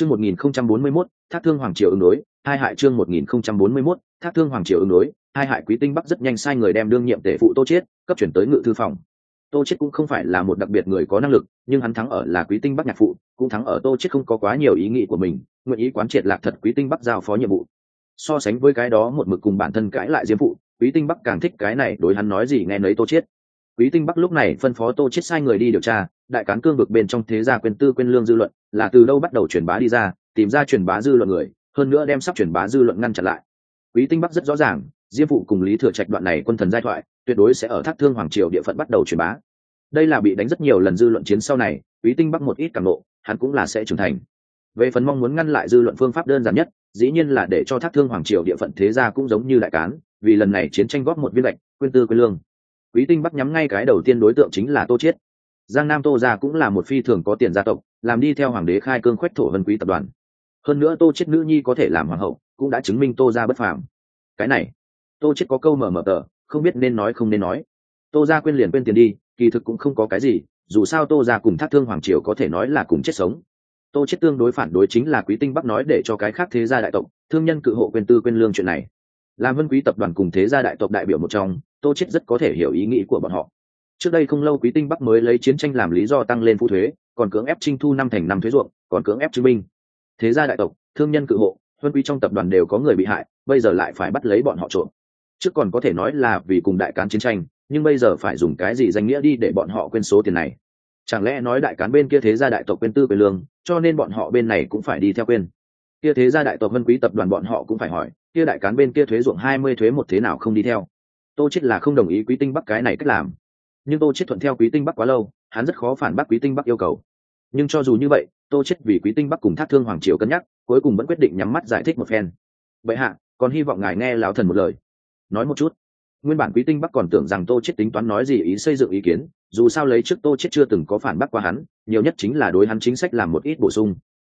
chương 1041, thác thương hoàng triều ứng đối hai hại chương 1041, thác thương hoàng triều ứng đối hai hại quý tinh bắc rất nhanh sai người đem đương nhiệm tể phụ tô chiết cấp chuyển tới ngự thư phòng. Tô chiết cũng không phải là một đặc biệt người có năng lực nhưng hắn thắng ở là quý tinh bắc nhạc phụ cũng thắng ở tô chiết không có quá nhiều ý nghĩ của mình nguyện ý quán triệt lạc thật quý tinh bắc giao phó nhiệm vụ. So sánh với cái đó một mực cùng bản thân cãi lại diêm phụ quý tinh bắc càng thích cái này đối hắn nói gì nghe nấy tô chiết quý tinh bắc lúc này phân phó tô chiết sai người đi điều tra, đại cán cương vực bên trong thế gia quyền tư quyền lương dư luận là từ đâu bắt đầu truyền bá đi ra, tìm ra truyền bá dư luận người, hơn nữa đem sắp truyền bá dư luận ngăn chặn lại. Quý tinh bắc rất rõ ràng, diêm phụ cùng lý thừa trạch đoạn này quân thần giai thoại, tuyệt đối sẽ ở thác thương hoàng triều địa phận bắt đầu truyền bá. Đây là bị đánh rất nhiều lần dư luận chiến sau này, quý tinh bắc một ít cảm nộ, hắn cũng là sẽ trưởng thành. Về phần mong muốn ngăn lại dư luận phương pháp đơn giản nhất, dĩ nhiên là để cho thác thương hoàng triều địa phận thế gia cũng giống như đại cán, vì lần này chiến tranh góp một viên lệch quyên tư quyên lương quý tinh bắc nhắm ngay cái đầu tiên đối tượng chính là tô chiết. Giang nam tô gia cũng là một phi thường có tiền gia tộc, làm đi theo hoàng đế khai cương khoách thổ vân quý tập đoàn. Hơn nữa tô chiết nữ nhi có thể làm hoàng hậu, cũng đã chứng minh tô gia bất phàm. Cái này, tô chiết có câu mở mở tờ, không biết nên nói không nên nói. Tô gia quên liền quên tiền đi, kỳ thực cũng không có cái gì, dù sao tô gia cùng thác thương hoàng triều có thể nói là cùng chết sống. Tô chết tương đối phản đối chính là quý tinh bắc nói để cho cái khác thế gia đại tộc, thương nhân cự hộ quên tư quên lương chuyện này. Làm vân quý tập đoàn cùng thế gia đại tộc đại biểu một trong tô chết rất có thể hiểu ý nghĩ của bọn họ. Trước đây không lâu quý tinh bắc mới lấy chiến tranh làm lý do tăng lên phụ thuế, còn cưỡng ép trinh thu năm thành năm thuế ruộng, còn cưỡng ép chứng minh. Thế gia đại tộc, thương nhân cự hộ, huân quý trong tập đoàn đều có người bị hại, bây giờ lại phải bắt lấy bọn họ trộm. Trước còn có thể nói là vì cùng đại cán chiến tranh, nhưng bây giờ phải dùng cái gì danh nghĩa đi để bọn họ quên số tiền này? Chẳng lẽ nói đại cán bên kia thế gia đại tộc quên tư về lương, cho nên bọn họ bên này cũng phải đi theo quên? Kia thế gia đại tộc vân quý tập đoàn bọn họ cũng phải hỏi, kia đại cán bên kia thuế ruộng hai mươi thuế một thế nào không đi theo? Tô chết là không đồng ý quý tinh bắc cái này cách làm. Nhưng tô chết thuận theo quý tinh bắc quá lâu, hắn rất khó phản bác quý tinh bắc yêu cầu. Nhưng cho dù như vậy, tô chết vì quý tinh bắc cùng thác thương hoàng triều cân nhắc, cuối cùng vẫn quyết định nhắm mắt giải thích một phen. Vậy hạ, còn hy vọng ngài nghe lão thần một lời. Nói một chút. Nguyên bản quý tinh bắc còn tưởng rằng tô chết tính toán nói gì ý xây dựng ý kiến, dù sao lấy trước tô chết chưa từng có phản bác qua hắn, nhiều nhất chính là đối hắn chính sách làm một ít bổ sung.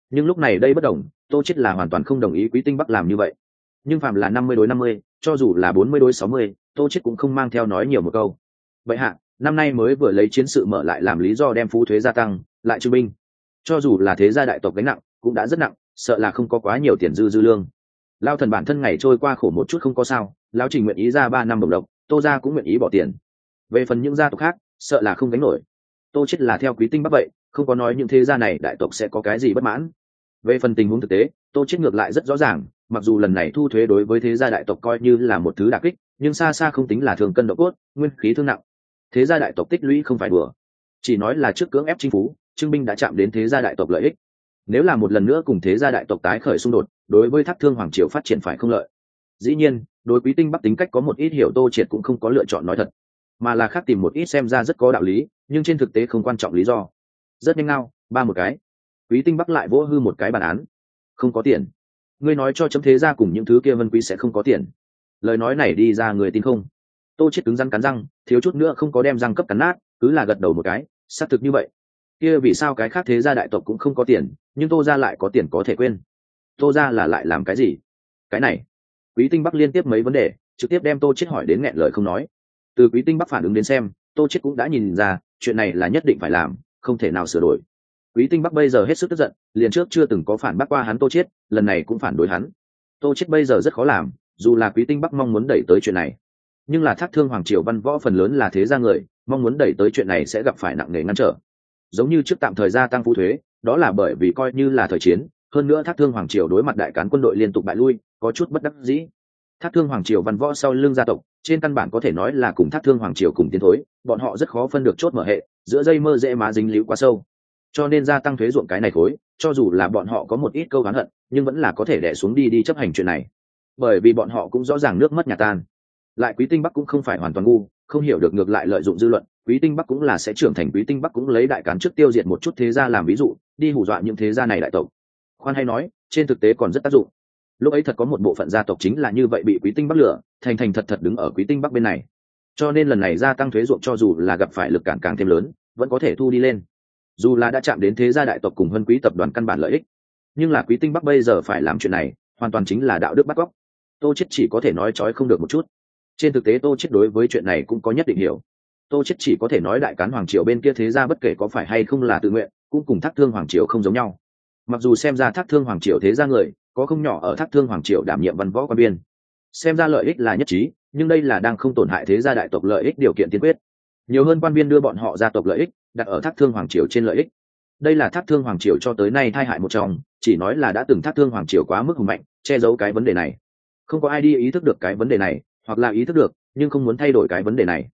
Nhưng lúc này đây bất đồng, tô chết là hoàn toàn không đồng ý quý tinh bắc làm như vậy. Nhưng phạm là năm mươi đối năm mươi, cho dù là bốn mươi đối sáu mươi tô chết cũng không mang theo nói nhiều một câu. Vậy hạ, năm nay mới vừa lấy chiến sự mở lại làm lý do đem phú thuế gia tăng, lại chứng minh cho dù là thế gia đại tộc gánh nặng, cũng đã rất nặng, sợ là không có quá nhiều tiền dư dư lương. Lao thần bản thân ngày trôi qua khổ một chút không có sao, lão trình nguyện ý ra ba năm đồng lộc, tô gia cũng nguyện ý bỏ tiền. Về phần những gia tộc khác, sợ là không gánh nổi. Tô chết là theo quý tinh bắc vậy, không có nói những thế gia này đại tộc sẽ có cái gì bất mãn. Về phần tình huống thực tế, tô chết ngược lại rất rõ ràng mặc dù lần này thu thuế đối với thế gia đại tộc coi như là một thứ đặc kích, nhưng xa xa không tính là thường cân độ cốt, nguyên khí thương nặng. Thế gia đại tộc tích lũy không phải đùa. Chỉ nói là trước cưỡng ép chính phú trương binh đã chạm đến thế gia đại tộc lợi ích. Nếu là một lần nữa cùng thế gia đại tộc tái khởi xung đột, đối với thác thương hoàng triều phát triển phải không lợi. Dĩ nhiên, đối quý tinh bắc tính cách có một ít hiểu tô triệt cũng không có lựa chọn nói thật. Mà là khác tìm một ít xem ra rất có đạo lý, nhưng trên thực tế không quan trọng lý do. Rất nhanh ngao, ba một cái. Quý tinh bắc lại vỗ hư một cái bản án. Không có tiền ngươi nói cho chấm thế ra cùng những thứ kia vân quý sẽ không có tiền. Lời nói này đi ra người tin không? Tô chết cứng răng cắn răng, thiếu chút nữa không có đem răng cấp cắn nát, cứ là gật đầu một cái, xác thực như vậy. Kia vì sao cái khác thế gia đại tộc cũng không có tiền, nhưng tô ra lại có tiền có thể quên. Tô ra là lại làm cái gì? Cái này, quý tinh bắc liên tiếp mấy vấn đề, trực tiếp đem tô chết hỏi đến nghẹn lời không nói. Từ quý tinh bắc phản ứng đến xem, tô chết cũng đã nhìn ra, chuyện này là nhất định phải làm, không thể nào sửa đổi quý tinh bắc bây giờ hết sức tức giận, liền trước chưa từng có phản bác qua hắn tô chết lần này cũng phản đối hắn. Tô chết bây giờ rất khó làm, dù là quý tinh bắc mong muốn đẩy tới chuyện này, nhưng là thác thương hoàng triều văn võ phần lớn là thế gia người, mong muốn đẩy tới chuyện này sẽ gặp phải nặng nề ngăn trở. Giống như trước tạm thời gia tăng phú thuế, đó là bởi vì coi như là thời chiến, hơn nữa thác thương hoàng triều đối mặt đại cán quân đội liên tục bại lui, có chút bất đắc dĩ. Thác thương hoàng triều văn võ sau lưng gia tộc, trên căn bản có thể nói là cùng thác thương hoàng triều cùng tiến thối, bọn họ rất khó phân được chốt mở hệ, giữa dây mơ dễ má dính líu quá sâu cho nên gia tăng thuế ruộng cái này khối cho dù là bọn họ có một ít câu oán hận, nhưng vẫn là có thể đẻ xuống đi đi chấp hành chuyện này. Bởi vì bọn họ cũng rõ ràng nước mất nhà tan. Lại quý tinh bắc cũng không phải hoàn toàn ngu, không hiểu được ngược lại lợi dụng dư luận, quý tinh bắc cũng là sẽ trưởng thành, quý tinh bắc cũng lấy đại cán trước tiêu diệt một chút thế gia làm ví dụ, đi hù dọa những thế gia này đại tộc. Khoan hay nói, trên thực tế còn rất tác dụng. Lúc ấy thật có một bộ phận gia tộc chính là như vậy bị quý tinh bắc lửa thành thành thật thật đứng ở quý tinh bắc bên này. Cho nên lần này gia tăng thuế ruộng cho dù là gặp phải lực cản càng thêm lớn, vẫn có thể thu đi lên dù là đã chạm đến thế gia đại tộc cùng hân quý tập đoàn căn bản lợi ích, nhưng là quý tinh bắc bây giờ phải làm chuyện này, hoàn toàn chính là đạo đức bắt cóc tô chết chỉ có thể nói trói không được một chút. Trên thực tế tô chết đối với chuyện này cũng có nhất định hiểu. Tô chết chỉ có thể nói đại cán hoàng triều bên kia thế gia bất kể có phải hay không là tự nguyện, cũng cùng thác thương hoàng triều không giống nhau. Mặc dù xem ra thác thương hoàng triều thế ra người, có không nhỏ ở thác thương hoàng triều đảm nhiệm văn võ quan biên. Xem ra lợi ích là nhất trí, nhưng đây là đang không tổn hại thế gia đại tộc lợi ích điều kiện tiên quyết nhiều hơn quan viên đưa bọn họ gia tộc lợi ích đặt ở thác thương hoàng triều trên lợi ích. Đây là thác thương hoàng triều cho tới nay thay hại một trong chỉ nói là đã từng thác thương hoàng triều quá mức hùng mạnh che giấu cái vấn đề này. Không có ai đi ý thức được cái vấn đề này hoặc là ý thức được nhưng không muốn thay đổi cái vấn đề này.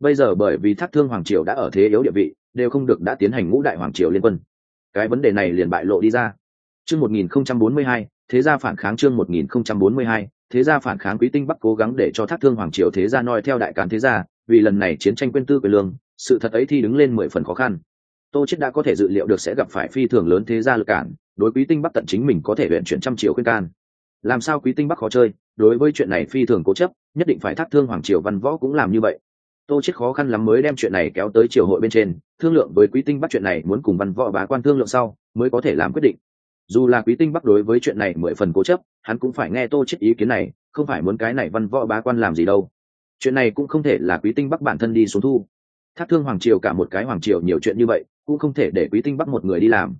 Bây giờ bởi vì thác thương hoàng triều đã ở thế yếu địa vị đều không được đã tiến hành ngũ đại hoàng triều liên quân. Cái vấn đề này liền bại lộ đi ra. Chương 1042, thế gia phản kháng chương 1042, thế gia phản kháng quý tinh bắc cố gắng để cho thác thương hoàng triều thế gia noi theo đại cán thế gia vì lần này chiến tranh quên tư quyền lương, sự thật ấy thì đứng lên mười phần khó khăn. Tô chết đã có thể dự liệu được sẽ gặp phải phi thường lớn thế gia lực cản, đối quý tinh bắc tận chính mình có thể luyện chuyển trăm triệu khuyên can. Làm sao quý tinh bắc khó chơi, đối với chuyện này phi thường cố chấp, nhất định phải thác thương hoàng triều văn võ cũng làm như vậy. Tô chết khó khăn lắm mới đem chuyện này kéo tới triều hội bên trên, thương lượng với quý tinh bắc chuyện này muốn cùng văn võ bá quan thương lượng sau, mới có thể làm quyết định. Dù là quý tinh bắc đối với chuyện này mười phần cố chấp, hắn cũng phải nghe tô chết ý kiến này, không phải muốn cái này văn võ bá quan làm gì đâu chuyện này cũng không thể là quý tinh bắc bản thân đi xuống thu. Thác thương hoàng triều cả một cái hoàng triều nhiều chuyện như vậy, cũng không thể để quý tinh bắc một người đi làm.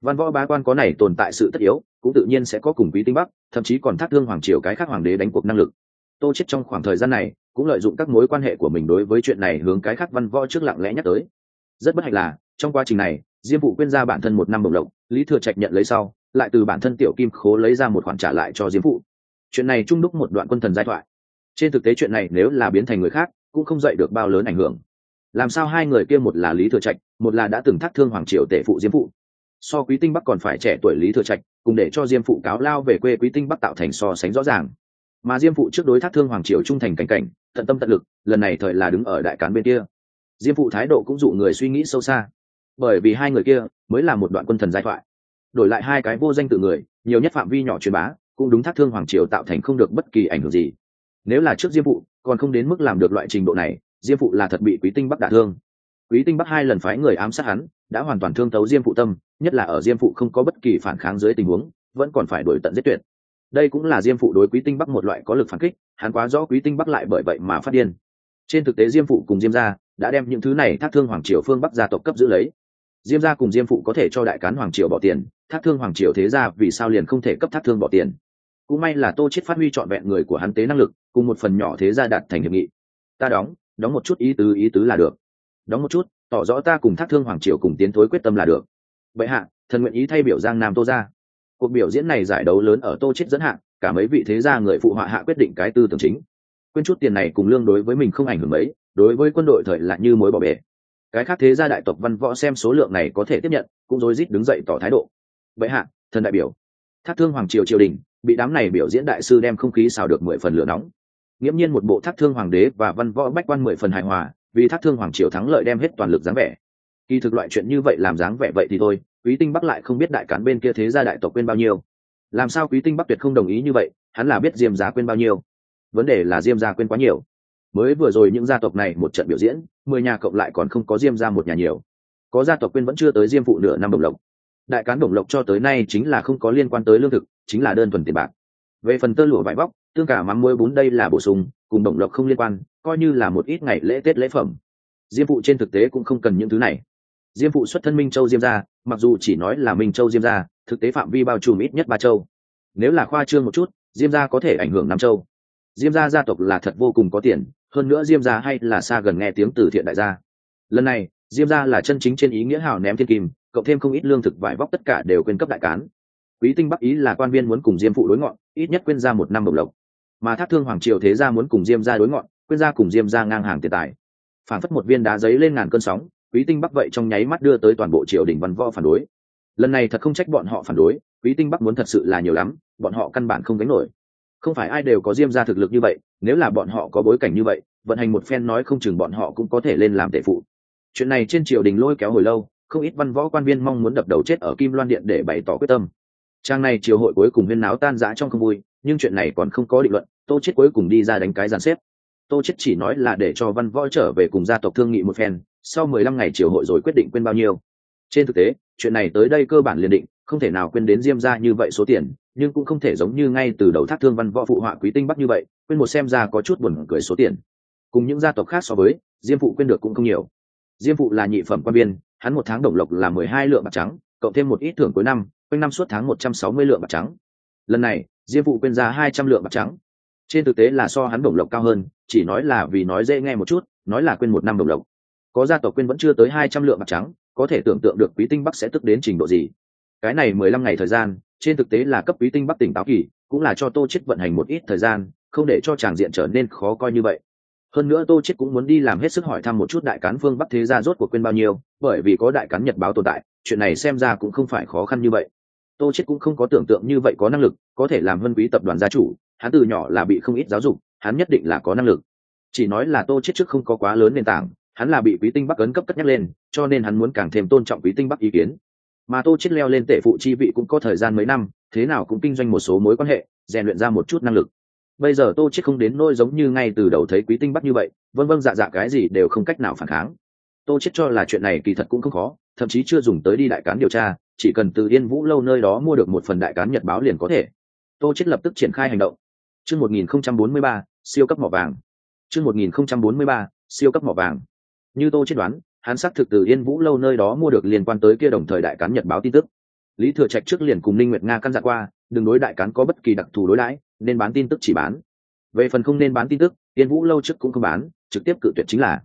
Văn võ bá quan có này tồn tại sự tất yếu, cũng tự nhiên sẽ có cùng quý tinh bắc, thậm chí còn thác thương hoàng triều cái khác hoàng đế đánh cuộc năng lực. Tô chết trong khoảng thời gian này, cũng lợi dụng các mối quan hệ của mình đối với chuyện này hướng cái khác văn võ trước lặng lẽ nhắc tới. Rất bất hạnh là, trong quá trình này, diêm vụ quyên ra bản thân một năm bổng lộc, lý thừa trạch nhận lấy sau, lại từ bản thân tiểu kim khố lấy ra một khoản trả lại cho diêm vụ chuyện này trung đúc một đoạn quân thần giai thoại trên thực tế chuyện này nếu là biến thành người khác, cũng không dậy được bao lớn ảnh hưởng. Làm sao hai người kia một là lý thừa trạch, một là đã từng thác thương hoàng triều tể phụ diêm phụ? So quý tinh bắc còn phải trẻ tuổi lý thừa trạch, cùng để cho diêm phụ cáo lao về quê quý tinh bắc tạo thành so sánh rõ ràng. Mà diêm phụ trước đối thác thương hoàng triều trung thành cảnh cảnh, tận tâm tận lực, lần này thời là đứng ở đại cán bên kia. Diêm phụ thái độ cũng dụ người suy nghĩ sâu xa. Bởi vì hai người kia mới là một đoạn quân thần giai thoại. Đổi lại hai cái vô danh tự người, nhiều nhất phạm vi nhỏ truyền bá, cũng đúng thác thương hoàng triều tạo thành không được bất kỳ ảnh hưởng gì nếu là trước diêm phụ, còn không đến mức làm được loại trình độ này, diêm phụ là thật bị quý tinh bắc đả thương. Quý tinh bắc hai lần phái người ám sát hắn, đã hoàn toàn thương tấu diêm phụ tâm, nhất là ở diêm phụ không có bất kỳ phản kháng dưới tình huống, vẫn còn phải đổi tận giết tuyệt. Đây cũng là diêm phụ đối quý tinh bắc một loại có lực phản kích, hắn quá rõ quý tinh bắc lại bởi vậy mà phát điên. Trên thực tế diêm phụ cùng diêm gia đã đem những thứ này thác thương hoàng triều phương bắc gia tộc cấp giữ lấy. Diêm gia cùng diêm phụ có thể cho đại cán hoàng triều bỏ tiền, thác thương hoàng triều thế gia vì sao liền không thể cấp thác thương bỏ tiền? Cũng may là tô chết phát huy trọn vẹn người của hắn tế năng lực, cùng một phần nhỏ thế gia đạt thành hiệp nghị. Ta đóng đóng một chút ý tứ ý tứ là được. Đóng một chút, tỏ rõ ta cùng thác thương hoàng triều cùng tiến thối quyết tâm là được. Vậy hạ, thần nguyện ý thay biểu giang nam tô ra cuộc biểu diễn này giải đấu lớn ở tô chết dẫn hạng cả mấy vị thế gia người phụ họa hạ quyết định cái tư tưởng chính. Quên chút tiền này cùng lương đối với mình không ảnh hưởng mấy, đối với quân đội thời là như mối bỏ bể. Cái khác thế gia đại tộc văn võ xem số lượng này có thể tiếp nhận, cũng rối rít đứng dậy tỏ thái độ. Vậy hạ, thần đại biểu, thác thương hoàng triều triều đình bị đám này biểu diễn đại sư đem không khí xào được mười phần lửa nóng. Nghiễm nhiên một bộ thác thương hoàng đế và văn võ bách quan mười phần hài hòa, vì thác thương hoàng triều thắng lợi đem hết toàn lực dáng vẻ. Kỳ thực loại chuyện như vậy làm dáng vẻ vậy thì thôi, quý tinh bắc lại không biết đại cán bên kia thế gia đại tộc quên bao nhiêu. Làm sao quý tinh bắc tuyệt không đồng ý như vậy, hắn là biết diêm giá quên bao nhiêu. Vấn đề là diêm gia quên quá nhiều. Mới vừa rồi những gia tộc này một trận biểu diễn, mười nhà cộng lại còn không có diêm gia một nhà nhiều. Có gia tộc quên vẫn chưa tới diêm phụ nửa năm đồng lộc. Đại cán đồng lộc cho tới nay chính là không có liên quan tới lương thực chính là đơn thuần tiền bạc. Về phần tơ lụa vải vóc tương cả mắm muối bún đây là bổ sung, cùng động lộc không liên quan, coi như là một ít ngày lễ tết lễ phẩm. Diêm phụ trên thực tế cũng không cần những thứ này. Diêm phụ xuất thân minh châu diêm gia, mặc dù chỉ nói là minh châu diêm gia, thực tế phạm vi bao trùm ít nhất ba châu. Nếu là khoa trương một chút, diêm gia có thể ảnh hưởng năm châu. Diêm gia gia tộc là thật vô cùng có tiền, hơn nữa diêm gia hay là xa gần nghe tiếng từ thiện đại gia. Lần này, diêm gia là chân chính trên ý nghĩa hào ném thiên kim, cộng thêm không ít lương thực vải vóc tất cả đều quyên cấp đại cán quý tinh bắc ý là quan viên muốn cùng diêm phụ đối ngọn, ít nhất quên ra một năm bổng lộc. Mà thác thương hoàng triều thế gia muốn cùng diêm gia đối ngọn, quên ra cùng diêm gia ngang hàng tiền tài. Phản phất một viên đá giấy lên ngàn cơn sóng, quý tinh bắc vậy trong nháy mắt đưa tới toàn bộ triều đình văn võ phản đối. Lần này thật không trách bọn họ phản đối, quý tinh bắc muốn thật sự là nhiều lắm, bọn họ căn bản không gánh nổi. Không phải ai đều có diêm gia thực lực như vậy, nếu là bọn họ có bối cảnh như vậy, vận hành một phen nói không chừng bọn họ cũng có thể lên làm tệ phụ. Chuyện này trên triều đình lôi kéo hồi lâu, không ít văn võ quan viên mong muốn đập đầu chết ở kim loan điện để bày tỏ quyết tâm trang này triều hội cuối cùng huyên náo tan rã trong không vui, nhưng chuyện này còn không có định luận, tô chết cuối cùng đi ra đánh cái giàn xếp. Tô chết chỉ nói là để cho văn võ trở về cùng gia tộc thương nghị một phen, sau mười lăm ngày triều hội rồi quyết định quên bao nhiêu. Trên thực tế, chuyện này tới đây cơ bản liền định, không thể nào quên đến diêm ra như vậy số tiền, nhưng cũng không thể giống như ngay từ đầu thác thương văn võ phụ họa quý tinh bắc như vậy, quên một xem ra có chút buồn cười số tiền. Cùng những gia tộc khác so với, diêm phụ quên được cũng không nhiều. Diêm phụ là nhị phẩm quan viên, hắn một tháng đồng lộc là mười hai lượng bạc trắng cộng thêm một ít thưởng cuối năm, quanh năm suốt tháng một trăm sáu mươi lượng bạc trắng. Lần này, diêm phụ quên ra hai trăm lượng bạc trắng. Trên thực tế là so hắn bổng lộc cao hơn, chỉ nói là vì nói dễ nghe một chút, nói là quên một năm bổng lộc. Có gia tộc quên vẫn chưa tới hai trăm lượng bạc trắng, có thể tưởng tượng được quý tinh bắc sẽ tức đến trình độ gì. Cái này mười lăm ngày thời gian, trên thực tế là cấp quý tinh bắc tỉnh táo kỳ, cũng là cho tô chết vận hành một ít thời gian, không để cho tràng diện trở nên khó coi như vậy hơn nữa tô chết cũng muốn đi làm hết sức hỏi thăm một chút đại cán phương bắc thế gia rốt cuộc quên bao nhiêu, bởi vì có đại cán nhật báo tồn tại, chuyện này xem ra cũng không phải khó khăn như vậy. Tô chết cũng không có tưởng tượng như vậy có năng lực, có thể làm vân quý tập đoàn gia chủ, hắn từ nhỏ là bị không ít giáo dục, hắn nhất định là có năng lực. Chỉ nói là tô chết trước không có quá lớn nền tảng, hắn là bị quý tinh bắc ấn cấp cất nhắc lên, cho nên hắn muốn càng thêm tôn trọng quý tinh bắc ý kiến. Mà tô chết leo lên tể phụ chi vị cũng có thời gian mấy năm, thế nào cũng kinh doanh một số mối quan hệ, rèn luyện ra một chút năng lực bây giờ tô chết không đến nôi giống như ngay từ đầu thấy quý tinh bắt như vậy vân vân dạ dạ cái gì đều không cách nào phản kháng. Tô chết cho là chuyện này kỳ thật cũng không khó, thậm chí chưa dùng tới đi đại cán điều tra, chỉ cần từ yên vũ lâu nơi đó mua được một phần đại cán nhật báo liền có thể. Tô chết lập tức triển khai hành động. Chương 1043 siêu cấp mỏ vàng. Chương 1043 siêu cấp mỏ vàng. Như tô chết đoán, hắn xác thực từ yên vũ lâu nơi đó mua được liên quan tới kia đồng thời đại cán nhật báo tin tức. Lý thừa trạch trước liền cùng ninh nguyệt nga căn dặn qua, đừng đối đại cán có bất kỳ đặc thù đối đãi nên bán tin tức chỉ bán. Về phần không nên bán tin tức tiên vũ lâu trước cũng không bán, trực tiếp cự tuyệt chính là.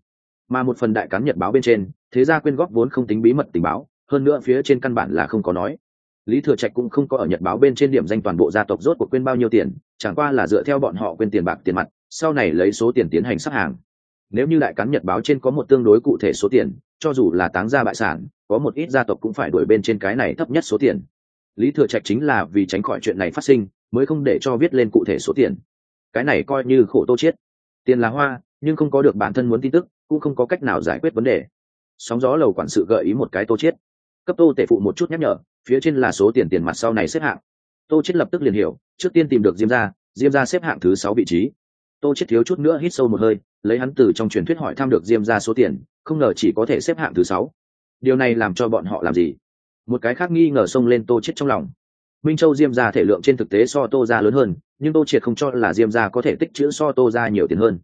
Mà một phần đại cán nhật báo bên trên, thế gia quyên góp vốn không tính bí mật tình báo, hơn nữa phía trên căn bản là không có nói. Lý thừa trạch cũng không có ở nhật báo bên trên điểm danh toàn bộ gia tộc rốt của quên bao nhiêu tiền, chẳng qua là dựa theo bọn họ quên tiền bạc tiền mặt, sau này lấy số tiền tiến hành sắp hàng. Nếu như đại cán nhật báo trên có một tương đối cụ thể số tiền, cho dù là táng gia bại sản, có một ít gia tộc cũng phải đuổi bên trên cái này thấp nhất số tiền. Lý thừa trạch chính là vì tránh khỏi chuyện này phát sinh mới không để cho viết lên cụ thể số tiền. Cái này coi như khổ tô chết. Tiền là hoa, nhưng không có được bản thân muốn tin tức, cũng không có cách nào giải quyết vấn đề. Sóng gió lầu quản sự gợi ý một cái tô chết. Cấp tô tể phụ một chút nhắc nhở, phía trên là số tiền tiền mặt sau này xếp hạng. Tô chết lập tức liền hiểu, trước tiên tìm được diêm gia diêm gia xếp hạng thứ sáu vị trí. Tô chết thiếu chút nữa hít sâu một hơi, lấy hắn từ trong truyền thuyết hỏi thăm được diêm gia số tiền, không ngờ chỉ có thể xếp hạng thứ sáu. Điều này làm cho bọn họ làm gì? Một cái khác nghi ngờ xông lên tô chết trong lòng minh châu diêm gia thể lượng trên thực tế so tô gia lớn hơn, nhưng tô triệt không cho là diêm gia có thể tích chữ so tô gia nhiều tiền hơn.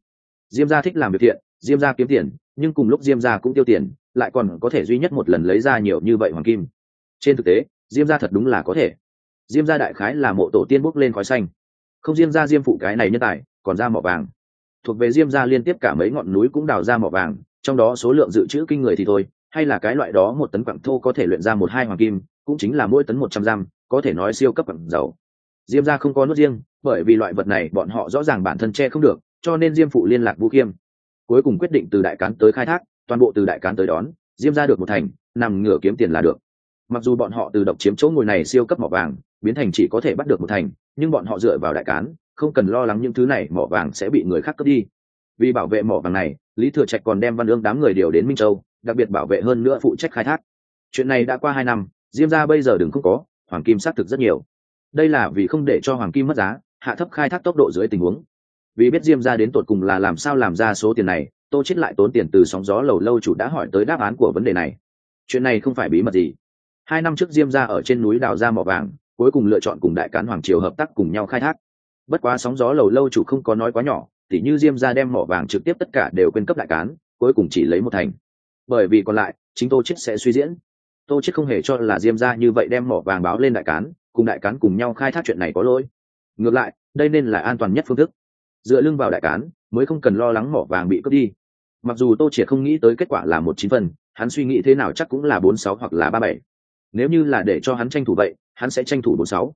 Diêm gia thích làm việc thiện, diêm gia kiếm tiền, nhưng cùng lúc diêm gia cũng tiêu tiền, lại còn có thể duy nhất một lần lấy ra nhiều như vậy hoàng kim. Trên thực tế, diêm gia thật đúng là có thể. Diêm gia đại khái là mộ tổ tiên bốc lên khói xanh. Không diêm gia diêm phụ cái này nhân tài, còn ra mỏ vàng. Thuộc về diêm gia liên tiếp cả mấy ngọn núi cũng đào ra mỏ vàng, trong đó số lượng dự trữ kinh người thì thôi, hay là cái loại đó một tấn quặng thô có thể luyện ra một hai hoàng kim cũng chính là mỗi tấn một trăm giam có thể nói siêu cấp quặng dầu. Diêm gia không có nốt riêng, bởi vì loại vật này bọn họ rõ ràng bản thân che không được, cho nên diêm phụ liên lạc vũ khiêm. Cuối cùng quyết định từ đại cán tới khai thác, toàn bộ từ đại cán tới đón, diêm ra được một thành, nằm ngửa kiếm tiền là được. Mặc dù bọn họ từ độc chiếm chỗ ngồi này siêu cấp mỏ vàng, biến thành chỉ có thể bắt được một thành, nhưng bọn họ dựa vào đại cán, không cần lo lắng những thứ này, mỏ vàng sẽ bị người khác cướp đi. Vì bảo vệ mỏ vàng này, lý thừa trạch còn đem văn ương đám người điều đến minh châu, đặc biệt bảo vệ hơn nữa phụ trách khai thác. Chuyện này đã qua hai năm diêm ra bây giờ đừng không có, hoàng kim xác thực rất nhiều. Đây là vì không để cho hoàng kim mất giá, hạ thấp khai thác tốc độ dưới tình huống. Vì biết diêm ra đến tột cùng là làm sao làm ra số tiền này, tô chết lại tốn tiền từ sóng gió lầu lâu chủ đã hỏi tới đáp án của vấn đề này. Chuyện này không phải bí mật gì. Hai năm trước diêm ra ở trên núi đào ra mỏ vàng, cuối cùng lựa chọn cùng đại cán hoàng triều hợp tác cùng nhau khai thác. Bất quá sóng gió lầu lâu chủ không có nói quá nhỏ, tỉ như diêm ra đem mỏ vàng trực tiếp tất cả đều quyên cấp đại cán, cuối cùng chỉ lấy một thành. Bởi vì còn lại, chính tô chết sẽ suy diễn tô chết không hề cho là diêm ra như vậy đem mỏ vàng báo lên đại cán, cùng đại cán cùng nhau khai thác chuyện này có lỗi. Ngược lại, đây nên là an toàn nhất phương thức. Dựa lưng vào đại cán, mới không cần lo lắng mỏ vàng bị cướp đi. Mặc dù tô triệt không nghĩ tới kết quả là một chín phần, hắn suy nghĩ thế nào chắc cũng là bốn sáu hoặc là ba bảy. Nếu như là để cho hắn tranh thủ vậy, hắn sẽ tranh thủ bốn sáu.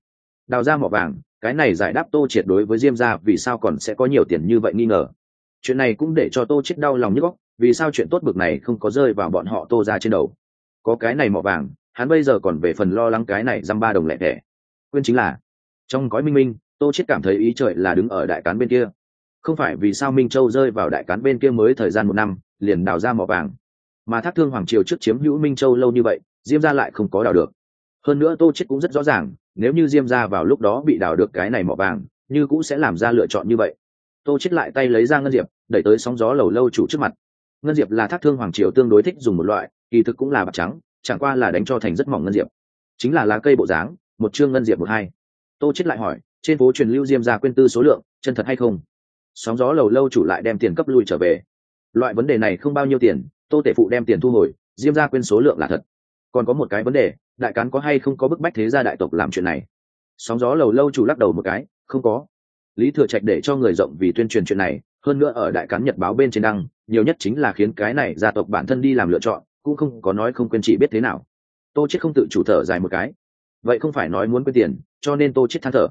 Đào ra mỏ vàng, cái này giải đáp tô triệt đối với diêm gia vì sao còn sẽ có nhiều tiền như vậy nghi ngờ. Chuyện này cũng để cho tô chết đau lòng nhức vì sao chuyện tốt bực này không có rơi vào bọn họ tô ra trên đầu có cái này mỏ vàng, hắn bây giờ còn về phần lo lắng cái này dăm ba đồng lẻ thẻ. Quên chính là, trong gói minh minh, tô chết cảm thấy ý trời là đứng ở đại cán bên kia. Không phải vì sao minh châu rơi vào đại cán bên kia mới thời gian một năm, liền đào ra mỏ vàng. Mà thác thương hoàng triều trước chiếm hữu minh châu lâu như vậy, diêm ra lại không có đào được. Hơn nữa tô chết cũng rất rõ ràng, nếu như diêm ra vào lúc đó bị đào được cái này mỏ vàng, như cũng sẽ làm ra lựa chọn như vậy. Tô chết lại tay lấy ra ngân diệp, đẩy tới sóng gió lầu lâu chủ trước mặt. Ngân diệp là thác thương hoàng triều tương đối thích dùng một loại kỳ thực cũng là bạc trắng, chẳng qua là đánh cho thành rất mỏng ngân diệp. Chính là lá cây bộ dáng, một chương ngân diệp một hai. Tô chết lại hỏi, trên phố truyền lưu diêm ra quên tư số lượng, chân thật hay không? Sóng gió lầu lâu chủ lại đem tiền cấp lui trở về. Loại vấn đề này không bao nhiêu tiền, tô tể phụ đem tiền thu hồi, diêm ra quên số lượng là thật. Còn có một cái vấn đề, đại cán có hay không có bức bách thế gia đại tộc làm chuyện này? Sóng gió lầu lâu chủ lắc đầu một cái, không có. Lý thừa trạch để cho người rộng vì tuyên truyền chuyện này, hơn nữa ở đại cán nhật báo bên trên đăng, nhiều nhất chính là khiến cái này gia tộc bản thân đi làm lựa chọn cũng không có nói không quên chị biết thế nào. Tô chết không tự chủ thở dài một cái. Vậy không phải nói muốn quên tiền, cho nên tô chết than thở.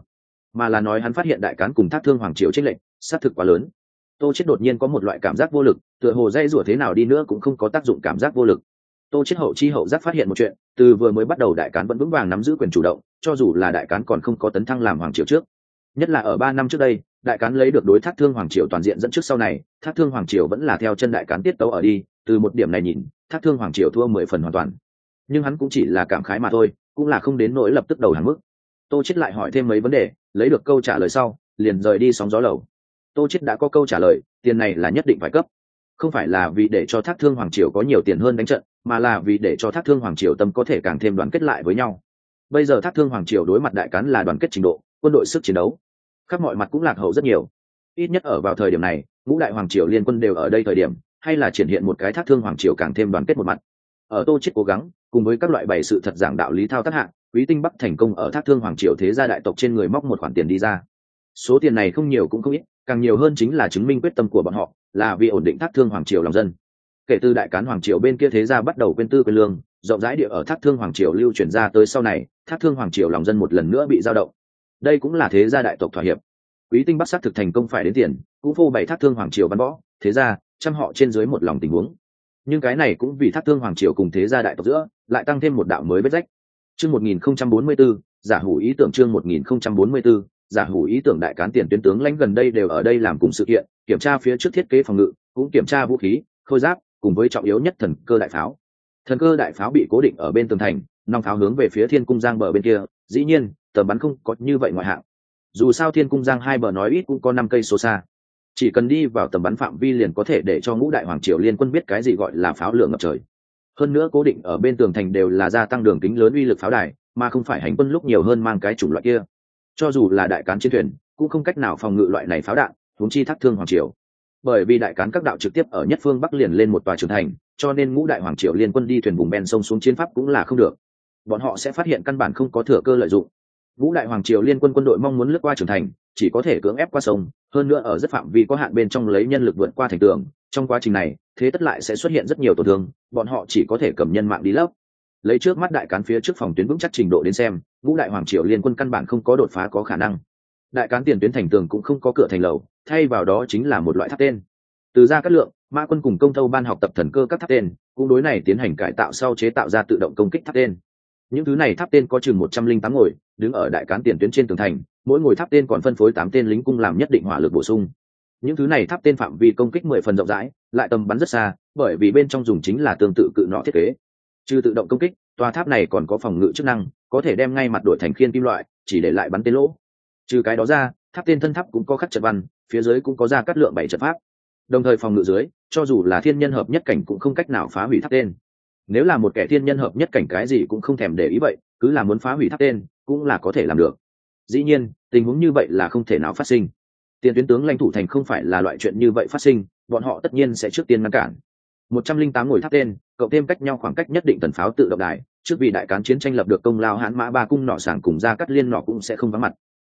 Mà là nói hắn phát hiện đại cán cùng thác thương hoàng triều trích lệnh sát thực quá lớn. Tô chết đột nhiên có một loại cảm giác vô lực, tựa hồ dây rủa thế nào đi nữa cũng không có tác dụng cảm giác vô lực. Tô chết hậu chi hậu giác phát hiện một chuyện, từ vừa mới bắt đầu đại cán vẫn vững vàng nắm giữ quyền chủ động, cho dù là đại cán còn không có tấn thăng làm hoàng triều trước. Nhất là ở ba năm trước đây, đại cán lấy được đối thác thương hoàng triều toàn diện dẫn trước sau này, thác thương hoàng triều vẫn là theo chân đại cán tiết tấu ở đi, từ một điểm này nhìn thác thương hoàng triều thua mười phần hoàn toàn. Nhưng hắn cũng chỉ là cảm khái mà thôi, cũng là không đến nỗi lập tức đầu hàng mức. Tô chết lại hỏi thêm mấy vấn đề, lấy được câu trả lời sau, liền rời đi sóng gió lầu. Tô chết đã có câu trả lời, tiền này là nhất định phải cấp. Không phải là vì để cho thác thương hoàng triều có nhiều tiền hơn đánh trận, mà là vì để cho thác thương hoàng triều tâm có thể càng thêm đoàn kết lại với nhau. Bây giờ thác thương hoàng triều đối mặt đại cán là đoàn kết trình độ, quân đội sức chiến đấu. Khắp mọi mặt cũng lạc hậu rất nhiều. Ít nhất ở vào thời điểm này, ngũ đại hoàng triều liên quân đều ở đây thời điểm hay là triển hiện một cái thác thương hoàng triều càng thêm đoàn kết một mặt. Ở tô chết cố gắng, cùng với các loại bày sự thật giảng đạo lý thao tác hạng quý tinh bắc thành công ở thác thương hoàng triều thế gia đại tộc trên người móc một khoản tiền đi ra. Số tiền này không nhiều cũng không ít, càng nhiều hơn chính là chứng minh quyết tâm của bọn họ, là vì ổn định thác thương hoàng triều lòng dân. Kể từ đại cán hoàng triều bên kia thế gia bắt đầu quên tư quên lương, rộng rãi địa ở thác thương hoàng triều lưu chuyển ra tới sau này, thác thương hoàng triều lòng dân một lần nữa bị giao động. Đây cũng là thế gia đại tộc thỏa hiệp. Quý tinh bắc xác thực thành công phải đến tiền, cũng phô bày thác thương hoàng triều văn võ, thế gia trăm họ trên dưới một lòng tình huống. Nhưng cái này cũng vì thác thương hoàng triều cùng thế gia đại tộc giữa lại tăng thêm một đạo mới vết rách. Chương 1044, giả hủ ý tưởng chương 1044, giả hủ ý tưởng đại cán tiền tuyến tướng lãnh gần đây đều ở đây làm cùng sự kiện kiểm tra phía trước thiết kế phòng ngự cũng kiểm tra vũ khí khôi giáp cùng với trọng yếu nhất thần cơ đại pháo. Thần cơ đại pháo bị cố định ở bên tường thành nòng pháo hướng về phía thiên cung giang bờ bên kia dĩ nhiên tầm bắn không có như vậy ngoại hạng. Dù sao thiên cung giang hai bờ nói ít cũng có năm cây số xa chỉ cần đi vào tầm bắn phạm vi liền có thể để cho ngũ đại hoàng triều liên quân biết cái gì gọi là pháo lửa ngập trời. Hơn nữa cố định ở bên tường thành đều là gia tăng đường kính lớn uy lực pháo đài, mà không phải hành quân lúc nhiều hơn mang cái chủng loại kia. Cho dù là đại cán chiến thuyền, cũng không cách nào phòng ngự loại này pháo đạn, huống chi thác thương hoàng triều. Bởi vì đại cán các đạo trực tiếp ở nhất phương bắc liền lên một tòa trưởng thành, cho nên ngũ đại hoàng triều liên quân đi thuyền vùng ben sông xuống chiến pháp cũng là không được. Bọn họ sẽ phát hiện căn bản không có thừa cơ lợi dụng. Ngũ đại hoàng triều liên quân quân đội mong muốn lướt qua trưởng thành chỉ có thể cưỡng ép qua sông, hơn nữa ở rất phạm vi có hạn bên trong lấy nhân lực vượt qua thành tường, trong quá trình này, thế tất lại sẽ xuất hiện rất nhiều tổn thương, bọn họ chỉ có thể cầm nhân mạng đi lấp. Lấy trước mắt đại cán phía trước phòng tuyến vững chắc trình độ đến xem, ngũ đại hoàng triều liên quân căn bản không có đột phá có khả năng. Đại cán tiền tuyến thành tường cũng không có cửa thành lầu, thay vào đó chính là một loại tháp tên. Từ ra các lượng, mã quân cùng công tâu ban học tập thần cơ các tháp tên, cũng đối này tiến hành cải tạo sau chế tạo ra tự động công kích tháp tên. Những thứ này tháp tên có chừng một trăm linh tám ngồi, đứng ở đại cán tiền tuyến trên tường thành mỗi ngồi tháp tên còn phân phối tám tên lính cung làm nhất định hỏa lực bổ sung. Những thứ này tháp tên phạm vi công kích mười phần rộng rãi, lại tầm bắn rất xa, bởi vì bên trong dùng chính là tương tự cự nọ thiết kế. Trừ tự động công kích, tòa tháp này còn có phòng ngự chức năng, có thể đem ngay mặt đổi thành khiên kim loại, chỉ để lại bắn tên lỗ. Trừ cái đó ra, tháp tên thân tháp cũng có khắc trận văn, phía dưới cũng có ra cắt lượng bảy trận pháp. Đồng thời phòng ngự dưới, cho dù là thiên nhân hợp nhất cảnh cũng không cách nào phá hủy tháp tên. Nếu là một kẻ thiên nhân hợp nhất cảnh cái gì cũng không thèm để ý vậy, cứ là muốn phá hủy tháp tên, cũng là có thể làm được dĩ nhiên, tình huống như vậy là không thể nào phát sinh. Tiền tuyến tướng lãnh thủ thành không phải là loại chuyện như vậy phát sinh, bọn họ tất nhiên sẽ trước tiên ngăn cản. Một trăm linh tám ngồi tháp tên, cộng thêm cách nhau khoảng cách nhất định tần pháo tự động đài, trước vì đại cán chiến tranh lập được công lao hãn mã ba cung nọ sảng cùng gia cắt liên nọ cũng sẽ không vắng mặt.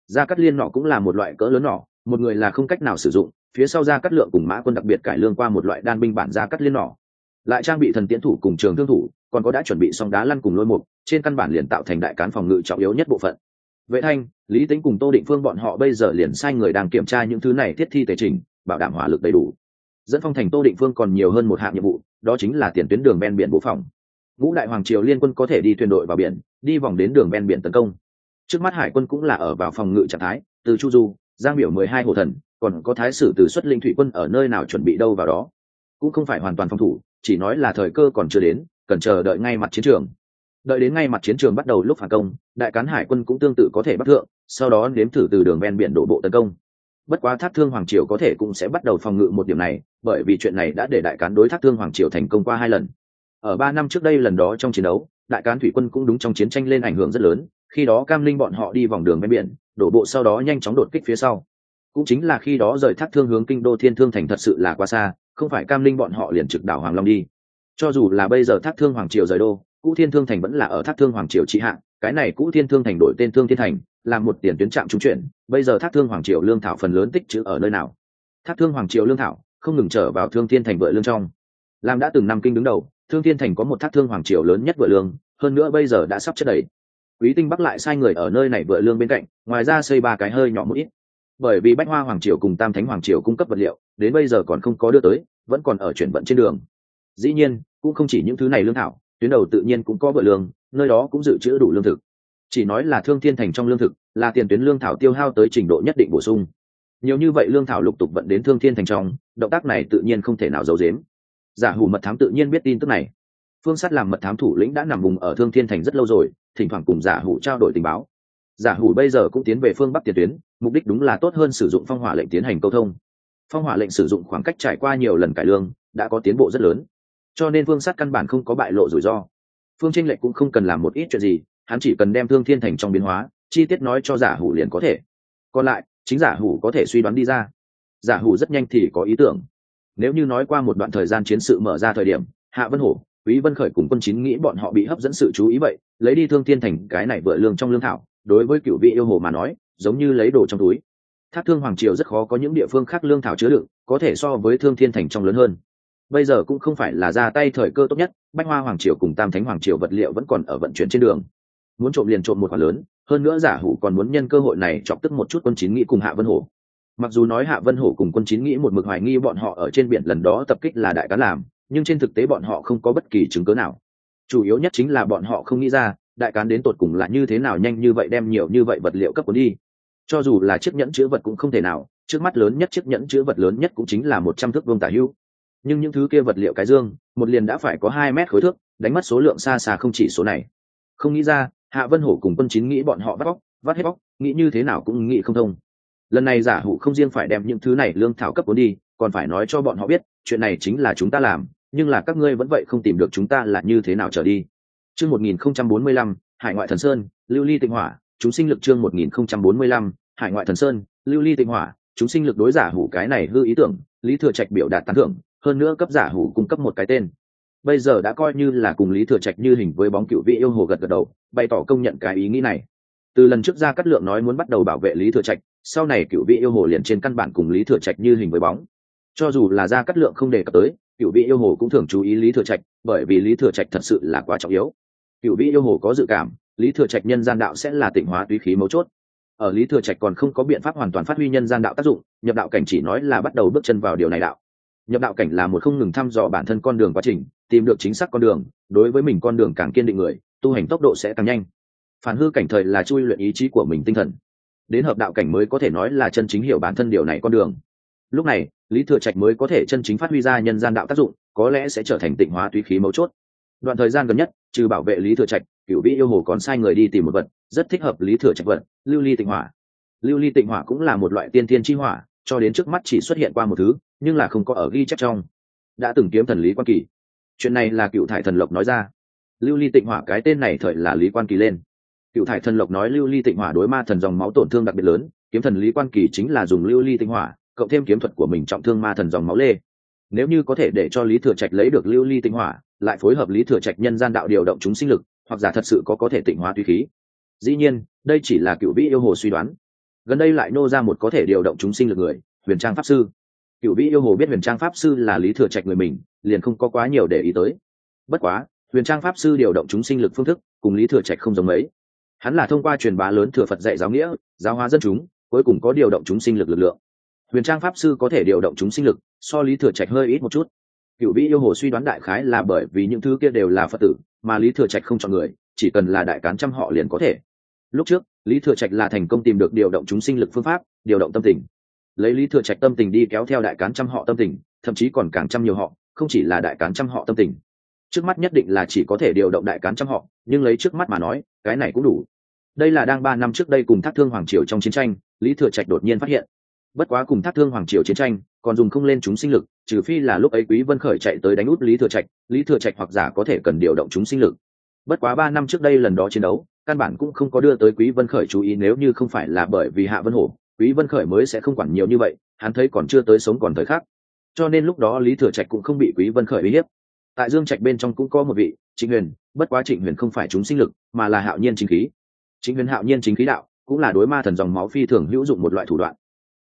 Gia cắt liên nọ cũng là một loại cỡ lớn nọ một người là không cách nào sử dụng, phía sau gia cắt lượng cùng mã quân đặc biệt cải lương qua một loại đan binh bản gia cắt liên nọ lại trang bị thần tiễn thủ cùng trường thương thủ, còn có đã chuẩn bị xong đá lăn cùng lôi mục, trên căn bản liền tạo thành đại cán phòng ngự trọng yếu nhất bộ phận vệ thanh, lý tính cùng tô định phương bọn họ bây giờ liền sai người đang kiểm tra những thứ này thiết thi tề trình, bảo đảm hỏa lực đầy đủ. Dẫn phong thành tô định phương còn nhiều hơn một hạng nhiệm vụ, đó chính là tiền tuyến đường ven biển bộ phòng. Ngũ đại hoàng triều liên quân có thể đi thuyền đội vào biển, đi vòng đến đường ven biển tấn công. Trước mắt hải quân cũng là ở vào phòng ngự trạng thái, từ chu du, giang biểu mười hai hồ thần, còn có thái sử từ xuất linh thủy quân ở nơi nào chuẩn bị đâu vào đó. Cũng không phải hoàn toàn phòng thủ, chỉ nói là thời cơ còn chưa đến, cần chờ đợi ngay mặt chiến trường đợi đến ngay mặt chiến trường bắt đầu lúc phản công, đại cán hải quân cũng tương tự có thể bắt thượng, sau đó nếm thử từ đường ven biển đổ bộ tấn công. Bất quá thác thương hoàng triều có thể cũng sẽ bắt đầu phòng ngự một điểm này, bởi vì chuyện này đã để đại cán đối thác thương hoàng triều thành công qua hai lần. Ở ba năm trước đây lần đó trong chiến đấu, đại cán thủy quân cũng đúng trong chiến tranh lên ảnh hưởng rất lớn, khi đó cam linh bọn họ đi vòng đường ven biển, đổ bộ sau đó nhanh chóng đột kích phía sau. Cũng chính là khi đó rời thác thương hướng kinh đô thiên thương thành thật sự là quá xa, không phải cam linh bọn họ liền trực đảo hoàng long đi. Cho dù là bây giờ thác thương hoàng triều rời đô cũ thiên thương thành vẫn là ở thác thương hoàng triều trị hạ, cái này cũ thiên thương thành đổi tên thương thiên thành làm một tiền tuyến trạm trung chuyển, bây giờ thác thương hoàng triều lương thảo phần lớn tích chữ ở nơi nào? Thác thương hoàng triều lương thảo không ngừng trở vào thương thiên thành vợ lương trong. Làm đã từng năm kinh đứng đầu, thương thiên thành có một thác thương hoàng triều lớn nhất vợ lương, hơn nữa bây giờ đã sắp chất đầy. Quý tinh bắc lại sai người ở nơi này vợ lương bên cạnh, ngoài ra xây ba cái hơi nhỏ một ít. Bởi vì bách hoa hoàng triều cùng tam thánh hoàng triều cung cấp vật liệu, đến bây giờ còn không có đưa tới, vẫn còn ở chuyển vận trên đường. Dĩ nhiên, cũng không chỉ những thứ này lương thảo tuyến đầu tự nhiên cũng có vợ lương, nơi đó cũng dự trữ đủ lương thực. Chỉ nói là thương thiên thành trong lương thực, là tiền tuyến lương thảo tiêu hao tới trình độ nhất định bổ sung. Nhiều như vậy lương thảo lục tục vận đến thương thiên thành trong, động tác này tự nhiên không thể nào giấu giếm. Giả hủ mật thám tự nhiên biết tin tức này. Phương sát làm mật thám thủ lĩnh đã nằm vùng ở thương thiên thành rất lâu rồi, thỉnh thoảng cùng giả hủ trao đổi tình báo. Giả hủ bây giờ cũng tiến về phương bắc tiền tuyến, mục đích đúng là tốt hơn sử dụng phong hỏa lệnh tiến hành câu thông. Phong hỏa lệnh sử dụng khoảng cách trải qua nhiều lần cải lương, đã có tiến bộ rất lớn cho nên phương sát căn bản không có bại lộ rủi ro. Phương tranh lệch cũng không cần làm một ít chuyện gì, hắn chỉ cần đem thương thiên thành trong biến hóa, chi tiết nói cho giả hủ liền có thể. Còn lại, chính giả hủ có thể suy đoán đi ra. Giả hủ rất nhanh thì có ý tưởng. Nếu như nói qua một đoạn thời gian chiến sự mở ra thời điểm, hạ vân hổ, quý vân khởi cùng quân chín nghĩ bọn họ bị hấp dẫn sự chú ý vậy, lấy đi thương thiên thành cái này vựa lương trong lương thảo, đối với cựu vị yêu hồ mà nói, giống như lấy đồ trong túi. Thác thương hoàng triều rất khó có những địa phương khác lương thảo chứa đựng, có thể so với thương thiên thành trong lớn hơn bây giờ cũng không phải là ra tay thời cơ tốt nhất, bách hoa hoàng triều cùng tam thánh hoàng triều vật liệu vẫn còn ở vận chuyển trên đường. Muốn trộm liền trộm một khoản lớn, hơn nữa giả hủ còn muốn nhân cơ hội này chọc tức một chút quân chín nghĩ cùng hạ vân hổ. Mặc dù nói hạ vân hổ cùng quân chín nghĩ một mực hoài nghi bọn họ ở trên biển lần đó tập kích là đại cá làm, nhưng trên thực tế bọn họ không có bất kỳ chứng cớ nào. Chủ yếu nhất chính là bọn họ không nghĩ ra, đại cán đến tột cùng là như thế nào nhanh như vậy đem nhiều như vậy vật liệu cấp cuốn đi. Cho dù là chiếc nhẫn chứa vật cũng không thể nào, trước mắt lớn nhất chiếc nhẫn chứa vật lớn nhất cũng chính là một trăm thước vương tả hưu nhưng những thứ kia vật liệu cái dương, một liền đã phải có hai mét khối thước, đánh mất số lượng xa xa không chỉ số này. Không nghĩ ra, hạ vân hổ cùng quân chín nghĩ bọn họ bắt bóc vắt hết bóc nghĩ như thế nào cũng nghĩ không thông. Lần này giả hủ không riêng phải đem những thứ này lương thảo cấp vốn đi, còn phải nói cho bọn họ biết, chuyện này chính là chúng ta làm, nhưng là các ngươi vẫn vậy không tìm được chúng ta là như thế nào trở đi. Chương một nghìn không trăm bốn mươi lăm, hải ngoại thần sơn, lưu ly tịnh hỏa, chúng sinh lực chương một nghìn không trăm bốn mươi lăm, hải ngoại thần sơn, lưu ly tịnh hỏa, chúng sinh lực đối giả hủ cái này hư ý tưởng, lý thừa trạch biểu đạt tán thưởng hơn nữa cấp giả hủ cung cấp một cái tên. Bây giờ đã coi như là cùng lý thừa trạch như hình với bóng cựu vị yêu hồ gật gật đầu, bày tỏ công nhận cái ý nghĩ này. Từ lần trước ra cát lượng nói muốn bắt đầu bảo vệ lý thừa trạch, sau này cựu vị yêu hồ liền trên căn bản cùng lý thừa trạch như hình với bóng. Cho dù là ra cát lượng không đề cập tới, cựu vị yêu hồ cũng thường chú ý lý thừa trạch, bởi vì lý thừa trạch thật sự là quá trọng yếu. Cựu vị yêu hồ có dự cảm, lý thừa trạch nhân gian đạo sẽ là tịnh hóa túy khí mấu chốt. Ở lý thừa trạch còn không có biện pháp hoàn toàn phát huy nhân gian đạo tác dụng, nhập đạo cảnh chỉ nói là bắt đầu bước chân vào điều này đạo nhập đạo cảnh là một không ngừng thăm dò bản thân con đường quá trình, tìm được chính xác con đường, đối với mình con đường càng kiên định người, tu hành tốc độ sẽ càng nhanh. Phản hư cảnh thời là chui luyện ý chí của mình tinh thần. Đến hợp đạo cảnh mới có thể nói là chân chính hiểu bản thân điều này con đường. Lúc này, lý thừa trạch mới có thể chân chính phát huy ra nhân gian đạo tác dụng, có lẽ sẽ trở thành tịnh hóa túy khí mấu chốt. Đoạn thời gian gần nhất, trừ bảo vệ lý thừa trạch cựu vĩ yêu hồ còn sai người đi tìm một vật, rất thích hợp lý thừa trạch vật, lưu ly tịnh hỏa. Lưu ly tịnh hỏa cũng là một loại tiên tiên chi hỏa cho đến trước mắt chỉ xuất hiện qua một thứ, nhưng là không có ở ghi chép trong. Đã từng kiếm thần lý quan kỳ. Chuyện này là cựu thải thần lộc nói ra. Lưu ly tịnh hỏa cái tên này thời là lý quan kỳ lên. Cựu thải thần lộc nói lưu ly tịnh hỏa đối ma thần dòng máu tổn thương đặc biệt lớn, kiếm thần lý quan kỳ chính là dùng lưu ly tịnh hỏa, cộng thêm kiếm thuật của mình trọng thương ma thần dòng máu lê. Nếu như có thể để cho lý thừa trạch lấy được lưu ly tịnh hỏa, lại phối hợp lý thừa trạch nhân gian đạo điều động chúng sinh lực, hoặc giả thật sự có có thể tịnh hóa tùy khí. Dĩ nhiên, đây chỉ là cựu vĩ yêu hồ suy đoán gần đây lại nô ra một có thể điều động chúng sinh lực người, huyền trang pháp sư. Cựu vĩ yêu hồ biết huyền trang pháp sư là lý thừa trạch người mình, liền không có quá nhiều để ý tới. Bất quá, huyền trang pháp sư điều động chúng sinh lực phương thức cùng lý thừa trạch không giống mấy. Hắn là thông qua truyền bá lớn thừa phật dạy giáo nghĩa, giáo hóa dân chúng, cuối cùng có điều động chúng sinh lực lực lượng. Huyền trang pháp sư có thể điều động chúng sinh lực, so lý thừa trạch hơi ít một chút. Cựu vĩ yêu hồ suy đoán đại khái là bởi vì những thứ kia đều là phật tử, mà lý thừa trạch không chọn người, chỉ cần là đại cán trăm họ liền có thể. Lúc trước lý thừa trạch là thành công tìm được điều động chúng sinh lực phương pháp, điều động tâm tình. Lấy lý thừa trạch tâm tình đi kéo theo đại cán trăm họ tâm tình, thậm chí còn càng trăm nhiều họ, không chỉ là đại cán trăm họ tâm tình. Trước mắt nhất định là chỉ có thể điều động đại cán trăm họ, nhưng lấy trước mắt mà nói, cái này cũng đủ. Đây là đang ba năm trước đây cùng thác thương hoàng triều trong chiến tranh, lý thừa trạch đột nhiên phát hiện. Bất quá cùng thác thương hoàng triều chiến tranh, còn dùng không lên chúng sinh lực, trừ phi là lúc ấy quý vân khởi chạy tới đánh út lý thừa trạch, lý thừa trạch hoặc giả có thể cần điều động chúng sinh lực. Bất quá ba năm trước đây lần đó chiến đấu căn bản cũng không có đưa tới quý vân khởi chú ý nếu như không phải là bởi vì hạ vân hổ, quý vân khởi mới sẽ không quản nhiều như vậy, hắn thấy còn chưa tới sống còn thời khắc. Cho nên lúc đó lý thừa trạch cũng không bị quý vân khởi uy hiếp. Tại dương trạch bên trong cũng có một vị, trịnh huyền, bất quá trịnh huyền không phải chúng sinh lực, mà là hạo nhiên chính khí. Trịnh huyền hạo nhiên chính khí đạo, cũng là đối ma thần dòng máu phi thường hữu dụng một loại thủ đoạn.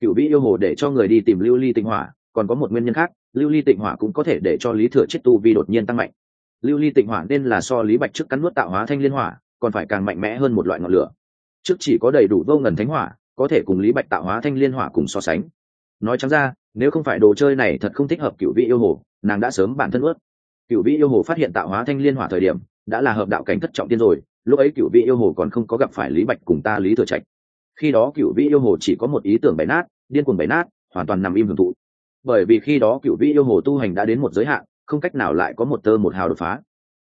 Cựu vĩ yêu hồ để cho người đi tìm lưu ly tịnh hỏa, còn có một nguyên nhân khác, lưu ly tịnh hỏa cũng có thể để cho lý thừa chết tu vi đột nhiên tăng mạnh. Lưu ly tịnh hỏa nên là so lý bạch trước cắn nuốt tạo hóa thanh liên hỏa còn phải càng mạnh mẽ hơn một loại ngọn lửa. Trước chỉ có đầy đủ vô ngần thánh hỏa, có thể cùng lý bạch tạo hóa thanh liên hỏa cùng so sánh. Nói chẳng ra, nếu không phải đồ chơi này thật không thích hợp cựu vị yêu hồ, nàng đã sớm bản thân ướt. Cựu vị yêu hồ phát hiện tạo hóa thanh liên hỏa thời điểm, đã là hợp đạo cảnh thất trọng tiên rồi, lúc ấy cựu vị yêu hồ còn không có gặp phải lý bạch cùng ta lý thừa trạch. Khi đó cựu vị yêu hồ chỉ có một ý tưởng bày nát, điên cuồng bày nát, hoàn toàn nằm im hưởng thụ. Bởi vì khi đó cựu vị yêu hồ tu hành đã đến một giới hạn, không cách nào lại có một tơ một hào đột phá.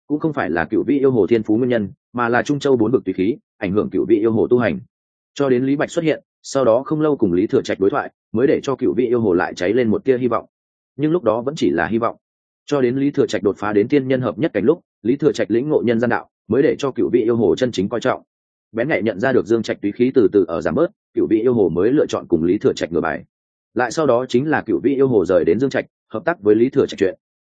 Cũng không phải là cựu vị yêu hồ thiên phú nguyên nhân mà là trung châu bốn vực tùy khí, ảnh hưởng cựu vị yêu hồ tu hành. Cho đến lý bạch xuất hiện, sau đó không lâu cùng lý thừa trạch đối thoại, mới để cho cựu vị yêu hồ lại cháy lên một tia hy vọng. Nhưng lúc đó vẫn chỉ là hy vọng. Cho đến lý thừa trạch đột phá đến tiên nhân hợp nhất cảnh lúc, lý thừa trạch lĩnh ngộ nhân gian đạo, mới để cho cựu vị yêu hồ chân chính coi trọng. Bén nhạy nhận ra được dương trạch tùy khí từ từ ở giảm bớt, cựu vị yêu hồ mới lựa chọn cùng lý thừa trạch ngửa bài. Lại sau đó chính là cựu vị yêu hồ rời đến dương trạch, hợp tác với lý thừa trạch chuyện.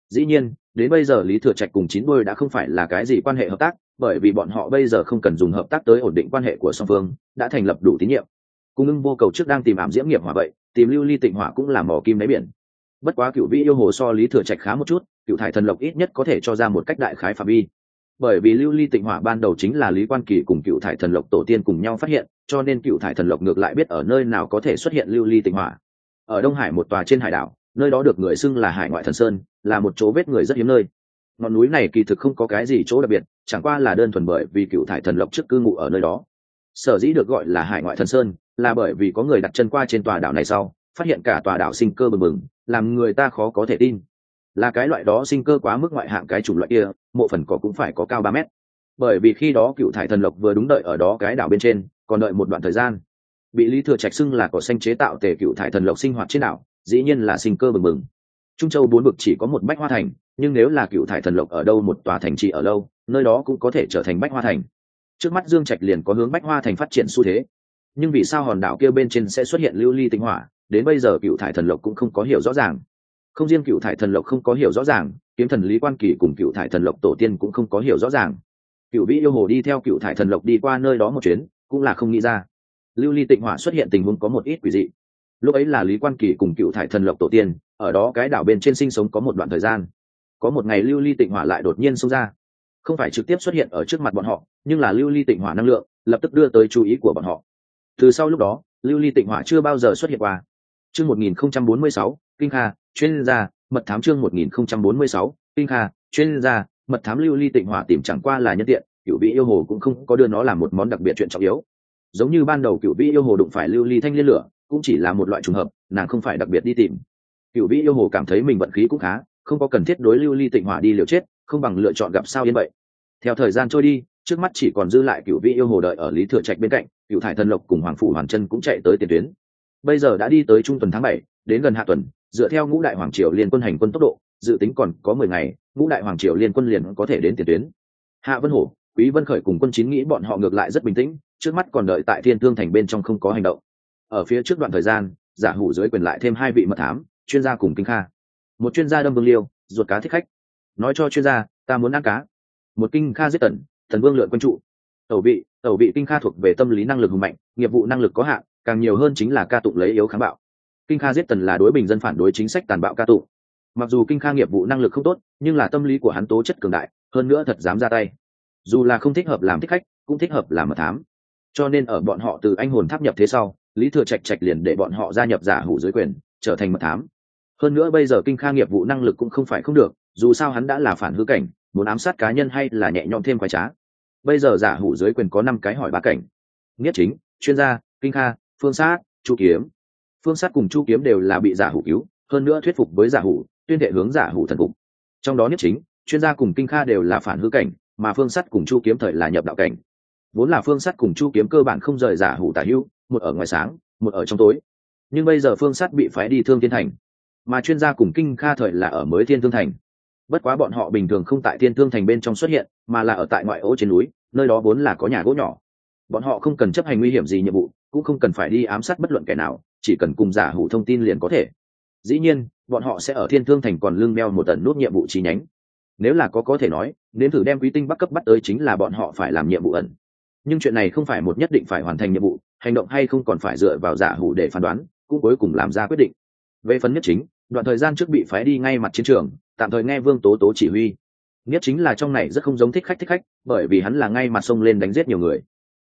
Dĩ nhiên, đến bây giờ lý thừa trạch cùng chín đôi đã không phải là cái gì quan hệ hợp tác bởi vì bọn họ bây giờ không cần dùng hợp tác tới ổn định quan hệ của song phương, đã thành lập đủ tín nhiệm. Cung ưng vô cầu trước đang tìm ảm diễm nghiệp hỏa vậy, tìm lưu ly tịnh hỏa cũng là mỏ kim đáy biển. Bất quá cựu vĩ yêu hồ so lý thừa trạch khá một chút, cựu thải thần lộc ít nhất có thể cho ra một cách đại khái phạm vi. Bởi vì lưu ly tịnh hỏa ban đầu chính là lý quan kỳ cùng cựu thải thần lộc tổ tiên cùng nhau phát hiện, cho nên cựu thải thần lộc ngược lại biết ở nơi nào có thể xuất hiện lưu ly tịnh hỏa. Ở đông hải một tòa trên hải đảo, nơi đó được người xưng là hải ngoại thần sơn, là một chỗ vết người rất hiếm nơi ngọn núi này kỳ thực không có cái gì chỗ đặc biệt, chẳng qua là đơn thuần bởi vì cựu thải thần lộc trước cư ngụ ở nơi đó. Sở dĩ được gọi là hải ngoại thần sơn, là bởi vì có người đặt chân qua trên tòa đảo này sau, phát hiện cả tòa đảo sinh cơ bừng bừng, làm người ta khó có thể tin. Là cái loại đó sinh cơ quá mức ngoại hạng cái chủng loại kia, mộ phần cỏ cũng phải có cao ba mét. Bởi vì khi đó cựu thải thần lộc vừa đúng đợi ở đó cái đảo bên trên, còn đợi một đoạn thời gian. Bị lý thừa trạch xưng là cỏ xanh chế tạo tề cựu thải thần lộc sinh hoạt trên đảo, dĩ nhiên là sinh cơ bừng bừng trung châu bốn vực chỉ có một bách hoa thành, nhưng nếu là cựu thải thần lộc ở đâu một tòa thành trì ở lâu, nơi đó cũng có thể trở thành bách hoa thành. Trước mắt dương trạch liền có hướng bách hoa thành phát triển xu thế. Nhưng vì sao hòn đảo kia bên trên sẽ xuất hiện lưu ly tinh hỏa, đến bây giờ cựu thải thần lộc cũng không có hiểu rõ ràng. Không riêng cựu thải thần lộc không có hiểu rõ ràng, kiếm thần lý quan kỳ cùng cựu thải thần lộc tổ tiên cũng không có hiểu rõ ràng. Cựu vĩ yêu hồ đi theo cựu thải thần lộc đi qua nơi đó một chuyến, cũng là không nghĩ ra. Lưu ly tịnh hỏa xuất hiện tình huống có một ít quỷ dị. Lúc ấy là lý quan kỳ cùng cựu thải thần lộc tổ tiên ở đó cái đảo bên trên sinh sống có một đoạn thời gian. Có một ngày lưu ly tịnh hỏa lại đột nhiên xông ra. Không phải trực tiếp xuất hiện ở trước mặt bọn họ, nhưng là lưu ly tịnh hỏa năng lượng lập tức đưa tới chú ý của bọn họ. Từ sau lúc đó, lưu ly tịnh hỏa chưa bao giờ xuất hiện qua. Chương một nghìn không trăm bốn mươi sáu, kinh kha, chuyên gia, mật thám chương một nghìn không trăm bốn mươi sáu, kinh kha, chuyên gia, mật thám lưu ly tịnh hỏa tìm chẳng qua là nhân tiện, cựu vị yêu hồ cũng không có đưa nó làm một món đặc biệt chuyện trọng yếu. Giống như ban đầu cựu vị yêu hồ đụng phải lưu ly thanh liên lửa, cũng chỉ là một loại trùng hợp, nàng không phải đặc biệt đi tìm cựu vĩ yêu hồ cảm thấy mình vận khí cũng khá, không có cần thiết đối lưu ly tịnh hỏa đi liều chết, không bằng lựa chọn gặp sao yên vậy. Theo thời gian trôi đi, trước mắt chỉ còn dư lại cựu vị yêu hồ đợi ở lý thừa trạch bên cạnh cựu thải thần lộc cùng hoàng phủ hoàn chân cũng chạy tới tiền tuyến. Bây giờ đã đi tới trung tuần tháng bảy, đến gần hạ tuần, dựa theo ngũ đại hoàng triều liên quân hành quân tốc độ, dự tính còn có mười ngày, ngũ đại hoàng triều liên quân liền có thể đến tiền tuyến. Hạ vân hổ, quý vân khởi cùng quân chín nghĩ bọn họ ngược lại rất bình tĩnh, trước mắt còn đợi tại thiên thương thành bên trong không có hành động. Ở phía trước đoạn thời gian, giả hủ dưới quyền lại thêm hai vị mật thám chuyên gia cùng kinh kha. Một chuyên gia đâm vương liêu, ruột cá thích khách. Nói cho chuyên gia, ta muốn ăn cá. Một kinh kha giết tần thần vương lượn quân trụ. Tẩu vị tẩu vị kinh kha thuộc về tâm lý năng lực hùng mạnh, nghiệp vụ năng lực có hạn, càng nhiều hơn chính là ca tụng lấy yếu kháng bạo. Kinh kha giết tần là đối bình dân phản đối chính sách tàn bạo ca tụng. Mặc dù kinh kha nghiệp vụ năng lực không tốt, nhưng là tâm lý của hắn tố chất cường đại, hơn nữa thật dám ra tay. Dù là không thích hợp làm thích khách, cũng thích hợp làm mật thám. Cho nên ở bọn họ từ anh hồn tháp nhập thế sau, lý thừa trạch trạch liền để bọn họ gia nhập giả hủ dưới quyền, trở thành mật thám hơn nữa bây giờ kinh kha nghiệp vụ năng lực cũng không phải không được, dù sao hắn đã là phản hư cảnh, muốn ám sát cá nhân hay là nhẹ nhõm thêm khoái trá. Bây giờ giả hủ dưới quyền có năm cái hỏi ba cảnh. Nhất chính, chuyên gia, kinh kha, phương sát, chu kiếm. Phương sát cùng chu kiếm đều là bị giả hủ cứu, hơn nữa thuyết phục với giả hủ, tuyên thệ hướng giả hủ thần phục. Trong đó nhất chính, chuyên gia cùng kinh kha đều là phản hư cảnh, mà phương sắt cùng chu kiếm thời là nhập đạo cảnh. Vốn là phương sắt cùng chu kiếm cơ bản không rời giả hủ tả hữu, một ở ngoài sáng, một ở trong tối. Nhưng bây giờ phương sắt bị phái đi thương thiên thành mà chuyên gia cùng kinh kha thời là ở mới thiên thương thành. Bất quá bọn họ bình thường không tại thiên thương thành bên trong xuất hiện, mà là ở tại ngoại ô trên núi, nơi đó vốn là có nhà gỗ nhỏ. Bọn họ không cần chấp hành nguy hiểm gì nhiệm vụ, cũng không cần phải đi ám sát bất luận kẻ nào, chỉ cần cùng giả hủ thông tin liền có thể. Dĩ nhiên, bọn họ sẽ ở thiên thương thành còn lương đeo một tần nút nhiệm vụ chi nhánh. Nếu là có có thể nói, nếm thử đem quý tinh bắc cấp bắt tới chính là bọn họ phải làm nhiệm vụ ẩn. Nhưng chuyện này không phải một nhất định phải hoàn thành nhiệm vụ, hành động hay không còn phải dựa vào giả hủ để phán đoán, cũng cuối cùng làm ra quyết định. Về phần nhất chính đoạn thời gian trước bị phái đi ngay mặt chiến trường, tạm thời nghe vương tố tố chỉ huy. Nhất chính là trong này rất không giống thích khách thích khách, bởi vì hắn là ngay mặt sông lên đánh giết nhiều người.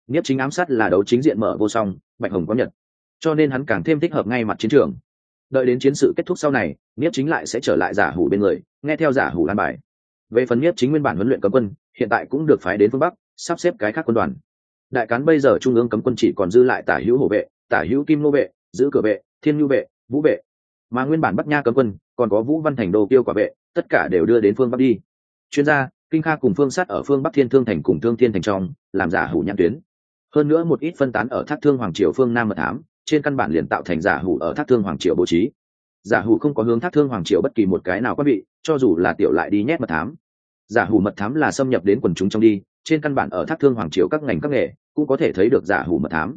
Nhất chính ám sát là đấu chính diện mở vô song, bạch hồng có nhật. Cho nên hắn càng thêm thích hợp ngay mặt chiến trường. Đợi đến chiến sự kết thúc sau này nhất chính lại sẽ trở lại giả hủ bên người, nghe theo giả hủ lan bài. Về phần nhất chính nguyên bản huấn luyện cấm quân, hiện tại cũng được phái đến phương bắc, sắp xếp cái khác quân đoàn. Đại cán bây giờ trung ương cấm quân chỉ còn dư lại tả hữu hổ vệ, tả hữu kim nô vệ, giữ cửa vệ, thiên nhu vệ, vũ vệ mà nguyên bản bắc nha cấm quân, còn có vũ văn thành đô tiêu quả vệ, tất cả đều đưa đến phương bắc đi. Chuyên gia, kinh kha cùng phương sát ở phương bắc thiên thương thành cùng thương thiên thành trong, làm giả hủ nhãn tuyến. Hơn nữa một ít phân tán ở thác thương hoàng triều phương nam mật thám, trên căn bản liền tạo thành giả hủ ở thác thương hoàng triều bố trí. Giả hủ không có hướng thác thương hoàng triều bất kỳ một cái nào quan bị cho dù là tiểu lại đi nhét mật thám. Giả hủ mật thám là xâm nhập đến quần chúng trong đi, trên căn bản ở thác thương hoàng triều các ngành các nghề, cũng có thể thấy được giả hủ mật thám.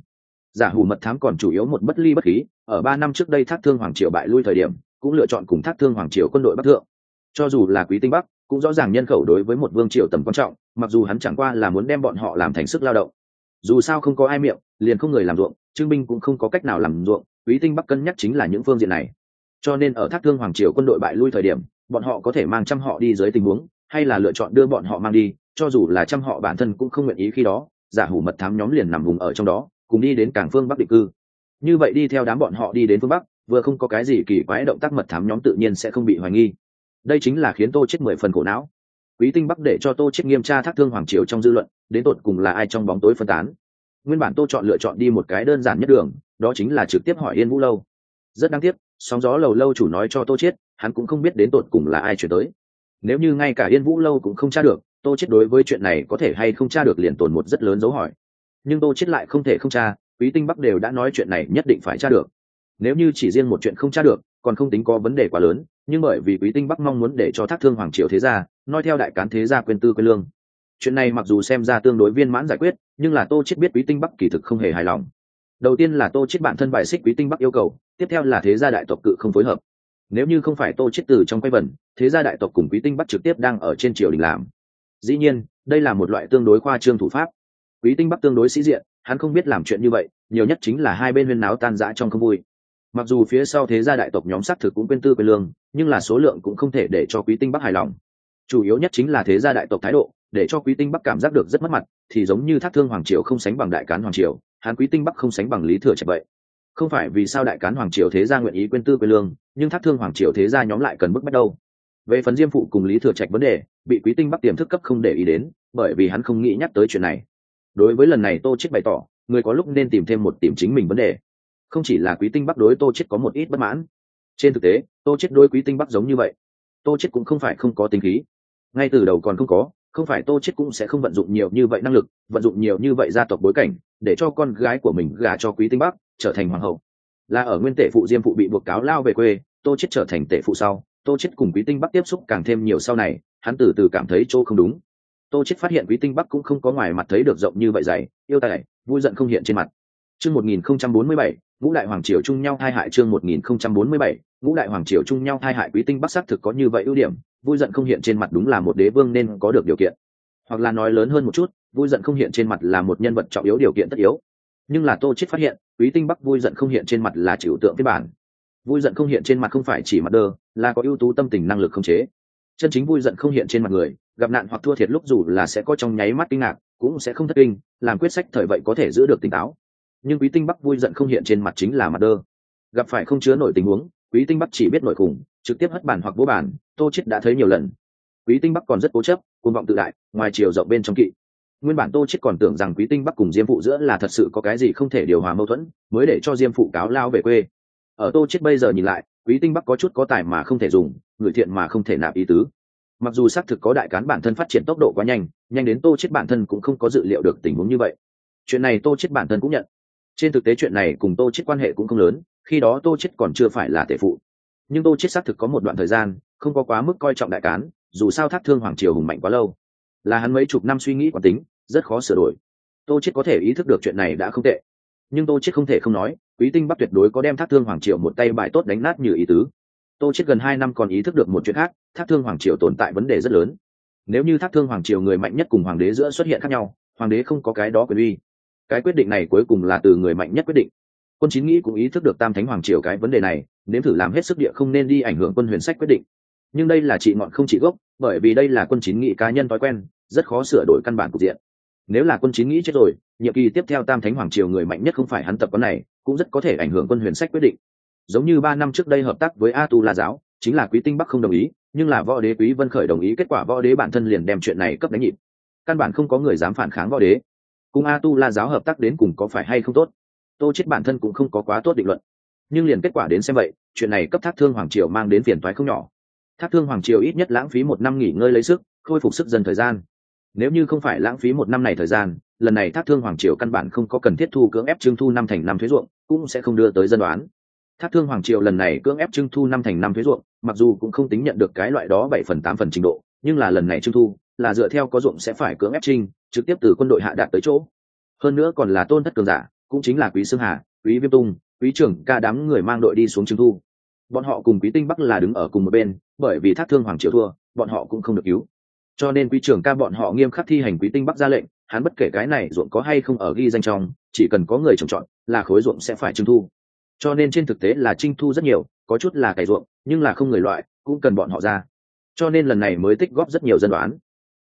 Giả hủ mật thám còn chủ yếu một bất ly bất khí ở ba năm trước đây thác thương hoàng triều bại lui thời điểm, cũng lựa chọn cùng thác thương hoàng triều quân đội bắc thượng. Cho dù là quý tinh bắc, cũng rõ ràng nhân khẩu đối với một vương triều tầm quan trọng, mặc dù hắn chẳng qua là muốn đem bọn họ làm thành sức lao động. Dù sao không có ai miệng, liền không người làm ruộng, trương binh cũng không có cách nào làm ruộng, quý tinh bắc cân nhắc chính là những phương diện này. Cho nên ở thác thương hoàng triều quân đội bại lui thời điểm, bọn họ có thể mang trăm họ đi dưới tình huống, hay là lựa chọn đưa bọn họ mang đi, cho dù là trăm họ bản thân cũng không nguyện ý khi đó, giả hủ mật thám nhóm liền nằm vùng ở trong đó, cùng đi đến cảng phương bắc định cư như vậy đi theo đám bọn họ đi đến phương bắc, vừa không có cái gì kỳ quái động tác mật thám nhóm tự nhiên sẽ không bị hoài nghi. Đây chính là khiến tô chết mười phần khổ não. Quý tinh bắc để cho tô chết nghiêm tra thác thương hoàng triều trong dư luận, đến tột cùng là ai trong bóng tối phân tán. Nguyên bản tô chọn lựa chọn đi một cái đơn giản nhất đường, đó chính là trực tiếp hỏi yên vũ lâu. Rất đáng tiếc, sóng gió lầu lâu chủ nói cho tô chết, hắn cũng không biết đến tột cùng là ai chuyển tới. Nếu như ngay cả yên vũ lâu cũng không tra được, tô chết đối với chuyện này có thể hay không tra được liền tồn một rất lớn dấu hỏi. Nhưng tô chết lại không thể không tra quý tinh bắc đều đã nói chuyện này nhất định phải tra được. Nếu như chỉ riêng một chuyện không tra được, còn không tính có vấn đề quá lớn, nhưng bởi vì quý tinh bắc mong muốn để cho thác thương hoàng triều thế gia, nói theo đại cán thế gia quyền tư quyền lương. Chuyện này mặc dù xem ra tương đối viên mãn giải quyết, nhưng là tô chết biết quý tinh bắc kỳ thực không hề hài lòng. Đầu tiên là tô chết bản thân bài xích quý tinh bắc yêu cầu, tiếp theo là thế gia đại tộc cự không phối hợp. Nếu như không phải tô chết từ trong quay vần, thế gia đại tộc cùng quý tinh bắc trực tiếp đang ở trên triều đình làm. Dĩ nhiên, đây là một loại tương đối khoa trương thủ pháp. Quý tinh bắc tương đối sĩ diện hắn không biết làm chuyện như vậy, nhiều nhất chính là hai bên huyên náo tan rã trong không vui. Mặc dù phía sau thế gia đại tộc nhóm xác thực cũng quên tư quên lương, nhưng là số lượng cũng không thể để cho quý tinh bắc hài lòng. Chủ yếu nhất chính là thế gia đại tộc thái độ, để cho quý tinh bắc cảm giác được rất mất mặt, thì giống như thác thương hoàng triều không sánh bằng đại cán hoàng triều, hắn quý tinh bắc không sánh bằng lý thừa trạch vậy. Không phải vì sao đại cán hoàng triều thế gia nguyện ý quên tư quên lương, nhưng thác thương hoàng triều thế gia nhóm lại cần bức bắt đâu. Về phần diêm phụ cùng lý thừa trạch vấn đề, bị quý tinh bắc tiềm thức cấp không để ý đến, bởi vì hắn không nghĩ nhắc tới chuyện này đối với lần này tô chết bày tỏ, người có lúc nên tìm thêm một tìm chính mình vấn đề. Không chỉ là quý tinh bắc đối tô chết có một ít bất mãn. Trên thực tế, tô chết đối quý tinh bắc giống như vậy. Tô chết cũng không phải không có tính khí. Ngay từ đầu còn không có, không phải tô chết cũng sẽ không vận dụng nhiều như vậy năng lực, vận dụng nhiều như vậy gia tộc bối cảnh, để cho con gái của mình gả cho quý tinh bắc, trở thành hoàng hậu. Là ở nguyên tể phụ diêm phụ bị buộc cáo lao về quê, tô chết trở thành tể phụ sau. Tô chết cùng quý tinh bắc tiếp xúc càng thêm nhiều sau này, hắn từ từ cảm thấy chỗ không đúng tô chết phát hiện quý tinh bắc cũng không có ngoài mặt thấy được rộng như vậy dày, yêu tài, vui giận không hiện trên mặt. Chương 1047 ngũ đại hoàng triều chung nhau thay hại chương 1047 ngũ đại hoàng triều chung nhau thay hại quý tinh bắc xác thực có như vậy ưu điểm, vui giận không hiện trên mặt đúng là một đế vương nên có được điều kiện. Hoặc là nói lớn hơn một chút, vui giận không hiện trên mặt là một nhân vật trọng yếu điều kiện tất yếu. Nhưng là tô chết phát hiện, quý tinh bắc vui giận không hiện trên mặt là chịu tượng phiên bản. Vui giận không hiện trên mặt không phải chỉ mặt đơ, là có ưu tú tâm tình năng lực không chế. Chân chính vui giận không hiện trên mặt người gặp nạn hoặc thua thiệt lúc dù là sẽ có trong nháy mắt kinh ngạc, cũng sẽ không thất kinh, làm quyết sách thời vậy có thể giữ được tỉnh táo. Nhưng quý tinh bắc vui giận không hiện trên mặt chính là mặt đơ. Gặp phải không chứa nổi tình huống, quý tinh bắc chỉ biết nổi khủng, trực tiếp hất bản hoặc vô bản tô chết đã thấy nhiều lần. Quý tinh bắc còn rất cố chấp, cuồng vọng tự đại, ngoài chiều rộng bên trong kỵ. Nguyên bản tô chết còn tưởng rằng quý tinh bắc cùng diêm phụ giữa là thật sự có cái gì không thể điều hòa mâu thuẫn, mới để cho diêm phụ cáo lao về quê. Ở tô chết bây giờ nhìn lại, quý tinh bắc có chút có tài mà không thể dùng, người thiện mà không thể nạp ý tứ mặc dù xác thực có đại cán bản thân phát triển tốc độ quá nhanh nhanh đến tô chết bản thân cũng không có dự liệu được tình huống như vậy. Chuyện này tô chết bản thân cũng nhận. Trên thực tế chuyện này cùng tô chết quan hệ cũng không lớn, khi đó tô chết còn chưa phải là tể phụ. Nhưng tô chết xác thực có một đoạn thời gian, không có quá mức coi trọng đại cán, dù sao thác thương hoàng triều hùng mạnh quá lâu. Là hắn mấy chục năm suy nghĩ quán tính, rất khó sửa đổi. Tô chết có thể ý thức được chuyện này đã không tệ. Nhưng tô chết không thể không nói, quý tinh bắc tuyệt đối có đem thác thương hoàng triều một tay bài tốt đánh nát như ý tứ tô chết gần hai năm còn ý thức được một chuyện khác, thác thương hoàng triều tồn tại vấn đề rất lớn. Nếu như thác thương hoàng triều người mạnh nhất cùng hoàng đế giữa xuất hiện khác nhau, hoàng đế không có cái đó quyền uy. Cái quyết định này cuối cùng là từ người mạnh nhất quyết định. Quân chín nghĩ cũng ý thức được tam thánh hoàng triều cái vấn đề này, nếm thử làm hết sức địa không nên đi ảnh hưởng quân huyền sách quyết định. Nhưng đây là trị ngọn không trị gốc, bởi vì đây là quân chín nghĩ cá nhân thói quen, rất khó sửa đổi căn bản cục diện. Nếu là quân chín nghĩ chết rồi, nhiệm kỳ tiếp theo tam thánh hoàng triều người mạnh nhất không phải hắn tập quán này, cũng rất có thể ảnh hưởng quân huyền sách quyết định giống như ba năm trước đây hợp tác với a tu la giáo, chính là quý tinh bắc không đồng ý, nhưng là võ đế quý vân khởi đồng ý, kết quả võ đế bản thân liền đem chuyện này cấp đánh nhịp. Căn bản không có người dám phản kháng võ đế. Cùng a tu la giáo hợp tác đến cùng có phải hay không tốt, tô chết bản thân cũng không có quá tốt định luận. Nhưng liền kết quả đến xem vậy, chuyện này cấp thác thương hoàng triều mang đến phiền toái không nhỏ. Thác thương hoàng triều ít nhất lãng phí một năm nghỉ ngơi lấy sức, khôi phục sức dần thời gian. Nếu như không phải lãng phí một năm này thời gian, lần này thác thương hoàng triều căn bản không có cần thiết thu cưỡng ép trương thu năm thành năm thuế ruộng, cũng sẽ không đưa tới dân đoán thác thương hoàng triều lần này cưỡng ép trưng thu năm thành năm thuế ruộng, mặc dù cũng không tính nhận được cái loại đó bảy phần tám phần trình độ, nhưng là lần này trưng thu là dựa theo có ruộng sẽ phải cưỡng ép trinh, trực tiếp từ quân đội hạ đạt tới chỗ. Hơn nữa còn là tôn thất cường giả, cũng chính là quý sương hà, quý viêm tung, quý trưởng, ca đám người mang đội đi xuống trưng thu. Bọn họ cùng quý tinh bắc là đứng ở cùng một bên, bởi vì thác thương hoàng triều thua, bọn họ cũng không được cứu. Cho nên quý trưởng ca bọn họ nghiêm khắc thi hành quý tinh bắc ra lệnh, hắn bất kể cái này ruộng có hay không ở ghi danh trong, chỉ cần có người trồng trọt, là khối ruộng sẽ phải trưng thu cho nên trên thực tế là trinh thu rất nhiều, có chút là cày ruộng, nhưng là không người loại, cũng cần bọn họ ra. Cho nên lần này mới tích góp rất nhiều dân đoán.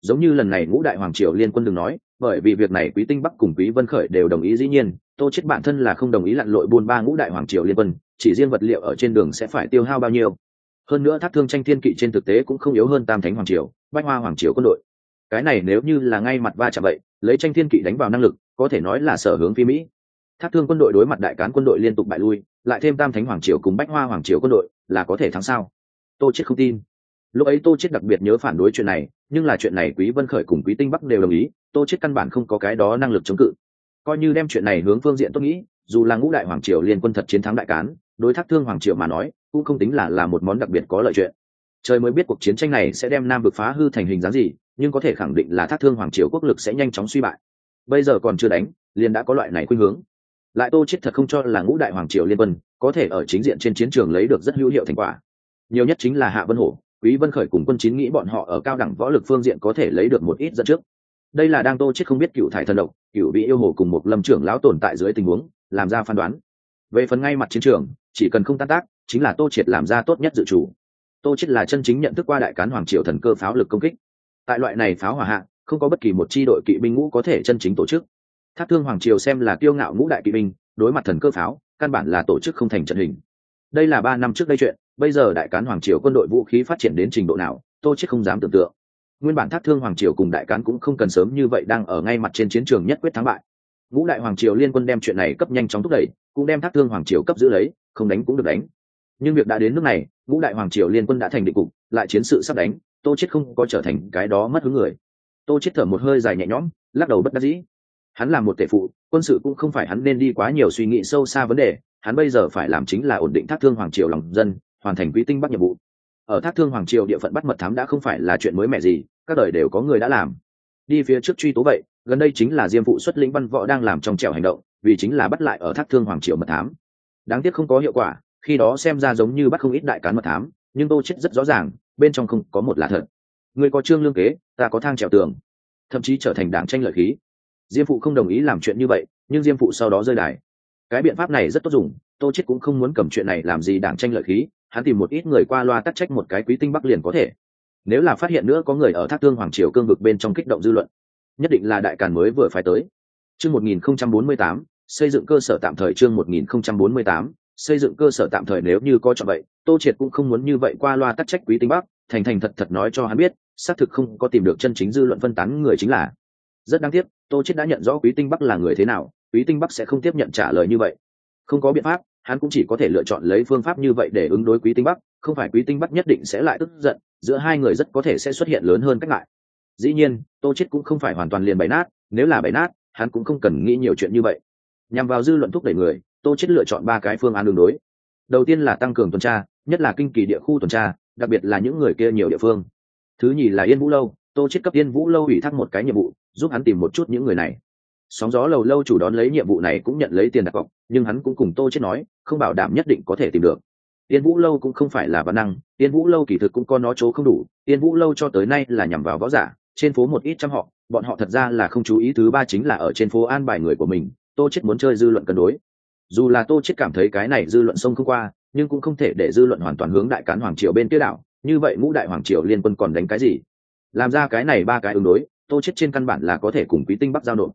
Giống như lần này ngũ đại hoàng triều liên quân đừng nói, bởi vì việc này quý tinh bắc cùng quý vân khởi đều đồng ý dĩ nhiên, tô chết bản thân là không đồng ý lặn lội buôn ba ngũ đại hoàng triều liên quân, chỉ riêng vật liệu ở trên đường sẽ phải tiêu hao bao nhiêu. Hơn nữa thác thương tranh thiên kỵ trên thực tế cũng không yếu hơn tam thánh hoàng triều, bách hoa hoàng triều quân đội. Cái này nếu như là ngay mặt va chạm vậy, lấy tranh thiên kỵ đánh vào năng lực, có thể nói là sở hướng phi mỹ thác thương quân đội đối mặt đại cán quân đội liên tục bại lui, lại thêm tam thánh hoàng triều cùng bách hoa hoàng triều quân đội, là có thể thắng sao? Tô chết không tin. Lúc ấy tô chết đặc biệt nhớ phản đối chuyện này, nhưng là chuyện này quý vân khởi cùng quý tinh bắc đều đồng ý, tô chết căn bản không có cái đó năng lực chống cự. Coi như đem chuyện này hướng phương diện tôi nghĩ, dù là ngũ đại hoàng triều liên quân thật chiến thắng đại cán, đối thác thương hoàng triều mà nói, cũng không tính là là một món đặc biệt có lợi chuyện. Trời mới biết cuộc chiến tranh này sẽ đem nam vực phá hư thành hình dáng gì, nhưng có thể khẳng định là thác thương hoàng triều quốc lực sẽ nhanh chóng suy bại. Bây giờ còn chưa đánh, liền đã có loại này khuynh hướng lại tô chết thật không cho là ngũ đại hoàng triều liên quân có thể ở chính diện trên chiến trường lấy được rất hữu hiệu thành quả. Nhiều nhất chính là hạ vân hổ, quý vân khởi cùng quân chín nghĩ bọn họ ở cao đẳng võ lực phương diện có thể lấy được một ít dẫn trước. Đây là đang tô chết không biết cựu thải thần độc, cựu bị yêu hồ cùng một lâm trưởng lão tồn tại dưới tình huống, làm ra phán đoán. Về phần ngay mặt chiến trường, chỉ cần không tan tác, chính là tô triệt làm ra tốt nhất dự chủ. Tô chết là chân chính nhận thức qua đại cán hoàng triều thần cơ pháo lực công kích. Tại loại này pháo hỏa hạ, không có bất kỳ một chi đội kỵ binh ngũ có thể chân chính tổ chức tháp thương hoàng triều xem là kiêu ngạo ngũ đại kỵ binh, đối mặt thần cơ pháo, căn bản là tổ chức không thành trận hình. Đây là ba năm trước đây chuyện, bây giờ đại cán hoàng triều quân đội vũ khí phát triển đến trình độ nào, tô chết không dám tưởng tượng. Nguyên bản thác thương hoàng triều cùng đại cán cũng không cần sớm như vậy đang ở ngay mặt trên chiến trường nhất quyết thắng bại. Ngũ đại hoàng triều liên quân đem chuyện này cấp nhanh chóng thúc đẩy, cũng đem thác thương hoàng triều cấp giữ lấy, không đánh cũng được đánh. Nhưng việc đã đến nước này, ngũ đại hoàng triều liên quân đã thành định cục, lại chiến sự sắp đánh, tô chết không có trở thành cái đó mất hướng người. Tô chết thở một hơi dài nhẹ nhõm, lắc đầu bất đắc dĩ hắn là một tể phụ, quân sự cũng không phải hắn nên đi quá nhiều suy nghĩ sâu xa vấn đề, hắn bây giờ phải làm chính là ổn định thác thương hoàng triều lòng dân, hoàn thành quý tinh bắc nhiệm vụ. Ở thác thương hoàng triều địa phận bắt mật thám đã không phải là chuyện mới mẻ gì, các đời đều có người đã làm. Đi phía trước truy tố vậy, gần đây chính là diêm phụ xuất lĩnh văn võ đang làm trong trèo hành động, vì chính là bắt lại ở thác thương hoàng triều mật thám. Đáng tiếc không có hiệu quả, khi đó xem ra giống như bắt không ít đại cán mật thám, nhưng tô chết rất rõ ràng, bên trong không có một là thật. Người có trương lương kế, ta có thang trèo tường. Thậm chí trở thành đảng tranh lợi khí diêm phụ không đồng ý làm chuyện như vậy, nhưng diêm phụ sau đó rơi đài. Cái biện pháp này rất tốt dùng, tô chết cũng không muốn cầm chuyện này làm gì đảng tranh lợi khí, hắn tìm một ít người qua loa tắt trách một cái quý tinh bắc liền có thể. Nếu là phát hiện nữa có người ở thác Thương hoàng triều cương vực bên trong kích động dư luận, nhất định là đại càn mới vừa phải tới. Chương 1048 xây dựng cơ sở tạm thời chương 1048 xây dựng cơ sở tạm thời nếu như có chọn vậy, tô triệt cũng không muốn như vậy qua loa tắt trách quý tinh bắc, thành thành thật thật nói cho hắn biết, xác thực không có tìm được chân chính dư luận phân tán người chính là rất đáng tiếc, tô chết đã nhận rõ quý tinh bắc là người thế nào, quý tinh bắc sẽ không tiếp nhận trả lời như vậy. Không có biện pháp, hắn cũng chỉ có thể lựa chọn lấy phương pháp như vậy để ứng đối quý tinh bắc, không phải quý tinh bắc nhất định sẽ lại tức giận, giữa hai người rất có thể sẽ xuất hiện lớn hơn cách ngại. Dĩ nhiên, tô chết cũng không phải hoàn toàn liền bày nát, nếu là bày nát, hắn cũng không cần nghĩ nhiều chuyện như vậy. Nhằm vào dư luận thúc đẩy người, tô chết lựa chọn ba cái phương án đường đối. Đầu tiên là tăng cường tuần tra, nhất là kinh kỳ địa khu tuần tra, đặc biệt là những người kia nhiều địa phương. Thứ nhì là yên vũ lâu tô chết cấp yên vũ lâu ủy thác một cái nhiệm vụ, giúp hắn tìm một chút những người này. Sóng gió lâu lâu chủ đón lấy nhiệm vụ này cũng nhận lấy tiền đặt cọc, nhưng hắn cũng cùng tô chết nói, không bảo đảm nhất định có thể tìm được. Tiên vũ lâu cũng không phải là văn năng tiên vũ lâu kỳ thực cũng có nó chỗ không đủ tiên vũ lâu cho tới nay là nhằm vào võ giả, trên phố một ít trăm họ, bọn họ thật ra là không chú ý, thứ ba chính là ở trên phố an bài người của mình, tô chết muốn chơi dư luận cân đối. Dù là tô chết cảm thấy cái này dư luận sông không qua, nhưng cũng không thể để dư luận hoàn toàn hướng đại cán hoàng triều bên kia đảo, như vậy ngũ đại hoàng triều liên quân còn đánh cái gì? Làm ra cái này ba cái ứng đối, tô chết trên căn bản là có thể cùng quý tinh bắc giao nộp.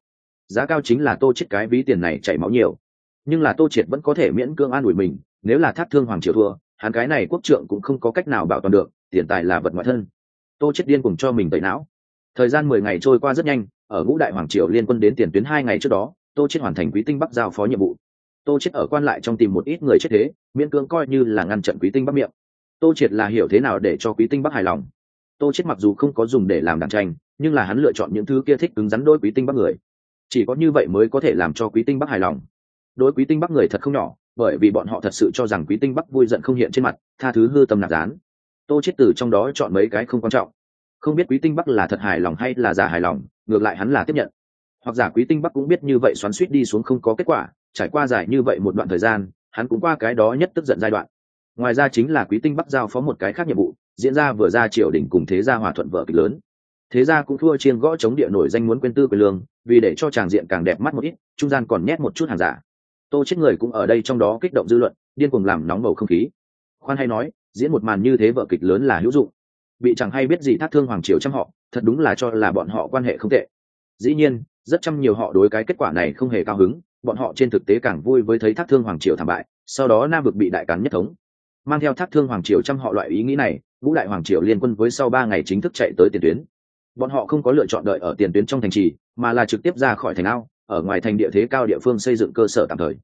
Giá cao chính là tô chết cái ví tiền này chảy máu nhiều. Nhưng là tô triệt vẫn có thể miễn cưỡng an ủi mình, nếu là thác thương hoàng triều thua, hắn cái này quốc trượng cũng không có cách nào bảo toàn được, tiền tài là vật ngoại thân. Tô chết điên cùng cho mình tẩy não. Thời gian mười ngày trôi qua rất nhanh, ở ngũ đại hoàng triều liên quân đến tiền tuyến hai ngày trước đó, tô chết hoàn thành quý tinh bắc giao phó nhiệm vụ. Tô chết ở quan lại trong tìm một ít người chết thế, miễn cưỡng coi như là ngăn chặn quý tinh bắc miệng. Tô triệt là hiểu thế nào để cho quý tinh bắc hài lòng? Tô chết mặc dù không có dùng để làm đàn tranh, nhưng là hắn lựa chọn những thứ kia thích cứng rắn đôi quý tinh bắc người. Chỉ có như vậy mới có thể làm cho quý tinh bắc hài lòng. Đối quý tinh bắc người thật không nhỏ, bởi vì bọn họ thật sự cho rằng quý tinh bắc vui giận không hiện trên mặt, tha thứ hư tâm nạp dán. Tô chết từ trong đó chọn mấy cái không quan trọng. Không biết quý tinh bắc là thật hài lòng hay là giả hài lòng, ngược lại hắn là tiếp nhận. Hoặc giả quý tinh bắc cũng biết như vậy xoắn suýt đi xuống không có kết quả, trải qua dài như vậy một đoạn thời gian, hắn cũng qua cái đó nhất tức giận giai đoạn. Ngoài ra chính là quý tinh bắc giao phó một cái khác nhiệm vụ diễn ra vừa ra triều đình cùng thế gia hòa thuận vợ kịch lớn. Thế gia cũng thua chiên gõ chống địa nổi danh muốn quên tư quyền lương, vì để cho tràng diện càng đẹp mắt một ít, trung gian còn nhét một chút hàng giả. Tô chết người cũng ở đây trong đó kích động dư luận, điên cuồng làm nóng bầu không khí. Khoan hay nói, diễn một màn như thế vợ kịch lớn là hữu dụng. Bị chẳng hay biết gì thác thương hoàng triều trăm họ, thật đúng là cho là bọn họ quan hệ không tệ. Dĩ nhiên, rất chăm nhiều họ đối cái kết quả này không hề cao hứng, bọn họ trên thực tế càng vui với thấy thác thương hoàng triều thảm bại, sau đó nam vực bị đại cán nhất thống. Mang theo thác thương hoàng triều trăm họ loại ý nghĩ này ngũ đại hoàng triều liên quân với sau ba ngày chính thức chạy tới tiền tuyến. Bọn họ không có lựa chọn đợi ở tiền tuyến trong thành trì, mà là trực tiếp ra khỏi thành ao, ở ngoài thành địa thế cao địa phương xây dựng cơ sở tạm thời.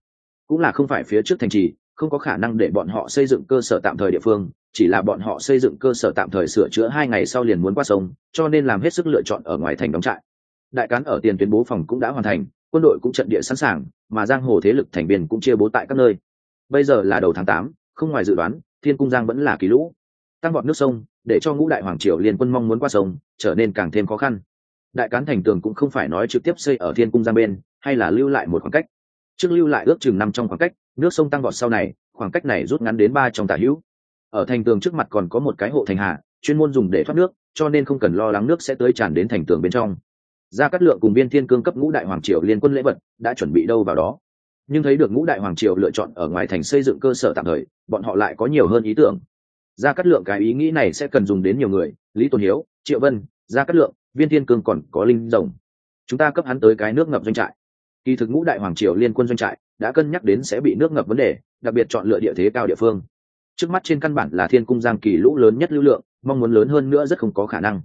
Cũng là không phải phía trước thành trì, không có khả năng để bọn họ xây dựng cơ sở tạm thời địa phương, chỉ là bọn họ xây dựng cơ sở tạm thời sửa chữa hai ngày sau liền muốn qua sông, cho nên làm hết sức lựa chọn ở ngoài thành đóng trại. Đại cán ở tiền tuyến bố phòng cũng đã hoàn thành, quân đội cũng trận địa sẵn sàng, mà giang hồ thế lực thành viên cũng chia bố tại các nơi. Bây giờ là đầu tháng tám, không ngoài dự đoán, thiên cung giang vẫn là kỳ lũ tăng vọt nước sông, để cho ngũ đại hoàng triều liên quân mong muốn qua sông, trở nên càng thêm khó khăn. Đại cán thành tường cũng không phải nói trực tiếp xây ở thiên cung giang bên, hay là lưu lại một khoảng cách. Trước lưu lại ước chừng năm trong khoảng cách, nước sông tăng vọt sau này, khoảng cách này rút ngắn đến ba trong tả hữu. Ở thành tường trước mặt còn có một cái hộ thành hạ, chuyên môn dùng để thoát nước, cho nên không cần lo lắng nước sẽ tới tràn đến thành tường bên trong. Gia cát lượng cùng viên thiên cương cấp ngũ đại hoàng triều liên quân lễ vật, đã chuẩn bị đâu vào đó. Nhưng thấy được ngũ đại hoàng triều lựa chọn ở ngoài thành xây dựng cơ sở tạm thời, bọn họ lại có nhiều hơn ý tưởng gia cát lượng cái ý nghĩ này sẽ cần dùng đến nhiều người, lý tôn hiếu, triệu vân, gia cát lượng, viên thiên cương còn có linh rồng. Chúng ta cấp hắn tới cái nước ngập doanh trại. Kỳ thực ngũ đại hoàng triều liên quân doanh trại đã cân nhắc đến sẽ bị nước ngập vấn đề, đặc biệt chọn lựa địa thế cao địa phương. Trước mắt trên căn bản là thiên cung giang kỳ lũ lớn nhất lưu lượng, mong muốn lớn hơn nữa rất không có khả năng.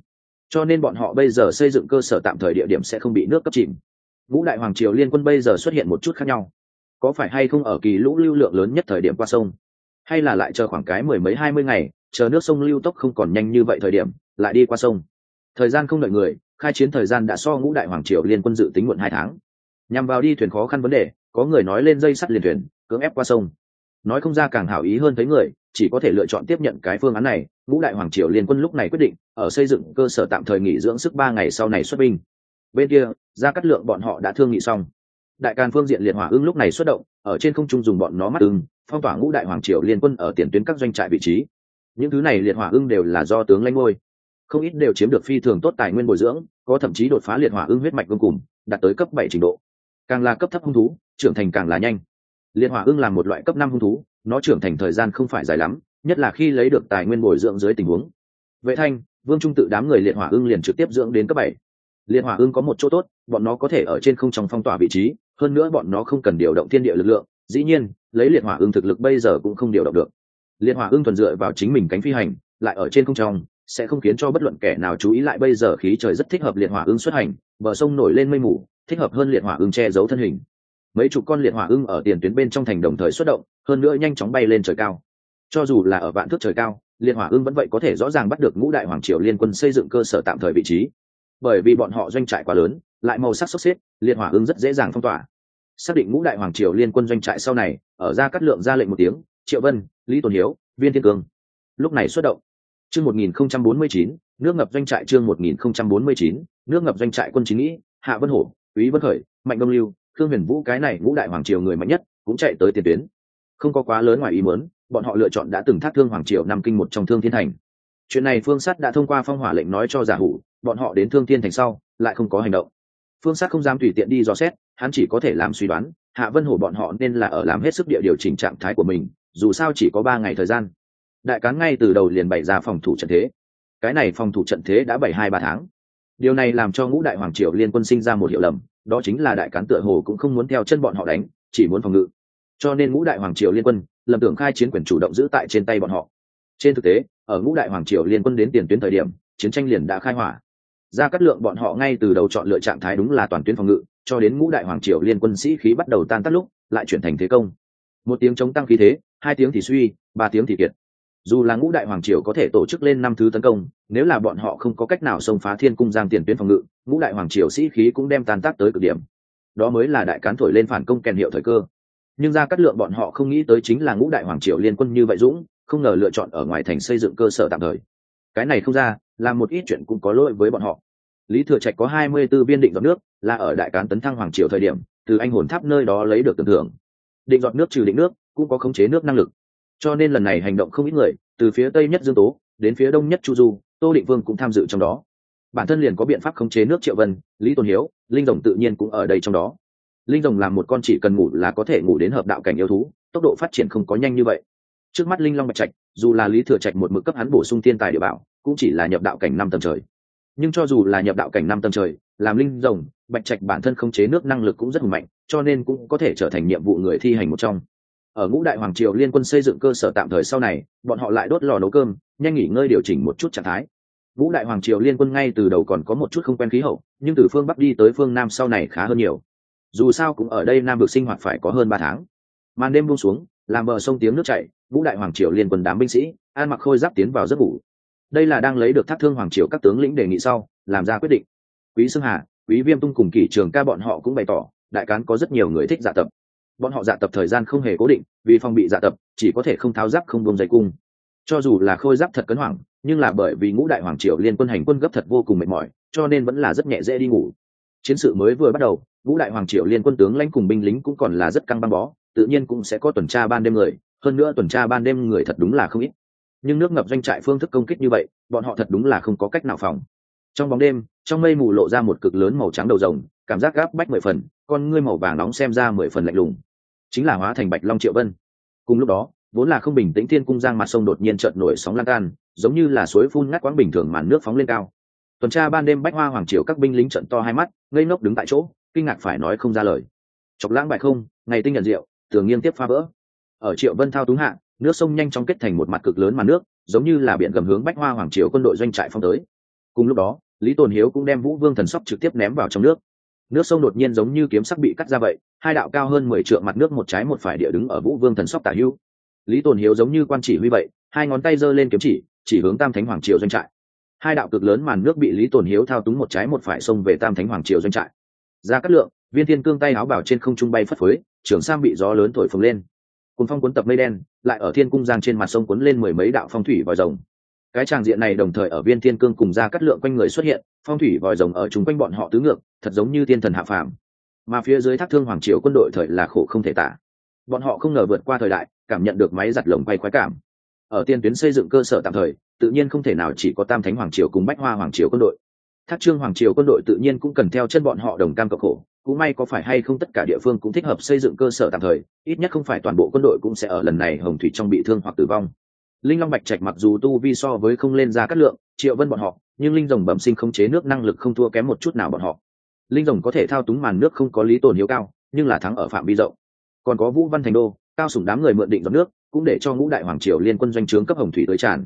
Cho nên bọn họ bây giờ xây dựng cơ sở tạm thời địa điểm sẽ không bị nước cấp chìm. Ngũ đại hoàng triều liên quân bây giờ xuất hiện một chút khác nhau. Có phải hay không ở kỳ lũ lưu lượng lớn nhất thời điểm qua sông? Hay là lại chờ khoảng cái mười mấy hai mươi ngày, chờ nước sông lưu tốc không còn nhanh như vậy thời điểm, lại đi qua sông. Thời gian không đợi người, khai chiến thời gian đã so ngũ đại hoàng triều liên quân dự tính muộn hai tháng. Nhằm vào đi thuyền khó khăn vấn đề, có người nói lên dây sắt liền thuyền, cưỡng ép qua sông. Nói không ra càng hảo ý hơn thấy người, chỉ có thể lựa chọn tiếp nhận cái phương án này, ngũ đại hoàng triều liên quân lúc này quyết định, ở xây dựng cơ sở tạm thời nghỉ dưỡng sức ba ngày sau này xuất binh. Bên kia ra cắt lượng bọn họ đã thương nghị xong. Đại càn phương diện liệt hỏa ưng lúc này xuất động, ở trên không trung dùng bọn nó mắt ưng phong tỏa ngũ đại hoàng triều liên quân ở tiền tuyến các doanh trại vị trí. Những thứ này liệt hỏa ưng đều là do tướng lãnh ngôi. Không ít đều chiếm được phi thường tốt tài nguyên bồi dưỡng, có thậm chí đột phá liệt hỏa ưng huyết mạch vương cùng, đạt tới cấp bảy trình độ. Càng là cấp thấp hung thú, trưởng thành càng là nhanh. Liệt hỏa ưng là một loại cấp năm hung thú, nó trưởng thành thời gian không phải dài lắm, nhất là khi lấy được tài nguyên bồi dưỡng dưới tình huống. Vệ thanh, vương trung tự đám người liệt hỏa ưng liền trực tiếp dưỡng đến cấp bảy. Liệt hỏa ưng có một chỗ tốt, bọn nó có thể ở trên không trong phong tỏa vị trí, hơn nữa bọn nó không cần điều động thiên địa lực lượng dĩ nhiên, lấy liệt hỏa ưng thực lực bây giờ cũng không điều động được. Liệt hỏa ưng thuần dựa vào chính mình cánh phi hành, lại ở trên không trong, sẽ không khiến cho bất luận kẻ nào chú ý lại bây giờ khí trời rất thích hợp liệt hỏa ưng xuất hành, bờ sông nổi lên mây mù, thích hợp hơn liệt hỏa ưng che giấu thân hình. Mấy chục con liệt hỏa ưng ở tiền tuyến bên trong thành đồng thời xuất động, hơn nữa nhanh chóng bay lên trời cao. Cho dù là ở vạn thước trời cao, liệt hỏa ưng vẫn vậy có thể rõ ràng bắt được ngũ đại hoàng triều liên quân xây dựng cơ sở tạm thời vị trí. Bởi vì bọn họ doanh trại quá lớn, lại màu sắc sốc xếp, liệt hỏa ưng rất dễ dàng phong tỏa xác định ngũ đại hoàng triều liên quân doanh trại sau này, ở ra cắt lượng ra lệnh một tiếng, triệu vân, lý tôn hiếu, viên thiên cương lúc này xuất động, chương một nghìn không trăm bốn mươi chín, nước ngập doanh trại chương một nghìn không trăm bốn mươi chín, nước ngập doanh trại quân chính nghĩ, hạ vân hổ, úy vân khởi, mạnh đông lưu thương huyền vũ cái này ngũ đại hoàng triều người mạnh nhất, cũng chạy tới tiền tuyến. Không có quá lớn ngoài ý muốn, bọn họ lựa chọn đã từng thác thương hoàng triều nam kinh một trong thương thiên thành. Chuyện này phương sát đã thông qua phong hỏa lệnh nói cho giả hủ, bọn họ đến thương thiên thành sau, lại không có hành động phương sát không dám tùy tiện đi dò xét, hắn chỉ có thể làm suy đoán, hạ vân hổ bọn họ nên là ở làm hết sức địa điều chỉnh trạng thái của mình, dù sao chỉ có ba ngày thời gian. Đại cán ngay từ đầu liền bày ra phòng thủ trận thế. Cái này phòng thủ trận thế đã bảy hai ba tháng. Điều này làm cho ngũ đại hoàng triều liên quân sinh ra một hiệu lầm, đó chính là đại cán tựa hồ cũng không muốn theo chân bọn họ đánh, chỉ muốn phòng ngự. Cho nên ngũ đại hoàng triều liên quân lầm tưởng khai chiến quyền chủ động giữ tại trên tay bọn họ. Trên thực tế, ở ngũ đại hoàng triều liên quân đến tiền tuyến thời điểm, chiến tranh liền đã khai hỏa ra cắt lượng bọn họ ngay từ đầu chọn lựa trạng thái đúng là toàn tuyến phòng ngự, cho đến ngũ đại hoàng triều liên quân sĩ khí bắt đầu tan tác lúc, lại chuyển thành thế công. Một tiếng chống tăng khí thế, hai tiếng thì suy, ba tiếng thì kiệt. Dù là ngũ đại hoàng triều có thể tổ chức lên năm thứ tấn công, nếu là bọn họ không có cách nào xông phá thiên cung giang tiền tuyến phòng ngự, ngũ đại hoàng triều sĩ khí cũng đem tan tác tới cực điểm. Đó mới là đại cán thổi lên phản công kèn hiệu thời cơ. Nhưng ra cắt lượng bọn họ không nghĩ tới chính là ngũ đại hoàng triều liên quân như vậy dũng, không ngờ lựa chọn ở ngoài thành xây dựng cơ sở tạm thời cái này không ra làm một ít chuyện cũng có lỗi với bọn họ. Lý thừa trạch có hai mươi 24 viên định giọt nước, là ở đại cán tấn thăng hoàng triều thời điểm, từ anh hồn tháp nơi đó lấy được tưởng thưởng. Định giọt nước trừ định nước, cũng có khống chế nước năng lực. Cho nên lần này hành động không ít người, từ phía tây nhất dương tố, đến phía đông nhất chu du, tô định vương cũng tham dự trong đó. Bản thân liền có biện pháp khống chế nước triệu vân, lý tôn hiếu, linh rồng tự nhiên cũng ở đây trong đó. Linh rồng là một con chỉ cần ngủ là có thể ngủ đến hợp đạo cảnh yêu thú, tốc độ phát triển không có nhanh như vậy trước mắt linh long bạch trạch, dù là lý thừa trạch một mực cấp hắn bổ sung thiên tài địa bảo, cũng chỉ là nhập đạo cảnh năm tầng trời. Nhưng cho dù là nhập đạo cảnh năm tầng trời, làm linh rồng, bạch trạch bản thân khống chế nước năng lực cũng rất hùng mạnh, cho nên cũng có thể trở thành nhiệm vụ người thi hành một trong. Ở ngũ đại hoàng triều liên quân xây dựng cơ sở tạm thời sau này, bọn họ lại đốt lò nấu cơm, nhanh nghỉ ngơi điều chỉnh một chút trạng thái. Ngũ đại hoàng triều liên quân ngay từ đầu còn có một chút không quen khí hậu, nhưng từ phương bắc đi tới phương nam sau này khá hơn nhiều. Dù sao cũng ở đây nam được sinh hoạt phải có hơn ba tháng. Màn đêm buông xuống làm bờ sông tiếng nước chảy ngũ đại hoàng triều liên quân đám binh sĩ, an mặc khôi giáp tiến vào giấc ngủ. Đây là đang lấy được thác thương hoàng triều các tướng lĩnh đề nghị sau, làm ra quyết định. Quý xương hà, quý viêm tung cùng kỷ trường ca bọn họ cũng bày tỏ, đại cán có rất nhiều người thích dạ tập. Bọn họ dạ tập thời gian không hề cố định, vì phòng bị dạ tập, chỉ có thể không tháo giáp không bông dây cung. Cho dù là khôi giáp thật cấn hoảng, nhưng là bởi vì ngũ đại hoàng triều liên quân hành quân gấp thật vô cùng mệt mỏi, cho nên vẫn là rất nhẹ dễ đi ngủ. Chiến sự mới vừa bắt đầu, ngũ đại hoàng triều liên quân tướng lãnh cùng binh lính cũng còn là rất căng băng bó tự nhiên cũng sẽ có tuần tra ban đêm người, hơn nữa tuần tra ban đêm người thật đúng là không ít. Nhưng nước ngập doanh trại phương thức công kích như vậy, bọn họ thật đúng là không có cách nào phòng. Trong bóng đêm, trong mây mù lộ ra một cực lớn màu trắng đầu rồng, cảm giác gáp bách mười phần, con ngươi màu vàng nóng xem ra mười phần lạnh lùng. Chính là hóa thành bạch long triệu vân. Cùng lúc đó, vốn là không bình tĩnh thiên cung giang mặt sông đột nhiên trợn nổi sóng lan can, giống như là suối phun ngắt quãng bình thường màn nước phóng lên cao. Tuần tra ban đêm bách hoa hoàng triều các binh lính trận to hai mắt, ngây ngốc đứng tại chỗ, kinh ngạc phải nói không ra lời. Chọc lãng bại không, ngày tinh nhận rượu tường nghiêng tiếp phá vỡ. Ở triệu vân thao túng hạ, nước sông nhanh chóng kết thành một mặt cực lớn màn nước, giống như là biển gầm hướng bách hoa hoàng triều quân đội doanh trại phong tới. Cùng lúc đó, lý tồn hiếu cũng đem vũ vương thần sóc trực tiếp ném vào trong nước. Nước sông đột nhiên giống như kiếm sắc bị cắt ra vậy, hai đạo cao hơn mười trượng mặt nước một trái một phải địa đứng ở vũ vương thần sóc tả hưu. Lý tồn hiếu giống như quan chỉ huy vậy, hai ngón tay giơ lên kiếm chỉ chỉ hướng tam thánh hoàng triều doanh trại. Hai đạo cực lớn màn nước bị lý tồn hiếu thao túng một trái một phải xông về tam thánh hoàng triều doanh trại. Ra cắt lượng, viên thiên cương tay áo bảo trên không trung bay phất phới trường sam bị gió lớn thổi phồng lên. Cùng phong cuốn tập mây đen, lại ở thiên cung giang trên mặt sông cuốn lên mười mấy đạo phong thủy vòi rồng. Cái tràng diện này đồng thời ở viên thiên cương cùng ra cắt lượng quanh người xuất hiện, phong thủy vòi rồng ở chúng quanh bọn họ tứ ngược, thật giống như thiên thần hạ phàm. Mà phía dưới thác thương hoàng triều quân đội thời là khổ không thể tả. Bọn họ không ngờ vượt qua thời đại, cảm nhận được máy giặt lồng quay khoái cảm. Ở tiên tuyến xây dựng cơ sở tạm thời, tự nhiên không thể nào chỉ có tam thánh hoàng triều cùng bách hoa hoàng triều quân đội. Thác trương hoàng triều quân đội tự nhiên cũng cần theo chân bọn họ đồng cam cộng khổ cũng may có phải hay không tất cả địa phương cũng thích hợp xây dựng cơ sở tạm thời, ít nhất không phải toàn bộ quân đội cũng sẽ ở lần này hồng thủy trong bị thương hoặc tử vong. Linh long bạch trạch mặc dù tu vi so với không lên ra cát lượng, triệu vân bọn họ, nhưng linh rồng bẩm sinh không chế nước năng lực không thua kém một chút nào bọn họ. Linh rồng có thể thao túng màn nước không có lý tổn hiếu cao, nhưng là thắng ở phạm vi rộng. Còn có vũ văn thành đô, cao sủng đám người mượn định giọt nước, cũng để cho ngũ đại hoàng triều liên quân doanh trướng cấp hồng thủy tới tràn.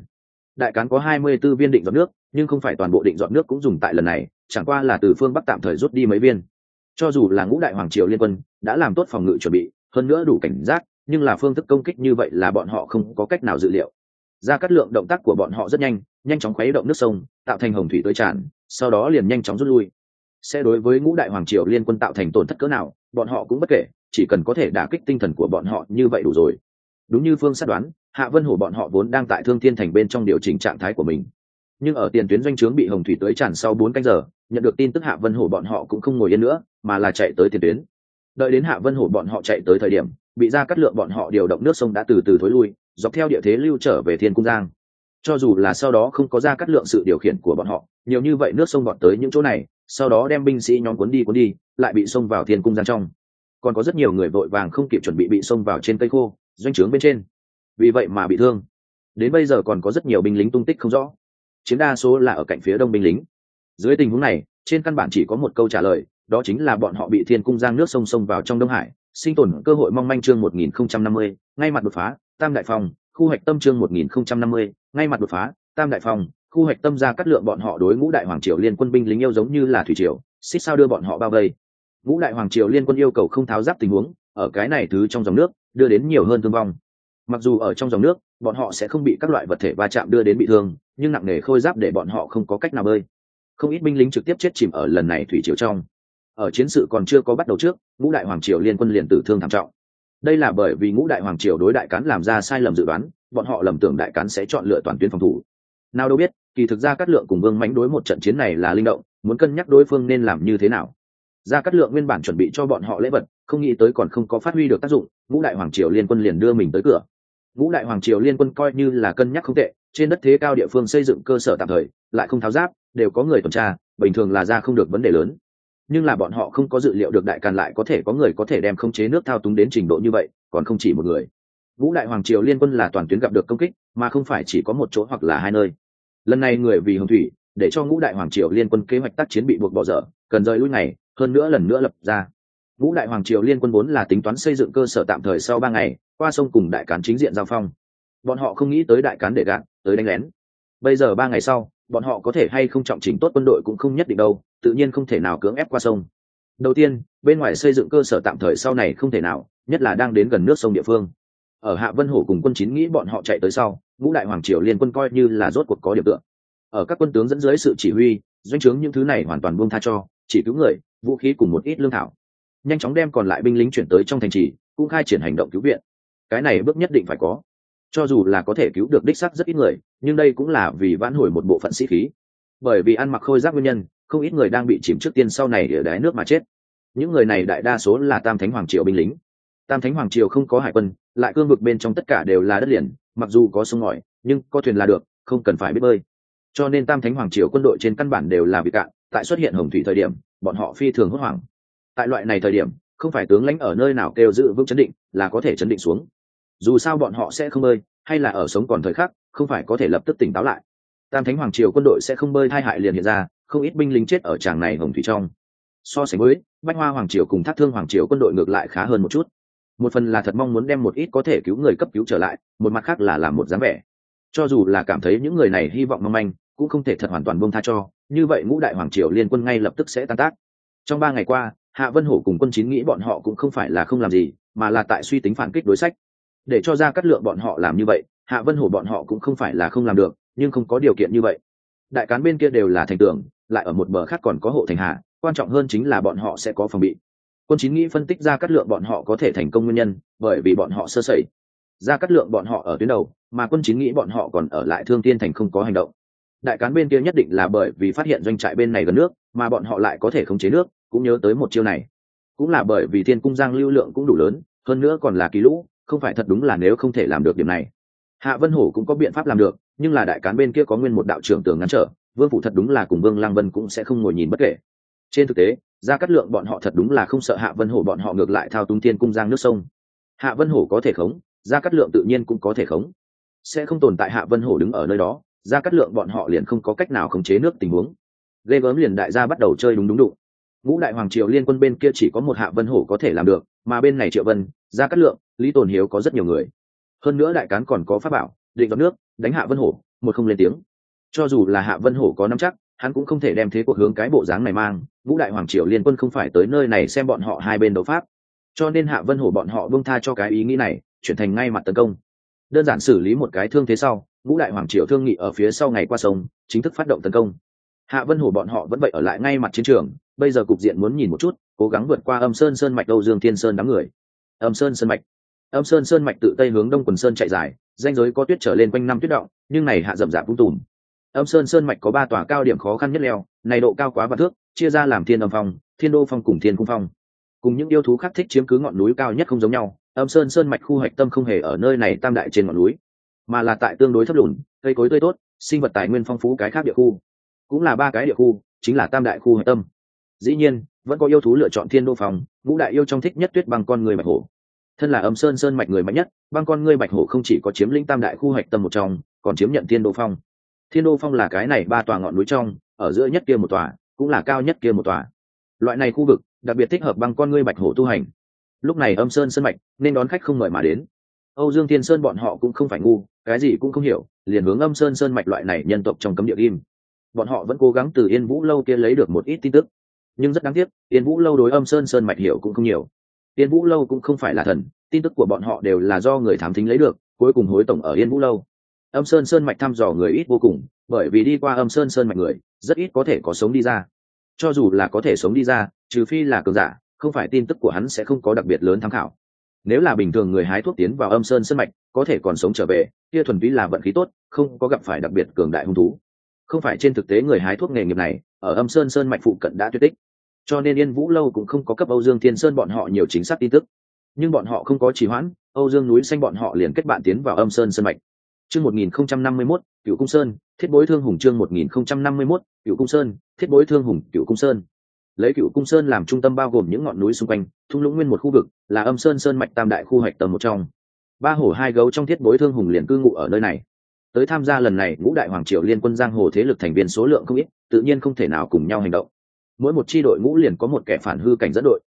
Đại cán có hai mươi 24 viên định giọt nước, nhưng không phải toàn bộ định giọt nước cũng dùng tại lần này, chẳng qua là từ phương bắc tạm thời rút đi mấy viên cho dù là ngũ đại hoàng triều liên quân, đã làm tốt phòng ngự chuẩn bị, hơn nữa đủ cảnh giác, nhưng là phương thức công kích như vậy là bọn họ không có cách nào dự liệu. Ra cắt lượng động tác của bọn họ rất nhanh nhanh chóng khuấy động nước sông, tạo thành hồng thủy tới tràn, sau đó liền nhanh chóng rút lui. Sẽ đối với ngũ đại hoàng triều liên quân tạo thành tổn thất cỡ nào, bọn họ cũng bất kể, chỉ cần có thể đả kích tinh thần của bọn họ như vậy đủ rồi. Đúng như phương sát đoán, hạ vân hổ bọn họ vốn đang tại thương thiên thành bên trong điều chỉnh trạng thái của mình nhưng ở tiền tuyến doanh trướng bị hồng thủy tới tràn sau bốn canh giờ, nhận được tin tức hạ vân hổ bọn họ cũng không ngồi yên nữa, mà là chạy tới tiền tuyến. Đợi đến hạ vân hổ bọn họ chạy tới thời điểm, bị ra cắt lượng bọn họ điều động nước sông đã từ từ thối lui, dọc theo địa thế lưu trở về thiên cung giang. Cho dù là sau đó không có ra cắt lượng sự điều khiển của bọn họ, nhiều như vậy nước sông bọn tới những chỗ này, sau đó đem binh sĩ nhóm cuốn đi cuốn đi, lại bị xông vào thiên cung giang trong. Còn có rất nhiều người vội vàng không kịp chuẩn bị bị xông vào trên cây khô, doanh trướng bên trên. Vì vậy mà bị thương. Đến bây giờ còn có rất nhiều binh lính tung tích không rõ chiếm đa số là ở cạnh phía đông binh lính. Dưới tình huống này, trên căn bản chỉ có một câu trả lời, đó chính là bọn họ bị thiên cung giang nước sông sông vào trong đông hải, sinh tồn cơ hội mong manh chương một nghìn không trăm năm mươi, ngay mặt đột phá, tam đại phòng khu hoạch tâm chương một nghìn không trăm năm mươi, ngay mặt đột phá, tam đại phòng khu hoạch tâm ra cắt lượng bọn họ đối ngũ đại hoàng triều liên quân binh lính yêu giống như là thủy triều, xích sao đưa bọn họ bao vây. Ngũ đại hoàng triều liên quân yêu cầu không tháo giáp tình huống, ở cái này thứ trong dòng nước, đưa đến nhiều hơn thương vong. Mặc dù ở trong dòng nước bọn họ sẽ không bị các loại vật thể va chạm đưa đến bị thương, nhưng nặng nề khôi giáp để bọn họ không có cách nào bơi. Không ít binh lính trực tiếp chết chìm ở lần này thủy triều trong. Ở chiến sự còn chưa có bắt đầu trước, ngũ đại hoàng triều liên quân liền tử thương thảm trọng. Đây là bởi vì ngũ đại hoàng triều đối đại cán làm ra sai lầm dự đoán, bọn họ lầm tưởng đại cán sẽ chọn lựa toàn tuyến phòng thủ. Nào đâu biết, kỳ thực ra cát lượng cùng vương mãnh đối một trận chiến này là linh động, muốn cân nhắc đối phương nên làm như thế nào. Ra cát lượng nguyên bản chuẩn bị cho bọn họ lễ vật, không nghĩ tới còn không có phát huy được tác dụng, ngũ đại hoàng triều liên quân liền đưa mình tới cửa ngũ đại hoàng triều liên quân coi như là cân nhắc không tệ, trên đất thế cao địa phương xây dựng cơ sở tạm thời, lại không tháo giáp đều có người tuần tra, bình thường là ra không được vấn đề lớn. Nhưng là bọn họ không có dự liệu được đại càn lại có thể có người có thể đem khống chế nước thao túng đến trình độ như vậy, còn không chỉ một người. Vũ đại hoàng triều liên quân là toàn tuyến gặp được công kích, mà không phải chỉ có một chỗ hoặc là hai nơi. Lần này người vì hồng thủy, để cho ngũ đại hoàng triều liên quân kế hoạch tác chiến bị buộc bỏ dở, cần rời lui này, hơn nữa lần nữa lập ra ngũ đại hoàng triều liên quân vốn là tính toán xây dựng cơ sở tạm thời sau ba ngày, qua sông cùng đại cán chính diện giao phong. Bọn họ không nghĩ tới đại cán để gạn tới đánh lén. Bây giờ ba ngày sau, bọn họ có thể hay không trọng chỉnh tốt quân đội cũng không nhất định đâu, tự nhiên không thể nào cưỡng ép qua sông. Đầu tiên, bên ngoài xây dựng cơ sở tạm thời sau này không thể nào, nhất là đang đến gần nước sông địa phương. Ở hạ vân hổ cùng quân chín nghĩ bọn họ chạy tới sau ngũ đại hoàng triều liên quân coi như là rốt cuộc có điểm tượng ở các quân tướng dẫn dưới sự chỉ huy, doanh chứng những thứ này hoàn toàn buông tha cho, chỉ cứu người, vũ khí cùng một ít lương thảo nhanh chóng đem còn lại binh lính chuyển tới trong thành trì, cũng khai triển hành động cứu viện. Cái này bước nhất định phải có. Cho dù là có thể cứu được đích sắc rất ít người, nhưng đây cũng là vì vãn hồi một bộ phận sĩ khí. Bởi vì ăn mặc khôi giác nguyên nhân, không ít người đang bị chìm trước tiên sau này ở đáy nước mà chết. Những người này đại đa số là tam thánh hoàng triều binh lính. Tam thánh hoàng triều không có hải quân, lại cương vực bên trong tất cả đều là đất liền, mặc dù có sông ngòi, nhưng có thuyền là được, không cần phải biết bơi. Cho nên tam thánh hoàng triều quân đội trên căn bản đều là bị cạn, tại xuất hiện hồng thủy thời điểm, bọn họ phi thường hốt hoảng tại loại này thời điểm, không phải tướng lãnh ở nơi nào kêu giữ vững chấn định là có thể chấn định xuống. Dù sao bọn họ sẽ không bơi, hay là ở sống còn thời khắc, không phải có thể lập tức tỉnh táo lại. Tam thánh hoàng triều quân đội sẽ không bơi thai hại liền hiện ra, không ít binh lính chết ở tràng này hồng thủy trong. So sánh với, bách hoa hoàng triều cùng thác thương hoàng triều quân đội ngược lại khá hơn một chút. Một phần là thật mong muốn đem một ít có thể cứu người cấp cứu trở lại, một mặt khác là làm một dáng vẻ. Cho dù là cảm thấy những người này hy vọng mong manh, cũng không thể thật hoàn toàn buông tha cho, như vậy ngũ đại hoàng triều liên quân ngay lập tức sẽ tan tác. Trong ba ngày qua hạ vân hổ cùng quân chín nghĩ bọn họ cũng không phải là không làm gì, mà là tại suy tính phản kích đối sách. Để cho ra cắt lượng bọn họ làm như vậy, hạ vân hổ bọn họ cũng không phải là không làm được, nhưng không có điều kiện như vậy. Đại cán bên kia đều là thành tưởng lại ở một bờ khác còn có hộ thành hạ, quan trọng hơn chính là bọn họ sẽ có phòng bị. Quân chín nghĩ phân tích ra cắt lượng bọn họ có thể thành công nguyên nhân, bởi vì bọn họ sơ sẩy. Ra cắt lượng bọn họ ở tuyến đầu, mà quân chín nghĩ bọn họ còn ở lại thương tiên thành không có hành động. Đại cán bên kia nhất định là bởi vì phát hiện doanh trại bên này gần nước, mà bọn họ lại có thể khống chế nước cũng nhớ tới một chiêu này. Cũng là bởi vì thiên cung giang lưu lượng cũng đủ lớn, hơn nữa còn là kỳ lũ, không phải thật đúng là nếu không thể làm được điểm này. Hạ vân hổ cũng có biện pháp làm được, nhưng là đại cán bên kia có nguyên một đạo trưởng tường ngăn trở, vương phủ thật đúng là cùng vương lang vân cũng sẽ không ngồi nhìn bất kể. Trên thực tế ra cắt lượng bọn họ thật đúng là không sợ hạ vân hổ bọn họ ngược lại thao túng thiên cung giang nước sông. Hạ vân hổ có thể khống ra cắt lượng tự nhiên cũng có thể khống. Sẽ không tồn tại hạ vân hổ đứng ở nơi đó ra cắt lượng bọn họ liền không có cách nào khống chế nước tình huống. Ghê gớm liền đại gia bắt đầu chơi đúng đúng đụng ngũ đại hoàng triều liên quân bên kia chỉ có một hạ vân hổ có thể làm được, mà bên này triệu vân ra Cát lượng, lý tồn hiếu có rất nhiều người. Hơn nữa đại cán còn có pháp bảo, định gặp nước, đánh hạ vân hổ, một không lên tiếng. Cho dù là hạ vân hổ có nắm chắc, hắn cũng không thể đem thế cuộc hướng cái bộ dáng này mang, ngũ đại hoàng triều liên quân không phải tới nơi này xem bọn họ hai bên đấu pháp. Cho nên hạ vân hổ bọn họ bông tha cho cái ý nghĩ này, chuyển thành ngay mặt tấn công. Đơn giản xử lý một cái thương thế sau, ngũ đại hoàng triều thương nghị ở phía sau ngày qua sông, chính thức phát động tấn công. Hạ vân hổ bọn họ vẫn vậy ở lại ngay mặt chiến trường bây giờ cục diện muốn nhìn một chút, cố gắng vượt qua âm sơn sơn mạch âu dương thiên sơn đám người. Âm sơn sơn mạch. Âm sơn sơn mạch tự tây hướng đông quần sơn chạy dài danh giới có tuyết trở lên quanh năm tuyết động, nhưng này hạ rậm rạp vung tùm. Âm sơn sơn mạch có ba tòa cao điểm khó khăn nhất leo, này độ cao quá và thước, chia ra làm thiên âm phong, thiên đô phong cùng thiên cung phong. Cùng những yêu thú khác thích chiếm cứ ngọn núi cao nhất không giống nhau, âm sơn sơn mạch khu hoạch tâm không hề ở nơi này tam đại trên ngọn núi, mà là tại tương đối thấp lùn, cây cối tươi tốt, sinh vật tài nguyên phong phú cái khác địa khu. Cũng là ba cái địa khu, chính là tam đại khu hạch tâm dĩ nhiên, vẫn có yêu thú lựa chọn thiên đô phòng, ngũ đại yêu trong thích nhất tuyết băng con người bạch hổ. Thân là âm sơn sơn mạch người mạnh nhất, băng con ngươi bạch hổ không chỉ có chiếm lĩnh tam đại khu hoạch tâm một trong, còn chiếm nhận thiên đô phong. Thiên đô phong là cái này ba tòa ngọn núi trong, ở giữa nhất kia một tòa, cũng là cao nhất kia một tòa. Loại này khu vực, đặc biệt thích hợp băng con ngươi bạch hổ tu hành. Lúc này âm sơn sơn mạch, nên đón khách không mời mà đến. Âu dương thiên sơn bọn họ cũng không phải ngu, cái gì cũng không hiểu, liền hướng âm sơn sơn mạch loại này nhân tộc trong cấm địa kim bọn họ vẫn cố gắng từ yên vũ lâu kia lấy được một ít tin tức nhưng rất đáng tiếc tiên vũ lâu đối âm sơn sơn mạch hiểu cũng không nhiều. Tiên vũ lâu cũng không phải là thần, tin tức của bọn họ đều là do người thám thính lấy được, cuối cùng hối tổng ở yên vũ lâu. Âm sơn sơn mạch thăm dò người ít vô cùng, bởi vì đi qua âm sơn sơn mạch người, rất ít có thể có sống đi ra. Cho dù là có thể sống đi ra, trừ phi là cường giả, không phải tin tức của hắn sẽ không có đặc biệt lớn tham khảo. Nếu là bình thường người hái thuốc tiến vào âm sơn sơn mạch, có thể còn sống trở về, kia thuần túy là vận khí tốt, không có gặp phải đặc biệt cường đại hung thú. Không phải trên thực tế người hái thuốc nghề nghiệp này, ở âm sơn sơn mạch phụ cận đã tuyệt tích cho nên yên vũ lâu cũng không có cấp âu dương thiên sơn bọn họ nhiều chính xác tin tức nhưng bọn họ không có trì hoãn âu dương núi xanh bọn họ liền kết bạn tiến vào âm sơn sơn mạch chương một nghìn không trăm năm mươi mốt cựu cung sơn thiết bối thương hùng chương một nghìn không trăm năm mươi mốt cựu cung sơn thiết bối thương hùng cựu cung sơn lấy cựu cung sơn làm trung tâm bao gồm những ngọn núi xung quanh thung lũng nguyên một khu vực là âm sơn sơn mạch tam đại khu hoạch tầm một trong ba hổ hai gấu trong thiết bối thương hùng liền cư ngụ ở nơi này tới tham gia lần này ngũ đại hoàng triều liên quân giang hồ thế lực thành viên số lượng không ít tự nhiên không thể nào cùng nhau hành động mỗi một chi đội ngũ liền có một kẻ phản hư cảnh dẫn đội.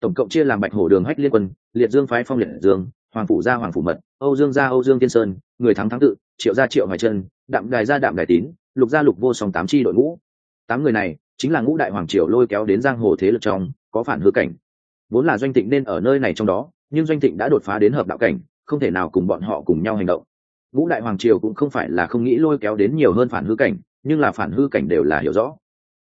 Tổng cộng chia làm bạch hổ đường hách liên quân, liệt dương phái phong liệt dương, hoàng phủ gia hoàng phủ mật, âu dương gia âu dương tiên sơn, người thắng thắng tự, triệu gia triệu hoài chân đạm đài gia đạm đài tín, lục gia lục vô song tám chi đội ngũ. Tám người này chính là ngũ đại hoàng triều lôi kéo đến giang hồ thế lực trong, có phản hư cảnh. Vốn là doanh tịnh nên ở nơi này trong đó, nhưng doanh tịnh đã đột phá đến hợp đạo cảnh, không thể nào cùng bọn họ cùng nhau hành động. Ngũ đại hoàng triều cũng không phải là không nghĩ lôi kéo đến nhiều hơn phản hư cảnh, nhưng là phản hư cảnh đều là hiểu rõ.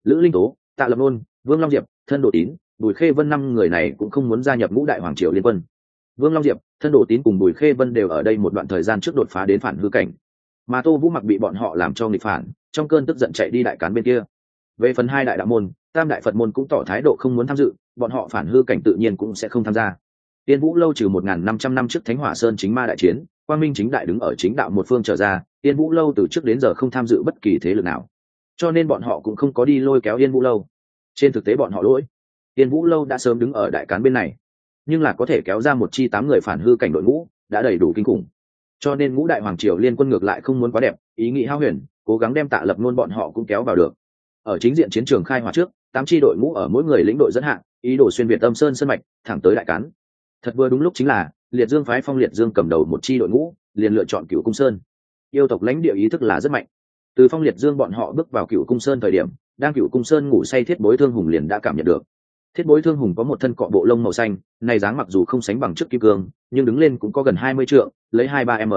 Lữ linh tố tạ lập nôn, vương long diệp, thân Đồ tín, bùi khê vân năm người này cũng không muốn gia nhập ngũ đại hoàng triều liên quân. Vương long diệp, thân Đồ tín cùng bùi khê vân đều ở đây một đoạn thời gian trước đột phá đến phản hư cảnh. Mà tô vũ mặc bị bọn họ làm cho nghịch phản, trong cơn tức giận chạy đi đại cán bên kia. Về phần hai đại đạo môn, tam đại phật môn cũng tỏ thái độ không muốn tham dự, bọn họ phản hư cảnh tự nhiên cũng sẽ không tham gia. Tiên vũ lâu trừ một n g h n năm trăm năm trước thánh hỏa sơn chính ma đại chiến, quang minh chính đại đứng ở chính đạo một phương trở ra, tiên vũ lâu từ trước đến giờ không tham dự bất kỳ thế lực nào cho nên bọn họ cũng không có đi lôi kéo yên vũ lâu. Trên thực tế bọn họ lỗi. Yên vũ lâu đã sớm đứng ở đại cán bên này, nhưng là có thể kéo ra một chi tám người phản hư cảnh đội ngũ, đã đầy đủ kinh khủng. Cho nên ngũ đại hoàng triều liên quân ngược lại không muốn quá đẹp, ý nghĩ hao huyền, cố gắng đem tạ lập luôn bọn họ cũng kéo vào được. Ở chính diện chiến trường khai hỏa trước, tám chi đội ngũ ở mỗi người lĩnh đội dẫn hạng ý đồ xuyên việt âm sơn sân mạch, thẳng tới đại cán. Thật vừa đúng lúc chính là, liệt dương phái phong liệt dương cầm đầu một chi đội ngũ, liền lựa chọn cựu cung sơn. Yêu tộc lãnh địa ý thức là rất mạnh từ phong liệt dương bọn họ bước vào cựu cung sơn thời điểm, đang cựu cung sơn ngủ say thiết bối thương hùng liền đã cảm nhận được. Thiết bối thương hùng có một thân cọ bộ lông màu xanh, này dáng mặc dù không sánh bằng trước kim cương, nhưng đứng lên cũng có gần hai mươi trượng, lấy hai ba m.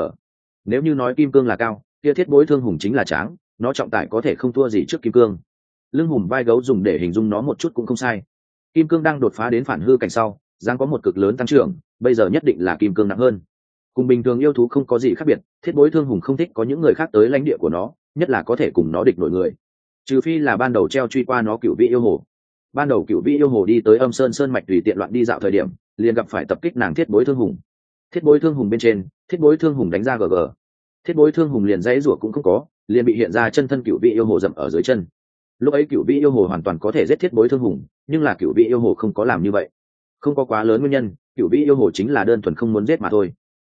Nếu như nói kim cương là cao, kia thiết bối thương hùng chính là tráng, nó trọng tải có thể không thua gì trước kim cương. Lưng hùm vai gấu dùng để hình dung nó một chút cũng không sai. Kim cương đang đột phá đến phản hư cảnh sau giang có một cực lớn tăng trưởng, bây giờ nhất định là kim cương nặng hơn. Cùng bình thường yêu thú không có gì khác biệt, thiết bối thương hùng không thích có những người khác tới lãnh địa của nó nhất là có thể cùng nó địch nổi người. Trừ phi là ban đầu treo truy qua nó cựu vị yêu hồ. Ban đầu cựu vị yêu hồ đi tới âm sơn sơn mạch tùy tiện loạn đi dạo thời điểm, liền gặp phải tập kích nàng thiết bối thương hùng. Thiết bối thương hùng bên trên, thiết bối thương hùng đánh ra gg thiết bối thương hùng liền dãy rủa cũng không có, liền bị hiện ra chân thân cựu vị yêu hồ dậm ở dưới chân. Lúc ấy cựu vị yêu hồ hoàn toàn có thể giết thiết bối thương hùng, nhưng là cựu vị yêu hồ không có làm như vậy. Không có quá lớn nguyên nhân, cựu vị yêu hồ chính là đơn thuần không muốn giết mà thôi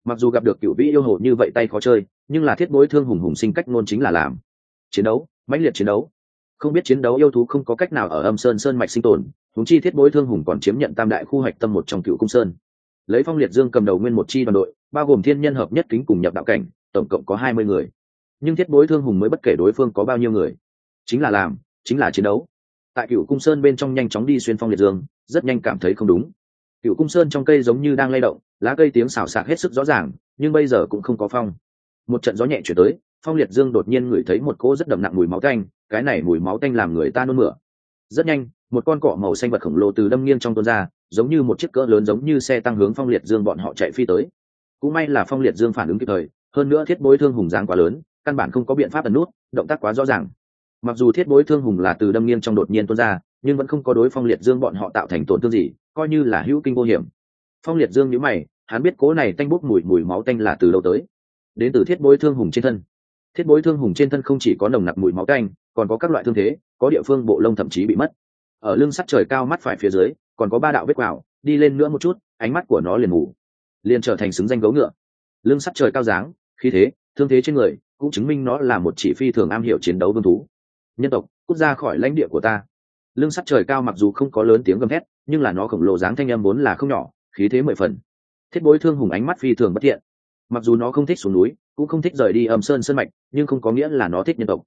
mặc dù gặp được cựu vị yêu hồ như vậy tay khó chơi, nhưng là thiết bối thương hùng hùng sinh cách ngôn chính là làm. Chiến đấu, mãnh liệt chiến đấu. Không biết chiến đấu yêu thú không có cách nào ở âm sơn sơn mạch sinh tồn húng chi thiết bối thương hùng còn chiếm nhận tam đại khu hoạch tâm một trong cựu cung sơn. Lấy phong liệt dương cầm đầu nguyên một chi đoàn đội, bao gồm thiên nhân hợp nhất kính cùng nhập đạo cảnh, tổng cộng có hai mươi người. Nhưng thiết bối thương hùng mới bất kể đối phương có bao nhiêu người. Chính là làm, chính là chiến đấu. Tại cựu cung sơn bên trong nhanh chóng đi xuyên phong liệt dương, rất nhanh cảm thấy không đúng cựu cung sơn trong cây giống như đang lay động, lá cây tiếng xào xạc hết sức rõ ràng, nhưng bây giờ cũng không có phong. Một trận gió nhẹ chuyển tới, phong liệt dương đột nhiên ngửi thấy một cỗ rất đậm nặng mùi máu tanh, cái này mùi máu tanh làm người ta nôn mửa. Rất nhanh, một con cọ màu xanh vật khổng lồ từ đâm nghiêng trong tuôn ra, giống như một chiếc cỡ lớn giống như xe tăng hướng phong liệt dương bọn họ chạy phi tới. Cũng may là phong liệt dương phản ứng kịp thời, hơn nữa thiết bối thương hùng giáng quá lớn, căn bản không có biện pháp ẩn nút, động tác quá rõ ràng. Mặc dù thiết bối thương hùng là từ đâm nghiêng trong đột nhiên tuôn ra, nhưng vẫn không có đối phong liệt dương bọn họ tạo thành tổn thương gì coi như là hữu kinh vô hiểm. Phong liệt dương nhữ mày, hắn biết cố này tanh bút mùi mùi máu tanh là từ đâu tới. Đến từ thiết bối thương hùng trên thân. Thiết bối thương hùng trên thân không chỉ có nồng nặc mùi máu tanh, còn có các loại thương thế, có địa phương bộ lông thậm chí bị mất. Ở lưng sắt trời cao mắt phải phía dưới, còn có ba đạo vết quào, đi lên nữa một chút, ánh mắt của nó liền ngủ liền trở thành xứng danh gấu ngựa. Lưng sắt trời cao dáng, khí thế, thương thế trên người, cũng chứng minh nó là một chỉ phi thường am hiểu chiến đấu vương thú. Nhân tộc, cút ra khỏi lãnh địa của ta. Lưng sắt trời cao mặc dù không có lớn tiếng gầm thét nhưng là nó khổng lồ dáng thanh âm vốn là không nhỏ, khí thế mười phần. Thiết bối thương hùng ánh mắt phi thường bất thiện. Mặc dù nó không thích xuống núi, cũng không thích rời đi âm sơn sơn mạch, nhưng không có nghĩa là nó thích nhân tộc.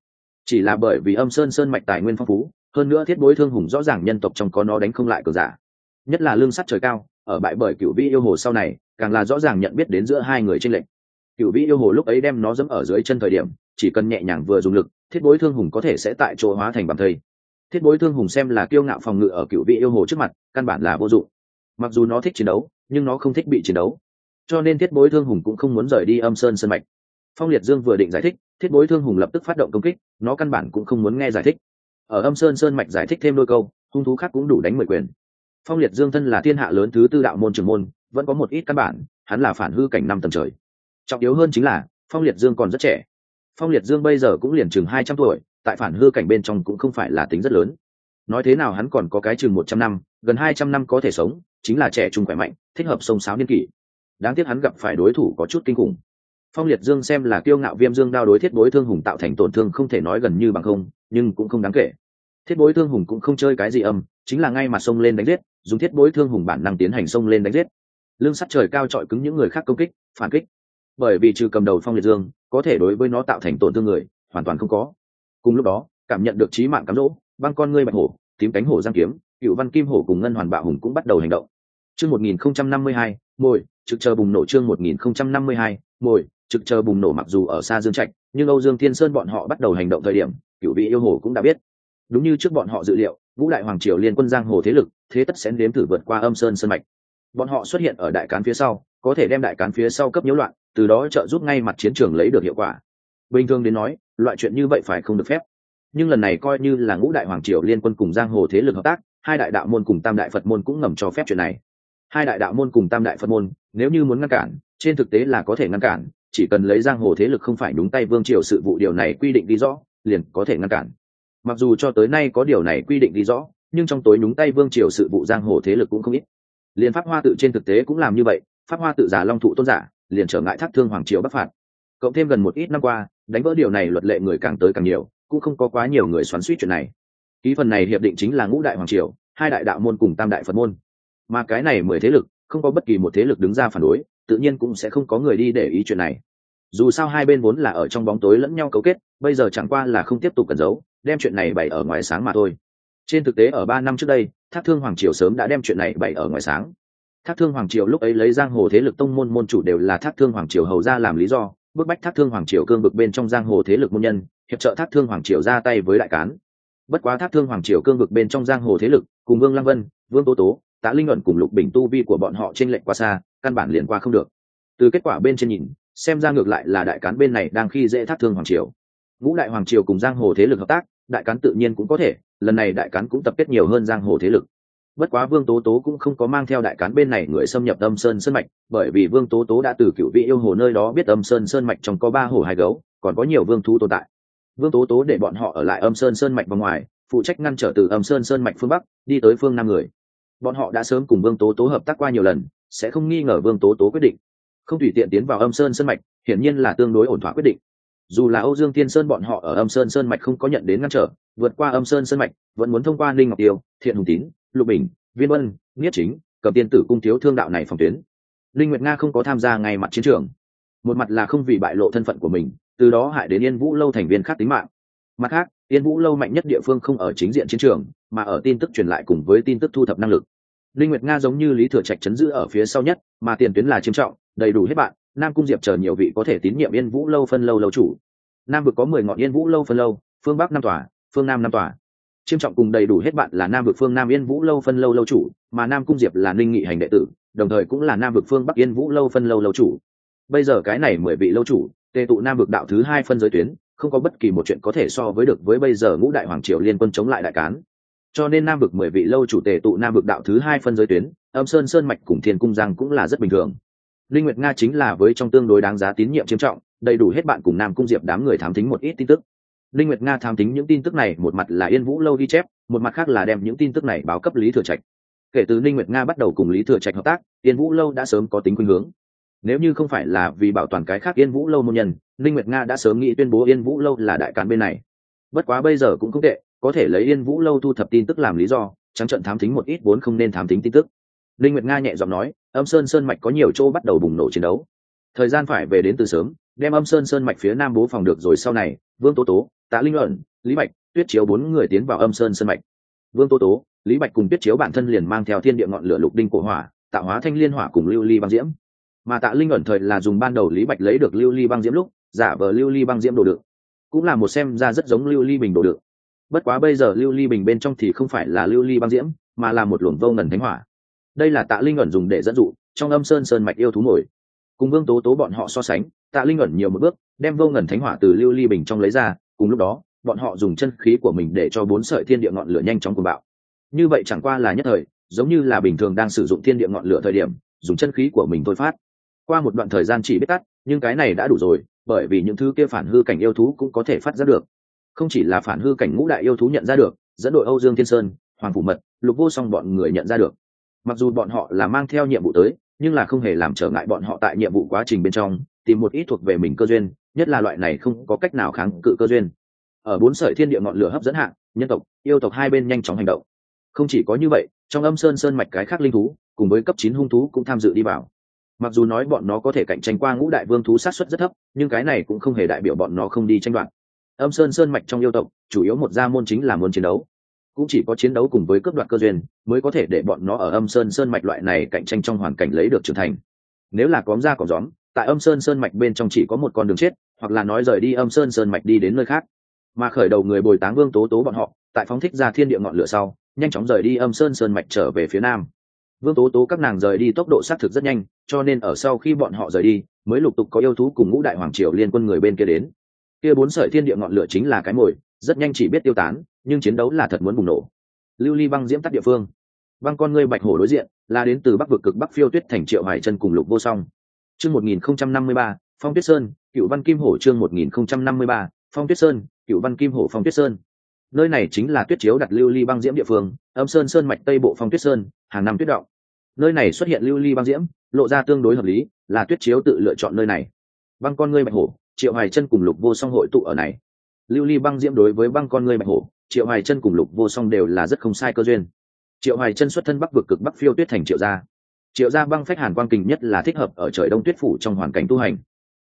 Chỉ là bởi vì âm sơn sơn mạch tài nguyên phong phú, hơn nữa thiết bối thương hùng rõ ràng nhân tộc trong có nó đánh không lại cờ giả. Nhất là lương sắt trời cao, ở bãi bởi cựu vĩ yêu hồ sau này, càng là rõ ràng nhận biết đến giữa hai người tranh lệch. Cựu vĩ yêu hồ lúc ấy đem nó dẫm ở dưới chân thời điểm, chỉ cần nhẹ nhàng vừa dùng lực, thiết bối thương hùng có thể sẽ tại chỗ hóa thành bản thây thiết bối thương hùng xem là kiêu ngạo phòng ngự ở cựu vị yêu hồ trước mặt, căn bản là vô dụng. Mặc dù nó thích chiến đấu, nhưng nó không thích bị chiến đấu. Cho nên thiết bối thương hùng cũng không muốn rời đi âm sơn sân mạch. Phong liệt dương vừa định giải thích, thiết bối thương hùng lập tức phát động công kích, nó căn bản cũng không muốn nghe giải thích. Ở âm sơn sơn mạch giải thích thêm đôi câu, hung thú khác cũng đủ đánh mười quyền. Phong liệt dương thân là thiên hạ lớn thứ tư đạo môn trường môn, vẫn có một ít căn bản, hắn là phản hư cảnh năm tầng trời. Trọng yếu hơn chính là, phong liệt dương còn rất trẻ. Phong liệt dương bây giờ cũng liền chừng hai trăm tuổi tại phản hư cảnh bên trong cũng không phải là tính rất lớn. Nói thế nào hắn còn có cái chừng một trăm năm, gần hai trăm năm có thể sống, chính là trẻ trung khỏe mạnh, thích hợp sông sáo niên kỷ. Đáng tiếc hắn gặp phải đối thủ có chút kinh khủng. Phong liệt dương xem là kiêu ngạo viêm dương đao đối thiết bối thương hùng tạo thành tổn thương không thể nói gần như bằng không, nhưng cũng không đáng kể. Thiết bối thương hùng cũng không chơi cái gì âm, chính là ngay mặt sông lên đánh giết, dùng thiết bối thương hùng bản năng tiến hành sông lên đánh giết. Lương sắt trời cao trọi cứng những người khác công kích, phản kích. Bởi vì trừ cầm đầu phong liệt dương, có thể đối với nó tạo thành tổn thương người, hoàn toàn không có cùng lúc đó, cảm nhận được trí mạng cám dỗ, băng con ngươi bạch hổ, tím cánh hổ giang kiếm, cựu văn kim hổ cùng ngân hoàn bạo hùng cũng bắt đầu hành động. Chương một nghìn không trăm năm mươi hai mồi trực chờ bùng nổ chương một nghìn không trăm năm mươi hai mồi trực chờ bùng nổ mặc dù ở xa dương trạch, nhưng âu dương thiên sơn bọn họ bắt đầu hành động thời điểm, cựu vị yêu hồ cũng đã biết. Đúng như trước bọn họ dự liệu, vũ đại hoàng triều liên quân giang hồ thế lực, thế tất sẽ nếm thử vượt qua âm sơn sơn mạch. Bọn họ xuất hiện ở đại cán phía sau, có thể đem đại cán phía sau cấp nhiễu loạn, từ đó trợ giúp ngay mặt chiến trường lấy được hiệu quả bình thường đến nói, loại chuyện như vậy phải không được phép. Nhưng lần này coi như là ngũ đại hoàng triều liên quân cùng giang hồ thế lực hợp tác, hai đại đạo môn cùng tam đại phật môn cũng ngầm cho phép chuyện này. Hai đại đạo môn cùng tam đại phật môn, nếu như muốn ngăn cản, trên thực tế là có thể ngăn cản, chỉ cần lấy giang hồ thế lực không phải đúng tay vương triều sự vụ điều này quy định đi rõ, liền có thể ngăn cản. Mặc dù cho tới nay có điều này quy định đi rõ, nhưng trong tối nhúng tay vương triều sự vụ giang hồ thế lực cũng không ít. Liền pháp hoa tự trên thực tế cũng làm như vậy, pháp hoa tự giả long thụ tôn giả, liền trở ngại thác thương hoàng triều bắc phạt. Cộng thêm gần một ít năm qua đánh vỡ điều này luật lệ người càng tới càng nhiều, cũng không có quá nhiều người xoắn suýt chuyện này. Ký phần này hiệp định chính là ngũ đại hoàng triều, hai đại đạo môn cùng tam đại phật môn. Mà cái này mười thế lực, không có bất kỳ một thế lực đứng ra phản đối, tự nhiên cũng sẽ không có người đi để ý chuyện này. Dù sao hai bên vốn là ở trong bóng tối lẫn nhau cấu kết, bây giờ chẳng qua là không tiếp tục cẩn giấu, đem chuyện này bày ở ngoài sáng mà thôi. Trên thực tế ở ba năm trước đây, thác thương hoàng triều sớm đã đem chuyện này bày ở ngoài sáng. Thác thương hoàng triều lúc ấy lấy giang hồ thế lực tông môn môn chủ đều là thác thương hoàng triều hầu ra làm lý do bức bách thác thương hoàng triều cương vực bên trong giang hồ thế lực môn nhân, hiệp trợ thác thương hoàng triều ra tay với đại cán. Bất quá thác thương hoàng triều cương vực bên trong giang hồ thế lực, cùng vương lăng vân, vương tố tố, tạ linh luận cùng lục bình tu vi của bọn họ trên lệnh qua xa, căn bản liền qua không được. Từ kết quả bên trên nhìn, xem ra ngược lại là đại cán bên này đang khi dễ thác thương hoàng triều. Ngũ đại hoàng triều cùng giang hồ thế lực hợp tác, đại cán tự nhiên cũng có thể, lần này đại cán cũng tập kết nhiều hơn giang hồ thế lực bất quá vương tố tố cũng không có mang theo đại cán bên này người xâm nhập âm sơn sơn mạch, bởi vì vương tố tố đã từ cựu vị yêu hồ nơi đó biết âm sơn sơn mạch trong có ba hồ hai gấu, còn có nhiều vương thú tồn tại. Vương tố tố để bọn họ ở lại âm sơn sơn mạch vào ngoài, phụ trách ngăn trở từ âm sơn sơn mạch phương bắc, đi tới phương nam người. Bọn họ đã sớm cùng vương tố tố hợp tác qua nhiều lần, sẽ không nghi ngờ vương tố tố quyết định. Không tùy tiện tiến vào âm sơn sơn mạch, hiển nhiên là tương đối ổn thỏa quyết định. Dù là âu dương tiên sơn bọn họ ở âm sơn sơn mạch không có nhận đến ngăn trở, vượt qua âm sơn sơn mạch, vẫn muốn thông qua ninh ngọc tiêu, thiện hùng tín lục bình, viên vân nghĩa chính, cầm tiên tử cung thiếu thương đạo này phòng tuyến. Linh nguyệt nga không có tham gia ngay mặt chiến trường. Một mặt là không vì bại lộ thân phận của mình, từ đó hại đến yên vũ lâu thành viên khác tính mạng. Mặt khác, yên vũ lâu mạnh nhất địa phương không ở chính diện chiến trường, mà ở tin tức truyền lại cùng với tin tức thu thập năng lực. Linh nguyệt nga giống như lý thừa trạch chấn giữ ở phía sau nhất, mà tiền tuyến là chiêm trọng, đầy đủ hết bạn, nam cung diệp chờ nhiều vị có thể tín nhiệm yên vũ lâu phân lâu lâu chủ. Nam vực có mười ngọn yên vũ lâu phân lâu, phương bắc năm tòa, phương nam năm tòa chiêm trọng cùng đầy đủ hết bạn là nam vực phương nam yên vũ lâu phân lâu lâu chủ, mà nam cung diệp là ninh nghị hành đệ tử, đồng thời cũng là nam vực phương bắc yên vũ lâu phân lâu lâu chủ. Bây giờ cái này mười vị lâu chủ, tề tụ nam vực đạo thứ hai phân giới tuyến, không có bất kỳ một chuyện có thể so với được với bây giờ ngũ đại hoàng triều liên quân chống lại đại cán. Cho nên nam vực mười vị lâu chủ tề tụ nam vực đạo thứ hai phân giới tuyến, âm sơn sơn mạch cùng thiên cung giang cũng là rất bình thường. Linh nguyệt nga chính là với trong tương đối đáng giá tín nhiệm chiêm trọng, đầy đủ hết bạn cùng nam cung diệp đám người thám thính một ít tin tức linh nguyệt nga tham tính những tin tức này, một mặt là yên vũ lâu ghi chép, một mặt khác là đem những tin tức này báo cấp lý thừa trạch. Kể từ linh nguyệt nga bắt đầu cùng lý thừa trạch hợp tác, yên vũ lâu đã sớm có tính khuynh hướng. Nếu như không phải là vì bảo toàn cái khác yên vũ lâu môn nhân, linh nguyệt nga đã sớm nghĩ tuyên bố yên vũ lâu là đại cán bên này. Bất quá bây giờ cũng không tệ, có thể lấy yên vũ lâu thu thập tin tức làm lý do, trắng trận thám tính một ít vốn không nên thám tính tin tức. Linh nguyệt nga nhẹ giọng nói, âm sơn sơn mạch có nhiều chỗ bắt đầu bùng nổ chiến đấu. Thời gian phải về đến từ sớm đem âm sơn sơn mạch phía nam bố phòng được rồi sau này, vương tố tố, tạ linh luận lý bạch, tuyết chiếu bốn người tiến vào âm sơn sơn mạch. Vương tố tố, lý bạch cùng tuyết chiếu bản thân liền mang theo thiên địa ngọn lửa lục đinh cổ hỏa, tạo hóa thanh liên hỏa cùng lưu ly băng diễm. Mà tạ linh ẩn thời là dùng ban đầu lý bạch lấy được lưu ly băng diễm lúc, giả vờ lưu ly băng diễm đồ đựng. Cũng là một xem ra rất giống lưu ly bình đồ đựng. Bất quá bây giờ lưu ly bình bên trong thì không phải là lưu ly băng diễm, mà là một luồng vô ngần thánh hỏa. Đây là tạ linh ẩn dùng để dẫn dụ trong âm sơn sơn mạch yêu thú mồi. Cùng vương tố tố bọn họ so sánh tạ linh ẩn nhiều một bước, đem vô ngần thánh hỏa từ lưu ly bình trong lấy ra, cùng lúc đó, bọn họ dùng chân khí của mình để cho bốn sợi thiên địa ngọn lửa nhanh chóng cuồng bạo. Như vậy chẳng qua là nhất thời, giống như là bình thường đang sử dụng thiên địa ngọn lửa thời điểm, dùng chân khí của mình thôi phát. Qua một đoạn thời gian chỉ biết tắt, nhưng cái này đã đủ rồi, bởi vì những thứ kia phản hư cảnh yêu thú cũng có thể phát ra được. Không chỉ là phản hư cảnh ngũ đại yêu thú nhận ra được, dẫn đội âu dương thiên sơn, hoàng phủ mật, lục vô song bọn người nhận ra được. Mặc dù bọn họ là mang theo nhiệm vụ tới, nhưng là không hề làm trở ngại bọn họ tại nhiệm vụ quá trình bên trong tìm một ít thuộc về mình cơ duyên, nhất là loại này không có cách nào kháng cự cơ duyên. Ở bốn sợi thiên địa ngọn lửa hấp dẫn hạng, nhân tộc, yêu tộc hai bên nhanh chóng hành động. Không chỉ có như vậy, trong âm sơn sơn mạch cái khác linh thú, cùng với cấp chín hung thú cũng tham dự đi vào. Mặc dù nói bọn nó có thể cạnh tranh qua ngũ đại vương thú sát xuất rất thấp, nhưng cái này cũng không hề đại biểu bọn nó không đi tranh đoạt. Âm sơn sơn mạch trong yêu tộc, chủ yếu một gia môn chính là môn chiến đấu. Cũng chỉ có chiến đấu cùng với cướp đoạt cơ duyên, mới có thể để bọn nó ở âm sơn sơn mạch loại này cạnh tranh trong hoàn cảnh lấy được trưởng thành. Nếu là cóm ra cóm gióm tại âm sơn sơn mạch bên trong chỉ có một con đường chết, hoặc là nói rời đi âm sơn sơn mạch đi đến nơi khác. Mà khởi đầu người bồi táng vương tố tố bọn họ, tại phóng thích ra thiên địa ngọn lửa sau, nhanh chóng rời đi âm sơn sơn mạch trở về phía nam. Vương tố tố các nàng rời đi tốc độ xác thực rất nhanh, cho nên ở sau khi bọn họ rời đi, mới lục tục có yêu thú cùng ngũ đại hoàng triều liên quân người bên kia đến. Kia bốn sợi thiên địa ngọn lửa chính là cái mồi, rất nhanh chỉ biết tiêu tán, nhưng chiến đấu là thật muốn bùng nổ. Lưu ly băng diễm tắt địa phương. Băng con ngươi bạch hổ đối diện là đến từ bắc vực cực bắc phiêu tuyết thành triệu hải chân cùng lục vô song chương một nghìn không trăm năm mươi ba, phong tuyết sơn, cựu văn kim hổ chương một nghìn không trăm năm mươi ba, phong tuyết sơn, cựu văn kim hổ, phong tuyết sơn. Nơi này chính là tuyết chiếu đặt lưu ly băng diễm địa phương, âm sơn sơn mạch tây bộ phong tuyết sơn, hàng năm tuyết động. Nơi này xuất hiện lưu ly băng diễm, lộ ra tương đối hợp lý, là tuyết chiếu tự lựa chọn nơi này. Băng con ngươi bạch hổ, triệu hoài chân cùng lục vô song hội tụ ở này. Lưu ly băng diễm đối với băng con ngươi bạch hổ, triệu hoài chân cùng lục vô song đều là rất không sai cơ duyên. Triệu hoài chân xuất thân bắc vực cực bắc phiêu tuyết thành triệu gia triệu gia băng phách hàn quang kình nhất là thích hợp ở trời đông tuyết phủ trong hoàn cảnh tu hành.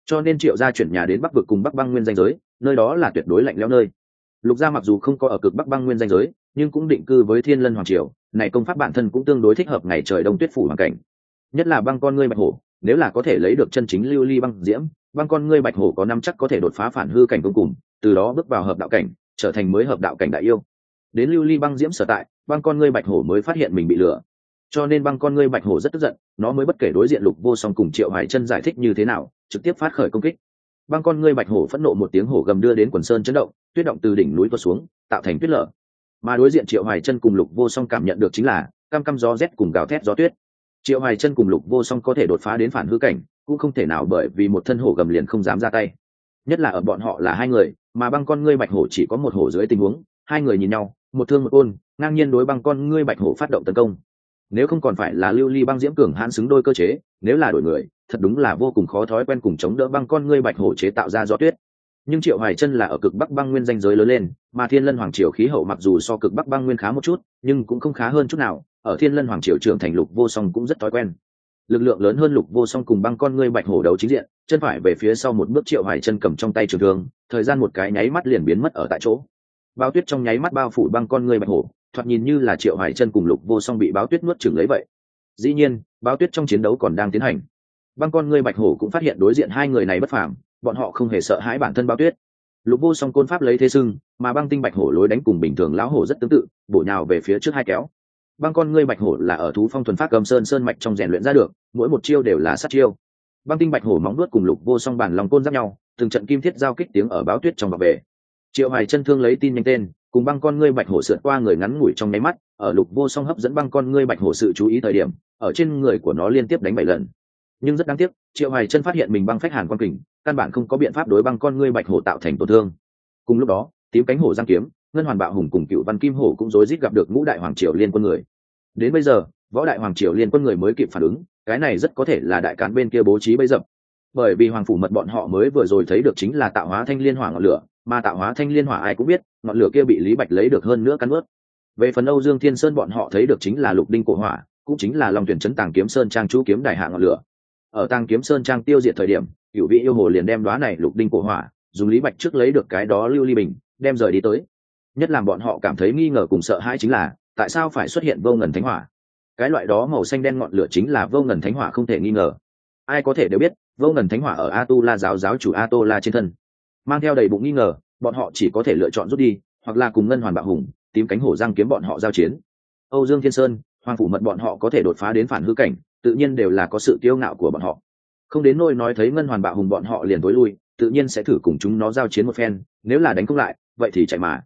Cho nên triệu gia chuyển nhà đến bắc vực cùng bắc băng nguyên danh giới, nơi đó là tuyệt đối lạnh lẽo nơi. Lục gia mặc dù không có ở cực bắc băng nguyên danh giới, nhưng cũng định cư với thiên lân hoàng triều, này công pháp bản thân cũng tương đối thích hợp ngày trời đông tuyết phủ hoàn cảnh. Nhất là băng con ngươi bạch hổ, nếu là có thể lấy được chân chính lưu ly băng diễm, băng con ngươi bạch hổ có năm chắc có thể đột phá phản hư cảnh cuối cùng, từ đó bước vào hợp đạo cảnh, trở thành mới hợp đạo cảnh đại yêu. Đến lưu ly băng diễm sở tại, băng con ngươi bạch hổ mới phát hiện mình bị lừa cho nên băng con ngươi bạch hổ rất tức giận, nó mới bất kể đối diện lục vô song cùng triệu hải chân giải thích như thế nào, trực tiếp phát khởi công kích. Băng con ngươi bạch hổ phẫn nộ một tiếng hổ gầm đưa đến quần sơn chấn động, tuyết động từ đỉnh núi tuột xuống, tạo thành tuyết lở. Mà đối diện triệu hoài chân cùng lục vô song cảm nhận được chính là cam cam gió rét cùng gào thét gió tuyết. Triệu hoài chân cùng lục vô song có thể đột phá đến phản hư cảnh, cũng không thể nào bởi vì một thân hổ gầm liền không dám ra tay. Nhất là ở bọn họ là hai người, mà băng con ngươi bạch hổ chỉ có một hổ dưới tình huống, hai người nhìn nhau, một thương một ôn, ngang nhiên đối băng con ngươi bạch hổ phát động tấn công nếu không còn phải là lưu ly băng diễm cường hãn xứng đôi cơ chế, nếu là đổi người, thật đúng là vô cùng khó thói quen cùng chống đỡ băng con ngươi bạch hổ chế tạo ra gió tuyết. Nhưng triệu hoài chân là ở cực bắc băng nguyên danh giới lớn lên, mà thiên lân hoàng triều khí hậu mặc dù so cực bắc băng nguyên khá một chút, nhưng cũng không khá hơn chút nào, ở thiên lân hoàng triều trưởng thành lục vô song cũng rất thói quen. Lực lượng lớn hơn lục vô song cùng băng con ngươi bạch hổ đấu chính diện, chân phải về phía sau một bước triệu hoài chân cầm trong tay trường thương, thời gian một cái nháy mắt liền biến mất ở tại chỗ. Bao tuyết trong nháy mắt bao phủ băng con ngươi bạch hổ thoạt nhìn như là triệu hải chân cùng lục vô song bị báo tuyết nuốt chừng lấy vậy. Dĩ nhiên, báo tuyết trong chiến đấu còn đang tiến hành. Băng con ngươi bạch hổ cũng phát hiện đối diện hai người này bất phàm, bọn họ không hề sợ hãi bản thân báo tuyết. Lục vô song côn pháp lấy thế sưng, mà băng tinh bạch hổ lối đánh cùng bình thường lão hổ rất tương tự, bổ nhào về phía trước hai kéo. Băng con ngươi bạch hổ là ở thú phong thuần phát cầm sơn sơn mạch trong rèn luyện ra được, mỗi một chiêu đều là sát chiêu. Băng tinh bạch hổ móng nuốt cùng lục vô song bàn lòng côn giáp nhau, từng trận kim thiết giao kích tiếng ở báo tuyết trong bảo vệ triệu hoài chân thương lấy tin nhanh tên cùng băng con ngươi bạch hổ sượt qua người ngắn ngủi trong nháy mắt, ở lục vô song hấp dẫn băng con ngươi bạch hổ sự chú ý thời điểm, ở trên người của nó liên tiếp đánh bảy lần. Nhưng rất đáng tiếc, triệu hoài chân phát hiện mình băng phách hàn quan kình, căn bản không có biện pháp đối băng con ngươi bạch hổ tạo thành tổn thương. Cùng lúc đó, tím cánh hổ giang kiếm, ngân hoàn bạo hùng cùng cựu văn kim hổ cũng rối rít gặp được ngũ đại hoàng triều liên quân người. Đến bây giờ, võ đại hoàng triều liên quân người mới kịp phản ứng, cái này rất có thể là đại cán bên kia bố trí bấy dập. Bởi vì hoàng phủ mật bọn họ mới vừa rồi thấy được chính là tạo hóa thanh liên hỏa ngọn lửa mà tạo hóa thanh liên hỏa ai cũng biết, ngọn lửa kia bị lý bạch lấy được hơn nữa cắn ướt về phần âu dương thiên sơn bọn họ thấy được chính là lục đinh cổ hỏa, cũng chính là lòng tuyển trấn tàng kiếm sơn trang chú kiếm đại hạ ngọn lửa. Ở tàng kiếm sơn trang tiêu diệt thời điểm cựu vị yêu hồ liền đem đoá này lục đinh cổ hỏa, dùng lý bạch trước lấy được cái đó lưu ly bình, đem rời đi tới. Nhất làm bọn họ cảm thấy nghi ngờ cùng sợ hãi chính là, tại sao phải xuất hiện vô ngần thánh hỏa? Cái loại đó màu xanh đen ngọn lửa chính là vô ngần thánh hỏa không thể nghi ngờ. Ai có thể đều biết, vô ngần thánh hỏa ở a tu la giáo giáo chủ a tô la trên thân mang theo đầy bụng nghi ngờ, bọn họ chỉ có thể lựa chọn rút đi, hoặc là cùng ngân hoàn bạo hùng tím cánh hổ giang kiếm bọn họ giao chiến. Âu dương thiên sơn hoàng phủ mật bọn họ có thể đột phá đến phản hư cảnh, tự nhiên đều là có sự kiêu ngạo của bọn họ. Không đến nôi nói thấy ngân hoàn bạo hùng bọn họ liền tối lui, tự nhiên sẽ thử cùng chúng nó giao chiến một phen, nếu là đánh không lại, vậy thì chạy mà.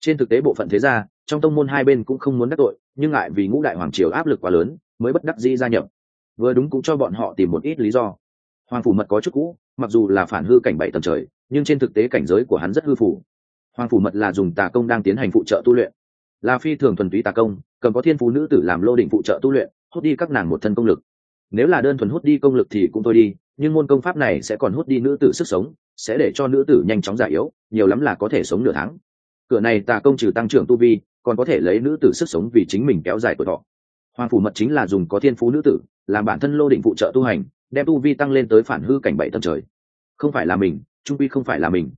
Trên thực tế bộ phận thế gia, trong tông môn hai bên cũng không muốn đắc tội, nhưng ngại vì ngũ đại hoàng triều áp lực quá lớn, mới bất đắc dĩ gia nhập. Vừa đúng cũng cho bọn họ tìm một ít lý do. Hoàng phủ mật có chút cũ, mặc dù là phản hư cảnh bảy tầng trời nhưng trên thực tế cảnh giới của hắn rất hư phủ. Hoàng phủ mật là dùng tà công đang tiến hành phụ trợ tu luyện. Là phi thường thuần túy tà công cần có thiên phú nữ tử làm lô định phụ trợ tu luyện, hút đi các nàng một thân công lực. Nếu là đơn thuần hút đi công lực thì cũng thôi đi, nhưng môn công pháp này sẽ còn hút đi nữ tử sức sống, sẽ để cho nữ tử nhanh chóng già yếu, nhiều lắm là có thể sống nửa tháng. Cửa này tà công trừ tăng trưởng tu vi, còn có thể lấy nữ tử sức sống vì chính mình kéo dài tuổi thọ. Hoàng phủ mật chính là dùng có thiên phú nữ tử, làm bản thân lô định phụ trợ tu hành, đem tu vi tăng lên tới phản hư cảnh bảy tầng trời. Không phải là mình trung vi không phải là mình.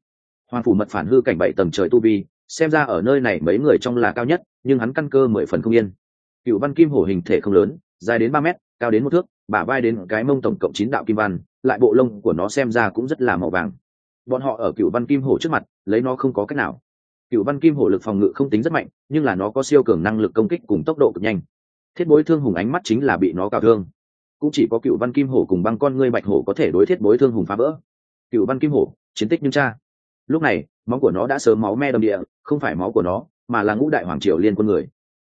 Hoàng phủ mật phản hư cảnh bảy tầng trời tu vi, xem ra ở nơi này mấy người trong là cao nhất, nhưng hắn căn cơ mười phần không yên. Cựu văn kim hổ hình thể không lớn, dài đến ba mét, cao đến một thước, bả vai đến cái mông tổng cộng chín đạo kim văn, lại bộ lông của nó xem ra cũng rất là màu vàng. Bọn họ ở cựu văn kim hổ trước mặt, lấy nó không có cách nào. Cựu văn kim hổ lực phòng ngự không tính rất mạnh, nhưng là nó có siêu cường năng lực công kích cùng tốc độ cực nhanh. Thiết bối thương hùng ánh mắt chính là bị nó cào thương. Cũng chỉ có cựu văn kim hổ cùng băng con ngươi bạch hổ có thể đối thiết bối thương hùng phá vỡ cựu văn kim hổ, chiến tích nhưng cha. Lúc này, máu của nó đã sớm máu me đầm địa, không phải máu của nó, mà là ngũ đại hoàng triều liên quân người.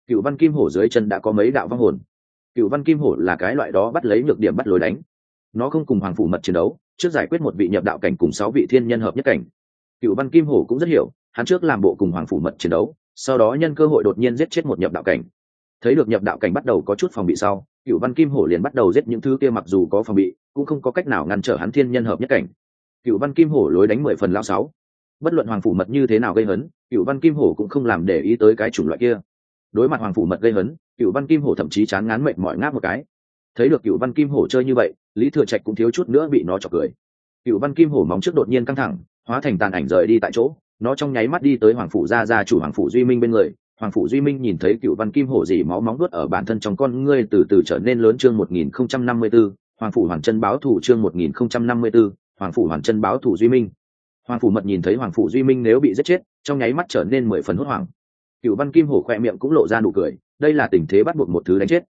Cựu văn kim hổ dưới chân đã có mấy đạo vong hồn. Cựu văn kim hổ là cái loại đó bắt lấy nhược điểm bắt lối đánh. Nó không cùng hoàng phủ mật chiến đấu, trước giải quyết một vị nhập đạo cảnh cùng sáu vị thiên nhân hợp nhất cảnh. Cựu văn kim hổ cũng rất hiểu, hắn trước làm bộ cùng hoàng phủ mật chiến đấu, sau đó nhân cơ hội đột nhiên giết chết một nhập đạo cảnh. Thấy được nhập đạo cảnh bắt đầu có chút phòng bị sau, cựu văn kim hổ liền bắt đầu giết những thứ kia mặc dù có phòng bị, cũng không có cách nào ngăn trở hắn thiên nhân hợp nhất cảnh cựu văn kim hổ lối đánh mười phần lao sáu. Bất luận hoàng phủ mật như thế nào gây hấn cựu văn kim hổ cũng không làm để ý tới cái chủng loại kia. Đối mặt hoàng phủ mật gây hấn cựu văn kim hổ thậm chí chán ngán mệnh mọi ngáp một cái. Thấy được cựu văn kim hổ chơi như vậy, lý thừa trạch cũng thiếu chút nữa bị nó chọc cười. Cựu văn kim hổ móng trước đột nhiên căng thẳng, hóa thành tàn ảnh rời đi tại chỗ. Nó trong nháy mắt đi tới hoàng phủ gia gia chủ hoàng phủ duy minh bên người. Hoàng phủ duy minh nhìn thấy cựu văn kim hổ dì máu móng đuốt ở bản thân trong con ngươi từ từ trở nên lớn chương một nghìn không trăm năm mươi b ố hoàng phủ hoàn chân báo thủ chương một nghìn không trăm năm mươi b ố hoàng phủ hoàn chân báo thủ duy minh. Hoàng phủ mật nhìn thấy hoàng phủ duy minh nếu bị giết chết, trong nháy mắt trở nên mười phần hốt hoảng. Cựu văn kim hổ khoe miệng cũng lộ ra nụ cười, đây là tình thế bắt buộc một thứ đánh chết.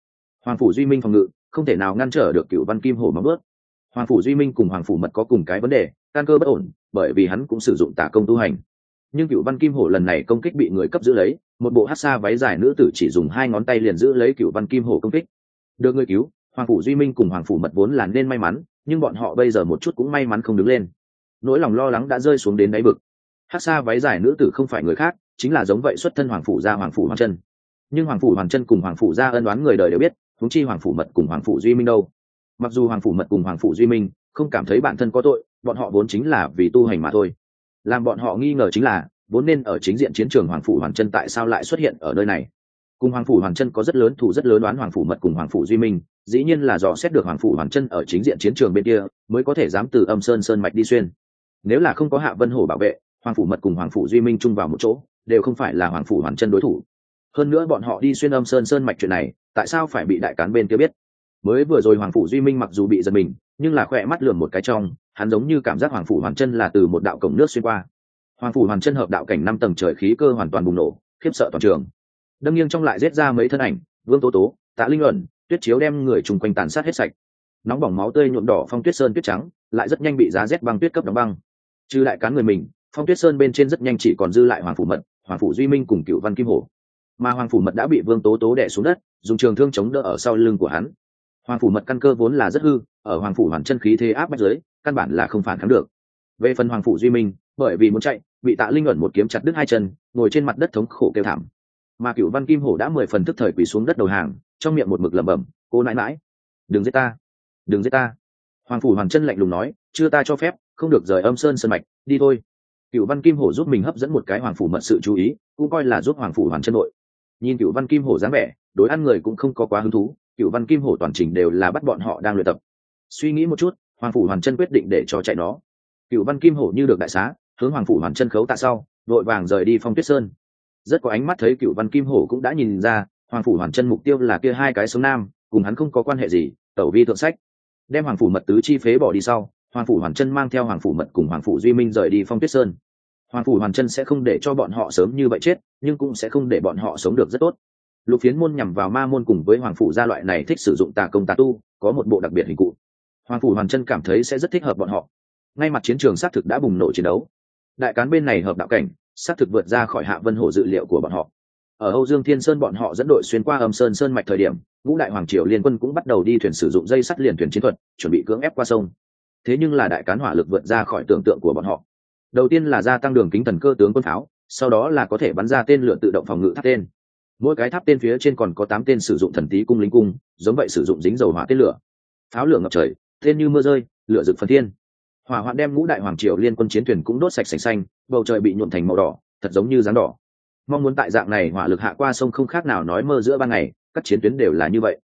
Hoàng phủ duy minh phòng ngự, không thể nào ngăn trở được cựu văn kim hổ móng ướt hoàng phủ duy minh cùng hoàng phủ mật có cùng cái vấn đề, căn cơ bất ổn, bởi vì hắn cũng sử dụng tả công tu hành. Nhưng cựu văn kim hổ lần này công kích bị người cấp giữ lấy, một bộ hát xa váy dài nữ tử chỉ dùng hai ngón tay liền giữ lấy cựu văn kim hổ công kích. Được người cứu, hoàng phủ duy minh cùng hoàng phủ mật vốn là nên may mắn nhưng bọn họ bây giờ một chút cũng may mắn không đứng lên. Nỗi lòng lo lắng đã rơi xuống đến đáy vực. Hát xa váy dài nữ tử không phải người khác, chính là giống vậy xuất thân hoàng phủ gia hoàng phủ hoàng chân. Nhưng hoàng phủ hoàng chân cùng hoàng phủ gia ân đoán người đời đều biết thúng chi hoàng phủ mật cùng hoàng phủ duy minh đâu. Mặc dù hoàng phủ mật cùng hoàng phủ duy minh, không cảm thấy bản thân có tội, bọn họ vốn chính là vì tu hành mà thôi. Làm bọn họ nghi ngờ chính là, vốn nên ở chính diện chiến trường hoàng phủ hoàng chân tại sao lại xuất hiện ở nơi này? Cùng hoàng phủ hoàng chân có rất lớn thủ rất lớn đoán hoàng phủ mật cùng hoàng phủ duy minh, dĩ nhiên là dò xét được hoàng phủ hoàng chân ở chính diện chiến trường bên kia, mới có thể dám từ âm sơn sơn mạch đi xuyên. Nếu là không có hạ vân hổ bảo vệ, hoàng phủ mật cùng hoàng phủ duy minh chung vào một chỗ, đều không phải là hoàng phủ hoàng chân đối thủ. Hơn nữa bọn họ đi xuyên âm sơn sơn mạch chuyện này, tại sao phải bị đại cán bên kia biết? Mới vừa rồi hoàng phủ duy minh mặc dù bị giật mình, nhưng là khỏe mắt lườm một cái trong, hắn giống như cảm giác hoàng phủ hoàn chân là từ một đạo cổng nước xuyên qua. Hoàng phủ hoàn chân hợp đạo cảnh năm tầng trời khí cơ hoàn toàn bùng nổ, khiếp sợ toàn trường đâm nghiêng trong lại rết ra mấy thân ảnh, vương tố tố, tạ linh luận, tuyết chiếu đem người chung quanh tàn sát hết sạch. Nóng bỏng máu tươi nhuộm đỏ phong tuyết sơn tuyết trắng, lại rất nhanh bị giá rét băng tuyết cấp đóng băng. Trừ lại cán người mình, phong tuyết sơn bên trên rất nhanh chỉ còn dư lại hoàng phủ mật, hoàng phủ duy minh cùng cựu văn kim hổ mà hoàng phủ mật đã bị vương tố tố đẻ xuống đất, dùng trường thương chống đỡ ở sau lưng của hắn. Hoàng phủ mật căn cơ vốn là rất hư, ở hoàng phủ hoàn chân khí thế áp bách giới căn bản là không phản kháng được. Về phần hoàng phủ duy minh, bởi vì muốn chạy, bị tạ linh ẩn một kiếm chặt đứt hai chân, ngồi trên mặt đất thống khổ kêu thảm mà cựu văn kim hổ đã mười phần tức thời quỳ xuống đất đầu hàng, trong miệng một mực lẩm bẩm, cô nãi mãi đừng giết ta, đừng giết ta. Hoàng phủ Hoàng chân lạnh lùng nói, chưa ta cho phép, không được rời âm sơn sân mạch, đi thôi. Cựu văn kim hổ giúp mình hấp dẫn một cái hoàng phủ mật sự chú ý, cũng coi là giúp hoàng phủ Hoàng chân nội. Nhìn cựu văn kim hổ dáng vẻ, đối ăn người cũng không có quá hứng thú, cựu văn kim hổ toàn trình đều là bắt bọn họ đang luyện tập. Suy nghĩ một chút, hoàng phủ hoàn chân quyết định để cho chạy nó. Cựu văn kim hổ như được đại xá, hướng hoàng phủ hoàn chân khấu tạ sau, vội vàng rời đi phong tuyết sơn rất có ánh mắt thấy cựu văn kim hổ cũng đã nhìn ra, hoàng phủ hoàn chân mục tiêu là kia hai cái sống nam, cùng hắn không có quan hệ gì, tẩu vi thượng sách. Đem hoàng phủ mật tứ chi phế bỏ đi sau, hoàng phủ hoàn chân mang theo hoàng phủ mật cùng hoàng phủ duy minh rời đi phong tuyết sơn. Hoàng phủ hoàn chân sẽ không để cho bọn họ sớm như vậy chết, nhưng cũng sẽ không để bọn họ sống được rất tốt. Lục phiến môn nhằm vào ma môn cùng với hoàng phủ gia loại này thích sử dụng tà công tà tu, có một bộ đặc biệt hình cụ. Hoàng phủ hoàn chân cảm thấy sẽ rất thích hợp bọn họ. Ngay mặt chiến trường xác thực đã bùng nổ chiến đấu. Đại cán bên này hợp đạo cảnh xác thực vượt ra khỏi hạ vân hổ dự liệu của bọn họ. Ở âu dương thiên sơn bọn họ dẫn đội xuyên qua âm sơn sơn mạch thời điểm, ngũ đại hoàng triều liên quân cũng bắt đầu đi thuyền sử dụng dây sắt liền thuyền chiến thuật, chuẩn bị cưỡng ép qua sông. Thế nhưng là đại cán hỏa lực vượt ra khỏi tưởng tượng của bọn họ. Đầu tiên là gia tăng đường kính thần cơ tướng quân pháo, sau đó là có thể bắn ra tên lửa tự động phòng ngự tháp tên. Mỗi cái tháp tên phía trên còn có tám tên sử dụng thần tí cung lính cung, giống vậy sử dụng dính dầu hỏa tên lửa. Pháo lửa ngập trời, tên như mưa rơi, lửa rực phần thiên hỏa hoạn đem ngũ đại hoàng triều liên quân chiến thuyền cũng đốt sạch sành xanh, bầu trời bị nhuộm thành màu đỏ, thật giống như dáng đỏ. Mong muốn tại dạng này hỏa lực hạ qua sông không khác nào nói mơ giữa ban ngày, các chiến tuyến đều là như vậy.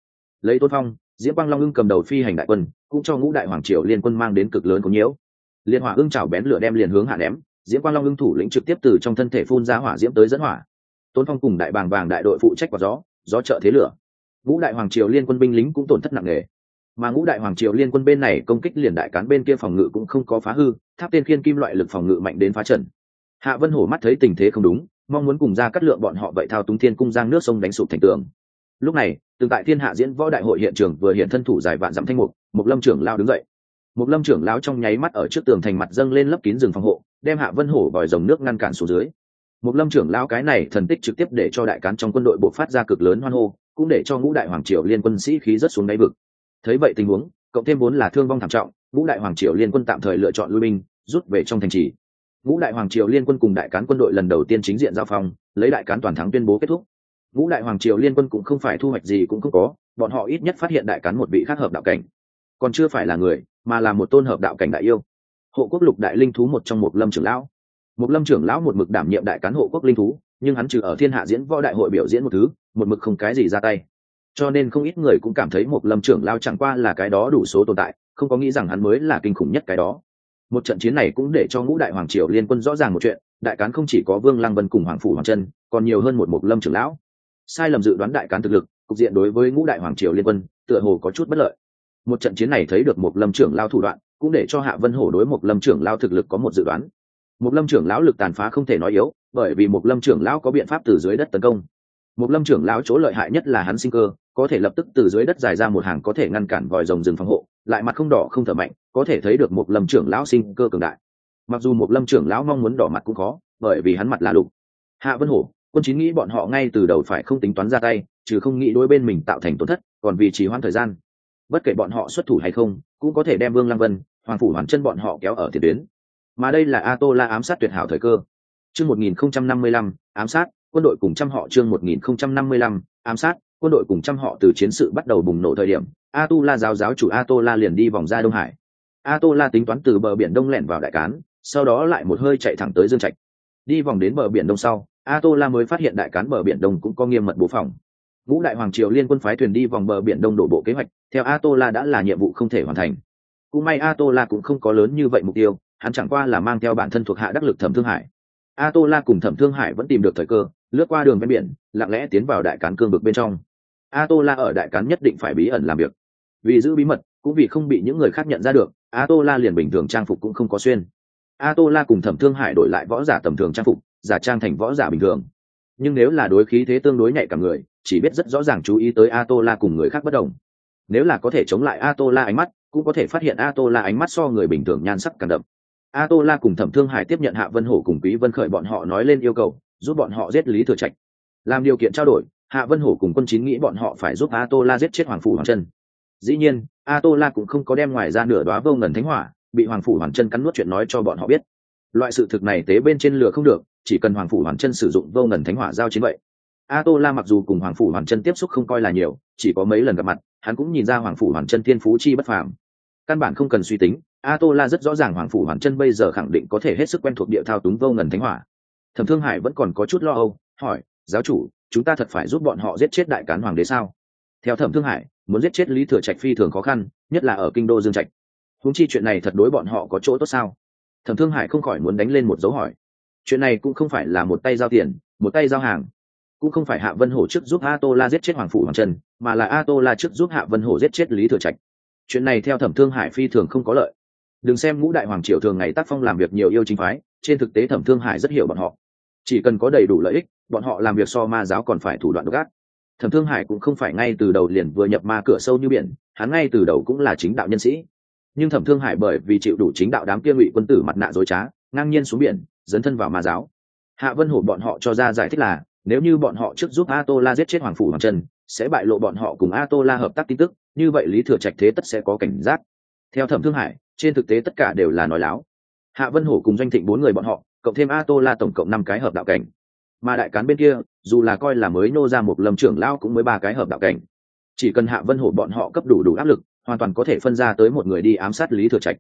Lấy tôn phong, diễm quang long ưng cầm đầu phi hành đại quân, cũng cho ngũ đại hoàng triều liên quân mang đến cực lớn có nhiễu. Liên hỏa ưng chảo bén lửa đem liền hướng hạ ném, diễm quang long ưng thủ lĩnh trực tiếp từ trong thân thể phun ra hỏa diễm tới dẫn hỏa. Tôn phong cùng đại bàng vàng đại đội phụ trách vào gió gió trợ thế lửa. Ngũ đại hoàng triều liên quân binh lính cũng tổn thất nặng nề mà ngũ đại hoàng triều liên quân bên này công kích liền đại cán bên kia phòng ngự cũng không có phá hư, tháp tên khiên kim loại lực phòng ngự mạnh đến phá trận hạ vân hổ mắt thấy tình thế không đúng, mong muốn cùng ra cắt lượng bọn họ vậy thao túng thiên cung giang nước sông đánh sụp thành tường. Lúc này, từng tại thiên hạ diễn võ đại hội hiện trường vừa hiện thân thủ dài vạn dặm thanh mục một lâm trưởng lao đứng dậy. Một lâm trưởng lao trong nháy mắt ở trước tường thành mặt dâng lên lấp kín rừng phòng hộ, đem hạ vân hổ vòi dòng nước ngăn cản xuống dưới. Một lâm trưởng lao cái này thần tích trực tiếp để cho đại cán trong quân đội buộc phát ra cực lớn hoan hô, cũng để cho ngũ đại hoàng triều liên quân sĩ khí rất xuống đáy vực thấy vậy tình huống, cộng thêm vốn là thương vong thảm trọng, ngũ đại hoàng triều liên quân tạm thời lựa chọn lui binh, rút về trong thành trì. Ngũ đại hoàng triều liên quân cùng đại cán quân đội lần đầu tiên chính diện giao phong, lấy đại cán toàn thắng tuyên bố kết thúc. Ngũ đại hoàng triều liên quân cũng không phải thu hoạch gì cũng không có, bọn họ ít nhất phát hiện đại cán một vị khác hợp đạo cảnh. Còn chưa phải là người, mà là một tôn hợp đạo cảnh đại yêu. Hộ quốc lục đại linh thú một trong một lâm trưởng lão. Một lâm trưởng lão một mực đảm nhiệm đại cán hộ quốc linh thú, nhưng hắn trừ ở thiên hạ diễn võ đại hội biểu diễn một thứ, một mực không cái gì ra tay cho nên không ít người cũng cảm thấy một lâm trưởng lao chẳng qua là cái đó đủ số tồn tại, không có nghĩ rằng hắn mới là kinh khủng nhất cái đó. Một trận chiến này cũng để cho ngũ đại hoàng triều liên quân rõ ràng một chuyện, đại cán không chỉ có vương lăng vân cùng hoàng phủ hoàng chân còn nhiều hơn một mục lâm trưởng lão. Sai lầm dự đoán đại cán thực lực, cục diện đối với ngũ đại hoàng triều liên quân, tựa hồ có chút bất lợi. Một trận chiến này thấy được một lâm trưởng lao thủ đoạn, cũng để cho hạ vân hổ đối một lâm trưởng lao thực lực có một dự đoán. Một lâm trưởng lão lực tàn phá không thể nói yếu, bởi vì một lâm trưởng lão có biện pháp từ dưới đất tấn công một lâm trưởng lão chỗ lợi hại nhất là hắn sinh cơ, có thể lập tức từ dưới đất dài ra một hàng có thể ngăn cản vòi rồng rừng phòng hộ, lại mặt không đỏ không thở mạnh, có thể thấy được một lâm trưởng lão sinh cơ cường đại. Mặc dù một lâm trưởng lão mong muốn đỏ mặt cũng khó, bởi vì hắn mặt là lục. Hạ vân hổ, quân chín nghĩ bọn họ ngay từ đầu phải không tính toán ra tay chứ không nghĩ đối bên mình tạo thành tổn thất, còn vì trì hoãn thời gian. Bất kể bọn họ xuất thủ hay không, cũng có thể đem vương lăng vân, hoàng phủ hoàn chân bọn họ kéo ở thiệt tuyến. Mà đây là a tô la ám sát tuyệt hảo thời cơ. Chương một nghìn không trăm năm mươi lăm, ám sát quân đội cùng trăm họ chương một nghìn không trăm năm mươi lăm, ám sát, quân đội cùng trăm họ từ chiến sự bắt đầu bùng nổ thời điểm a tu la giáo giáo chủ a tô la liền đi vòng ra đông hải. A tô la tính toán từ bờ biển đông lẻn vào đại cán, sau đó lại một hơi chạy thẳng tới dương trạch. Đi vòng đến bờ biển đông sau a tô la mới phát hiện đại cán bờ biển đông cũng có nghiêm mật bố phòng. Ngũ đại hoàng triều liên quân phái thuyền đi vòng bờ biển đông đổ bộ kế hoạch, theo a tô la đã là nhiệm vụ không thể hoàn thành. Cũng may a tô la cũng không có lớn như vậy mục tiêu, hắn chẳng qua là mang theo bản thân thuộc hạ đắc lực thẩm thương hải. A tô la cùng thẩm thương hải vẫn tìm được thời cơ lướt qua đường ven biển, lặng lẽ tiến vào đại cán cương vực bên trong. A tô la ở đại cán nhất định phải bí ẩn làm việc. Vì giữ bí mật, cũng vì không bị những người khác nhận ra được a tô la liền bình thường trang phục cũng không có xuyên. A tô la cùng thẩm thương hải đổi lại võ giả tầm thường trang phục, giả trang thành võ giả bình thường. Nhưng nếu là đối khí thế tương đối nhạy cảm người, chỉ biết rất rõ ràng chú ý tới a tô la cùng người khác bất đồng. Nếu là có thể chống lại a tô la ánh mắt, cũng có thể phát hiện a tô la ánh mắt so người bình thường nhan sắc càng đậm. A tô la cùng thẩm thương hải tiếp nhận hạ vân hổ cùng quý vân khởi bọn họ nói lên yêu cầu giúp bọn họ giết lý thừa trạch. Làm điều kiện trao đổi, hạ vân hổ cùng quân chín nghĩ bọn họ phải giúp a tô la giết chết hoàng phủ hoàng chân dĩ nhiên a tô la cũng không có đem ngoài ra nửa đoá vô ngần thánh hỏa, bị hoàng phủ Hoàng chân cắn nuốt chuyện nói cho bọn họ biết. Loại sự thực này tế bên trên lửa không được, chỉ cần hoàng phủ Hoàng chân sử dụng vô ngần thánh hỏa giao chiến vậy. A tô la mặc dù cùng hoàng phủ Hoàng chân tiếp xúc không coi là nhiều, chỉ có mấy lần gặp mặt, hắn cũng nhìn ra hoàng phủ Hoàng chân thiên phú chi bất phàm. Căn bản không cần suy tính a tô la rất rõ ràng hoàng phủ Hoàng chân bây giờ khẳng định có thể hết sức quen thuộc địa thao túng vô ngần thánh hỏa thẩm thương hải vẫn còn có chút lo âu, hỏi, giáo chủ, chúng ta thật phải giúp bọn họ giết chết đại cán hoàng đế sao? Theo thẩm thương hải, muốn giết chết lý thừa trạch phi thường khó khăn, nhất là ở kinh đô dương trạch. Húng chi chuyện này thật đối bọn họ có chỗ tốt sao? Thẩm thương hải không khỏi muốn đánh lên một dấu hỏi. Chuyện này cũng không phải là một tay giao tiền, một tay giao hàng. Cũng không phải hạ vân hổ trước giúp a tô la giết chết hoàng phủ hoàng trần, mà là a tô la trước giúp hạ vân hổ giết chết lý thừa trạch. Chuyện này theo thẩm thương hải phi thường không có lợi. Đừng xem ngũ đại hoàng triều thường ngày tác phong làm việc nhiều yêu chính phái, trên thực tế thẩm thương hải rất hiểu bọn họ chỉ cần có đầy đủ lợi ích, bọn họ làm việc so ma giáo còn phải thủ đoạn gác thẩm thương hải cũng không phải ngay từ đầu liền vừa nhập ma cửa sâu như biển, hắn ngay từ đầu cũng là chính đạo nhân sĩ. Nhưng thẩm thương hải bởi vì chịu đủ chính đạo đám kia ngụy quân tử mặt nạ dối trá, ngang nhiên xuống biển, dấn thân vào ma giáo. Hạ vân hổ bọn họ cho ra giải thích là, nếu như bọn họ trước giúp a tô la giết chết hoàng phủ hoàng trần, sẽ bại lộ bọn họ cùng a tô la hợp tác tin tức, như vậy lý thừa trạch thế tất sẽ có cảnh giác. Theo thẩm thương hải, trên thực tế tất cả đều là nói láo. Hạ vân hổ cùng doanh thịnh bốn người bọn họ cộng thêm a tô la tổng cộng năm cái hợp đạo cảnh. Mà đại cán bên kia, dù là coi là mới nô ra một lâm trưởng lao cũng mới ba cái hợp đạo cảnh. Chỉ cần hạ vân hổ bọn họ cấp đủ đủ áp lực, hoàn toàn có thể phân ra tới một người đi ám sát lý thừa trạch.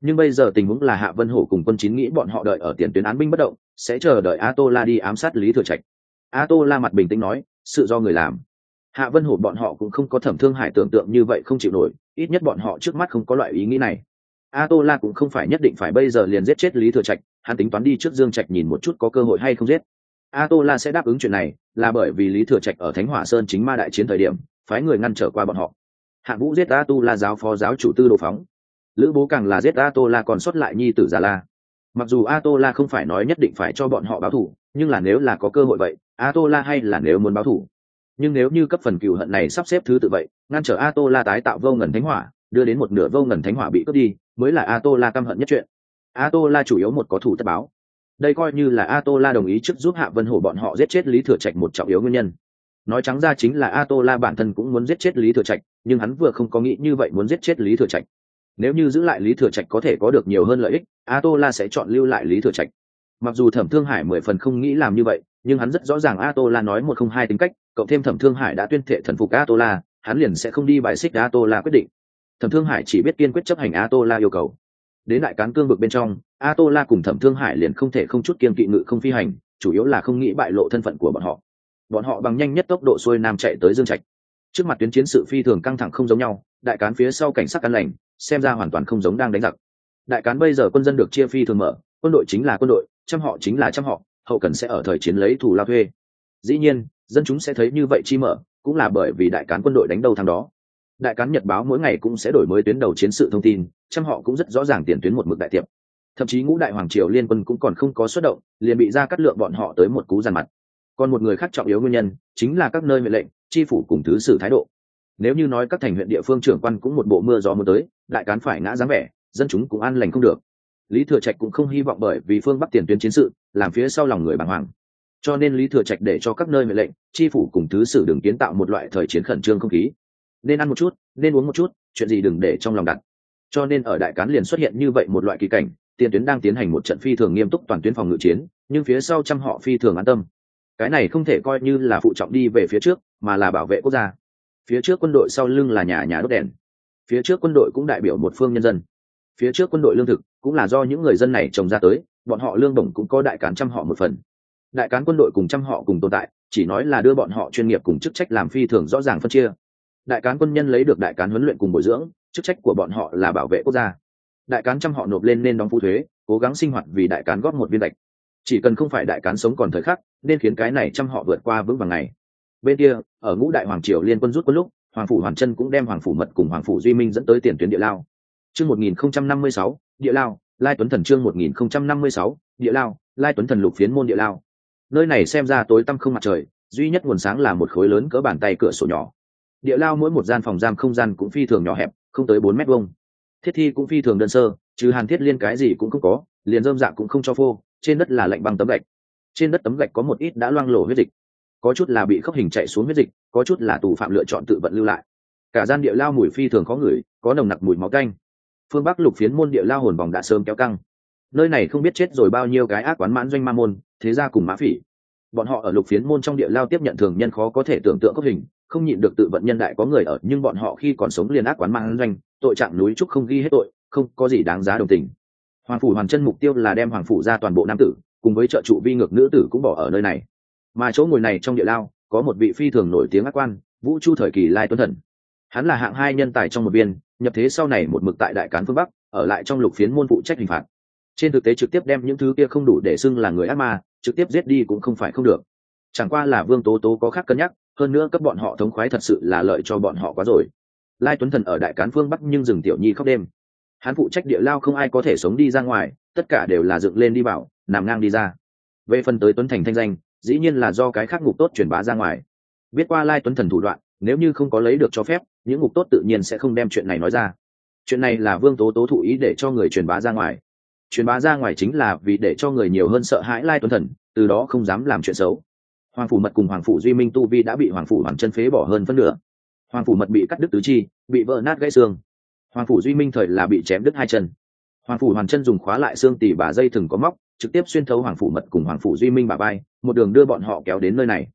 Nhưng bây giờ tình huống là hạ vân hổ cùng quân chín nghĩ bọn họ đợi ở tiền tuyến án binh bất động, sẽ chờ đợi a tô la đi ám sát lý thừa trạch. A tô la mặt bình tĩnh nói, sự do người làm. Hạ vân hổ bọn họ cũng không có thẩm thương hải tưởng tượng như vậy không chịu nổi, ít nhất bọn họ trước mắt không có loại ý nghĩ này. A tô la cũng không phải nhất định phải bây giờ liền giết chết lý thừa trạch hắn tính toán đi trước dương trạch nhìn một chút có cơ hội hay không giết. A tô la sẽ đáp ứng chuyện này, là bởi vì lý thừa trạch ở thánh hỏa sơn chính ma đại chiến thời điểm, phái người ngăn trở qua bọn họ. Hạng vũ giết a tu la giáo phó giáo chủ tư đồ phóng. Lữ bố càng là giết a tô la còn xuất lại nhi tử già la. Mặc dù a tô la không phải nói nhất định phải cho bọn họ báo thù nhưng là nếu là có cơ hội vậy a tô la hay là nếu muốn báo thù nhưng nếu như cấp phần cựu hận này sắp xếp thứ tự vậy, ngăn trở a tô la tái tạo vô ngần thánh hỏa, đưa đến một nửa vô ngần thánh hỏa bị cướp đi, mới là a tô la căm hận nhất chuyện a tô la chủ yếu một có thủ tất báo. Đây coi như là a tô la đồng ý trước giúp hạ vân hổ bọn họ giết chết lý thừa trạch một trọng yếu nguyên nhân. Nói trắng ra chính là a tô la bản thân cũng muốn giết chết lý thừa trạch, nhưng hắn vừa không có nghĩ như vậy muốn giết chết lý thừa trạch. Nếu như giữ lại lý thừa trạch có thể có được nhiều hơn lợi ích a tô la sẽ chọn lưu lại lý thừa trạch. Mặc dù thẩm thương hải mười phần không nghĩ làm như vậy, nhưng hắn rất rõ ràng a tô la nói một không hai tính cách, cộng thêm thẩm thương hải đã tuyên thệ thần phục a tô la hắn liền sẽ không đi bài xích a tô la quyết định. Thẩm thương hải chỉ biết kiên quyết chấp hành a tô la yêu cầu đến đại cán cương vực bên trong a tô la cùng thẩm thương hải liền không thể không chút kiên kỵ ngự không phi hành, chủ yếu là không nghĩ bại lộ thân phận của bọn họ. Bọn họ bằng nhanh nhất tốc độ xuôi nam chạy tới dương trạch. Trước mặt tuyến chiến sự phi thường căng thẳng không giống nhau, đại cán phía sau cảnh sát căn lành, xem ra hoàn toàn không giống đang đánh giặc. Đại cán bây giờ quân dân được chia phi thường mở, quân đội chính là quân đội, trăm họ chính là trăm họ, hậu cần sẽ ở thời chiến lấy thủ lao thuê. Dĩ nhiên, dân chúng sẽ thấy như vậy chi mở, cũng là bởi vì đại cán quân đội đánh đầu thằng đó đại cán nhật báo mỗi ngày cũng sẽ đổi mới tuyến đầu chiến sự thông tin, trăm họ cũng rất rõ ràng tiền tuyến một mực đại tiệp. Thậm chí ngũ đại hoàng triều liên quân cũng còn không có xuất động, liền bị ra cắt lượng bọn họ tới một cú giàn mặt. Còn một người khác trọng yếu nguyên nhân, chính là các nơi mệnh lệnh, tri phủ cùng thứ sử thái độ. Nếu như nói các thành huyện địa phương trưởng quan cũng một bộ mưa gió mưa tới, đại cán phải ngã dáng vẻ, dân chúng cũng an lành không được. Lý thừa trạch cũng không hy vọng bởi vì phương bắc tiền tuyến chiến sự, làm phía sau lòng người bàng hoàng. Cho nên lý thừa trạch để cho các nơi mệnh lệnh, tri phủ cùng thứ sử đừng kiến tạo một loại thời chiến khẩn trương không khí nên ăn một chút, nên uống một chút, chuyện gì đừng để trong lòng đặt. Cho nên ở đại cán liền xuất hiện như vậy một loại kỳ cảnh tiền tuyến đang tiến hành một trận phi thường nghiêm túc toàn tuyến phòng ngự chiến, nhưng phía sau trăm họ phi thường an tâm. Cái này không thể coi như là phụ trọng đi về phía trước, mà là bảo vệ quốc gia. Phía trước quân đội sau lưng là nhà nhà đốt đèn. Phía trước quân đội cũng đại biểu một phương nhân dân. Phía trước quân đội lương thực cũng là do những người dân này trồng ra tới, bọn họ lương đồng cũng có đại cán trăm họ một phần. Đại cán quân đội cùng trăm họ cùng tồn tại, chỉ nói là đưa bọn họ chuyên nghiệp cùng chức trách làm phi thường rõ ràng phân chia đại cán quân nhân lấy được đại cán huấn luyện cùng bồi dưỡng, chức trách của bọn họ là bảo vệ quốc gia. Đại cán trăm họ nộp lên nên đóng phụ thuế, cố gắng sinh hoạt vì đại cán góp một viên đạch chỉ cần không phải đại cán sống còn thời khắc, nên khiến cái này trăm họ vượt qua vững vàng ngày bên kia, ở ngũ đại hoàng triều liên quân rút quân lúc, hoàng phủ hoàn chân cũng đem hoàng phủ mật cùng hoàng phủ duy minh dẫn tới tiền tuyến địa lao. Chương một nghìn không trăm năm mươi sáu, địa lao, lai tuấn thần chương một nghìn không trăm năm mươi sáu, địa lao, lai tuấn thần lục phiến môn địa lao. Nơi này xem ra tối tăm không mặt trời, duy nhất nguồn sáng là một khối lớn cỡ bàn tay cửa sổ nhỏ địa lao mỗi một gian phòng giam không gian cũng phi thường nhỏ hẹp, không tới bốn mét vuông. Thiết thi cũng phi thường đơn sơ, chứ hàn thiết liên cái gì cũng không có, liền dơm dạ cũng không cho phô, trên đất là lạnh băng tấm gạch. Trên đất tấm gạch có một ít đã loang lổ huyết dịch. Có chút là bị khốc hình chạy xuống huyết dịch, có chút là tù phạm lựa chọn tự vận lưu lại. Cả gian địa lao mùi phi thường khó ngửi, có nồng nặc mùi máu canh. Phương bắc lục phiến môn địa lao hồn vòng đã sớm kéo căng. Nơi này không biết chết rồi bao nhiêu cái ác quán mãn doanh ma môn, thế ra cùng mã phỉ. Bọn họ ở lục phiến môn trong địa lao tiếp nhận thường nhân khó có thể tưởng tượng cốc hình không nhịn được tự vận nhân đại có người ở, nhưng bọn họ khi còn sống liền ác quán mang doanh, tội trạng núi trúc không ghi hết tội, không có gì đáng giá đồng tình. Hoàng phủ hoàn chân mục tiêu là đem hoàng phủ ra toàn bộ nam tử, cùng với trợ trụ vi ngược nữ tử cũng bỏ ở nơi này. Mà chỗ ngồi này trong địa lao, có một vị phi thường nổi tiếng ác quan, vũ chu thời kỳ lai tuấn thần. Hắn là hạng hai nhân tài trong một viên nhập thế sau này một mực tại đại cán phương bắc, ở lại trong lục phiến môn phụ trách hình phạt. Trên thực tế trực tiếp đem những thứ kia không đủ để xưng là người ác ma, trực tiếp giết đi cũng không phải không được. Chẳng qua là vương tố tố có khác cân nhắc hơn nữa cấp bọn họ thống khoái thật sự là lợi cho bọn họ quá rồi. Lai tuấn thần ở đại cán phương bắc nhưng rừng tiểu nhi khóc đêm. Hắn phụ trách địa lao không ai có thể sống đi ra ngoài, tất cả đều là dựng lên đi vào nằm ngang đi ra. Về phần tới tuấn thành thanh danh, dĩ nhiên là do cái khác ngục tốt truyền bá ra ngoài. Biết qua lai tuấn thần thủ đoạn, nếu như không có lấy được cho phép, những ngục tốt tự nhiên sẽ không đem chuyện này nói ra. Chuyện này là vương tố tố thụ ý để cho người truyền bá ra ngoài. Truyền bá ra ngoài chính là vì để cho người nhiều hơn sợ hãi lai tuấn thần, từ đó không dám làm chuyện xấu hoàng phủ mật cùng hoàng phủ duy minh tu vi đã bị hoàng phủ hoàn chân phế bỏ hơn phân nửa. Hoàng phủ mật bị cắt đứt tứ chi, bị vỡ nát gãy xương. Hoàng phủ duy minh thời là bị chém đứt hai chân. Hoàng phủ hoàn chân dùng khóa lại xương tỉ bà dây thừng có móc, trực tiếp xuyên thấu hoàng phủ mật cùng hoàng phủ duy minh bà bay một đường đưa bọn họ kéo đến nơi này.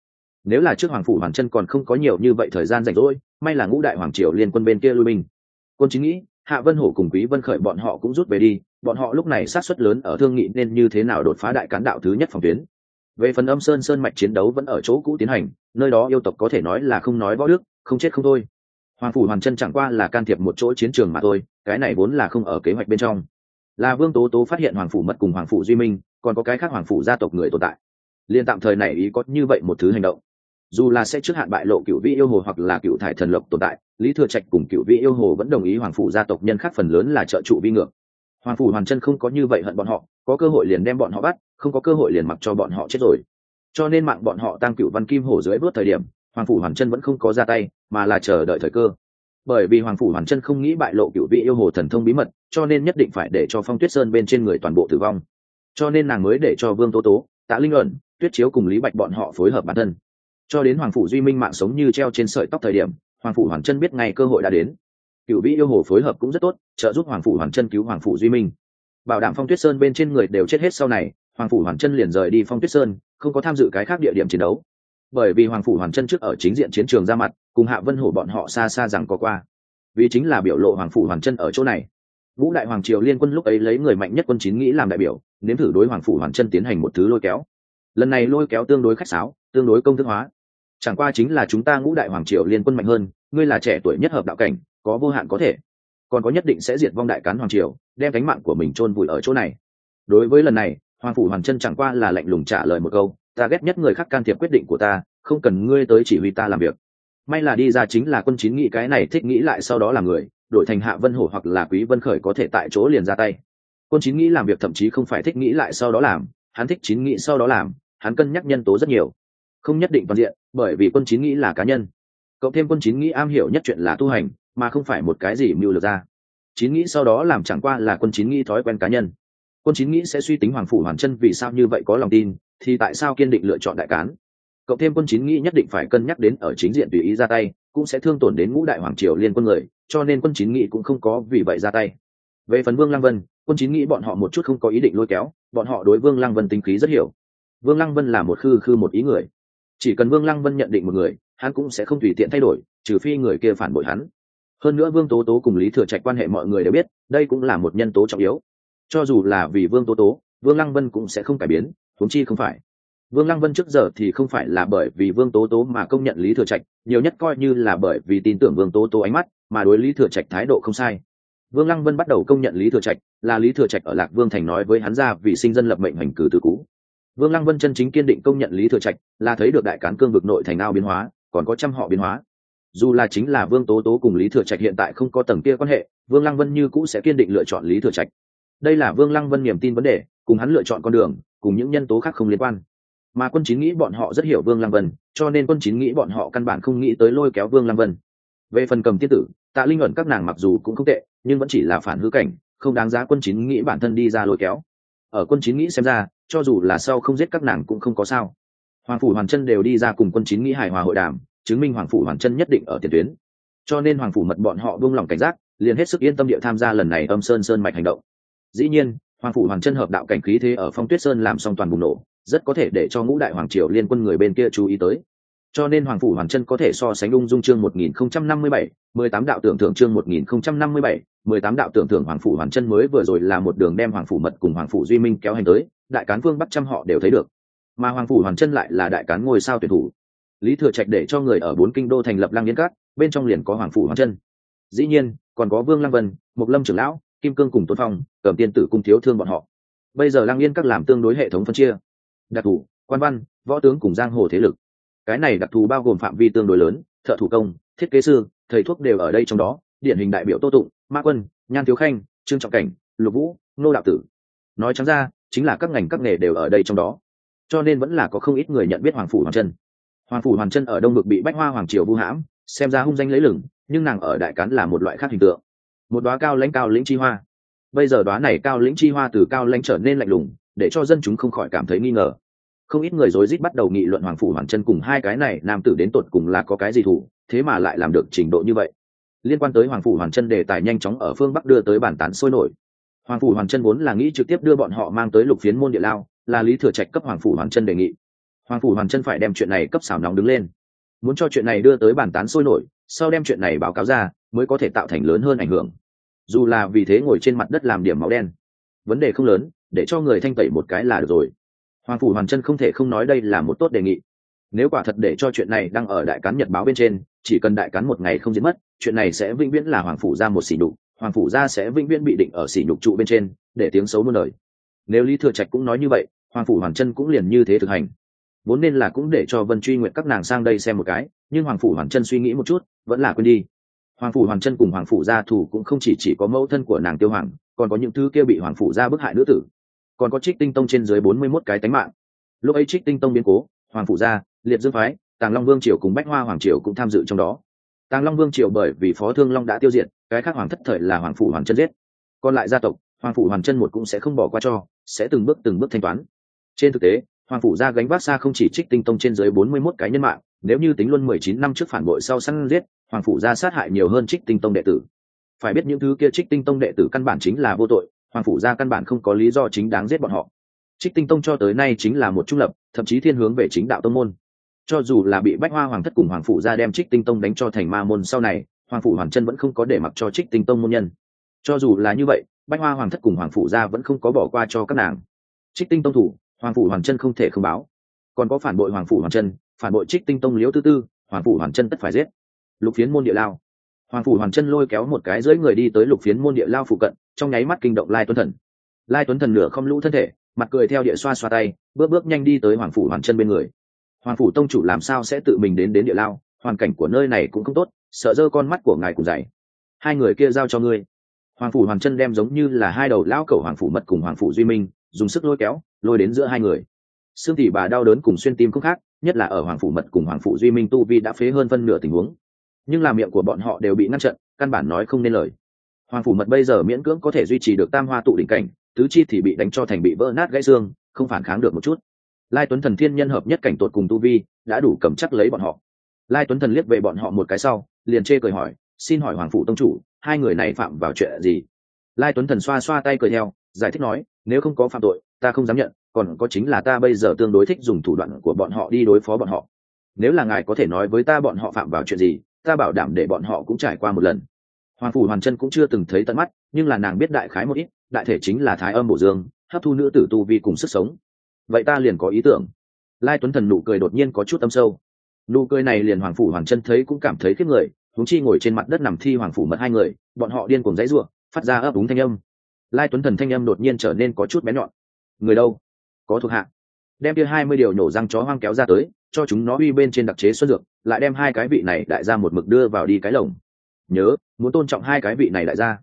Nếu là trước hoàng phủ hoàn chân còn không có nhiều như vậy thời gian rảnh rỗi, may là ngũ đại hoàng triều liên quân bên kia lui binh. Quân chính nghĩ, hạ vân hổ cùng quý vân khởi bọn họ cũng rút về đi, bọn họ lúc này sát suất lớn ở thương nghị nên như thế nào đột phá đại cán đạo thứ nhất phòng tuyến về phần âm sơn sơn mạch chiến đấu vẫn ở chỗ cũ tiến hành, nơi đó yêu tộc có thể nói là không nói võ đức, không chết không thôi. Hoàng phủ hoàn chân chẳng qua là can thiệp một chỗ chiến trường mà thôi, cái này vốn là không ở kế hoạch bên trong. Là vương tố tố phát hiện hoàng phủ mật cùng hoàng phủ duy minh, còn có cái khác hoàng phủ gia tộc người tồn tại. Liên tạm thời này ý có như vậy một thứ hành động. Dù là sẽ trước hạn bại lộ cựu vị yêu hồ hoặc là cựu thải thần lộc tồn tại, lý thừa trạch cùng cựu vị yêu hồ vẫn đồng ý hoàng phủ gia tộc nhân khác phần lớn là trợ trụ vi ngược. Hoàng phủ hoàn chân không có như vậy hận bọn họ, có cơ hội liền đem bọn họ bắt không có cơ hội liền mặc cho bọn họ chết rồi. Cho nên mạng bọn họ tăng cựu văn kim hổ dưới vớt thời điểm, hoàng phủ hoàn chân vẫn không có ra tay, mà là chờ đợi thời cơ. Bởi vì hoàng phủ hoàn chân không nghĩ bại lộ cựu vị yêu hồ thần thông bí mật, cho nên nhất định phải để cho phong tuyết sơn bên trên người toàn bộ tử vong. Cho nên nàng mới để cho vương tố tố, tạ linh ẩn, tuyết chiếu cùng lý bạch bọn họ phối hợp bản thân. Cho đến hoàng phủ duy minh mạng sống như treo trên sợi tóc thời điểm, hoàng phủ hoàn chân biết ngay cơ hội đã đến. Cựu vị yêu hồ phối hợp cũng rất tốt, trợ giúp hoàng phủ hoàn chân cứu hoàng phủ duy minh. Bảo đảm phong tuyết sơn bên trên người đều chết hết sau này hoàng phủ hoàn chân liền rời đi phong tuyết sơn, không có tham dự cái khác địa điểm chiến đấu. Bởi vì hoàng phủ hoàn chân trước ở chính diện chiến trường ra mặt, cùng hạ vân hổ bọn họ xa xa rằng có qua. Vì chính là biểu lộ hoàng phủ hoàn chân ở chỗ này. Vũ đại hoàng triều liên quân lúc ấy lấy người mạnh nhất quân chín nghĩ làm đại biểu, nếm thử đối hoàng phủ hoàn chân tiến hành một thứ lôi kéo. Lần này lôi kéo tương đối khách sáo, tương đối công thức hóa. Chẳng qua chính là chúng ta ngũ đại hoàng triều liên quân mạnh hơn, ngươi là trẻ tuổi nhất hợp đạo cảnh, có vô hạn có thể. Còn có nhất định sẽ diệt vong đại cán hoàng triều, đem cánh mạng của mình chôn vùi ở chỗ này. Đối với lần này hoàng phủ hoàng chân chẳng qua là lạnh lùng trả lời một câu, ta ghét nhất người khác can thiệp quyết định của ta, không cần ngươi tới chỉ huy ta làm việc. May là đi ra chính là quân chín nghĩ cái này thích nghĩ lại sau đó là người, đổi thành hạ vân hổ hoặc là quý vân khởi có thể tại chỗ liền ra tay. Quân chín nghĩ làm việc thậm chí không phải thích nghĩ lại sau đó làm, hắn thích chín nghĩ sau đó làm, hắn cân nhắc nhân tố rất nhiều. Không nhất định toàn diện, bởi vì quân chín nghĩ là cá nhân. Cộng thêm quân chín nghĩ am hiểu nhất chuyện là tu hành, mà không phải một cái gì mưu lược ra. Chín nghĩ sau đó làm chẳng qua là quân chín nghĩ thói quen cá nhân quân chín nghĩ sẽ suy tính hoàng phủ hoàn chân vì sao như vậy có lòng tin, thì tại sao kiên định lựa chọn đại cán? Cộng thêm quân chín nghĩ nhất định phải cân nhắc đến ở chính diện tùy ý ra tay, cũng sẽ thương tổn đến ngũ đại hoàng triều liên quân người, cho nên quân chín nghĩ cũng không có vì vậy ra tay. Về phần vương lăng vân, quân chín nghĩ bọn họ một chút không có ý định lôi kéo, bọn họ đối vương lăng vân tính khí rất hiểu. Vương lăng vân là một khư khư một ý người. Chỉ cần vương lăng vân nhận định một người, hắn cũng sẽ không tùy tiện thay đổi, trừ phi người kia phản bội hắn. Hơn nữa vương tố tố cùng lý thừa trạch quan hệ mọi người đều biết, đây cũng là một nhân tố trọng yếu cho dù là vì vương tố tố, vương lăng vân cũng sẽ không cải biến, huống chi không phải. Vương lăng vân trước giờ thì không phải là bởi vì vương tố tố mà công nhận lý thừa trạch, nhiều nhất coi như là bởi vì tin tưởng vương tố tố ánh mắt, mà đối lý thừa trạch thái độ không sai. Vương lăng vân bắt đầu công nhận lý thừa trạch, là lý thừa trạch ở lạc vương thành nói với hắn ra vì sinh dân lập mệnh hành cử từ cũ vương lăng vân chân chính kiên định công nhận lý thừa trạch, là thấy được đại cán cương vực nội thành ao biến hóa, còn có trăm họ biến hóa. Dù là chính là vương tố tố cùng lý thừa trạch hiện tại không có tầng kia quan hệ, vương lăng vân như cũ sẽ kiên định lựa chọn lý thừa trạch đây là vương lăng vân niềm tin vấn đề, cùng hắn lựa chọn con đường, cùng những nhân tố khác không liên quan. Mà quân chín nghĩ bọn họ rất hiểu vương lăng vân, cho nên quân chín nghĩ bọn họ căn bản không nghĩ tới lôi kéo vương lăng vân. Về phần cầm tiên tử, tạ linh ẩn các nàng mặc dù cũng không tệ, nhưng vẫn chỉ là phản hư cảnh, không đáng giá quân chín nghĩ bản thân đi ra lôi kéo. Ở quân chín nghĩ xem ra, cho dù là sau không giết các nàng cũng không có sao. Hoàng phủ hoàn chân đều đi ra cùng quân chín nghĩ hài hòa hội đàm, chứng minh hoàng phủ hoàn chân nhất định ở tiền tuyến. Cho nên hoàng phủ mật bọn họ buông lỏng cảnh giác, liền hết sức yên tâm địa tham gia lần này âm sơn sơn mạch hành động dĩ nhiên, hoàng phủ hoàng chân hợp đạo cảnh khí thế ở phong tuyết sơn làm xong toàn bùng nổ, rất có thể để cho ngũ đại hoàng triều liên quân người bên kia chú ý tới. Cho nên hoàng phủ hoàng chân có thể so sánh ung dung chương một nghìn không trăm năm mươi bảy, mười tám đạo tưởng thưởng chương một nghìn không trăm năm mươi bảy, mười tám đạo tưởng thưởng hoàng phủ hoàng chân mới vừa rồi là một đường đem hoàng phủ mật cùng hoàng phủ duy minh kéo hành tới, đại cán vương bắt trăm họ đều thấy được. Mà hoàng phủ hoàng chân lại là đại cán ngôi sao tuyển thủ. Lý thừa trạch để cho người ở bốn kinh đô thành lập lăng yên cát bên trong liền có hoàng phủ hoàng chân. Dĩ nhiên, còn có vương lăng vân mục lâm trưởng lão kim cương cùng tôn phong, cầm tiên tử cung thiếu thương bọn họ. Bây giờ Lang yên các làm tương đối hệ thống phân chia. Đặc thù, quan văn, võ tướng cùng giang hồ thế lực. Cái này đặc thù bao gồm phạm vi tương đối lớn, thợ thủ công, thiết kế sư, thầy thuốc đều ở đây trong đó, điển hình đại biểu tô tụng, ma quân, nhan thiếu khanh, trương trọng cảnh, lục vũ nô đạo tử. Nói trắng ra, chính là các ngành các nghề đều ở đây trong đó. Cho nên vẫn là có không ít người nhận biết hoàng phủ hoàng chân hoàng phủ hoàng chân ở đông ngực bị bách hoa hoàng triều vu hãm, xem ra hung danh lấy lửng nhưng nàng ở đại cán là một loại khác hình tượng một đoá cao lãnh cao lĩnh chi hoa. Bây giờ đoá này cao lĩnh chi hoa từ cao lãnh trở nên lạnh lùng, để cho dân chúng không khỏi cảm thấy nghi ngờ. Không ít người rối rít bắt đầu nghị luận hoàng phủ hoàng chân cùng hai cái này nam tử đến tột cùng là có cái gì thủ, thế mà lại làm được trình độ như vậy. Liên quan tới hoàng phủ hoàng chân đề tài nhanh chóng ở phương bắc đưa tới bản tán sôi nổi. Hoàng phủ hoàng chân vốn là nghĩ trực tiếp đưa bọn họ mang tới lục phiến môn địa lao, là lý thừa trạch cấp hoàng phủ hoàng chân đề nghị. Hoàng phủ hoàng chân phải đem chuyện này cấp xảo nóng đứng lên. Muốn cho chuyện này đưa tới bản tán sôi nổi, sau đem chuyện này báo cáo ra, mới có thể tạo thành lớn hơn ảnh hưởng dù là vì thế ngồi trên mặt đất làm điểm máu đen. Vấn đề không lớn, để cho người thanh tẩy một cái là được rồi. Hoàng phủ hoàn chân không thể không nói đây là một tốt đề nghị. Nếu quả thật để cho chuyện này đang ở đại cán nhật báo bên trên, chỉ cần đại cán một ngày không diễn mất, chuyện này sẽ vĩnh viễn là hoàng phủ ra một xỉ đục hoàng phủ ra sẽ vĩnh viễn bị định ở xỉ nhục trụ bên trên, để tiếng xấu muôn đời. Nếu lý thừa trạch cũng nói như vậy, hoàng phủ hoàn chân cũng liền như thế thực hành. Vốn nên là cũng để cho vân truy nguyện các nàng sang đây xem một cái, nhưng hoàng phủ hoàn chân suy nghĩ một chút, vẫn là quên đi hoàng phủ Hoàng chân cùng hoàng phủ gia thủ cũng không chỉ chỉ có mẫu thân của nàng tiêu hoàng, còn có những thứ kia bị hoàng phủ gia bức hại nữ tử. Còn có trích tinh tông trên dưới bốn mươi mốt cái tánh mạng. Lúc ấy trích tinh tông biến cố, hoàng phủ gia, liệt dương phái, tàng long vương triều cùng bách hoa hoàng triều cũng tham dự trong đó. Tàng long vương triều bởi vì phó thương long đã tiêu diệt, cái khác hoàng thất thời là hoàng phủ hoàng chân giết. Còn lại gia tộc, hoàng phủ hoàng chân một cũng sẽ không bỏ qua cho, sẽ từng bước từng bước thanh toán. Trên thực tế, hoàng phủ gia gánh vác xa không chỉ trích tinh tông trên dưới bốn mươi mốt cái nhân mạng, nếu như tính luôn mười chín năm trước phản bội sau săn giết hoàng phủ gia sát hại nhiều hơn trích tinh tông đệ tử. Phải biết những thứ kia trích tinh tông đệ tử căn bản chính là vô tội, hoàng phủ gia căn bản không có lý do chính đáng giết bọn họ. Trích tinh tông cho tới nay chính là một trung lập, thậm chí thiên hướng về chính đạo tông môn. Cho dù là bị bách hoa hoàng thất cùng hoàng phủ gia đem trích tinh tông đánh cho thành ma môn sau này, hoàng phủ hoàng chân vẫn không có để mặc cho trích tinh tông môn nhân. Cho dù là như vậy, bách hoa hoàng thất cùng hoàng phủ gia vẫn không có bỏ qua cho các nàng. Trích tinh tông thủ, hoàng phủ hoàng chân không thể không báo. Còn có phản bội hoàng phủ hoàng chân, phản bội trích tinh tông liễu tư tư, hoàng phủ hoàng chân tất phải giết lục phiến môn địa lao. Hoàng phủ hoàng chân lôi kéo một cái dưới người đi tới lục phiến môn địa lao phụ cận, trong nháy mắt kinh động lai tuấn thần. Lai tuấn thần nửa không lũ thân thể, mặt cười theo địa xoa xoa tay, bước bước nhanh đi tới hoàng phủ hoàng chân bên người. Hoàng phủ tông chủ làm sao sẽ tự mình đến đến địa lao, hoàn cảnh của nơi này cũng không tốt, sợ dơ con mắt của ngài cùng dày hai người kia giao cho ngươi. Hoàng phủ hoàng chân đem giống như là hai đầu lão cầu hoàng phủ mật cùng hoàng phủ duy minh, dùng sức lôi kéo, lôi đến giữa hai người. Xương tỷ bà đau đớn cùng xuyên tim không khác, nhất là ở hoàng phủ mật cùng hoàng phủ duy minh tu vi đã phế hơn phân nửa tình huống nhưng là miệng của bọn họ đều bị ngăn chặn, căn bản nói không nên lời. Hoàng phủ mật bây giờ miễn cưỡng có thể duy trì được tam hoa tụ đỉnh cảnh, tứ chi thì bị đánh cho thành bị vỡ nát gãy xương, không phản kháng được một chút. Lai tuấn thần thiên nhân hợp nhất cảnh tột cùng tu vi đã đủ cầm chắc lấy bọn họ. Lai tuấn thần liếc về bọn họ một cái sau, liền chê cười hỏi, xin hỏi hoàng phủ tông chủ, hai người này phạm vào chuyện gì? Lai tuấn thần xoa xoa tay cười theo, giải thích nói, nếu không có phạm tội, ta không dám nhận, còn có chính là ta bây giờ tương đối thích dùng thủ đoạn của bọn họ đi đối phó bọn họ. Nếu là ngài có thể nói với ta bọn họ phạm vào chuyện gì ta bảo đảm để bọn họ cũng trải qua một lần. Hoàng phủ hoàn chân cũng chưa từng thấy tận mắt, nhưng là nàng biết đại khái một ít, đại thể chính là thái âm bổ dương, hấp thu nữ tử tu vi cùng sức sống. Vậy ta liền có ý tưởng. Lai tuấn thần nụ cười đột nhiên có chút tâm sâu. Nụ cười này liền hoàng phủ hoàn chân thấy cũng cảm thấy khiếp người, huống chi ngồi trên mặt đất nằm thi hoàng phủ mật hai người, bọn họ điên cùng dãy ruộng phát ra ấp úng thanh âm. Lai tuấn thần thanh âm đột nhiên trở nên có chút bé nhọn. Người đâu? Có thuộc hạ đem kia hai mươi điều nhổ răng chó hoang kéo ra tới, cho chúng nó uy bên trên đặc chế xuân dược, lại đem hai cái vị này đại ra một mực đưa vào đi cái lồng. Nhớ, muốn tôn trọng hai cái vị này đại gia.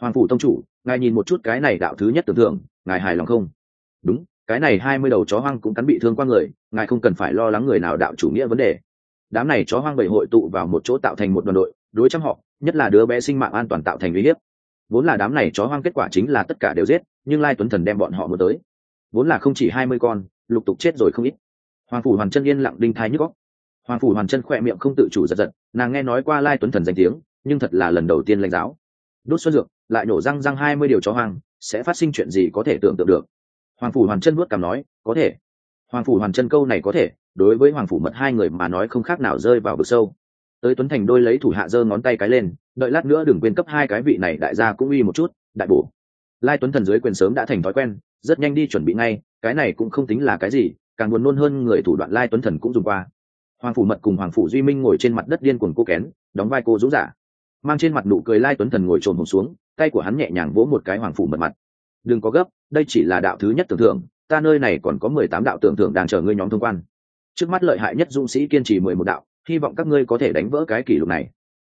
Hoàng phủ tông chủ, ngài nhìn một chút cái này đạo thứ nhất tưởng thưởng ngài hài lòng không? Đúng, cái này hai mươi đầu chó hoang cũng cắn bị thương qua người, ngài không cần phải lo lắng người nào đạo chủ nghĩa vấn đề. Đám này chó hoang bảy hội tụ vào một chỗ tạo thành một đoàn đội, đối chăm họ, nhất là đứa bé sinh mạng an toàn tạo thành uy hiếp. Vốn là đám này chó hoang kết quả chính là tất cả đều giết, nhưng lai tuấn thần đem bọn họ muốn tới. Vốn là không chỉ hai mươi con lục tục chết rồi không ít. Hoàng phủ hoàn chân yên lặng đinh thái nhức góc hoàng phủ hoàn chân khỏe miệng không tự chủ giật giật, nàng nghe nói qua lai tuấn thần danh tiếng, nhưng thật là lần đầu tiên lãnh giáo. Đốt xuân dược, lại nổ răng răng hai mươi điều chó hoang, sẽ phát sinh chuyện gì có thể tưởng tượng được? Hoàng phủ hoàn chân vuốt cảm nói, có thể. Hoàng phủ hoàn chân câu này có thể, đối với hoàng phủ mật hai người mà nói không khác nào rơi vào vực sâu. Tới tuấn thành đôi lấy thủ hạ giơ ngón tay cái lên, đợi lát nữa đừng quên cấp hai cái vị này đại gia cũng uy một chút, đại bổ. Lai tuấn thần dưới quyền sớm đã thành thói quen, rất nhanh đi chuẩn bị ngay cái này cũng không tính là cái gì, càng buồn nôn hơn người thủ đoạn lai tuấn thần cũng dùng qua. Hoàng phủ mật cùng hoàng phủ duy minh ngồi trên mặt đất điên cuồng cô kén, đóng vai cô dũng giả. Mang trên mặt nụ cười lai tuấn thần ngồi trồn hồn xuống, tay của hắn nhẹ nhàng vỗ một cái hoàng phủ mật mặt. Đừng có gấp, đây chỉ là đạo thứ nhất tưởng thưởng ta nơi này còn có mười tám đạo tưởng thưởng đang chờ ngươi nhóm thông quan. Trước mắt lợi hại nhất dũng sĩ kiên trì mười một đạo, hy vọng các ngươi có thể đánh vỡ cái kỷ lục này.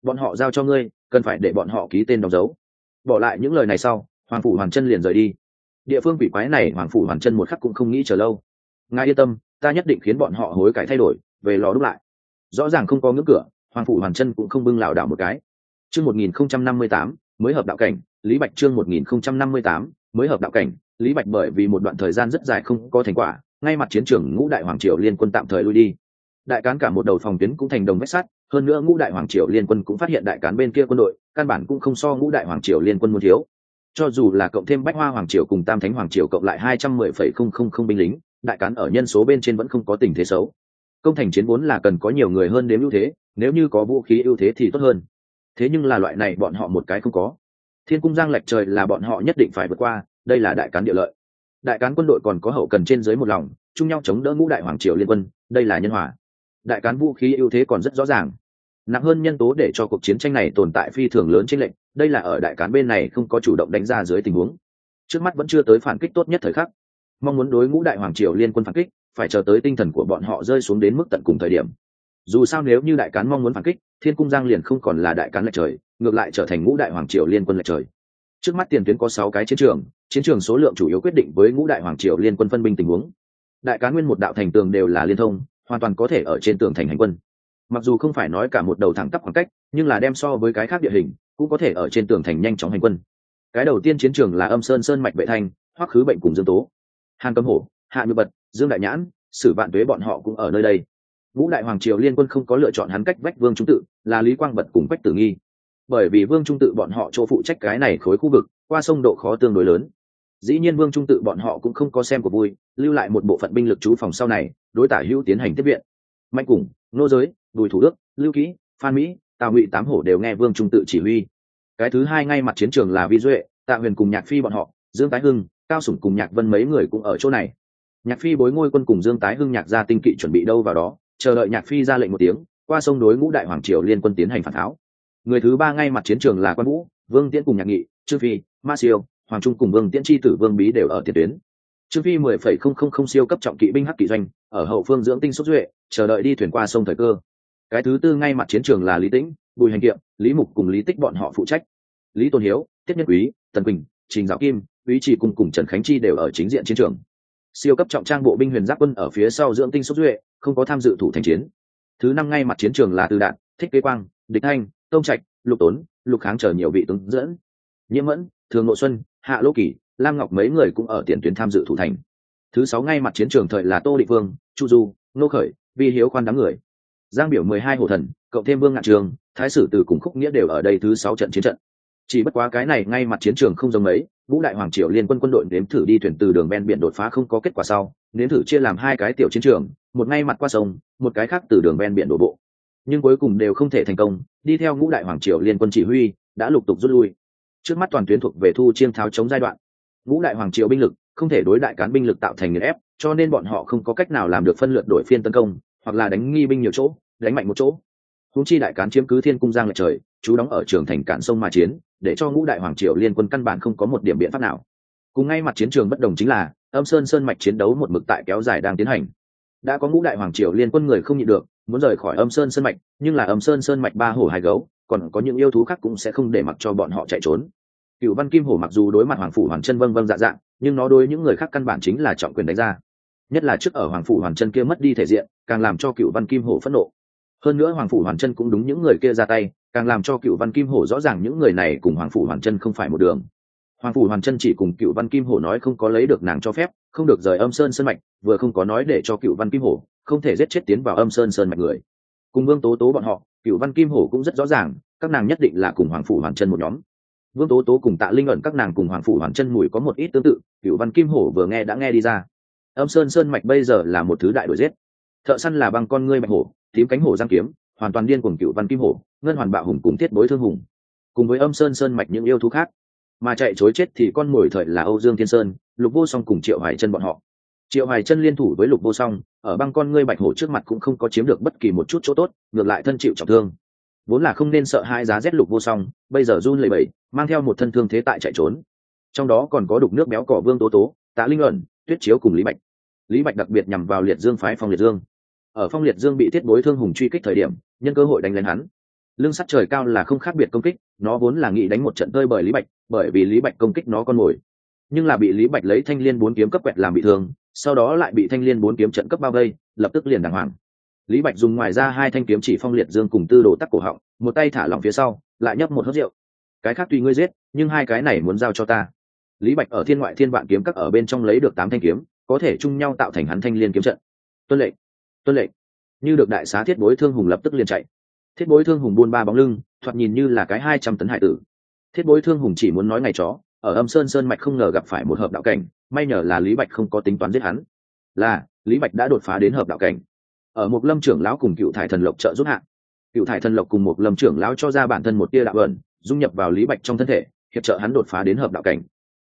Bọn họ giao cho ngươi, cần phải để bọn họ ký tên đóng dấu. Bỏ lại những lời này sau, hoàng phủ hoàng chân liền rời đi địa phương quỷ quái này hoàng phủ hoàn chân một khắc cũng không nghĩ chờ lâu. Ngài yên tâm, ta nhất định khiến bọn họ hối cải thay đổi, về lò đúc lại. Rõ ràng không có ngưỡng cửa, hoàng phủ hoàn chân cũng không bưng lảo đảo một cái. Chương một nghìn không trăm năm mươi tám, mới hợp đạo cảnh, lý bạch chương một nghìn không trăm năm mươi tám, mới hợp đạo cảnh, lý bạch bởi vì một đoạn thời gian rất dài không có thành quả, ngay mặt chiến trường ngũ đại hoàng triều liên quân tạm thời lui đi. Đại cán cả một đầu phòng tuyến cũng thành đồng vách sắt, hơn nữa ngũ đại hoàng triều liên quân cũng phát hiện đại cán bên kia quân đội, căn bản cũng không so ngũ đại hoàng triều liên quân muốn thiếu cho dù là cộng thêm bách hoa hoàng triều cùng tam thánh hoàng triều cộng lại hai trăm mười phẩy không không không binh lính, đại cán ở nhân số bên trên vẫn không có tình thế xấu. Công thành chiến vốn là cần có nhiều người hơn đến ưu thế, nếu như có vũ khí ưu thế thì tốt hơn. Thế nhưng là loại này bọn họ một cái không có. Thiên cung giang lệch trời là bọn họ nhất định phải vượt qua, đây là đại cán địa lợi. Đại cán quân đội còn có hậu cần trên dưới một lòng, chung nhau chống đỡ ngũ đại hoàng triều liên quân, đây là nhân hòa. Đại cán vũ khí ưu thế còn rất rõ ràng nặng hơn nhân tố để cho cuộc chiến tranh này tồn tại phi thường lớn trên lệnh đây là ở đại cán bên này không có chủ động đánh ra dưới tình huống. Trước mắt vẫn chưa tới phản kích tốt nhất thời khắc. Mong muốn đối ngũ đại hoàng triều liên quân phản kích, phải chờ tới tinh thần của bọn họ rơi xuống đến mức tận cùng thời điểm. Dù sao nếu như đại cán mong muốn phản kích, thiên cung giang liền không còn là đại cán lệch trời, ngược lại trở thành ngũ đại hoàng triều liên quân lệch trời. Trước mắt tiền tuyến có sáu cái chiến trường chiến trường số lượng chủ yếu quyết định với ngũ đại hoàng triều liên quân phân binh tình huống. Đại cán nguyên một đạo thành tường đều là liên thông, hoàn toàn có thể ở trên tường thành hành quân mặc dù không phải nói cả một đầu thẳng tắp khoảng cách, nhưng là đem so với cái khác địa hình, cũng có thể ở trên tường thành nhanh chóng hành quân. Cái đầu tiên chiến trường là âm sơn sơn mạch vệ thanh, hoắc khứ bệnh cùng dương tố. Hàn cầm hổ, hạ như bật, dương đại nhãn, sử vạn tuế bọn họ cũng ở nơi đây. Ngũ đại hoàng triều liên quân không có lựa chọn hắn cách vách vương trung tự, là lý quang bật cùng quách tử nghi. Bởi vì vương trung tự bọn họ chỗ phụ trách cái này khối khu vực, qua sông độ khó tương đối lớn. Dĩ nhiên vương trung tự bọn họ cũng không có xem của vui, lưu lại một bộ phận binh lực trú phòng sau này, đối tả hữu tiến hành tiếp viện. Mạnh cùng, nô giới bùi thủ đức, lưu kỹ, phan mỹ, tào ngụy tám hổ đều nghe vương trung tự chỉ huy. Cái thứ hai ngay mặt chiến trường là vi duệ, tạ huyền cùng nhạc phi bọn họ, dương tái hưng, cao sủng cùng nhạc vân mấy người cũng ở chỗ này. Nhạc phi bối ngôi quân cùng dương tái hưng nhạc gia tinh kỵ chuẩn bị đâu vào đó, chờ đợi nhạc phi ra lệnh một tiếng, qua sông đối ngũ đại hoàng triều liên quân tiến hành phản tháo. Người thứ ba ngay mặt chiến trường là quan vũ, vương tiễn cùng nhạc nghị, trương phi, ma siêu, hoàng trung cùng vương tiễn tri tử vương bí đều ở tiền tuyến. Trương phi mười phẩy không không không siêu cấp trọng kỵ binh hắc kỵ doanh, ở hậu phương dưỡng tinh xuất duệ, chờ đợi đi thuyền qua sông thời cơ cái thứ tư ngay mặt chiến trường là lý tĩnh, bùi hành kiệm, lý mục cùng lý tích bọn họ phụ trách. Lý tôn hiếu, tiết nhân quý, tần quỳnh, trình giáo kim, quý trì cùng cùng trần khánh chi đều ở chính diện chiến trường. Siêu cấp trọng trang bộ binh huyền giáp quân ở phía sau dưỡng tinh sốt duệ, không có tham dự thủ thành chiến. Thứ năm ngay mặt chiến trường là tư đạn, thích kế quang, địch thanh, tông trạch, lục tốn, lục kháng chờ nhiều vị tướng dẫn. Nhiễm mẫn, thường nội xuân, hạ lô kỳ, lam ngọc mấy người cũng ở tiền tuyến tham dự thủ thành. Thứ sáu ngay mặt chiến trường thời là tô định vương, chu du nô khởi, vi hiếu khoan đám người giang biểu mười hai hồ thần, cộng thêm vương ngạn trường, thái sử từ cùng khúc nghĩa đều ở đây thứ sáu trận chiến trận. Chỉ bất quá cái này ngay mặt chiến trường không giống mấy, vũ đại hoàng triều liên quân quân đội nếm thử đi thuyền từ đường ven biển đột phá không có kết quả sau, nếm thử chia làm hai cái tiểu chiến trường, một ngay mặt qua sông, một cái khác từ đường ven biển đổ bộ. Nhưng cuối cùng đều không thể thành công, đi theo ngũ đại hoàng triều liên quân chỉ huy, đã lục tục rút lui. Trước mắt toàn tuyến thuộc về thu chiêm tháo chống giai đoạn. Ngũ đại hoàng triều binh lực không thể đối đại cán binh lực tạo thành nghiền ép, cho nên bọn họ không có cách nào làm được phân lượt đổi phiên tấn công hoặc là đánh nghi binh nhiều chỗ, đánh mạnh một chỗ. Húng chi đại cán chiếm cứ thiên cung giang lệch trời, chú đóng ở trường thành cản sông mà chiến, để cho ngũ đại hoàng triều liên quân căn bản không có một điểm biện pháp nào. Cùng ngay mặt chiến trường bất đồng chính là, âm sơn sơn mạch chiến đấu một mực tại kéo dài đang tiến hành. Đã có ngũ đại hoàng triều liên quân người không nhịn được, muốn rời khỏi âm sơn sơn mạch, nhưng là âm sơn sơn mạch ba hổ hai gấu, còn có những yêu thú khác cũng sẽ không để mặc cho bọn họ chạy trốn. Cựu văn kim hổ mặc dù đối mặt hoàng phủ hoàng chân vâng vâng dạ dạ nhưng nó đối những người khác căn bản chính là trọng quyền đánh ra nhất là trước ở hoàng phủ hoàng chân kia mất đi thể diện, càng làm cho cựu văn kim hổ phẫn nộ. Hơn nữa hoàng phủ hoàng chân cũng đúng những người kia ra tay, càng làm cho cựu văn kim hổ rõ ràng những người này cùng hoàng phủ hoàng chân không phải một đường. Hoàng phủ hoàng chân chỉ cùng cựu văn kim hổ nói không có lấy được nàng cho phép, không được rời âm sơn sơn mạch, vừa không có nói để cho cựu văn kim hổ, không thể giết chết tiến vào âm sơn sơn mạch người. Cùng vương tố tố bọn họ cựu văn kim hổ cũng rất rõ ràng, các nàng nhất định là cùng hoàng phủ hoàn chân một nhóm. Vương tố tố cùng tạ linh ẩn các nàng cùng hoàng phủ hoàn chân mùi có một ít tương tự cựu văn kim hổ vừa nghe đã nghe đi ra âm sơn sơn mạch bây giờ là một thứ đại đổi giết. Thợ săn là băng con ngươi mạch hổ, tím cánh hổ giang kiếm, hoàn toàn điên cuồng cựu văn kim hổ, ngân hoàn bạo hùng cùng thiết bối thương hùng. Cùng với âm sơn sơn mạch những yêu thú khác, mà chạy chối chết thì con mồi thời là âu dương thiên sơn, lục vô song cùng triệu hoài chân bọn họ. Triệu hoài chân liên thủ với lục vô song, ở băng con ngươi bạch hổ trước mặt cũng không có chiếm được bất kỳ một chút chỗ tốt, ngược lại thân chịu trọng thương. Vốn là không nên sợ hai giá rét lục vô song, bây giờ run lẩy bẩy, mang theo một thân thương thế tại chạy trốn. Trong đó còn có đục nước béo cỏ vương tố tố, tạ linh ẩn, tuyết chiếu cùng lý bạch lý bạch đặc biệt nhằm vào liệt dương phái phong liệt dương. Ở phong liệt dương bị thiết bối thương hùng truy kích thời điểm, nhân cơ hội đánh lên hắn. Lương sắt trời cao là không khác biệt công kích, nó vốn là nghĩ đánh một trận tơi bởi lý bạch, bởi vì lý bạch công kích nó con mồi. Nhưng là bị lý bạch lấy thanh liên bốn kiếm cấp quẹt làm bị thương, sau đó lại bị thanh liên bốn kiếm trận cấp bao vây, lập tức liền đàng hoàng. Lý bạch dùng ngoài ra hai thanh kiếm chỉ phong liệt dương cùng tư đồ tắc cổ họng, một tay thả lỏng phía sau, lại nhấp một hớt rượu. Cái khác tùy ngươi giết, nhưng hai cái này muốn giao cho ta. Lý bạch ở thiên ngoại thiên vạn kiếm các ở bên trong lấy được tám thanh kiếm có thể chung nhau tạo thành hắn thanh liên kiếm trận. Tuân lệnh tuân lệnh. Như được đại xá thiết bối thương hùng lập tức liền chạy. Thiết bối thương hùng buôn ba bóng lưng, thoạt nhìn như là cái hai trăm tấn hải tử. Thiết bối thương hùng chỉ muốn nói ngày chó, ở âm sơn sơn mạch không ngờ gặp phải một hợp đạo cảnh, may nhờ là lý bạch không có tính toán giết hắn. Là, lý bạch đã đột phá đến hợp đạo cảnh. Ở một lâm trưởng lão cùng cựu thải thần lộc trợ giúp hạ. cựu thải thần lộc cùng một lâm trưởng lão cho ra bản thân một tia đạo ẩn, dung nhập vào lý bạch trong thân thể, hiệp trợ hắn đột phá đến hợp đạo cảnh.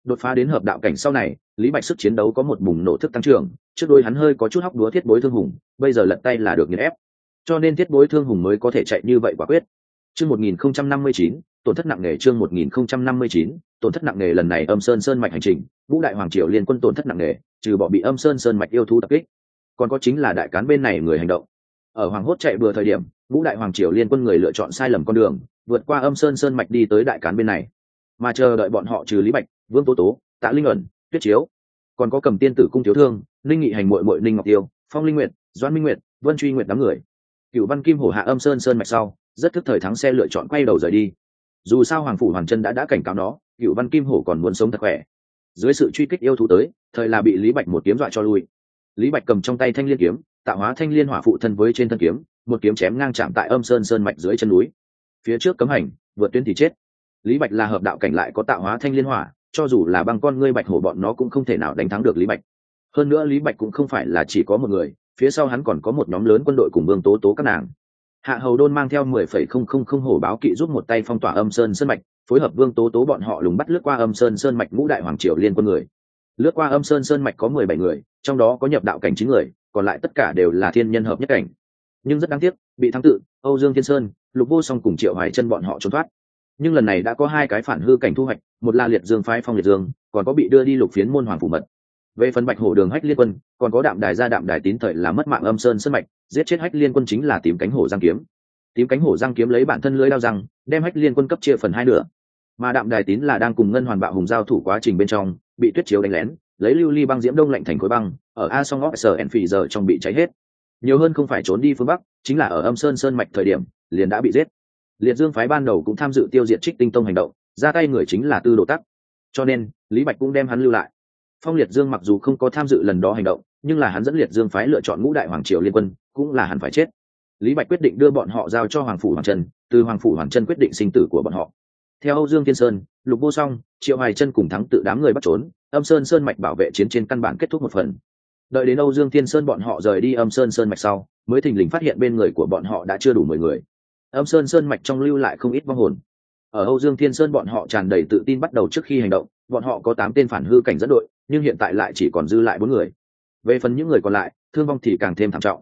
Đột phá đến hợp đạo cảnh sau này lý bạch sức chiến đấu có một bùng nổ thức tăng trưởng, trước đôi hắn hơi có chút hóc đúa thiết bối thương hùng, bây giờ lật tay là được nghiền ép. Cho nên thiết bối thương hùng mới có thể chạy như vậy quả quyết. Chương một nghìn không trăm năm mươi chín, tổn thất nặng nề chương một nghìn không trăm năm mươi chín, tổn thất nặng nề lần này âm sơn sơn mạch hành trình vũ đại hoàng triều liên quân tổn thất nặng nề, trừ bỏ bị âm sơn sơn mạch yêu thú tập kích. Còn có chính là đại cán bên này người hành động. Ở hoàng hốt chạy vừa thời điểm vũ đại hoàng triều liên quân người lựa chọn sai lầm con đường, vượt qua âm sơn sơn mạch đi tới đại cán bên này. Mà chờ đợi bọn họ trừ lý bạch, vương tố tố, tạ linh ẩn tuyết chiếu. Còn có cầm tiên tử cung thiếu thương linh nghị hành mội mội linh ngọc tiêu, phong linh nguyệt doan minh nguyệt, vân truy nguyệt đám người. Cựu văn kim, hổ hạ âm sơn sơn mạch sau, rất thức thời thắng xe lựa chọn quay đầu rời đi. Dù sao hoàng phủ hoàng chân đã đã cảnh cáo nó cựu văn kim, hổ còn muốn sống thật khỏe. Dưới sự truy kích yêu thú tới, thời là bị lý bạch một kiếm dọa cho lui. Lý bạch cầm trong tay thanh liên kiếm, tạo hóa thanh liên hỏa phụ thân với trên thân kiếm, một kiếm chém ngang chạm tại âm sơn sơn mạch dưới chân núi. Phía trước cấm hành, vượt tuyến thì chết. Lý bạch là hợp đạo cảnh lại có tạo hóa thanh liên hỏa cho dù là băng con ngươi bạch hổ bọn nó cũng không thể nào đánh thắng được lý bạch. Hơn nữa lý bạch cũng không phải là chỉ có một người, phía sau hắn còn có một nhóm lớn quân đội cùng vương tố tố các nàng. Hạ hầu đôn mang theo mười phẩy không không không hổ báo kỵ giúp một tay phong tỏa âm sơn sơn mạch, phối hợp vương tố tố bọn họ lùng bắt lướt qua âm sơn sơn mạch ngũ đại hoàng triều liên quân người. Lướt qua âm sơn sơn mạch có mười bảy người, trong đó có nhập đạo cảnh chín người, còn lại tất cả đều là thiên nhân hợp nhất cảnh. Nhưng rất đáng tiếc, bị thắng tự, âu dương thiên sơn, lục vô song cùng triệu hoài chân bọn họ trốn thoát nhưng lần này đã có hai cái phản hư cảnh thu hoạch, một là liệt dương phái phong liệt dương, còn có bị đưa đi lục phiến môn hoàng phủ mật. Về phần bạch hổ đường hách liên quân, còn có đạm đài gia đạm đài tín thời là mất mạng âm sơn sân mạch, giết chết hách liên quân chính là tìm cánh hổ giang kiếm. Tím cánh hổ giang kiếm lấy bản thân lưới đao răng, đem hách liên quân cấp chia phần hai nửa. Mà đạm đài tín là đang cùng ngân hoàn bạo hùng giao thủ quá trình bên trong, bị tuyết chiếu đánh lén, lấy lưu ly băng diễm đông lạnh thành khối băng, ở a song ngóc sờ en phì giờ trong bị cháy hết. Nhiều hơn không phải trốn đi phương bắc, chính là ở âm sơn sơn mạch thời điểm, liền đã bị giết liệt dương phái ban đầu cũng tham dự tiêu diệt trích tinh tông hành động, ra tay người chính là tư đồ tắc. Cho nên, lý bạch cũng đem hắn lưu lại. Phong liệt dương mặc dù không có tham dự lần đó hành động, nhưng là hắn dẫn liệt dương phái lựa chọn ngũ đại hoàng triều liên quân, cũng là hắn phải chết. Lý bạch quyết định đưa bọn họ giao cho hoàng phủ hoàng trân từ hoàng phủ hoàng trân quyết định sinh tử của bọn họ. Theo âu dương thiên sơn, lục vô song, triệu hoài chân cùng thắng tự đám người bắt trốn, âm sơn sơn mạch bảo vệ chiến trên căn bản kết thúc một phần. Đợi đến âu dương thiên sơn bọn họ rời đi âm sơn sơn mạch sau, mới thình lình phát hiện bên người của bọn họ đã chưa đủ mười người âm sơn sơn mạch trong lưu lại không ít vong hồn. Ở âu dương thiên sơn bọn họ tràn đầy tự tin bắt đầu trước khi hành động, bọn họ có tám tên phản hư cảnh dẫn đội, nhưng hiện tại lại chỉ còn dư lại bốn người. Về phần những người còn lại, thương vong thì càng thêm thảm trọng.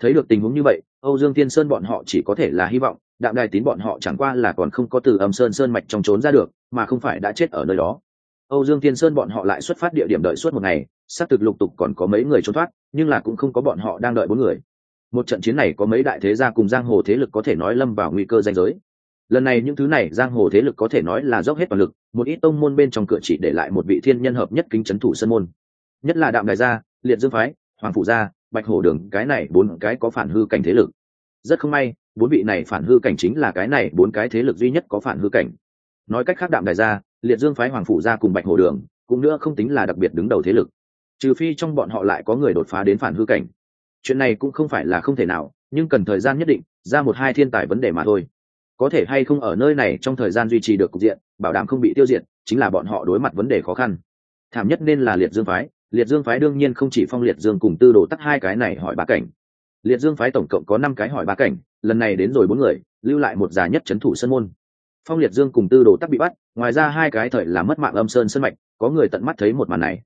Thấy được tình huống như vậy, âu dương thiên sơn bọn họ chỉ có thể là hy vọng, đạm đài tín bọn họ chẳng qua là còn không có từ âm sơn sơn mạch trong trốn ra được, mà không phải đã chết ở nơi đó. Âu dương thiên sơn bọn họ lại xuất phát địa điểm đợi suốt một ngày, xác thực lục tục còn có mấy người trốn thoát, nhưng là cũng không có bọn họ đang đợi bốn người một trận chiến này có mấy đại thế gia cùng giang hồ thế lực có thể nói lâm vào nguy cơ danh giới. Lần này những thứ này giang hồ thế lực có thể nói là dốc hết toàn lực, một ít tông môn bên trong cửa chỉ để lại một vị thiên nhân hợp nhất kính c thủ sân môn. Nhất là đạm đại gia, liệt dương phái, hoàng phủ gia, bạch hổ đường, cái này bốn cái có phản hư cảnh thế lực. Rất không may, bốn vị này phản hư cảnh chính là cái này bốn cái thế lực duy nhất có phản hư cảnh. Nói cách khác đạm đại gia, liệt dương phái, hoàng phủ gia cùng bạch hổ đường, cũng nữa không tính là đặc biệt đứng đầu thế lực. Trừ phi trong bọn họ lại có người đột phá đến phản hư cảnh chuyện này cũng không phải là không thể nào, nhưng cần thời gian nhất định, ra một hai thiên tài vấn đề mà thôi. Có thể hay không ở nơi này trong thời gian duy trì được cục diện, bảo đảm không bị tiêu diệt, chính là bọn họ đối mặt vấn đề khó khăn. Thảm nhất nên là liệt dương phái. Liệt dương phái đương nhiên không chỉ phong liệt dương cùng tư đồ tắc hai cái này hỏi ba cảnh. Liệt dương phái tổng cộng có năm cái hỏi ba cảnh, lần này đến rồi bốn người, lưu lại một già nhất c h ấ n thủ sân môn. Phong liệt dương cùng tư đồ tắc bị bắt, ngoài ra hai cái thời là mất mạng âm sơn sân mạch, có người tận mắt thấy một màn này.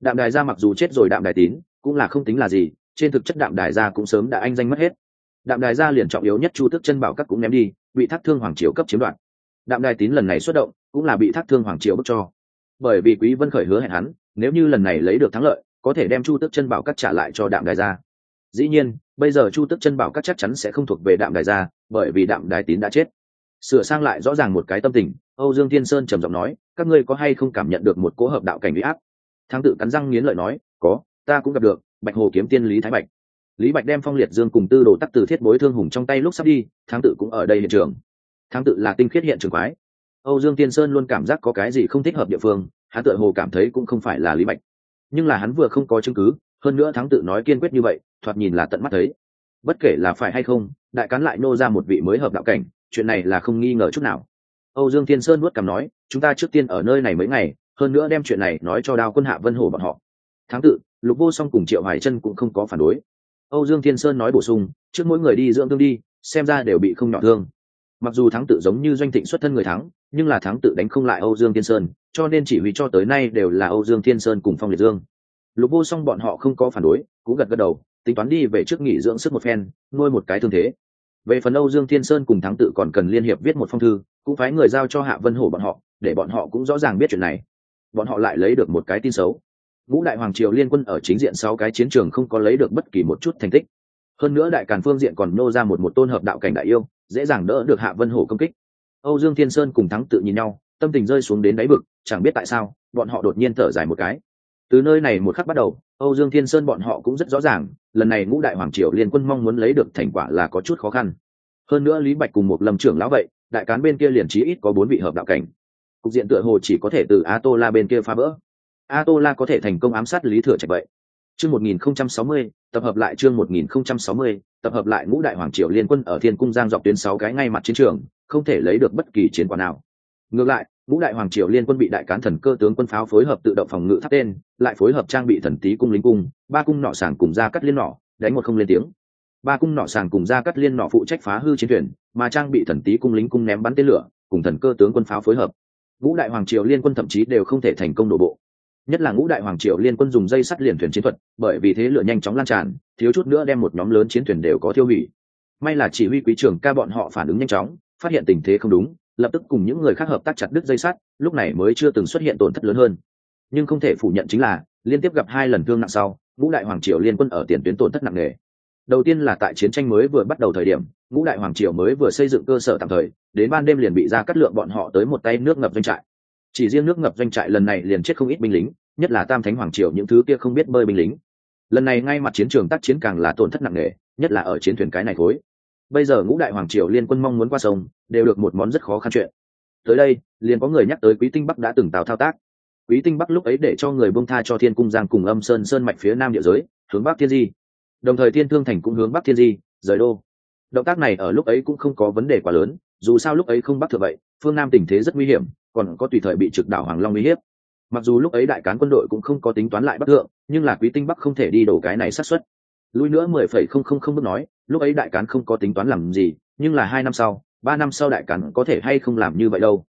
Đạm đài gia mặc dù chết rồi đạm đài tín, cũng là không tính là gì trên thực chất đạm đài gia cũng sớm đã anh danh mất hết. Đạm đài gia liền trọng yếu nhất chu tước chân bảo các cũng ném đi, bị thác thương hoàng triều cấp chiếm đoạt. Đạm đài tín lần này xuất động, cũng là bị thác thương hoàng triều bức cho. Bởi vì quý vân khởi hứa hẹn hắn, nếu như lần này lấy được thắng lợi, có thể đem chu tước chân bảo các trả lại cho đạm đài gia. Dĩ nhiên, bây giờ chu tước chân bảo các chắc chắn sẽ không thuộc về đạm đài gia, bởi vì đạm đài tín đã chết. Sửa sang lại rõ ràng một cái tâm tình, âu dương thiên sơn trầm giọng nói, các ngươi có hay không cảm nhận được một cỗ hợp đạo cảnh uy áp? Thắng tự cắn răng nghiến lợi nói, có, ta cũng gặp được bạch hồ kiếm tiên lý thái bạch. Lý bạch đem phong liệt dương cùng tư đồ tắc từ thiết bối thương hùng trong tay lúc sắp đi, thám tự cũng ở đây hiện trường. Thám tự là tinh khiết hiện trường quái. Âu dương tiên sơn luôn cảm giác có cái gì không thích hợp địa phương, hắn tự hồ cảm thấy cũng không phải là lý bạch. Nhưng là hắn vừa không có chứng cứ, hơn nữa thắng tự nói kiên quyết như vậy, thoạt nhìn là tận mắt thấy. Bất kể là phải hay không, đại cán lại nô ra một vị mới hợp đạo cảnh, chuyện này là không nghi ngờ chút nào. Âu dương thiên sơn nuốt cằm nói, chúng ta trước tiên ở nơi này mấy ngày, hơn nữa đem chuyện này nói cho đao quân hạ vân hồ bọn họ tháng tự lục vô song cùng triệu hải chân cũng không có phản đối. Âu dương thiên sơn nói bổ sung, trước mỗi người đi dưỡng thương đi, xem ra đều bị không nhỏ thương. Mặc dù thắng tự giống như doanh thịnh xuất thân người thắng, nhưng là thắng tự đánh không lại âu dương thiên sơn, cho nên chỉ huy cho tới nay đều là âu dương thiên sơn cùng phong liệt dương. Lục vô song bọn họ không có phản đối, cũng gật gật đầu, tính toán đi về trước nghỉ dưỡng sức một phen, nuôi một cái thương thế. Về phần âu dương thiên sơn cùng thắng tự còn cần liên hiệp viết một phong thư, cũng phái người giao cho hạ vân hổ bọn họ, để bọn họ cũng rõ ràng biết chuyện này. Bọn họ lại lấy được một cái tin xấu ngũ đại hoàng triều liên quân ở chính diện sáu cái chiến trường không có lấy được bất kỳ một chút thành tích. Hơn nữa đại càn phương diện còn nô ra một một tôn hợp đạo cảnh đại yêu, dễ dàng đỡ được hạ vân hổ công kích. Âu dương thiên sơn cùng thắng tự nhìn nhau, tâm tình rơi xuống đến đáy vực, chẳng biết tại sao, bọn họ đột nhiên thở dài một cái. Từ nơi này một khắc bắt đầu, âu dương thiên sơn bọn họ cũng rất rõ ràng, lần này ngũ đại hoàng triều liên quân mong muốn lấy được thành quả là có chút khó khăn. Hơn nữa lý bạch cùng một lâm trưởng lão vậy, đại cán bên kia liền trí ít có bốn vị hợp đạo cảnh. Cục diện tựa hồ chỉ có thể từ a tô la bên kia phá vỡ a tô la có thể thành công ám sát lý thừa trạch vậy. Chương một nghìn không trăm sáu mươi, tập hợp lại chương một nghìn không trăm sáu mươi, tập hợp lại ngũ đại hoàng triều liên quân ở thiên cung giang dọc tuyến sáu cái ngay mặt chiến trường, không thể lấy được bất kỳ chiến quả nào. Ngược lại, ngũ đại hoàng triều liên quân bị đại cán thần cơ tướng quân pháo phối hợp tự động phòng ngự tháp tên, lại phối hợp trang bị thần tý cung lính cung, ba cung nọ sàng cùng ra cắt liên nọ, đánh một không lên tiếng. Ba cung nọ sàng cùng ra cắt liên nọ phụ trách phá hư chiến thuyền mà trang bị thần tý cung lính cung ném bắn tên lửa, cùng thần cơ tướng quân pháo phối hợp. Ngũ đại hoàng triều liên quân thậm chí đều không thể thành công đổ bộ nhất là ngũ đại hoàng triều liên quân dùng dây sắt liền thuyền chiến thuật, bởi vì thế lửa nhanh chóng lan tràn, thiếu chút nữa đem một nhóm lớn chiến thuyền đều có tiêu hủy. May là chỉ huy quý trưởng ca bọn họ phản ứng nhanh chóng, phát hiện tình thế không đúng, lập tức cùng những người khác hợp tác chặt đứt dây sắt, lúc này mới chưa từng xuất hiện tổn thất lớn hơn. Nhưng không thể phủ nhận chính là, liên tiếp gặp hai lần thương nặng sau, ngũ đại hoàng triều liên quân ở tiền tuyến tổn thất nặng nề. Đầu tiên là tại chiến tranh mới vừa bắt đầu thời điểm, ngũ đại hoàng triều mới vừa xây dựng cơ sở tạm thời, đến ban đêm liền bị ra cắt lượng bọn họ tới một tay nước ngập doanh trại. Chỉ riêng nước ngập doanh trại lần này liền chết không ít binh lính nhất là tam thánh hoàng triều những thứ kia không biết bơi binh lính. Lần này ngay mặt chiến trường tác chiến càng là tổn thất nặng nề, nhất là ở chiến thuyền cái này thối. Bây giờ ngũ đại hoàng triều liên quân mong muốn qua sông, đều được một món rất khó khăn chuyện. Tới đây, liền có người nhắc tới quý tinh bắc đã từng tào thao tác. Quý tinh bắc lúc ấy để cho người bông tha cho thiên cung giang cùng âm sơn sơn mạch phía nam địa giới, hướng bắc thiên di. Đồng thời thiên thương thành cũng hướng bắc thiên di, rời đô. Động tác này ở lúc ấy cũng không có vấn đề quá lớn, dù sao lúc ấy không bắc thừa vậy, phương nam tình thế rất nguy hiểm, còn có tùy thời bị trực đảo hoàng long uy hiếp mặc dù lúc ấy đại cán quân đội cũng không có tính toán lại bắc thượng, nhưng là quý tinh bắc không thể đi đổ cái này sát xuất lui nữa mười phẩy không không không bước nói, lúc ấy đại cán không có tính toán làm gì, nhưng là hai năm sau, ba năm sau đại cán có thể hay không làm như vậy đâu.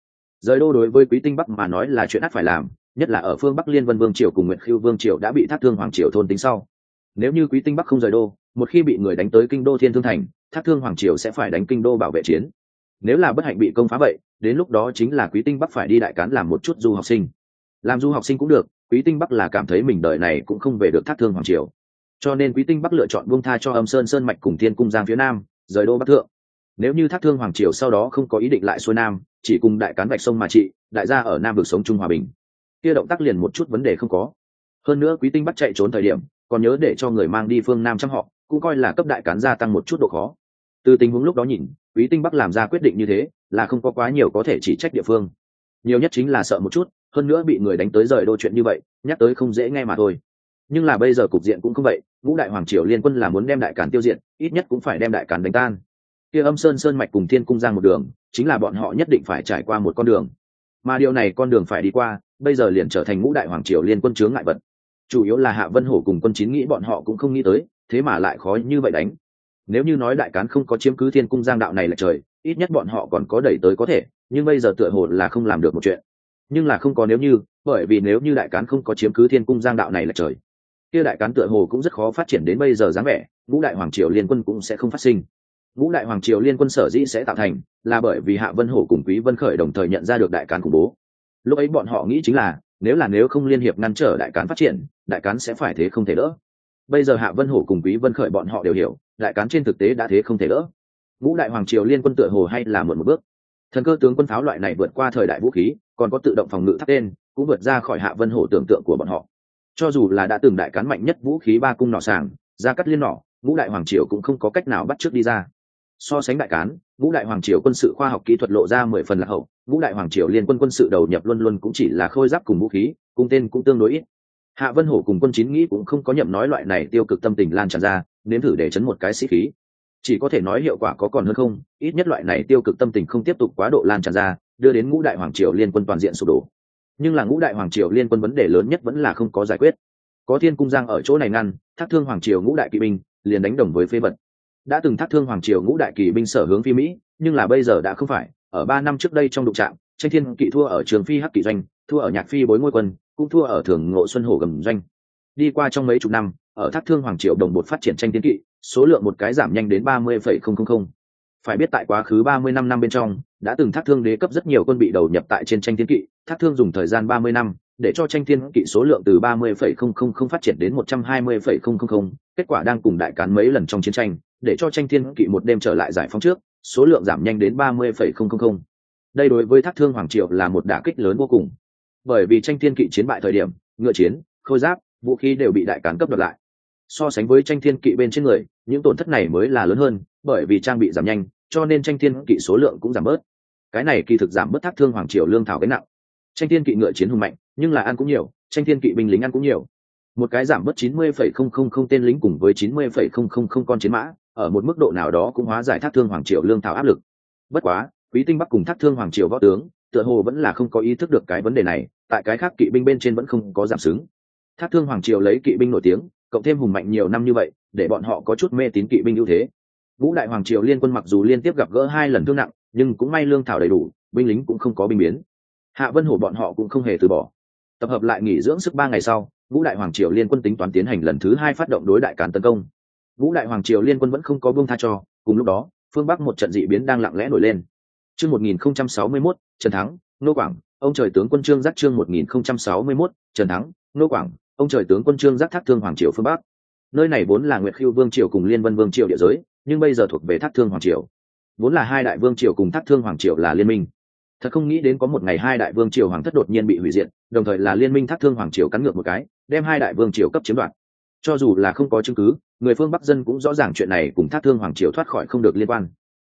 Rời đô đối với quý tinh bắc mà nói là chuyện ắt phải làm, nhất là ở phương bắc liên vân vương triều cùng nguyễn khiêu vương triều đã bị thác thương hoàng triều thôn tính sau. Nếu như quý tinh bắc không rời đô, một khi bị người đánh tới kinh đô thiên thương thành, thác thương hoàng triều sẽ phải đánh kinh đô bảo vệ chiến. Nếu là bất hạnh bị công phá vậy, đến lúc đó chính là quý tinh bắc phải đi đại cán làm một chút du học sinh làm du học sinh cũng được, quý tinh bắc là cảm thấy mình đợi này cũng không về được thác thương hoàng triều. Cho nên quý tinh bắc lựa chọn buông tha cho âm sơn sơn mạch cùng thiên cung giang phía nam, rời đô bắc thượng. Nếu như thác thương hoàng triều sau đó không có ý định lại xuôi nam, chỉ cùng đại cán vạch sông mà trị, đại gia ở nam được sống chung hòa bình. Kia động tác liền một chút vấn đề không có. Hơn nữa quý tinh bắc chạy trốn thời điểm, còn nhớ để cho người mang đi phương nam trăm họ, cũng coi là cấp đại cán gia tăng một chút độ khó. Từ tình huống lúc đó nhìn, quý tinh bắc làm ra quyết định như thế, là không có quá nhiều có thể chỉ trách địa phương. Nhiều nhất chính là sợ một chút hơn nữa bị người đánh tới rời đô chuyện như vậy, nhắc tới không dễ nghe mà thôi. Nhưng là bây giờ cục diện cũng không vậy, ngũ đại hoàng triều liên quân là muốn đem đại càn tiêu diệt, ít nhất cũng phải đem đại càn đánh tan. Kia âm sơn sơn mạch cùng thiên cung giang một đường, chính là bọn họ nhất định phải trải qua một con đường. Mà điều này con đường phải đi qua, bây giờ liền trở thành ngũ đại hoàng triều liên quân chướng ngại vật. Chủ yếu là hạ vân hổ cùng quân chín nghĩ bọn họ cũng không nghĩ tới, thế mà lại khó như vậy đánh. Nếu như nói đại cán không có chiếm cứ thiên cung giang đạo này là trời, ít nhất bọn họ còn có đẩy tới có thể, nhưng bây giờ tựa hồ là không làm được một chuyện nhưng là không có nếu như, bởi vì nếu như đại cán không có chiếm cứ thiên cung giang đạo này là trời. Kia đại cán tựa hồ cũng rất khó phát triển đến bây giờ dáng vẻ, ngũ đại hoàng triều liên quân cũng sẽ không phát sinh. Ngũ đại hoàng triều liên quân sở dĩ sẽ tạo thành, là bởi vì hạ vân hổ cùng quý vân khởi đồng thời nhận ra được đại cán khủng bố. Lúc ấy bọn họ nghĩ chính là, nếu là nếu không liên hiệp ngăn trở đại cán phát triển, đại cán sẽ phải thế không thể đỡ. Bây giờ hạ vân hổ cùng quý vân khởi bọn họ đều hiểu, đại cán trên thực tế đã thế không thể đỡ. Ngũ đại hoàng triều liên quân tựa hồ hay là muộn một bước thần cơ tướng quân pháo loại này vượt qua thời đại vũ khí, còn có tự động phòng ngự tháp tên, cũng vượt ra khỏi hạ vân hổ tưởng tượng của bọn họ. Cho dù là đã từng đại cán mạnh nhất vũ khí ba cung nỏ sàng ra cắt liên nỏ, ngũ đại hoàng triều cũng không có cách nào bắt trước đi ra. So sánh đại cán, ngũ đại hoàng triều quân sự khoa học kỹ thuật lộ ra mười phần là hậu, ngũ đại hoàng triều liên quân quân sự đầu nhập luôn luôn cũng chỉ là khôi giáp cùng vũ khí, cung tên cũng tương đối ít. Hạ vân hổ cùng quân chín nghĩ cũng không có nhậm nói loại này tiêu cực tâm tình lan tràn ra, nếm thử để chấn một cái sĩ khí chỉ có thể nói hiệu quả có còn hơn không, ít nhất loại này tiêu cực tâm tình không tiếp tục quá độ lan tràn ra, đưa đến ngũ đại hoàng triều liên quân toàn diện sụp đổ. Nhưng là ngũ đại hoàng triều liên quân vấn đề lớn nhất vẫn là không có giải quyết. Có thiên cung giang ở chỗ này ngăn, thác thương hoàng triều ngũ đại kỵ binh liền đánh đồng với phế vật. Đã từng thác thương hoàng triều ngũ đại kỵ binh sở hướng phi mỹ, nhưng là bây giờ đã không phải, ở ba năm trước đây trong đụng trạm tranh thiên kỵ thua ở trường phi hắc kỵ doanh, thua ở nhạc phi bối ngôi quân, cũng thua ở thường ngộ xuân hồ gầm doanh. Đi qua trong mấy chục năm, ở thác thương hoàng triều đồng bột phát triển tranh tiến kỵ số lượng một cái giảm nhanh đến ba mươi phẩy không không không. Phải biết tại quá khứ ba mươi năm năm bên trong, đã từng thác thương đế cấp rất nhiều quân bị đầu nhập tại trên tranh thiên kỵ, thác thương dùng thời gian ba mươi năm để cho tranh thiên kỵ số lượng từ ba mươi phẩy không không không phát triển đến một trăm hai mươi phẩy không không không. Kết quả đang cùng đại cán mấy lần trong chiến tranh, để cho tranh thiên kỵ một đêm trở lại giải phóng trước, số lượng giảm nhanh đến ba mươi phẩy không không không. Đây đối với thác thương hoàng triều là một đả kích lớn vô cùng. Bởi vì tranh thiên kỵ chiến bại thời điểm, ngựa chiến, khôi giáp, vũ khí đều bị đại cán cấp đoạt lại so sánh với tranh thiên kỵ bên trên người, những tổn thất này mới là lớn hơn, bởi vì trang bị giảm nhanh, cho nên tranh thiên kỵ số lượng cũng giảm bớt. Cái này kỳ thực giảm bớt thác thương hoàng triều lương thảo cái nặng. Tranh thiên kỵ ngựa chiến hùng mạnh, nhưng là ăn cũng nhiều, tranh thiên kỵ binh lính ăn cũng nhiều. Một cái giảm bớt chín mươi phẩy không không không tên lính cùng với chín mươi phẩy không không không con chiến mã, ở một mức độ nào đó cũng hóa giải thác thương hoàng triều lương thảo áp lực. Bất quá, quý tinh bắc cùng thác thương hoàng triều võ tướng, tựa hồ vẫn là không có ý thức được cái vấn đề này, tại cái khác kỵ binh bên trên vẫn không có giảm xứng. Thác thương hoàng triều lấy kỵ binh nổi tiếng cộng thêm hùng mạnh nhiều năm như vậy để bọn họ có chút mê tín kỵ binh ưu thế. Vũ đại hoàng triều liên quân mặc dù liên tiếp gặp gỡ hai lần thương nặng nhưng cũng may lương thảo đầy đủ binh lính cũng không có binh biến. Hạ vân hổ bọn họ cũng không hề từ bỏ. Tập hợp lại nghỉ dưỡng sức ba ngày sau vũ đại hoàng triều liên quân tính toán tiến hành lần thứ hai phát động đối đại càn tấn công. Vũ đại hoàng triều liên quân vẫn không có buông tha cho cùng lúc đó phương bắc một trận dị biến đang lặng lẽ nổi lên. Chương 1061, trần thắng nô quảng ông trời tướng quân trương giác chương 1061, trần thắng nô quảng ông trời tướng quân trương giác thác thương hoàng triều phương bắc. Nơi này vốn là nguyệt khiêu vương triều cùng liên vân vương triều địa giới, nhưng bây giờ thuộc về thác thương hoàng triều. Vốn là hai đại vương triều cùng thác thương hoàng triều là liên minh. Thật không nghĩ đến có một ngày hai đại vương triều hoàng thất đột nhiên bị hủy diệt, đồng thời là liên minh thác thương hoàng triều cắn ngược một cái, đem hai đại vương triều cấp chiếm đoạt. Cho dù là không có chứng cứ, người phương bắc dân cũng rõ ràng chuyện này cùng thác thương hoàng triều thoát khỏi không được liên quan.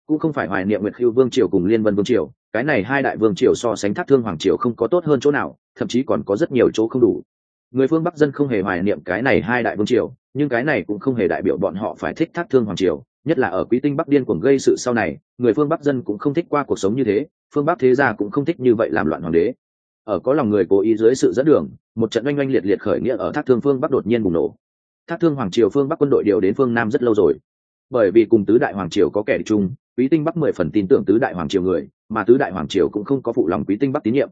Cũng không phải hoài niệm nguyệt khiêu vương triều cùng liên vân vương triều, cái này hai đại vương triều so sánh thác thương hoàng triều không có tốt hơn chỗ nào, thậm chí còn có rất nhiều chỗ không đủ người phương bắc dân không hề hoài niệm cái này hai đại vương triều, nhưng cái này cũng không hề đại biểu bọn họ phải thích thác thương hoàng triều, nhất là ở quý tinh bắc điên cuồng gây sự sau này, người phương bắc dân cũng không thích qua cuộc sống như thế, phương bắc thế gia cũng không thích như vậy làm loạn hoàng đế. Ở có lòng người cố ý dưới sự dẫn đường, một trận oanh oanh liệt liệt khởi nghĩa ở thác thương phương bắc đột nhiên bùng nổ. Thác thương hoàng triều phương bắc quân đội điều đến phương nam rất lâu rồi. Bởi vì cùng tứ đại hoàng triều có kẻ chung, quý tinh bắc mười phần tin tưởng tứ đại hoàng triều người, mà tứ đại hoàng triều cũng không có phụ lòng quý tinh bắc tín nhiệm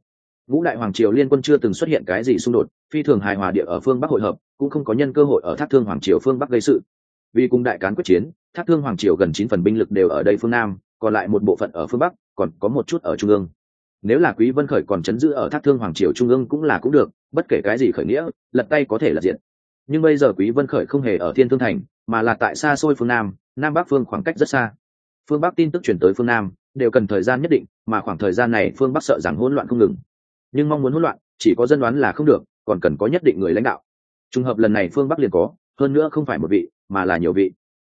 ngũ đại hoàng triều liên quân chưa từng xuất hiện cái gì xung đột, phi thường hài hòa địa ở phương bắc hội hợp, cũng không có nhân cơ hội ở thác thương hoàng triều phương bắc gây sự. Vì cùng đại cán quyết chiến, thác thương hoàng triều gần chín phần binh lực đều ở đây phương nam, còn lại một bộ phận ở phương bắc, còn có một chút ở trung ương. Nếu là quý vân khởi còn chấn giữ ở thác thương hoàng triều trung ương cũng là cũng được, bất kể cái gì khởi nghĩa, lật tay có thể là diện. Nhưng bây giờ quý vân khởi không hề ở thiên thương thành, mà là tại xa xôi phương nam nam bắc phương khoảng cách rất xa. Phương bắc tin tức chuyển tới phương nam, đều cần thời gian nhất định, mà khoảng thời gian này phương bắc sợ rằng hỗn loạn không ngừng nhưng mong muốn hỗn loạn, chỉ có dân đoán là không được, còn cần có nhất định người lãnh đạo. Trùng hợp lần này phương bắc liền có, hơn nữa không phải một vị, mà là nhiều vị.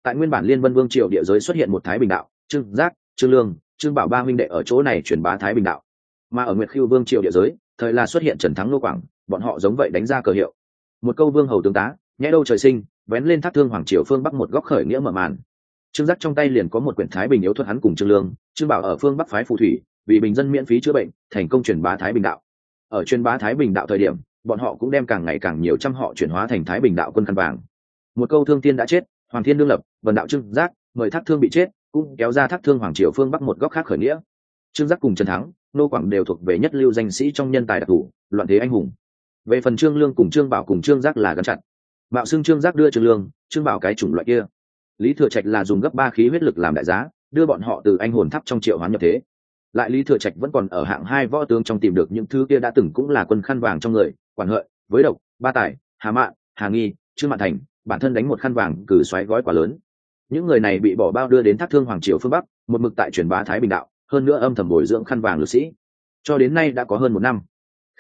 Tại nguyên bản liên vân vương triều địa giới xuất hiện một thái bình đạo, trương giác, trương lương, trương bảo ba huynh đệ ở chỗ này truyền bá thái bình đạo. Mà ở nguyệt khiêu vương triều địa giới, thời là xuất hiện trần thắng nô quảng, bọn họ giống vậy đánh ra cờ hiệu. Một câu vương hầu tướng tá, nhẽ đâu trời sinh, vén lên thác thương hoàng triều phương bắc một góc khởi nghĩa mở màn. Trương giác trong tay liền có một quyển thái bình yếu thuật hắn cùng trương lương, trương bảo ở phương bắc phái phù thủy vì bình dân miễn phí chữa bệnh, thành công truyền bá thái bình đạo. Ở truyền bá thái bình đạo thời điểm, bọn họ cũng đem càng ngày càng nhiều trăm họ chuyển hóa thành thái bình đạo quân khăn vàng. Một câu thương tiên đã chết, hoàng thiên đương lập vần đạo trương giác, mời thác thương bị chết, cũng kéo ra thác thương hoàng triều phương bắc một góc khác khởi nghĩa. Trương giác cùng trần thắng, nô quảng đều thuộc về nhất lưu danh sĩ trong nhân tài đặc thù loạn thế anh hùng. Về phần trương lương cùng trương bảo cùng trương giác là gắn chặt. Mạo xưng trương giác đưa trương lương, trương bảo cái chủng loại kia. Lý thừa trạch là dùng gấp ba khí huyết lực làm đại giá, đưa bọn họ từ anh hồn thắp trong triệu hoán nhập thế lại lý thừa trạch vẫn còn ở hạng hai võ tướng trong tìm được những thứ kia đã từng cũng là quân khăn vàng trong người, quản hợi, với độc, ba tài, hà mạn, hà nghi, trương mạn thành, bản thân đánh một khăn vàng cử xoáy gói quả lớn. Những người này bị bỏ bao đưa đến thác thương hoàng triều phương bắc, một mực tại truyền bá thái bình đạo, hơn nữa âm thầm bồi dưỡng khăn vàng lực sĩ. Cho đến nay đã có hơn một năm.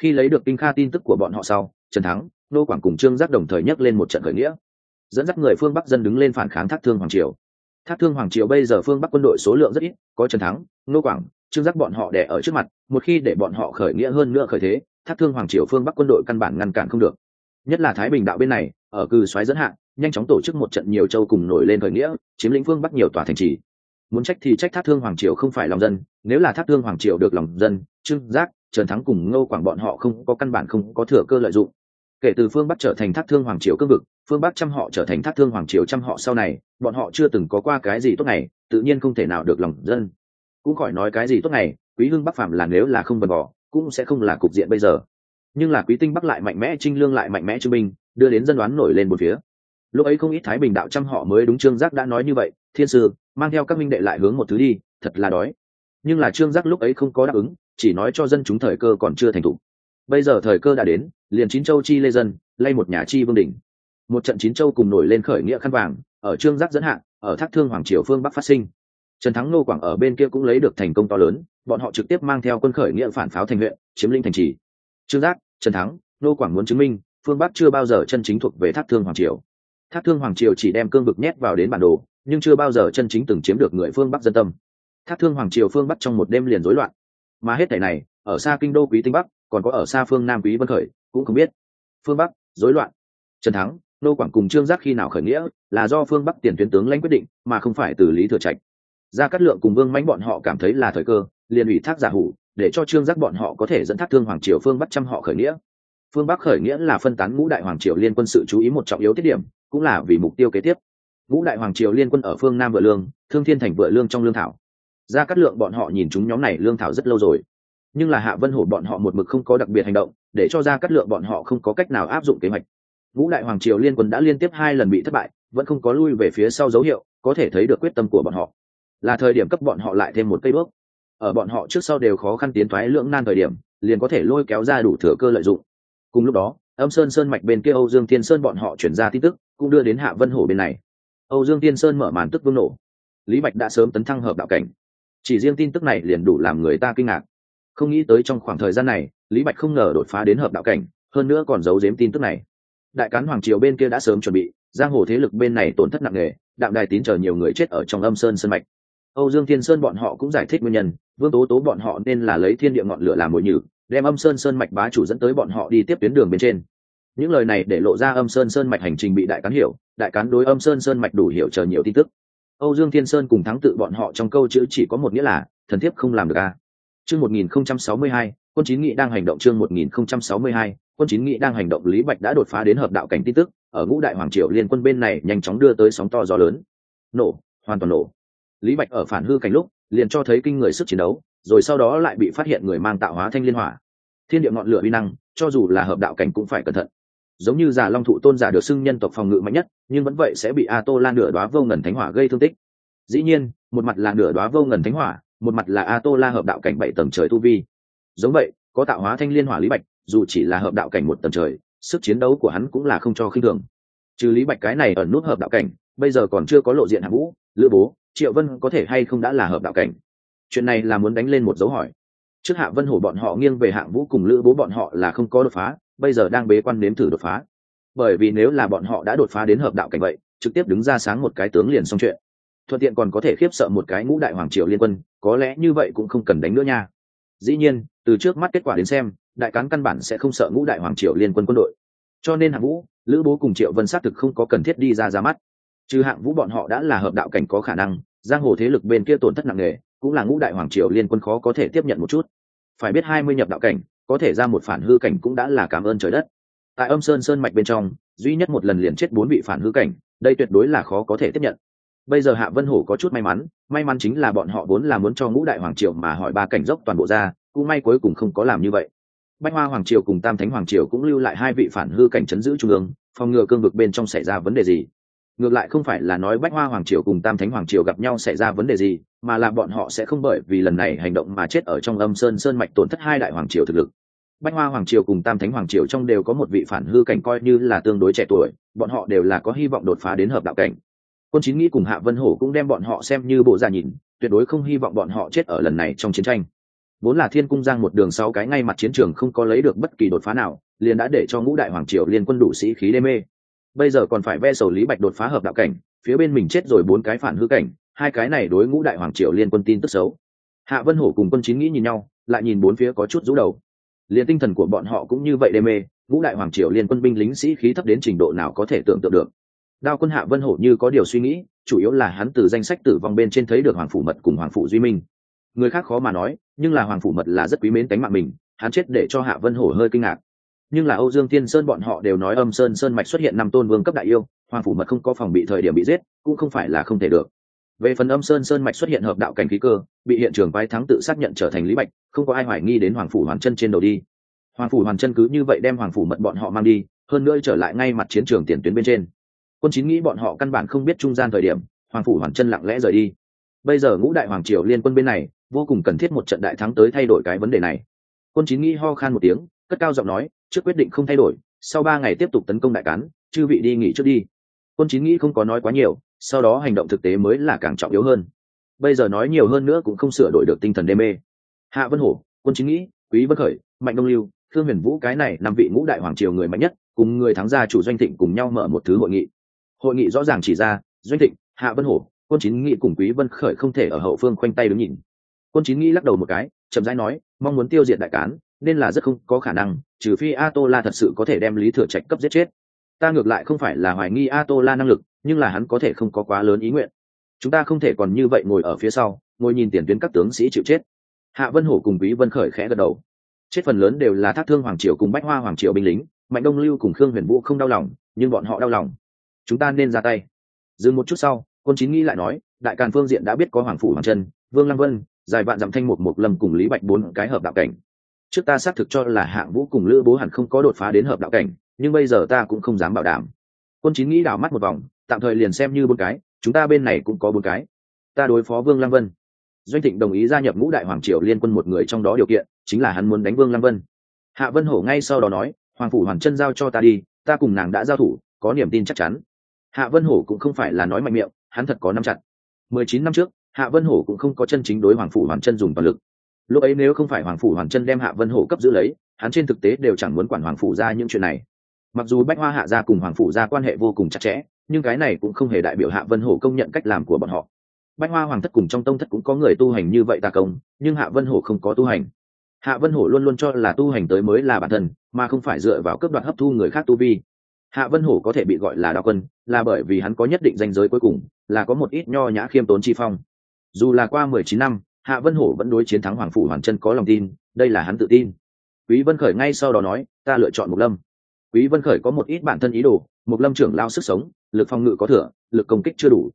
Khi lấy được kinh kha tin tức của bọn họ sau, trần thắng, nô quảng cùng trương giác đồng thời nhắc lên một trận khởi nghĩa. Dẫn dắt người phương bắc dân đứng lên phản kháng thác thương hoàng triều. Thác thương hoàng triều bây giờ phương bắc quân đội số lượng rất ít, có trần thắng, nô quảng trương giác bọn họ đẻ ở trước mặt một khi để bọn họ khởi nghĩa hơn nữa khởi thế thác thương hoàng triều phương bắc quân đội căn bản ngăn cản không được. Nhất là thái bình đạo bên này ở cư xoáy dẫn hạn, nhanh chóng tổ chức một trận nhiều châu cùng nổi lên khởi nghĩa chiếm lĩnh phương bắc nhiều tòa thành trì. Muốn trách thì trách thác thương hoàng triều không phải lòng dân nếu là thác thương hoàng triều được lòng dân trương giác trần thắng cùng ngô quảng bọn họ không có căn bản không có thừa cơ lợi dụng. Kể từ phương bắc trở thành thác thương hoàng triều cương vực phương bắc trăm họ trở thành thác thương hoàng triều trăm họ sau này bọn họ chưa từng có qua cái gì tốt này tự nhiên không thể nào được lòng dân cũng khỏi nói cái gì tốt này quý hưng bắc phạm là nếu là không bần bỏ cũng sẽ không là cục diện bây giờ. Nhưng là quý tinh bắc lại mạnh mẽ, trinh lương lại mạnh mẽ chứng minh đưa đến dân đoán nổi lên một phía. Lúc ấy không ít thái bình đạo trăm họ mới đúng trương giác đã nói như vậy, thiên sư, mang theo các minh đệ lại hướng một thứ đi, thật là đói. Nhưng là trương giác lúc ấy không có đáp ứng, chỉ nói cho dân chúng thời cơ còn chưa thành t bây giờ thời cơ đã đến, liền chín châu chi lê dân, lay một nhà chi vương đình một trận chín châu cùng nổi lên khởi nghĩa khăn vàng, ở trương giác dẫn hạn ở thác thương hoàng triều phương bắc phát sinh trần thắng nô quảng ở bên kia cũng lấy được thành công to lớn, bọn họ trực tiếp mang theo quân khởi nghĩa phản pháo thành huyện, chiếm linh thành trì. Trương giác, trần thắng, nô quảng muốn chứng minh, phương bắc chưa bao giờ chân chính thuộc về thác thương hoàng triều. Thác thương hoàng triều chỉ đem cương vực nhét vào đến bản đồ, nhưng chưa bao giờ chân chính từng chiếm được người phương bắc dân tâm. Thác thương hoàng triều phương bắc trong một đêm liền rối loạn. Mà hết thảy này, ở xa kinh đô quý tinh bắc, còn có ở xa phương nam quý vân khởi, cũng không biết. Phương bắc, rối loạn. Trần thắng, nô quảng cùng trương giác khi nào khởi nghĩa, là do phương bắc tiền tuyến tướng lãnh quyết định, mà không phải từ lý thừa trạch gia cát lượng cùng vương mãnh bọn họ cảm thấy là thời cơ, liền ủy thác giả hủ, để cho trương giác bọn họ có thể dẫn thác thương hoàng triều phương bắc trăm họ khởi nghĩa. Phương bắc khởi nghĩa là phân tán ngũ đại hoàng triều liên quân sự chú ý một trọng yếu tiết điểm, cũng là vì mục tiêu kế tiếp. Ngũ đại hoàng triều liên quân ở phương nam vựa lương, thương thiên thành vựa lương trong lương thảo. Ra Cát lượng bọn họ nhìn chúng nhóm này lương thảo rất lâu rồi. Nhưng là hạ vân hổ bọn họ một mực không có đặc biệt hành động, để cho ra Cát lượng bọn họ không có cách nào áp dụng kế hoạch. Ngũ đại hoàng triều liên quân đã liên tiếp hai lần bị thất bại, vẫn không có lui về phía sau dấu hiệu, có thể thấy được quyết tâm của bọn họ là thời điểm cấp bọn họ lại thêm một cây bước. Ở bọn họ trước sau đều khó khăn tiến thoái lưỡng nan thời điểm, liền có thể lôi kéo ra đủ thừa cơ lợi dụng. Cùng lúc đó, âm sơn sơn mạch bên kia âu dương thiên sơn bọn họ chuyển ra tin tức, cũng đưa đến hạ vân hổ bên này. Âu dương thiên sơn mở màn tức vương nổ. Lý bạch đã sớm tấn thăng hợp đạo cảnh. Chỉ riêng tin tức này liền đủ làm người ta kinh ngạc. Không nghĩ tới trong khoảng thời gian này, lý bạch không ngờ đột phá đến hợp đạo cảnh, hơn nữa còn giấu giếm tin tức này. Đại cán hoàng triều bên kia đã sớm chuẩn bị, giang hồ thế lực bên này tổn thất nặng nề, đạm đài tín chờ nhiều người chết ở trong âm sơn sơn mạch âu dương thiên sơn bọn họ cũng giải thích nguyên nhân, vương tố tố bọn họ nên là lấy thiên địa ngọn lửa làm mồi nhử, đem âm sơn sơn mạch bá chủ dẫn tới bọn họ đi tiếp tuyến đường bên trên. Những lời này để lộ ra âm sơn sơn mạch hành trình bị đại cán hiểu, đại cán đối âm sơn sơn mạch đủ hiểu chờ nhiều tin tức. Âu dương thiên sơn cùng thắng tự bọn họ trong câu chữ chỉ có một nghĩa là, thần thiếp không làm được a. À. chương một nghìn không trăm sáu mươi hai, quân chín nghị đang hành động chương một nghìn không trăm sáu mươi hai, quân chín nghị đang hành động lý bạch đã đột phá đến hợp đạo cảnh tin tức, ở ngũ đại hoàng triều liên quân bên này nhanh chóng đưa tới sóng to gió lớn. Nổ, hoàn toàn nổ lý bạch ở phản hư cảnh lúc, liền cho thấy kinh người sức chiến đấu, rồi sau đó lại bị phát hiện người mang tạo hóa thanh liên hỏa. Thiên địa ngọn lửa uy năng, cho dù là hợp đạo cảnh cũng phải cẩn thận. Giống như giả long thụ tôn giả được xưng nhân tộc phòng ngự mạnh nhất, nhưng vẫn vậy sẽ bị a tô lan nửa đoá vô ngần thánh hỏa gây thương tích. Dĩ nhiên, một mặt là nửa đoá vô ngần thánh hỏa, một mặt là a tô la hợp đạo cảnh bảy tầng trời tu vi. Giống vậy, có tạo hóa thanh liên hỏa lý bạch, dù chỉ là hợp đạo cảnh một tầng trời, sức chiến đấu của hắn cũng là không cho khinh thường. Trừ lý bạch cái này ở nút hợp đạo cảnh, bây giờ còn chưa có lộ diện hạng vũ lữ bố, triệu vân có thể hay không đã là hợp đạo cảnh? Chuyện này là muốn đánh lên một dấu hỏi. Trước hạ vân hổ bọn họ nghiêng về hạng vũ cùng lữ bố bọn họ là không có đột phá, bây giờ đang bế quan nếm thử đột phá. Bởi vì nếu là bọn họ đã đột phá đến hợp đạo cảnh vậy, trực tiếp đứng ra sáng một cái tướng liền xong chuyện. Thuận tiện còn có thể khiếp sợ một cái ngũ đại hoàng triều liên quân, có lẽ như vậy cũng không cần đánh nữa nha. Dĩ nhiên, từ trước mắt kết quả đến xem, đại cán căn bản sẽ không sợ ngũ đại hoàng triều liên quân quân đội. Cho nên hạng vũ, lữ bố cùng triệu vân xác thực không có cần thiết đi ra ra mắt trừ hạng vũ bọn họ đã là hợp đạo cảnh có khả năng, giang hồ thế lực bên kia tổn thất nặng nề, cũng là ngũ đại hoàng triều liên quân khó có thể tiếp nhận một chút. Phải biết hai mươi nhập đạo cảnh, có thể ra một phản hư cảnh cũng đã là cảm ơn trời đất. Tại âm sơn sơn mạch bên trong, duy nhất một lần liền chết bốn vị phản hư cảnh, đây tuyệt đối là khó có thể tiếp nhận. Bây giờ hạ vân hổ có chút may mắn may mắn chính là bọn họ vốn là muốn cho ngũ đại hoàng triều mà hỏi ba cảnh dốc toàn bộ ra, cũng may cuối cùng không có làm như vậy. Bách hoa hoàng triều cùng tam thánh hoàng triều cũng lưu lại hai vị phản hư cảnh chấn giữ trung ương, phòng ngừa cương vực bên trong xảy ra vấn đề gì? Ngược lại không phải là nói bách hoa hoàng triều cùng tam thánh hoàng triều gặp nhau xảy ra vấn đề gì, mà là bọn họ sẽ không bởi vì lần này hành động mà chết ở trong âm sơn sơn mạch tổn thất hai đại hoàng triều thực lực. Bách hoa hoàng triều cùng tam thánh hoàng triều trong đều có một vị phản hư cảnh coi như là tương đối trẻ tuổi, bọn họ đều là có hy vọng đột phá đến hợp đạo cảnh. Quân chính nghĩ cùng hạ vân hổ cũng đem bọn họ xem như bộ già nhìn, tuyệt đối không hy vọng bọn họ chết ở lần này trong chiến tranh. Vốn là thiên cung giang một đường sáu cái ngay mặt chiến trường không có lấy được bất kỳ đột phá nào, liền đã để cho ngũ đại hoàng triều liên quân đủ sĩ khí đê mê bây giờ còn phải ve sầu lý bạch đột phá hợp đạo cảnh, phía bên mình chết rồi bốn cái phản hư cảnh, hai cái này đối ngũ đại hoàng triều liên quân tin tức xấu. Hạ vân hổ cùng quân chín nghĩ nhìn nhau, lại nhìn bốn phía có chút rũ đầu. Liền tinh thần của bọn họ cũng như vậy đê mê, ngũ đại hoàng triều liên quân binh lính sĩ khí thấp đến trình độ nào có thể tưởng tượng được. Đao quân hạ vân hổ như có điều suy nghĩ, chủ yếu là hắn từ danh sách tử vong bên trên thấy được hoàng phủ mật cùng hoàng phủ duy minh. Người khác khó mà nói, nhưng là hoàng phủ mật là rất quý mến tánh mạng mình, hắn chết để cho hạ vân hổ hơi kinh ngạc nhưng là âu dương tiên sơn bọn họ đều nói âm sơn sơn mạch xuất hiện năm tôn vương cấp đại yêu, hoàng phủ mật không có phòng bị thời điểm bị giết, cũng không phải là không thể được. Về phần âm sơn sơn mạch xuất hiện hợp đạo cảnh khí cơ, bị hiện trường quái thắng tự xác nhận trở thành lý bạch, không có ai hoài nghi đến hoàng phủ hoàn chân trên đầu đi. Hoàng phủ hoàn chân cứ như vậy đem hoàng phủ mật bọn họ mang đi, hơn nữa trở lại ngay mặt chiến trường tiền tuyến bên trên. Quân chín nghĩ bọn họ căn bản không biết trung gian thời điểm, hoàng phủ hoàn chân lặng lẽ rời đi. Bây giờ ngũ đại hoàng triều liên quân bên này, vô cùng cần thiết một trận đại thắng tới thay đổi cái vấn đề này. Quân chín nghĩ ho khan một tiếng, cất cao giọng nói trước quyết định không thay đổi, sau ba ngày tiếp tục tấn công đại cán, chư vị đi nghỉ trước đi. Quân chín nghĩ không có nói quá nhiều, sau đó hành động thực tế mới là càng trọng yếu hơn. Bây giờ nói nhiều hơn nữa cũng không sửa đổi được tinh thần đê mê. Hạ vân hổ, quân chính nghĩ, quý vân khởi, mạnh đông lưu, thương huyền vũ cái này năm vị ngũ đại hoàng triều người mạnh nhất, cùng người thắng gia chủ doanh thịnh cùng nhau mở một thứ hội nghị. Hội nghị rõ ràng chỉ ra, doanh thịnh, hạ vân hổ, quân chính nghĩ cùng quý vân khởi không thể ở hậu phương khoanh tay đứng nhìn. Quân chính nghĩ lắc đầu một cái, chậm rãi nói, mong muốn tiêu diệt đại cán, nên là rất không có khả năng trừ phi a tô la thật sự có thể đem lý thừa trạch cấp giết chết. Ta ngược lại không phải là hoài nghi a tô la năng lực, nhưng là hắn có thể không có quá lớn ý nguyện. Chúng ta không thể còn như vậy ngồi ở phía sau, ngồi nhìn tiền tuyến các tướng sĩ chịu chết. Hạ vân hổ cùng quý vân khởi khẽ gật đầu. Chết phần lớn đều là thác thương hoàng triều cùng bách hoa hoàng triều binh lính, mạnh đông lưu cùng khương huyền vũ không đau lòng, nhưng bọn họ đau lòng. Chúng ta nên ra tay. Dừng một chút sau, quân chín nghĩ lại nói, đại càn phương diện đã biết có hoàng phủ hoàng trân, vương lăng vân dài vạn dặm thanh một một lâm cùng lý bạch bốn cái hợp đạo cảnh trước ta xác thực cho là hạng vũ cùng lữ bố hẳn không có đột phá đến hợp đạo cảnh, nhưng bây giờ ta cũng không dám bảo đảm. Quân chín nghĩ đảo mắt một vòng, tạm thời liền xem như bốn cái, chúng ta bên này cũng có bốn cái. Ta đối phó vương lăng vân. Doanh thịnh đồng ý gia nhập ngũ đại hoàng triều liên quân một người trong đó điều kiện, chính là hắn muốn đánh vương lăng vân. Hạ vân hổ ngay sau đó nói, hoàng phủ hoàn chân giao cho ta đi, ta cùng nàng đã giao thủ, có niềm tin chắc chắn. Hạ vân hổ cũng không phải là nói mạnh miệng, hắn thật có năm chặt. Mười chín năm trước, hạ vân hổ cũng không có chân chính đối hoàng phủ hoàn chân dùng toàn lực lúc ấy nếu không phải hoàng phủ hoàn chân đem hạ vân hổ cấp giữ lấy, hắn trên thực tế đều chẳng muốn quản hoàng phủ ra những chuyện này. Mặc dù bách hoa hạ gia cùng hoàng phủ ra quan hệ vô cùng chặt chẽ, nhưng cái này cũng không hề đại biểu hạ vân hổ công nhận cách làm của bọn họ. Bách hoa hoàng thất cùng trong tông thất cũng có người tu hành như vậy ta công, nhưng hạ vân hổ không có tu hành. Hạ vân hổ luôn luôn cho là tu hành tới mới là bản thân, mà không phải dựa vào cấp đoạt hấp thu người khác tu vi. Hạ vân hổ có thể bị gọi là đạo quân, là bởi vì hắn có nhất định danh giới cuối cùng, là có một ít nho nhã khiêm tốn chi phong. Dù là qua mười chín năm hạ vân hổ vẫn đối chiến thắng hoàng phủ hoàn chân có lòng tin, đây là hắn tự tin. Quý vân khởi ngay sau đó nói, ta lựa chọn mục lâm. Quý vân khởi có một ít bản thân ý đồ mục lâm trưởng lao sức sống, lực phòng ngự có thừa, lực công kích chưa đủ.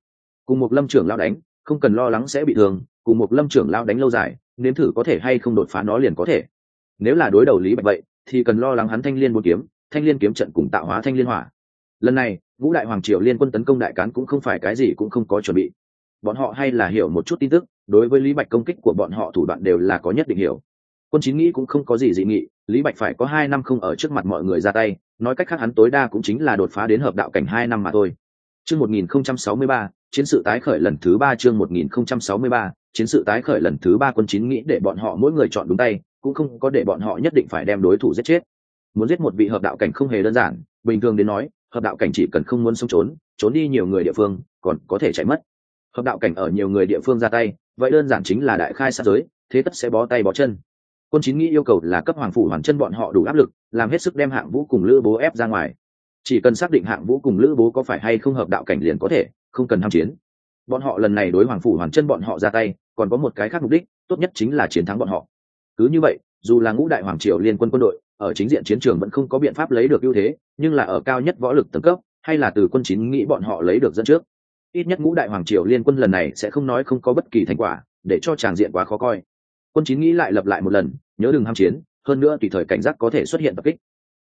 Cùng một lâm trưởng lao đánh, không cần lo lắng sẽ bị thương, cùng một lâm trưởng lao đánh lâu dài, nếm thử có thể hay không đột phá nó liền có thể. Nếu là đối đầu lý bạch vậy, thì cần lo lắng hắn thanh liên bốn kiếm, thanh liên kiếm trận cùng tạo hóa thanh liên hỏa. Lần này, ngũ đại hoàng triều liên quân tấn công đại cán cũng không phải cái gì cũng không có chuẩn bị. Bọn họ hay là hiểu một chút tin tức đối với lý bạch công kích của bọn họ thủ đoạn đều là có nhất định hiểu. Quân chín nghĩ cũng không có gì dị nghị, lý bạch phải có hai năm không ở trước mặt mọi người ra tay, nói cách khác hắn tối đa cũng chính là đột phá đến hợp đạo cảnh hai năm mà thôi. Chương một nghìn không trăm sáu mươi ba, chiến sự tái khởi lần thứ ba chương một nghìn không trăm sáu mươi ba, chiến sự tái khởi lần thứ ba quân chín nghĩ để bọn họ mỗi người chọn đúng tay, cũng không có để bọn họ nhất định phải đem đối thủ giết chết. Muốn giết một vị hợp đạo cảnh không hề đơn giản, bình thường đến nói, hợp đạo cảnh chỉ cần không muốn sống trốn trốn đi nhiều người địa phương, còn có thể chạy mất hợp đạo cảnh ở nhiều người địa phương ra tay, vậy đơn giản chính là đại khai sát giới, thế tất sẽ bó tay bó chân. Quân chín nghĩ yêu cầu là cấp hoàng phủ hoàn chân bọn họ đủ áp lực, làm hết sức đem hạng vũ cùng lữ bố ép ra ngoài. Chỉ cần xác định hạng vũ cùng lữ bố có phải hay không hợp đạo cảnh liền có thể, không cần tham chiến. Bọn họ lần này đối hoàng phủ hoàn chân bọn họ ra tay, còn có một cái khác mục đích, tốt nhất chính là chiến thắng bọn họ. Cứ như vậy, dù là ngũ đại hoàng triều liên quân quân đội, ở chính diện chiến trường vẫn không có biện pháp lấy được ưu thế, nhưng là ở cao nhất võ lực tầng cấp, hay là từ quân chín nghĩ bọn họ lấy được dẫn trước ít nhất ngũ đại hoàng triều liên quân lần này sẽ không nói không có bất kỳ thành quả, để cho tràng diện quá khó coi. Quân chín nghĩ lại lập lại một lần, nhớ đừng ham chiến, hơn nữa tùy thời cảnh giác có thể xuất hiện tập kích.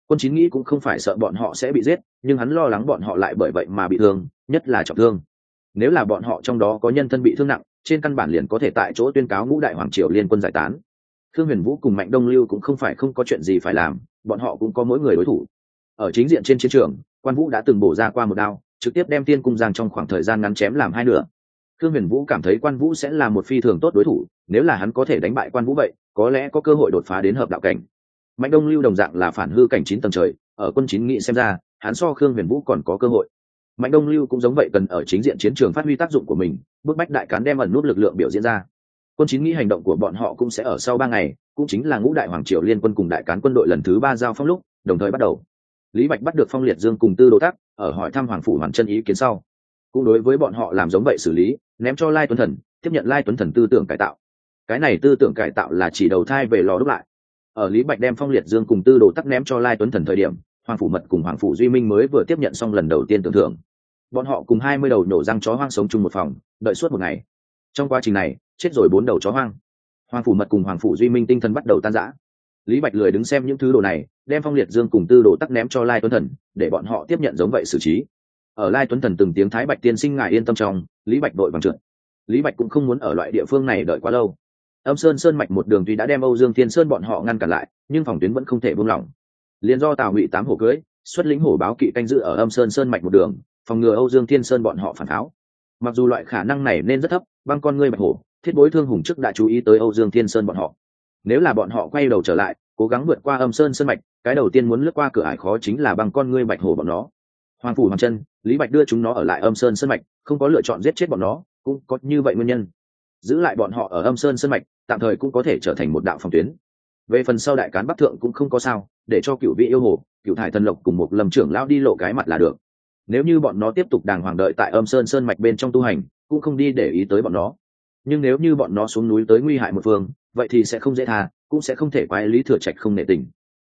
Quân chín nghĩ cũng không phải sợ bọn họ sẽ bị giết, nhưng hắn lo lắng bọn họ lại bởi vậy mà bị thương, nhất là trọng thương. Nếu là bọn họ trong đó có nhân thân bị thương nặng, trên căn bản liền có thể tại chỗ tuyên cáo ngũ đại hoàng triều liên quân giải tán. Thương huyền vũ cùng mạnh đông lưu cũng không phải không có chuyện gì phải làm, bọn họ cũng có mỗi người đối thủ. Ở chính diện trên chiến trường, quan vũ đã từng bổ ra qua một đao trực tiếp đem tiên cung giang trong khoảng thời gian ngắn chém làm hai nửa. Khương huyền vũ cảm thấy quan vũ sẽ là một phi thường tốt đối thủ, nếu là hắn có thể đánh bại quan vũ vậy, có lẽ có cơ hội đột phá đến hợp đạo cảnh. Mạnh đông lưu đồng dạng là phản hư cảnh chín tầng trời, ở quân chín nghị xem ra, hắn so khương huyền vũ còn có cơ hội. Mạnh đông lưu cũng giống vậy cần ở chính diện chiến trường phát huy tác dụng của mình, bức bách đại cán đem ẩn nút lực lượng biểu diễn ra. Quân chín nghĩ hành động của bọn họ cũng sẽ ở sau ba ngày, cũng chính là ngũ đại hoàng triều liên quân cùng đại cán quân đội lần thứ ba giao phong lúc, đồng thời bắt đầu. Lý bạch bắt được phong liệt dương cùng tư đồ tác ở hỏi thăm hoàng phủ hoàn chân ý kiến sau. Cũng đối với bọn họ làm giống vậy xử lý, ném cho lai tuấn thần, tiếp nhận lai tuấn thần tư tưởng cải tạo. Cái này tư tưởng cải tạo là chỉ đầu thai về lò đúc lại. Ở lý bạch đem phong liệt dương cùng tư đồ tắc ném cho lai tuấn thần thời điểm, hoàng phủ mật cùng hoàng phủ duy minh mới vừa tiếp nhận xong lần đầu tiên tưởng thưởng. Bọn họ cùng hai mươi đầu nổ răng chó hoang sống chung một phòng, đợi suốt một ngày. Trong quá trình này, chết rồi bốn đầu chó hoang. Hoàng phủ mật cùng hoàng phủ duy minh tinh thần bắt đầu tan rã lý bạch lười đứng xem những thứ đồ này, đem phong liệt dương cùng tư đồ tắc ném cho lai tuấn thần, để bọn họ tiếp nhận giống vậy xử trí. Ở lai tuấn thần từng tiếng thái bạch tiên sinh ngài yên tâm trong, lý bạch đội bằng trượt. Lý bạch cũng không muốn ở loại địa phương này đợi quá lâu. Âm sơn sơn mạch một đường tuy đã đem âu dương thiên sơn bọn họ ngăn cản lại, nhưng phòng tuyến vẫn không thể buông lỏng. Liền do tào ngụy tám hổ cưới, xuất lĩnh hổ báo kỵ canh giữ ở âm sơn sơn mạch một đường, phòng ngừa âu dương thiên sơn bọn họ phản tháo mặc dù loại khả năng này nên rất thấp, băng con ngươi bạch hổ, thiết bối thương hùng chức đã chú ý tới âu dương thiên sơn bọn họ nếu là bọn họ quay đầu trở lại, cố gắng vượt qua âm sơn sơn mạch, cái đầu tiên muốn lướt qua cửa ải khó chính là băng con ngươi bạch hổ bọn nó. Hoàng phủ hoàng chân, lý bạch đưa chúng nó ở lại âm sơn sơn mạch, không có lựa chọn giết chết bọn nó, cũng có như vậy nguyên nhân. Giữ lại bọn họ ở âm sơn sơn mạch, tạm thời cũng có thể trở thành một đạo phòng tuyến. Về phần sau đại cán bắc thượng cũng không có sao, để cho cựu vị yêu hồ, cựu thải thần lộc cùng một lầm trưởng lão đi lộ cái mặt là được. Nếu như bọn nó tiếp tục đàng hoàng đợi tại âm sơn sơn mạch bên trong tu hành, cũng không đi để ý tới bọn nó nhưng nếu như bọn nó xuống núi tới nguy hại một phương, vậy thì sẽ không dễ tha, cũng sẽ không thể quái lý thừa trạch không nể tình.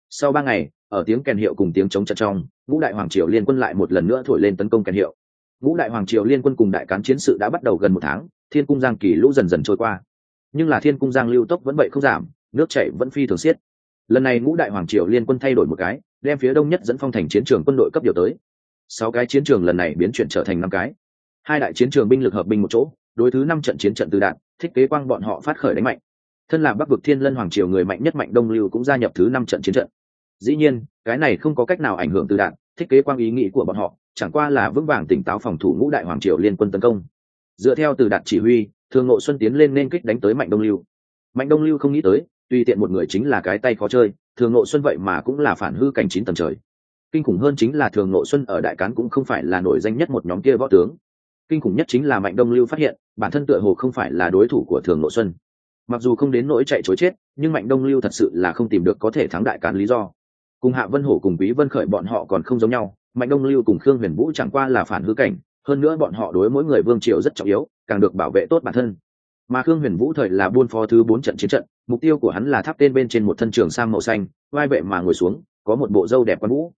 Sau ba ngày, ở tiếng kèn hiệu cùng tiếng chống chặt trong, ngũ đại hoàng triều liên quân lại một lần nữa thổi lên tấn công kèn hiệu. Ngũ đại hoàng triều liên quân cùng đại cán chiến sự đã bắt đầu gần một tháng, thiên cung giang kỳ lũ dần dần trôi qua. Nhưng là thiên cung giang lưu tốc vẫn vậy không giảm, nước chảy vẫn phi thường xiết. Lần này ngũ đại hoàng triều liên quân thay đổi một cái, đem phía đông nhất dẫn phong thành chiến trường quân đội cấp điều tới. Sáu cái chiến trường lần này biến chuyển trở thành năm cái hai đại chiến trường binh lực hợp binh một chỗ, đối thứ năm trận chiến trận từ đạn, thích kế quang bọn họ phát khởi đánh mạnh. Thân là bắc vực thiên lân hoàng triều người mạnh nhất mạnh đông lưu cũng gia nhập thứ năm trận chiến trận. Dĩ nhiên, cái này không có cách nào ảnh hưởng từ đạn thiết kế quang ý nghĩ của bọn họ, chẳng qua là vững vàng tỉnh táo phòng thủ ngũ đại hoàng triều liên quân tấn công. Dựa theo từ đạn chỉ huy thường ngộ xuân tiến lên nên kích đánh tới mạnh đông lưu. Mạnh đông lưu không nghĩ tới tùy tiện một người chính là cái tay khó chơi thường ngộ xuân vậy mà cũng là phản hư cảnh chín tầng trời. Kinh khủng hơn chính là thường ngộ xuân ở đại cán cũng không phải là nổi danh nhất một nhóm kia võ tướng kinh khủng nhất chính là mạnh đông lưu phát hiện, bản thân tựa hồ không phải là đối thủ của thường nội xuân. Mặc dù không đến nỗi chạy chối chết, nhưng mạnh đông lưu thật sự là không tìm được có thể thắng đại cán lý do. Cùng hạ vân hổ cùng quý vân khởi bọn họ còn không giống nhau, mạnh đông lưu cùng khương huyền vũ chẳng qua là phản hư cảnh, hơn nữa bọn họ đối mỗi người vương triều rất trọng yếu, càng được bảo vệ tốt bản thân. Mà khương huyền vũ thời là buôn phó thứ bốn trận chiến trận, mục tiêu của hắn là tháp tên bên trên một thân trường sang màu xanh, vai vệ mà ngồi xuống, có một bộ râu đẹp quan vũ.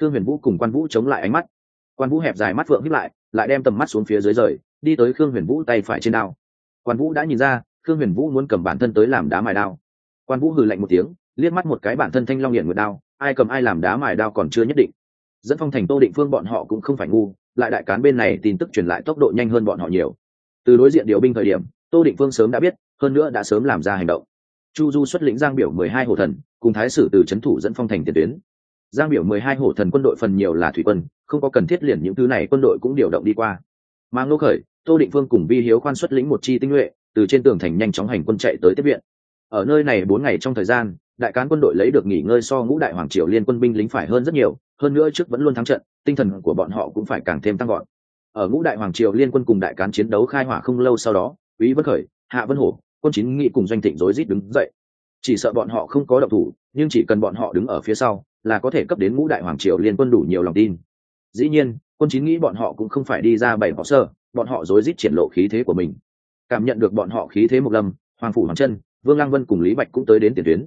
Khương huyền vũ cùng quan vũ chống lại ánh mắt. Quan vũ hẹp dài mắt phượng hít lại lại đem tầm mắt xuống phía dưới rời, đi tới khương huyền vũ tay phải trên đao. Quan vũ đã nhìn ra, khương huyền vũ muốn cầm bản thân tới làm đá mài đao. Quan vũ hừ lạnh một tiếng, liếc mắt một cái bản thân thanh long hiển nguyệt đao, ai cầm ai làm đá mài đao còn chưa nhất định. Dẫn phong thành tô định phương bọn họ cũng không phải ngu, lại đại cán bên này tin tức truyền lại tốc độ nhanh hơn bọn họ nhiều. Từ đối diện điều binh thời điểm, tô định phương sớm đã biết, hơn nữa đã sớm làm ra hành động. Chu du xuất lĩnh giang biểu mười hai hồ thần, cùng thái sử từ c h ấ n thủ dẫn phong thành tiền tuyến giang biểu mười hai hổ thần quân đội phần nhiều là thủy quân, không có cần thiết liền những thứ này quân đội cũng điều động đi qua. Mang ngô khởi, tô định phương cùng vi hiếu khoan xuất lĩnh một chi tinh nhuệ, từ trên tường thành nhanh chóng hành quân chạy tới tiếp viện. Ở nơi này bốn ngày trong thời gian, đại cán quân đội lấy được nghỉ ngơi so ngũ đại hoàng triều liên quân binh lính phải hơn rất nhiều, hơn nữa trước vẫn luôn thắng trận, tinh thần của bọn họ cũng phải càng thêm tăng gọn ở ngũ đại hoàng triều liên quân cùng đại cán chiến đấu khai hỏa không lâu sau đó, quý vân khởi, hạ vân hổ, quân chín nghị cùng doanh thịnh rối rít đứng dậy. Chỉ sợ bọn họ không có động thủ, nhưng chỉ cần bọn họ đứng ở phía sau là có thể cấp đến ngũ đại hoàng triều liên quân đủ nhiều lòng tin. Dĩ nhiên, quân chín nghĩ bọn họ cũng không phải đi ra bảy họ sơ, bọn họ rối rít triển lộ khí thế của mình. Cảm nhận được bọn họ khí thế một lâm, hoàng phủ hoàng chân vương lăng vân cùng lý bạch cũng tới đến tiền tuyến.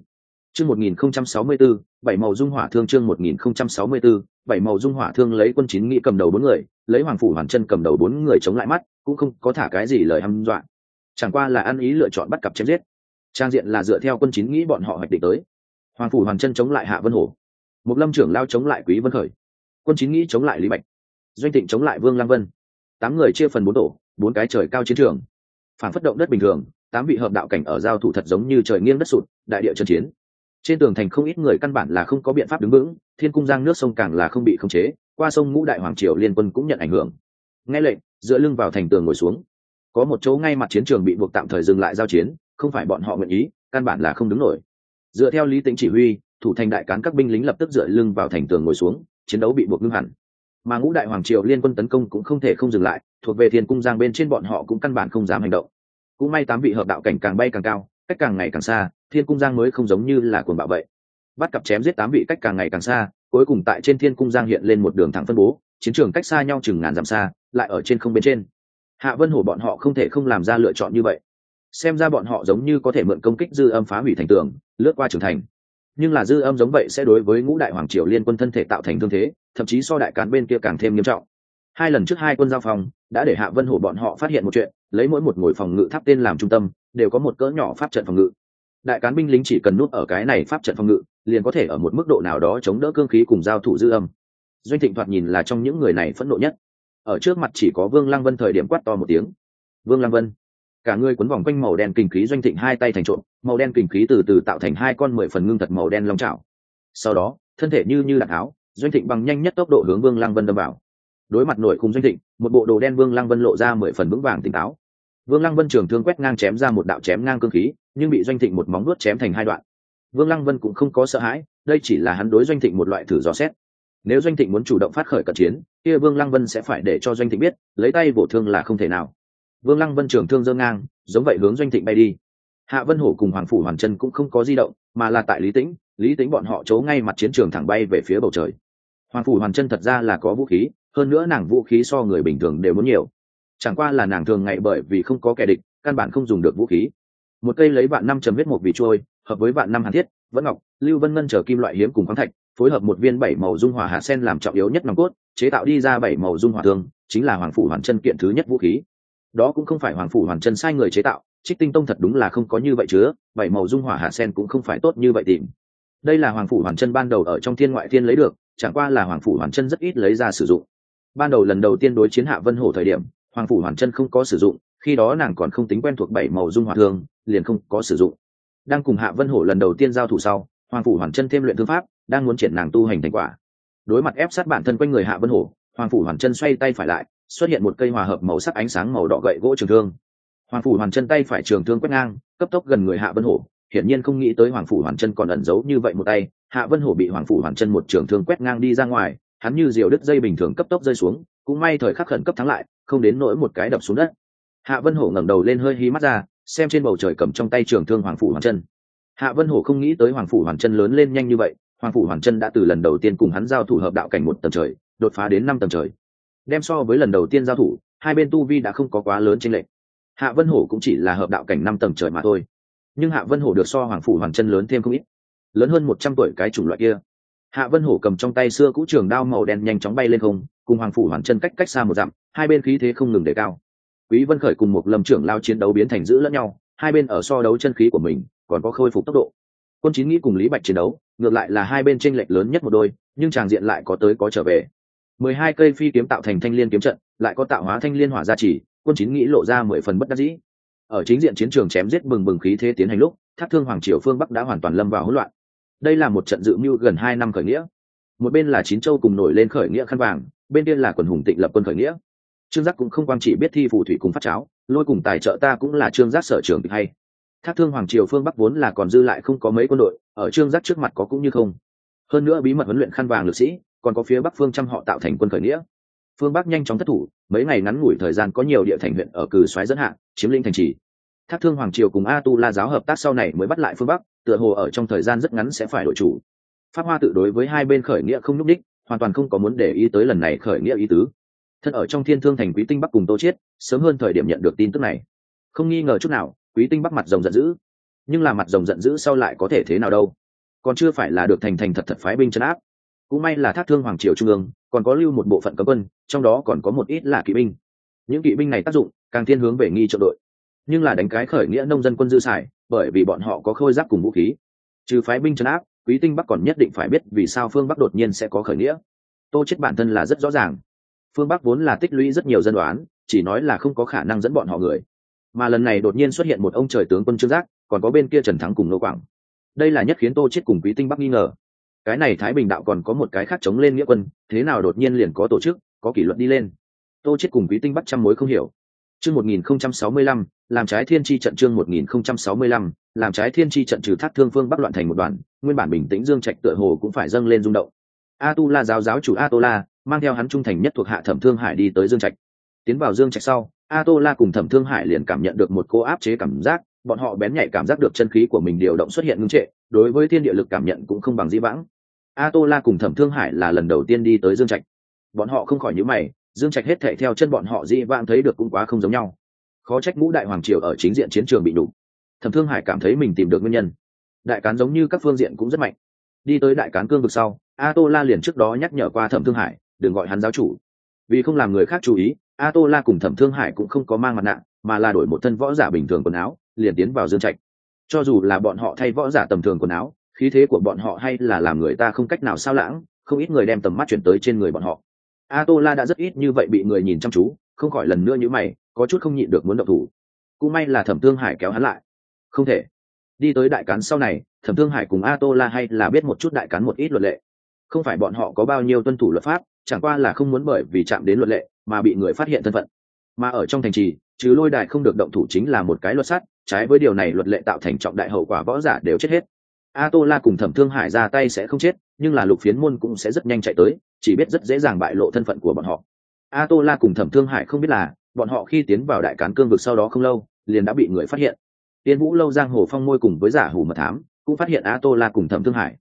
Chương một nghìn không trăm sáu mươi bốn bảy màu dung hỏa thương chương một nghìn không trăm sáu mươi bốn bảy màu dung hỏa thương lấy quân chín nghĩ cầm đầu bốn người, lấy hoàng phủ hoàng chân cầm đầu bốn người chống lại mắt, cũng không có thả cái gì lời hăm dọa. Chẳng qua là ăn ý lựa chọn bắt cặp chém giết. Trang diện là dựa theo quân chín nghĩ bọn họ hoạch định tới. Hoàng phủ hoàng chân chống lại hạ vân hổ một lâm trưởng lao chống lại quý vân khởi. Quân chín nghĩ chống lại lý bạch. Doanh tịnh chống lại vương lang vân. Tám người chia phần bốn tổ, bốn cái trời cao chiến trường. Phản phất động đất bình thường, tám vị hợp đạo cảnh ở giao thủ thật giống như trời nghiêng đất sụt, đại địa chân chiến. Trên tường thành không ít người căn bản là không có biện pháp đứng vững, thiên cung giang nước sông càng là không bị khống chế, qua sông ngũ đại hoàng triều liên quân cũng nhận ảnh hưởng. Nghe lệnh, dựa lưng vào thành tường ngồi xuống. Có một chỗ ngay mặt chiến trường bị buộc tạm thời dừng lại giao chiến, không phải bọn họ nguyện ý, căn bản là không đứng nổi. Dựa theo lý tĩnh chỉ huy thủ thành đại cán các binh lính lập tức dựa lưng vào thành tường ngồi xuống, chiến đấu bị buộc ngưng hẳn. Mà ngũ đại hoàng triều liên quân tấn công cũng không thể không dừng lại, thuộc về thiên cung giang bên trên bọn họ cũng căn bản không dám hành động. Cũng may tám vị hợp đạo cảnh càng bay càng cao, cách càng ngày càng xa, thiên cung giang mới không giống như là cuồng bạo vậy. Bắt cặp chém giết tám vị cách càng ngày càng xa, cuối cùng tại trên thiên cung giang hiện lên một đường thẳng phân bố, chiến trường cách xa nhau chừng ngàn dặm xa, lại ở trên không bên trên. Hạ vân hổ bọn họ không thể không làm ra lựa chọn như vậy. Xem ra bọn họ giống như có thể mượn công kích dư âm phá hủy thành tường, lướt qua trưởng thành nhưng là dư âm giống vậy sẽ đối với ngũ đại hoàng triều liên quân thân thể tạo thành thương thế, thậm chí so đại cán bên kia càng thêm nghiêm trọng. Hai lần trước hai quân giao phòng, đã để hạ vân hổ bọn họ phát hiện một chuyện, lấy mỗi một ngồi phòng ngự tháp tên làm trung tâm, đều có một cỡ nhỏ pháp trận phòng ngự. Đại cán binh lính chỉ cần nút ở cái này pháp trận phòng ngự, liền có thể ở một mức độ nào đó chống đỡ cương khí cùng giao thủ dư âm. Doanh thịnh thoạt nhìn là trong những người này phẫn nộ nhất. Ở trước mặt chỉ có vương lăng vân thời điểm quát to một tiếng. Vương lăng vân cả người quấn vòng quanh màu đen kinh khí doanh thịnh hai tay thành trộn màu đen kinh khí từ từ tạo thành hai con mười phần ngưng thật màu đen long trào sau đó, thân thể như như đạn áo doanh thịnh bằng nhanh nhất tốc độ hướng vương lăng vân đâm vào. Đối mặt nội khung doanh thịnh, một bộ đồ đen vương lăng vân lộ ra mười phần vững vàng tỉnh táo. Vương lăng vân trường thương quét ngang chém ra một đạo chém ngang cương khí, nhưng bị doanh thịnh một móng nuốt chém thành hai đoạn. Vương lăng vân cũng không có sợ hãi, đây chỉ là hắn đối doanh thịnh một loại thử dò xét. Nếu doanh thịnh muốn chủ động phát khởi cận chiến, kia vương lăng vân sẽ phải để cho doanh thịnh biết, lấy tay bổ thương là không thể nào vương lăng vân trường thương dơ ngang, giống vậy hướng doanh thịnh bay đi. Hạ vân hổ cùng hoàng phủ hoàn chân cũng không có di động, mà là tại lý tĩnh lý tĩnh bọn họ chố ngay mặt chiến trường thẳng bay về phía bầu trời. Hoàng phủ hoàn chân thật ra là có vũ khí, hơn nữa nàng vũ khí so người bình thường đều muốn nhiều. Chẳng qua là nàng thường ngày bởi vì không có kẻ địch, căn bản không dùng được vũ khí. Một cây lấy vạn năm chấm huyết một vị trôi, hợp với vạn năm hàn thiết, vẫn ngọc, lưu vân ngân chờ kim loại hiếm cùng khoáng thạch, phối hợp một viên bảy màu dung hỏa hạ sen làm trọng yếu nhất nòng cốt, chế tạo đi ra bảy màu dung hỏa thương, chính là hoàng phủ hoàn chân kiện thứ nhất vũ khí đó cũng không phải hoàng phủ hoàn chân sai người chế tạo, trích tinh tông thật đúng là không có như vậy chứa, bảy màu dung hỏa hạ sen cũng không phải tốt như vậy tìm. Đây là hoàng phủ hoàn chân ban đầu ở trong thiên ngoại thiên lấy được, chẳng qua là hoàng phủ hoàn chân rất ít lấy ra sử dụng. Ban đầu lần đầu tiên đối chiến hạ vân hổ thời điểm, hoàng phủ hoàn chân không có sử dụng, khi đó nàng còn không tính quen thuộc bảy màu dung hỏa thương liền không có sử dụng. Đang cùng hạ vân hổ lần đầu tiên giao thủ sau, hoàng phủ hoàn chân thêm luyện thương pháp, đang muốn triển nàng tu hành thành quả. Đối mặt ép sát bản thân quanh người hạ vân hổ, hoàng phủ hoàn chân xoay tay phải lại xuất hiện một cây hòa hợp màu sắc ánh sáng màu đỏ gậy gỗ trường thương. Hoàng phủ hoàn chân tay phải trường thương quét ngang, cấp tốc gần người hạ vân hổ. Hiển nhiên không nghĩ tới hoàng phủ hoàn chân còn ẩn giấu như vậy một tay. Hạ vân hổ bị hoàng phủ hoàn chân một trường thương quét ngang đi ra ngoài, hắn như diều đứt dây bình thường cấp tốc rơi xuống, cũng may thời khắc khẩn cấp thắng lại, không đến nỗi một cái đập xuống đất. Hạ vân hổ ngẩng đầu lên hơi hí mắt ra, xem trên bầu trời cầm trong tay trường thương hoàng phủ hoàn chân. Hạ vân hổ không nghĩ tới hoàng phủ hoàn chân lớn lên nhanh như vậy, hoàng phủ hoàn chân đã từ lần đầu tiên cùng hắn giao thủ hợp đạo cảnh một tầng trời, đột phá đến năm tầng trời đem so với lần đầu tiên giao thủ, hai bên tu vi đã không có quá lớn trên lệnh hạ vân hổ cũng chỉ là hợp đạo cảnh năm tầng trời mà thôi. Nhưng hạ vân hổ được so hoàng phủ Hoàng chân lớn thêm không ít. Lớn hơn một trăm tuổi cái chủng loại kia. Hạ vân hổ cầm trong tay xưa cũ trường đao màu đen nhanh chóng bay lên không, cùng hoàng phủ Hoàng chân cách cách xa một dặm, hai bên khí thế không ngừng đề cao. Quý vân khởi cùng một lâm trưởng lao chiến đấu biến thành giữ lẫn nhau, hai bên ở so đấu chân khí của mình, còn có khôi phục tốc độ. Quân chín nghĩ cùng lý bạch chiến đấu, ngược lại là hai bên tranh lệch lớn nhất một đôi, nhưng tràng diện lại có tới có trở về mười hai cây phi kiếm tạo thành thanh liên kiếm trận, lại có tạo hóa thanh liên hỏa gia trì quân chín nghĩ lộ ra mười phần bất đắc dĩ. Ở chính diện chiến trường chém giết bừng bừng khí thế tiến hành lúc, thác thương hoàng triều phương bắc đã hoàn toàn lâm vào hỗn loạn. Đây là một trận dự mưu gần hai năm khởi nghĩa. Một bên là chín châu cùng nổi lên khởi nghĩa khăn vàng, bên kia là quần hùng tịnh lập quân khởi nghĩa. Trương giác cũng không quan chỉ biết thi phù thủy cùng phát cháo, lôi cùng tài trợ ta cũng là trương giác sở trường hay. Thác thương hoàng triều phương bắc vốn là còn dư lại không có mấy quân đội, ở trương giác trước mặt có cũng như không. Hơn nữa bí mật huấn luyện khăn vàng lực sĩ còn có phía bắc phương trăm họ tạo thành quân khởi nghĩa. Phương bắc nhanh chóng thất thủ, mấy ngày ngắn ngủi thời gian có nhiều địa thành huyện ở cử xoáy dẫn hạ, chiếm lĩnh thành trì. Thác thương hoàng triều cùng a tu la giáo hợp tác sau này mới bắt lại phương bắc, tựa hồ ở trong thời gian rất ngắn sẽ phải đổi chủ. Pháp hoa tự đối với hai bên khởi nghĩa không nhúc đích hoàn toàn không có muốn để ý tới lần này khởi nghĩa ý tứ. Thân ở trong thiên thương thành quý tinh bắc cùng tô chiết, sớm hơn thời điểm nhận được tin tức này. Không nghi ngờ chút nào, quý tinh bắc mặt rồng giận dữ. Nhưng là mặt rồng giận dữ sau lại có thể thế nào đâu? Còn chưa phải là được thành thành thật thật phái binh chấn áp cũng may là thác thương hoàng triều trung ương, còn có lưu một bộ phận cấm quân, trong đó còn có một ít là kỵ binh. Những kỵ binh này tác dụng, càng thiên hướng về nghi trợ đội. Nhưng là đánh cái khởi nghĩa nông dân quân dư xài, bởi vì bọn họ có khôi giáp cùng vũ khí. Trừ phái binh trấn áp, quý tinh bắc còn nhất định phải biết vì sao phương bắc đột nhiên sẽ có khởi nghĩa. Tô chết bản thân là rất rõ ràng. Phương bắc vốn là tích lũy rất nhiều dân đoán, chỉ nói là không có khả năng dẫn bọn họ người. Mà lần này đột nhiên xuất hiện một ông trời tướng quân trương giác, còn có bên kia trần thắng cùng nô quảng. Đây là nhất khiến tô chết cùng quý tinh bắc nghi ngờ cái này thái bình đạo còn có một cái khác chống lên nghĩa quân thế nào đột nhiên liền có tổ chức có kỷ luật đi lên. Tô chết cùng quý tinh bắt trăm mối không hiểu. Chương 1065, làm trái thiên chi trận chương 1065, làm trái thiên chi trận trừ thác thương phương bắc loạn thành một đoàn nguyên bản bình tĩnh dương trạch tựa hồ cũng phải dâng lên rung động. A tu la giáo giáo chủ a tô la mang theo hắn trung thành nhất thuộc hạ thẩm thương hải đi tới dương trạch. Tiến vào dương trạch sau a tô la cùng thẩm thương hải liền cảm nhận được một cô áp chế cảm giác bọn họ bén nhạy cảm giác được chân khí của mình điều động xuất hiện ngưng trệ đối với thiên địa lực cảm nhận cũng không bằng dĩ vãng a tô la cùng thẩm thương hải là lần đầu tiên đi tới dương trạch. Bọn họ không khỏi nhíu mày, dương trạch hết thể theo chân bọn họ dĩ vãng thấy được cũng quá không giống nhau. Khó trách ngũ đại hoàng triều ở chính diện chiến trường bị đủ thẩm thương hải cảm thấy mình tìm được nguyên nhân. Đại cán giống như các phương diện cũng rất mạnh. Đi tới đại cán cương vực sau a tô la liền trước đó nhắc nhở qua thẩm thương hải, đừng gọi hắn giáo chủ. Vì không làm người khác chú ý a tô la cùng thẩm thương hải cũng không có mang mặt nạ, mà là đổi một thân võ giả bình thường quần áo, liền tiến vào dương trạch. Cho dù là bọn họ thay võ giả tầm thường quần áo khí thế của bọn họ hay là làm người ta không cách nào sao lãng, không ít người đem tầm mắt chuyển tới trên người bọn họ. A tô la đã rất ít như vậy bị người nhìn chăm chú, không khỏi lần nữa như mày, có chút không nhịn được muốn động thủ. Cũng may là thẩm thương hải kéo hắn lại. Không thể. Đi tới đại cán sau này, thẩm thương hải cùng a tô la hay là biết một chút đại cán một ít luật lệ. Không phải bọn họ có bao nhiêu tuân thủ luật pháp, chẳng qua là không muốn bởi vì chạm đến luật lệ mà bị người phát hiện thân phận. Mà ở trong thành trì chứ lôi đại không được động thủ chính là một cái luật sắt, trái với điều này luật lệ tạo thành trọng đại hậu quả võ giả đều chết hết a tô la cùng thẩm thương hải ra tay sẽ không chết, nhưng là lục phiến môn cũng sẽ rất nhanh chạy tới, chỉ biết rất dễ dàng bại lộ thân phận của bọn họ. A tô la cùng thẩm thương hải không biết là, bọn họ khi tiến vào đại cán cương vực sau đó không lâu, liền đã bị người phát hiện. Tiên vũ lâu giang hồ phong môi cùng với giả hủ mật thám cũng phát hiện a tô la cùng thẩm thương hải.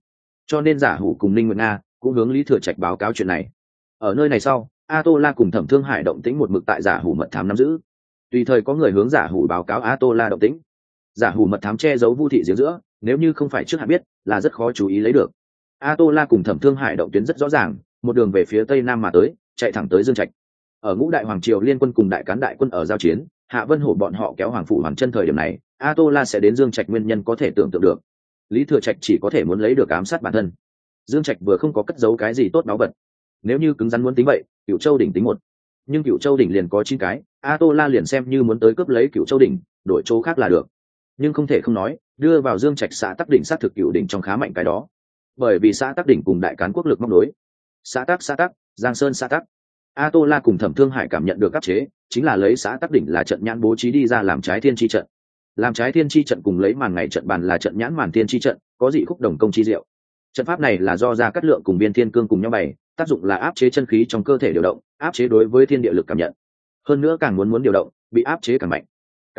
Cho nên giả hủ cùng ninh nguyện nga cũng hướng lý thừa trạch báo cáo chuyện này. Ở nơi này sau a tô la cùng thẩm thương hải động tĩnh một mực tại giả hủ mật thám nắm giữ. Tùy thời có người hướng giả hủ báo cáo a tô la động tĩnh. Giả hủ mật thám che giấu vu thị giếng giữa nếu như không phải trước hạn biết, là rất khó chú ý lấy được. A tô la cùng thẩm thương hải động tuyến rất rõ ràng, một đường về phía tây nam mà tới, chạy thẳng tới dương trạch. Ở ngũ đại hoàng triều liên quân cùng đại cán đại quân ở giao chiến, hạ vân hổ bọn họ kéo hoàng phủ hoàng chân thời điểm này a tô la sẽ đến dương trạch nguyên nhân có thể tưởng tượng được. Lý thừa trạch chỉ có thể muốn lấy được ám sát bản thân. Dương trạch vừa không có cất giấu cái gì tốt báu vật. Nếu như cứng rắn muốn tính vậy cựu châu đỉnh tính một. Nhưng cựu châu đỉnh liền có chín cái a tô la liền xem như muốn tới cướp lấy cựu châu đỉnh, đổi chỗ khác là được nhưng không thể không nói, đưa vào dương trạch xã tắc đỉnh xác thực cựu đỉnh trong khá mạnh cái đó. Bởi vì xã tắc đỉnh cùng đại cán quốc lực móc đối xã tắc xã tắc, giang sơn, xã tắc. A tô la cùng thẩm thương hải cảm nhận được áp chế, chính là lấy xã tắc đỉnh là trận nhãn bố trí đi ra làm trái thiên tri trận. Làm trái thiên tri trận cùng lấy màn ngày trận bàn là trận nhãn màn thiên tri trận, có dị khúc đồng công chi diệu. Trận pháp này là do ra cắt lượng cùng biên thiên cương cùng nhau bày, tác dụng là áp chế chân khí trong cơ thể điều động, áp chế đối với thiên địa lực cảm nhận. Hơn nữa càng muốn muốn điều động, bị áp chế càng mạnh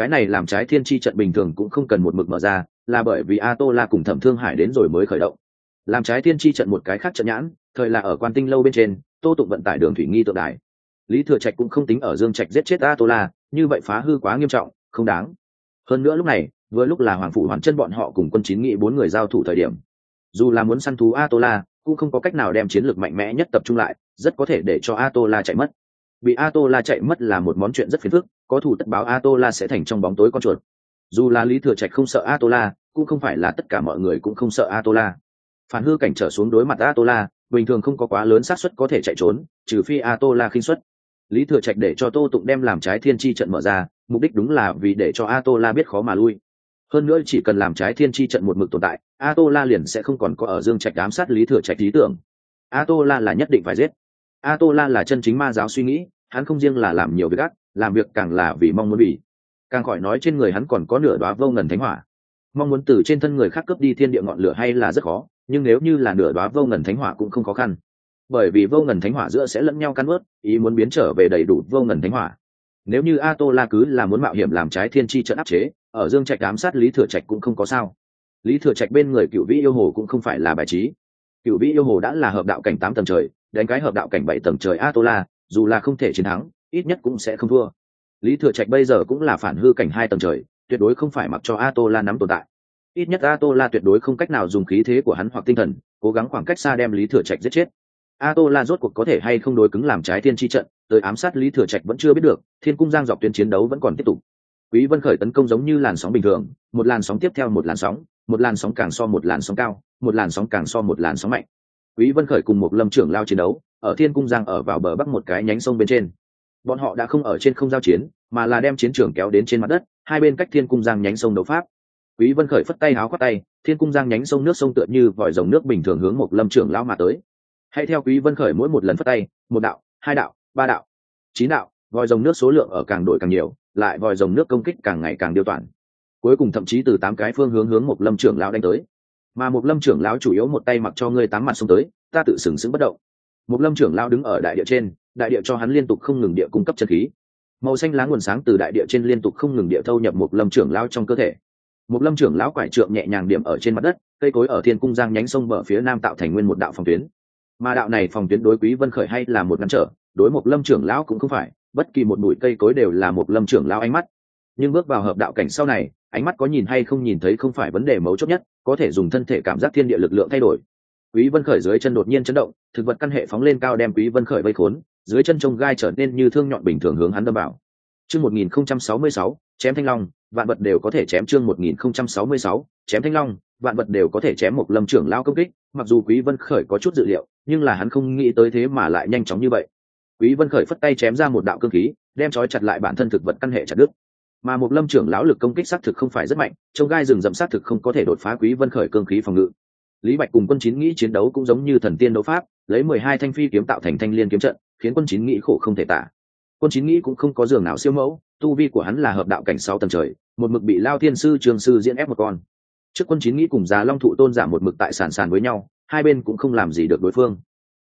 cái này làm trái thiên tri trận bình thường cũng không cần một mực mở ra, là bởi vì a tô la cùng thẩm thương hải đến rồi mới khởi động. Làm trái thiên tri trận một cái khác trận nhãn, thời là ở quan tinh lâu bên trên, tô tụng vận tải đường thủy nghi tượng đài. Lý thừa trạch cũng không tính ở dương trạch giết chết a tô la như vậy phá hư quá nghiêm trọng, không đáng. Hơn nữa lúc này, vừa lúc là hoàng phủ hoàn chân bọn họ cùng quân chín nghị bốn người giao thủ thời điểm. Dù là muốn săn thú a tô la cũng không có cách nào đem chiến lược mạnh mẽ nhất tập trung lại, rất có thể để cho a tô la chạy mất. Bị a tô la chạy mất là một món chuyện rất phiền phức có thủ tất báo a tô la sẽ thành trong bóng tối con chuột. Dù là lý thừa trạch không sợ a tô la cũng không phải là tất cả mọi người cũng không sợ a tô la phản hư cảnh trở xuống đối mặt a tô la bình thường không có quá lớn xác suất có thể chạy trốn, trừ phi a tô la khinh xuất lý thừa trạch để cho tô tụng đem làm trái thiên tri trận mở ra, mục đích đúng là vì để cho a tô la biết khó mà lui. Hơn nữa chỉ cần làm trái thiên tri trận một mực tồn tại a tô la liền sẽ không còn có ở dương trạch ám sát lý thừa trạch lý tưởng. A tô la là nhất định phải giết. A tô la là chân chính ma giáo suy nghĩ, hắn không riêng là làm nhiều việc ác làm việc càng là vì mong muốn bị càng khỏi nói trên người hắn còn có nửa đoá vô ngần thánh hỏa. Mong muốn từ trên thân người khác cướp đi thiên địa ngọn lửa hay là rất khó, nhưng nếu như là nửa đoá vô ngần thánh hỏa cũng không khó khăn. Bởi vì vô ngần thánh hỏa giữa sẽ lẫn nhau căn ướt ý muốn biến trở về đầy đủ vô ngần thánh hỏa. Nếu như a tô la cứ là muốn mạo hiểm làm trái thiên tri trận áp chế, ở dương trạch ám sát lý thừa trạch cũng không có sao. Lý thừa trạch bên người cựu vĩ yêu hồ cũng không phải là bài trí. Cựu vĩ yêu hồ đã là hợp đạo cảnh tám tầng trời, đánh cái hợp đạo cảnh bảy tầng trời a tô la dù là không thể chiến thắng ít nhất cũng sẽ không thua. Lý thừa trạch bây giờ cũng là phản hư cảnh hai tầng trời, tuyệt đối không phải mặc cho a tô la nắm tồn tại. Ít nhất a tô la tuyệt đối không cách nào dùng khí thế của hắn hoặc tinh thần, cố gắng khoảng cách xa đem lý thừa trạch giết chết. A tô la rốt cuộc có thể hay không đối cứng làm trái thiên tri trận, tới ám sát lý thừa trạch vẫn chưa biết được, thiên cung giang dọc tuyến chiến đấu vẫn còn tiếp tục. Quý vân khởi tấn công giống như làn sóng bình thường, một làn sóng tiếp theo một làn sóng, một làn sóng càng so một làn sóng cao, một làn sóng càng so một làn sóng mạnh. Quý vân khởi cùng một lâm trưởng lao chiến đấu, ở thiên cung giang ở vào bờ bắc một cái nhánh sông bên trên bọn họ đã không ở trên không giao chiến, mà là đem chiến trường kéo đến trên mặt đất, hai bên cách thiên cung giang nhánh sông đấu pháp. Quý vân khởi phất tay háo khoát tay, thiên cung giang nhánh sông nước sông tựa như vòi rồng nước bình thường hướng một lâm trưởng lao mà tới. Hãy theo quý vân khởi mỗi một lần phất tay, một đạo, hai đạo, ba đạo, chín đạo, vòi rồng nước số lượng ở càng đổi càng nhiều, lại vòi rồng nước công kích càng ngày càng điêu toàn. Cuối cùng thậm chí từ tám cái phương hướng hướng một lâm trưởng lão đánh tới. Mà một lâm trưởng lão chủ yếu một tay mặc cho ngươi tám mặt xông tới, ta tự sừng sững bất động. Một lâm trưởng lão đứng ở đại địa trên đại địa cho hắn liên tục không ngừng địa cung cấp chân khí. Màu xanh lá nguồn sáng từ đại địa trên liên tục không ngừng địa thâu nhập một lâm trưởng lão trong cơ thể. Một lâm trưởng lão quải trượng nhẹ nhàng điểm ở trên mặt đất, cây cối ở thiên cung giang nhánh sông bờ phía nam tạo thành nguyên một đạo phòng tuyến. Mà đạo này phòng tuyến đối quý vân khởi hay là một ngăn trở, đối một lâm trưởng lão cũng không phải, bất kỳ một bụi cây cối đều là một lâm trưởng lão ánh mắt. Nhưng bước vào hợp đạo cảnh sau này, ánh mắt có nhìn hay không nhìn thấy không phải vấn đề mấu chốt nhất, có thể dùng thân thể cảm giác thiên địa lực lượng thay đổi. Quý vân khởi dưới chân đột nhiên chấn động, thực vật căn hệ phóng lên cao đem quý vân khởi vây khốn dưới chân trông gai trở nên như thương nhọn bình thường hướng hắn đâm vào. Chương 1066 chém thanh long, vạn vật đều có thể chém chương 1066 chém thanh long, vạn vật đều có thể chém một lâm trưởng lao công kích, mặc dù quý vân khởi có chút dự liệu, nhưng là hắn không nghĩ tới thế mà lại nhanh chóng như vậy. Quý vân khởi phất tay chém ra một đạo cương khí, đem trói chặt lại bản thân thực vật căn hệ chặt đứt. Mà một lâm trưởng lão lực công kích xác thực không phải rất mạnh, trông gai rừng rậm xác thực không có thể đột phá quý vân khởi cương khí phòng ngự. Lý bạch cùng quân chín nghĩ chiến đấu cũng giống như thần tiên đấu pháp, lấy mười hai thanh phi kiếm tạo thành thanh liên kiếm trận khiến quân chín nghĩ khổ không thể tả. Quân chín nghĩ cũng không có giường nào siêu mẫu, tu vi của hắn là hợp đạo cảnh sáu tầng trời, một mực bị lao thiên sư, trường sư diễn ép một con. Trước quân chín nghĩ cùng già long thụ tôn giả một mực tại sàn sàn với nhau, hai bên cũng không làm gì được đối phương.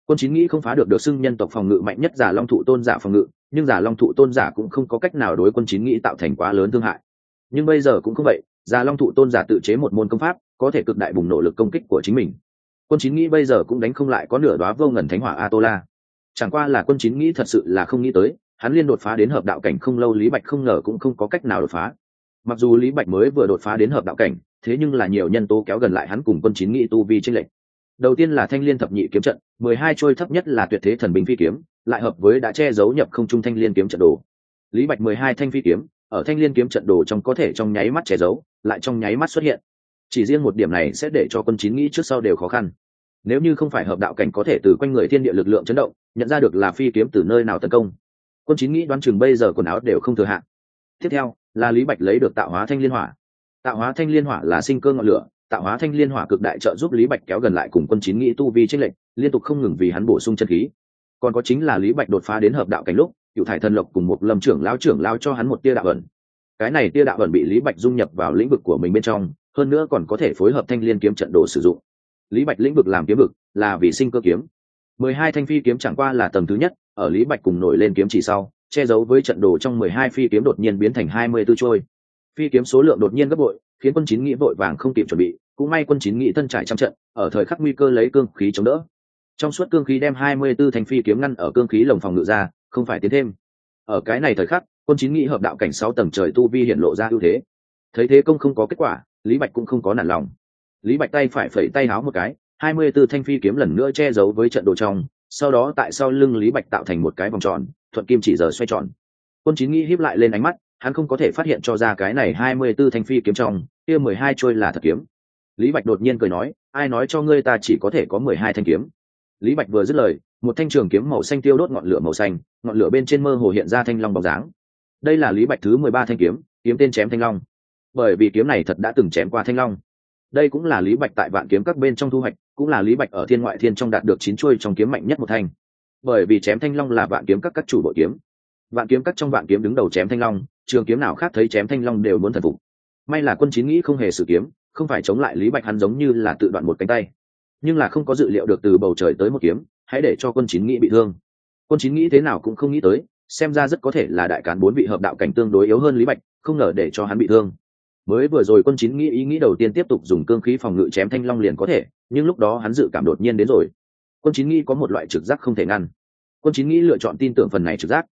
Quân chín nghĩ không phá được được xưng nhân tộc phòng ngự mạnh nhất giả long thụ tôn giả phòng ngự, nhưng giả long thụ tôn giả cũng không có cách nào đối quân chín nghĩ tạo thành quá lớn thương hại. Nhưng bây giờ cũng không vậy giả long thụ tôn giả tự chế một môn công pháp, có thể cực đại bùng nổ lực công kích của chính mình. Quân chín nghĩ bây giờ cũng đánh không lại có nửa đoá vô ngần thánh hỏa a tô la chẳng qua là quân chín nghĩ thật sự là không nghĩ tới, hắn liên đột phá đến hợp đạo cảnh không lâu lý bạch không ngờ cũng không có cách nào đột phá. Mặc dù lý bạch mới vừa đột phá đến hợp đạo cảnh, thế nhưng là nhiều nhân tố kéo gần lại hắn cùng quân chín nghĩ tu vi tranh lệch. Đầu tiên là thanh liên thập nhị kiếm trận, mười hai trôi thấp nhất là tuyệt thế thần binh phi kiếm, lại hợp với đã che giấu nhập không trung thanh liên kiếm trận đồ. Lý bạch mười hai thanh phi kiếm, ở thanh liên kiếm trận đồ trong có thể trong nháy mắt che giấu, lại trong nháy mắt xuất hiện. Chỉ riêng một điểm này sẽ để cho quân chín nghĩ trước sau đều khó khăn nếu như không phải hợp đạo cảnh có thể từ quanh người thiên địa lực lượng chấn động, nhận ra được là phi kiếm từ nơi nào tấn công. Quân chín nghĩ đoán chừng bây giờ quần áo đều không thừa hạn. Tiếp theo, là lý bạch lấy được tạo hóa thanh liên hỏa. Tạo hóa thanh liên hỏa là sinh cơ ngọn lửa, tạo hóa thanh liên hỏa cực đại trợ giúp lý bạch kéo gần lại cùng quân chín nghĩ tu vi trích lệnh liên tục không ngừng vì hắn bổ sung chân khí. Còn có chính là lý bạch đột phá đến hợp đạo cảnh lúc, cựu thải thần lộc cùng một lâm trưởng lao trưởng lao cho hắn một tia đạo ẩn. Cái này tia đạo ẩn bị lý bạch dung nhập vào lĩnh vực của mình bên trong, hơn nữa còn có thể phối hợp thanh liên kiếm trận đồ sử dụng lý bạch lĩnh vực làm kiếm vực là vì sinh cơ kiếm. mười hai thanh phi kiếm chẳng qua là tầng thứ nhất, ở lý bạch cùng nổi lên kiếm chỉ sau, che giấu với trận đồ trong mười hai phi kiếm đột nhiên biến thành hai mươi b ố trôi. Phi kiếm số lượng đột nhiên gấp bội, khiến quân chín nghĩ vội vàng không kịp chuẩn bị, cũng may quân chín nghĩ thân trải trăm trận, ở thời khắc nguy cơ lấy cương khí chống đỡ. Trong suốt cương khí đem hai mươi 24 thành phi kiếm ngăn ở cương khí lồng phòng ngự ra, không phải tiến thêm. Ở cái này thời khắc, quân chín nghĩ hợp đạo cảnh sáu tầng trời tu vi hiện lộ ra ưu thế. Thấy thế công không có kết quả, lý bạch cũng không có nản lòng lý bạch tay phải phẩy tay háo một cái, hai mươi 24 thanh phi kiếm lần nữa che giấu với trận đồ trong, sau đó tại sau lưng lý bạch tạo thành một cái vòng tròn, thuận kim chỉ giờ xoay tròn. Quân chín nghĩ hiếp lại lên ánh mắt, hắn không có thể phát hiện cho ra cái này hai mươi 24 thanh phi kiếm trong, kia mười hai trôi là thật kiếm. Lý bạch đột nhiên cười nói, ai nói cho ngươi ta chỉ có thể có mười hai thanh kiếm? Lý bạch vừa dứt lời, một thanh trường kiếm màu xanh tiêu đốt ngọn lửa màu xanh, ngọn lửa bên trên mơ hồ hiện ra thanh long bóng dáng. Đây là lý bạch thứ mười ba thanh kiếm kiếm tên chém thanh long. Bởi vì kiếm này thật đã từng chém qua thanh long đây cũng là lý bạch tại vạn kiếm các bên trong thu hoạch, cũng là lý bạch ở thiên ngoại thiên trong đạt được chín chuôi trong kiếm mạnh nhất một thanh. Bởi vì chém thanh long là vạn kiếm các các chủ bộ kiếm. Vạn kiếm các trong vạn kiếm đứng đầu chém thanh long, trường kiếm nào khác thấy chém thanh long đều muốn thần phục. May là quân chín nghĩ không hề sử kiếm, không phải chống lại lý bạch hắn giống như là tự đoạn một cánh tay. Nhưng là không có dự liệu được từ bầu trời tới một kiếm, hãy để cho quân chín nghĩ bị thương. Quân chín nghĩ thế nào cũng không nghĩ tới, xem ra rất có thể là đại cán bốn vị hợp đạo cảnh tương đối yếu hơn lý bạch, không ngờ để cho hắn bị thương mới vừa rồi quân chín nghĩ ý nghĩ đầu tiên tiếp tục dùng cương khí phòng ngự chém thanh long liền có thể, nhưng lúc đó hắn dự cảm đột nhiên đến rồi. Quân chín nghĩ có một loại trực giác không thể ngăn. Quân chín nghĩ lựa chọn tin tưởng phần này trực giác,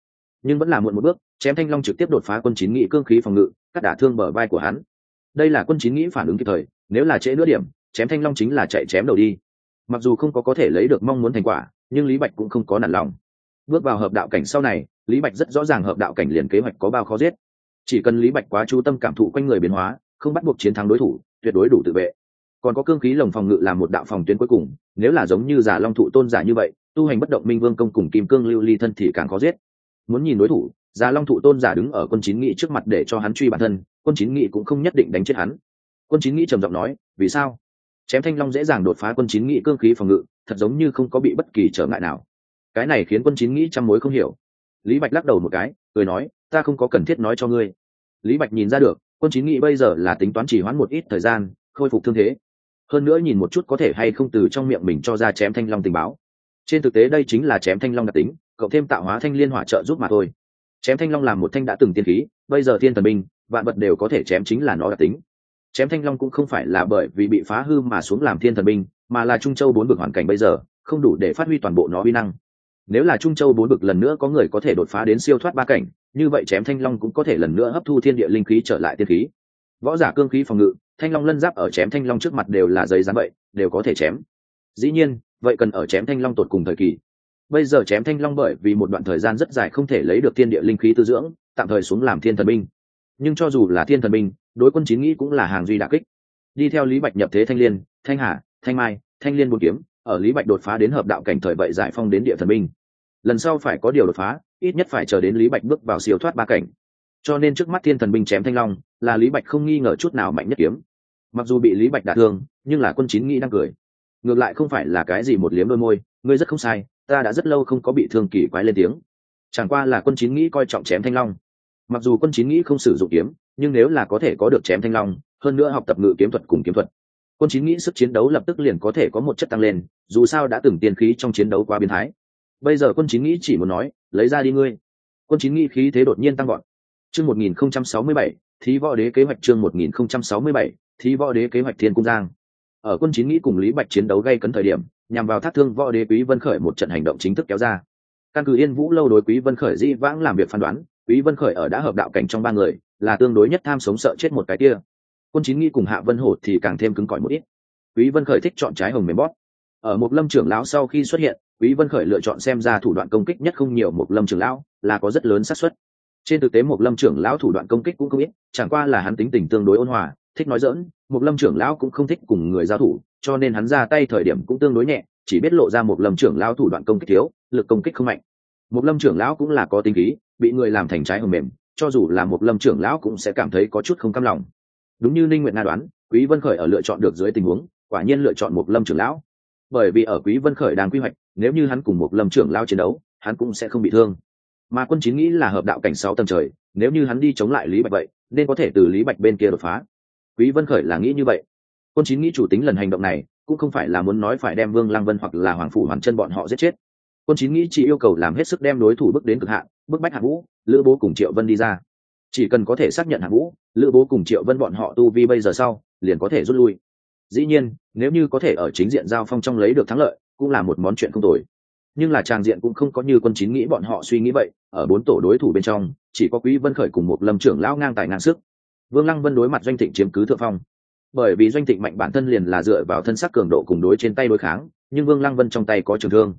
nhưng vẫn là muộn một bước, chém thanh long trực tiếp đột phá quân chín nghĩ cương khí phòng ngự, cắt đả thương bờ vai của hắn. Đây là quân chín nghĩ phản ứng kịp thời, nếu là trễ nửa điểm, chém thanh long chính là chạy chém đầu đi. Mặc dù không có có thể lấy được mong muốn thành quả, nhưng lý bạch cũng không có nản lòng. Bước vào hợp đạo cảnh sau này, lý bạch rất rõ ràng hợp đạo cảnh liền kế hoạch có bao khó giết chỉ cần lý bạch quá chú tâm cảm thụ quanh người biến hóa, không bắt buộc chiến thắng đối thủ, tuyệt đối đủ tự vệ. Còn có cương khí lồng phòng ngự làm một đạo phòng tuyến cuối cùng, nếu là giống như giả long thụ tôn giả như vậy, tu hành bất động minh vương công cùng kim cương lưu ly thân thì càng khó giết. Muốn nhìn đối thủ, giả long thụ tôn giả đứng ở quân chín nghị trước mặt để cho hắn truy bản thân, quân chín nghị cũng không nhất định đánh chết hắn. Quân chín nghị trầm giọng nói, vì sao? Chém thanh long dễ dàng đột phá quân chín nghị cương khí phòng ngự, thật giống như không có bị bất kỳ trở ngại nào. Cái này khiến quân chín nghĩ trăm mối không hiểu lý bạch lắc đầu một cái, cười nói, ta không có cần thiết nói cho ngươi. Lý bạch nhìn ra được, quân chính nghị bây giờ là tính toán chỉ hoãn một ít thời gian, khôi phục thương thế. Hơn nữa nhìn một chút có thể hay không từ trong miệng mình cho ra chém thanh long tình báo. Trên thực tế đây chính là chém thanh long đặc tính cậu thêm tạo hóa thanh liên hỏa trợ giúp mà thôi. Chém thanh long làm một thanh đã từng tiên khí, bây giờ thiên thần binh, vạn vật đều có thể chém chính là nó đặc tính. Chém thanh long cũng không phải là bởi vì bị phá hư mà xuống làm thiên thần binh, mà là trung châu bốn bực hoàn cảnh bây giờ, không đủ để phát huy toàn bộ nó uy năng nếu là trung châu bốn bực lần nữa có người có thể đột phá đến siêu thoát ba cảnh, như vậy chém thanh long cũng có thể lần nữa hấp thu thiên địa linh khí trở lại tiên khí. Võ giả cương khí phòng ngự, thanh long lân giáp ở chém thanh long trước mặt đều là giấy dán vậy, đều có thể chém. Dĩ nhiên, vậy cần ở chém thanh long tột cùng thời kỳ. Bây giờ chém thanh long bởi vì một đoạn thời gian rất dài không thể lấy được thiên địa linh khí tư dưỡng, tạm thời xuống làm thiên thần binh. Nhưng cho dù là thiên thần binh, đối quân chín nghĩ cũng là hàng duy đà kích. Đi theo lý bạch nhập thế thanh liên, thanh hà, thanh mai, thanh liên bốn kiếm ở lý bạch đột phá đến hợp đạo cảnh thời vậy giải phong đến địa thần minh. Lần sau phải có điều đột phá, ít nhất phải chờ đến lý bạch bước vào siêu thoát ba cảnh. Cho nên trước mắt thiên thần binh chém thanh long, là lý bạch không nghi ngờ chút nào mạnh nhất kiếm. Mặc dù bị lý bạch đả thương, nhưng là quân chín nghĩ đang cười. Ngược lại không phải là cái gì một liếm đôi môi, ngươi rất không sai, ta đã rất lâu không có bị thương kỳ quái lên tiếng. Chẳng qua là quân chín nghĩ coi trọng chém thanh long. Mặc dù quân chín nghĩ không sử dụng kiếm, nhưng nếu là có thể có được chém thanh long, hơn nữa học tập ngự kiếm thuật cùng kiếm thuật quân chín nghĩ sức chiến đấu lập tức liền có thể có một chất tăng lên, dù sao đã từng tiên khí trong chiến đấu quá biến thái. Bây giờ quân chín nghĩ chỉ muốn nói, lấy ra đi ngươi. Quân chín nghĩ khí thế đột nhiên tăng gọn chương một nghìn không trăm sáu mươi bảy, thí võ đế kế hoạch chương một nghìn không trăm sáu mươi bảy, thí võ đế kế hoạch thiên cung giang. Ở quân chín nghĩ cùng lý bạch chiến đấu gây cấn thời điểm, nhằm vào thác thương võ đế quý vân khởi một trận hành động chính thức kéo ra. Căn cứ yên vũ lâu đối quý vân khởi di vãng làm việc phán đoán, quý vân khởi ở đã hợp đạo cảnh trong ba người, là tương đối nhất tham sống sợ chết một cái kia quân chín nghĩ cùng hạ vân hổ thì càng thêm cứng cỏi một ít. Quý vân khởi thích chọn trái hồng mềm bót ở một lâm trưởng lão sau khi xuất hiện, quý vân khởi lựa chọn xem ra thủ đoạn công kích nhất không nhiều một lâm trưởng lão, là có rất lớn xác suất. Trên thực tế một lâm trưởng lão thủ đoạn công kích cũng không ít, chẳng qua là hắn tính tình tương đối ôn hòa, thích nói dỡn một lâm trưởng lão cũng không thích cùng người giao thủ, cho nên hắn ra tay thời điểm cũng tương đối nhẹ, chỉ biết lộ ra một lâm trưởng lão thủ đoạn công kích thiếu, lực công kích không mạnh. Một lâm trưởng lão cũng là có tinh khí, bị người làm thành trái hồng mềm, cho dù là một lâm trưởng lão cũng sẽ cảm thấy có chút không cam lòng đúng như ninh nguyện nga đoán, quý vân khởi ở lựa chọn được dưới tình huống, quả nhiên lựa chọn một lâm trưởng lão. Bởi vì ở quý vân khởi đang quy hoạch, nếu như hắn cùng một lâm trưởng lão chiến đấu, hắn cũng sẽ không bị thương. Mà quân chín nghĩ là hợp đạo cảnh sáu tầng trời, nếu như hắn đi chống lại lý bạch vậy, nên có thể từ lý bạch bên kia đột phá. Quý vân khởi là nghĩ như vậy. Quân chín nghĩ chủ tính lần hành động này, cũng không phải là muốn nói phải đem vương lăng vân hoặc là hoàng phủ hoàn chân bọn họ giết chết. Quân chín nghĩ chỉ yêu cầu làm hết sức đem đối thủ bước đến cực hạn bước bách hạng vũ, lữ bố cùng triệu vân đi ra chỉ cần có thể xác nhận hạng vũ, lữ bố cùng triệu vân bọn họ tu vi bây giờ sau, liền có thể rút lui. Dĩ nhiên, nếu như có thể ở chính diện giao phong trong lấy được thắng lợi, cũng là một món chuyện không tồi. Nhưng là tràng diện cũng không có như quân chín nghĩ bọn họ suy nghĩ vậy, ở bốn tổ đối thủ bên trong, chỉ có quý vân khởi cùng một lâm trưởng lão ngang tài ngang sức. Vương lăng vân đối mặt doanh thịnh chiếm cứ thượng phong. Bởi vì doanh thịnh mạnh bản thân liền là dựa vào thân sắc cường độ cùng đối trên tay đối kháng, nhưng vương lăng vân trong tay có trường thương.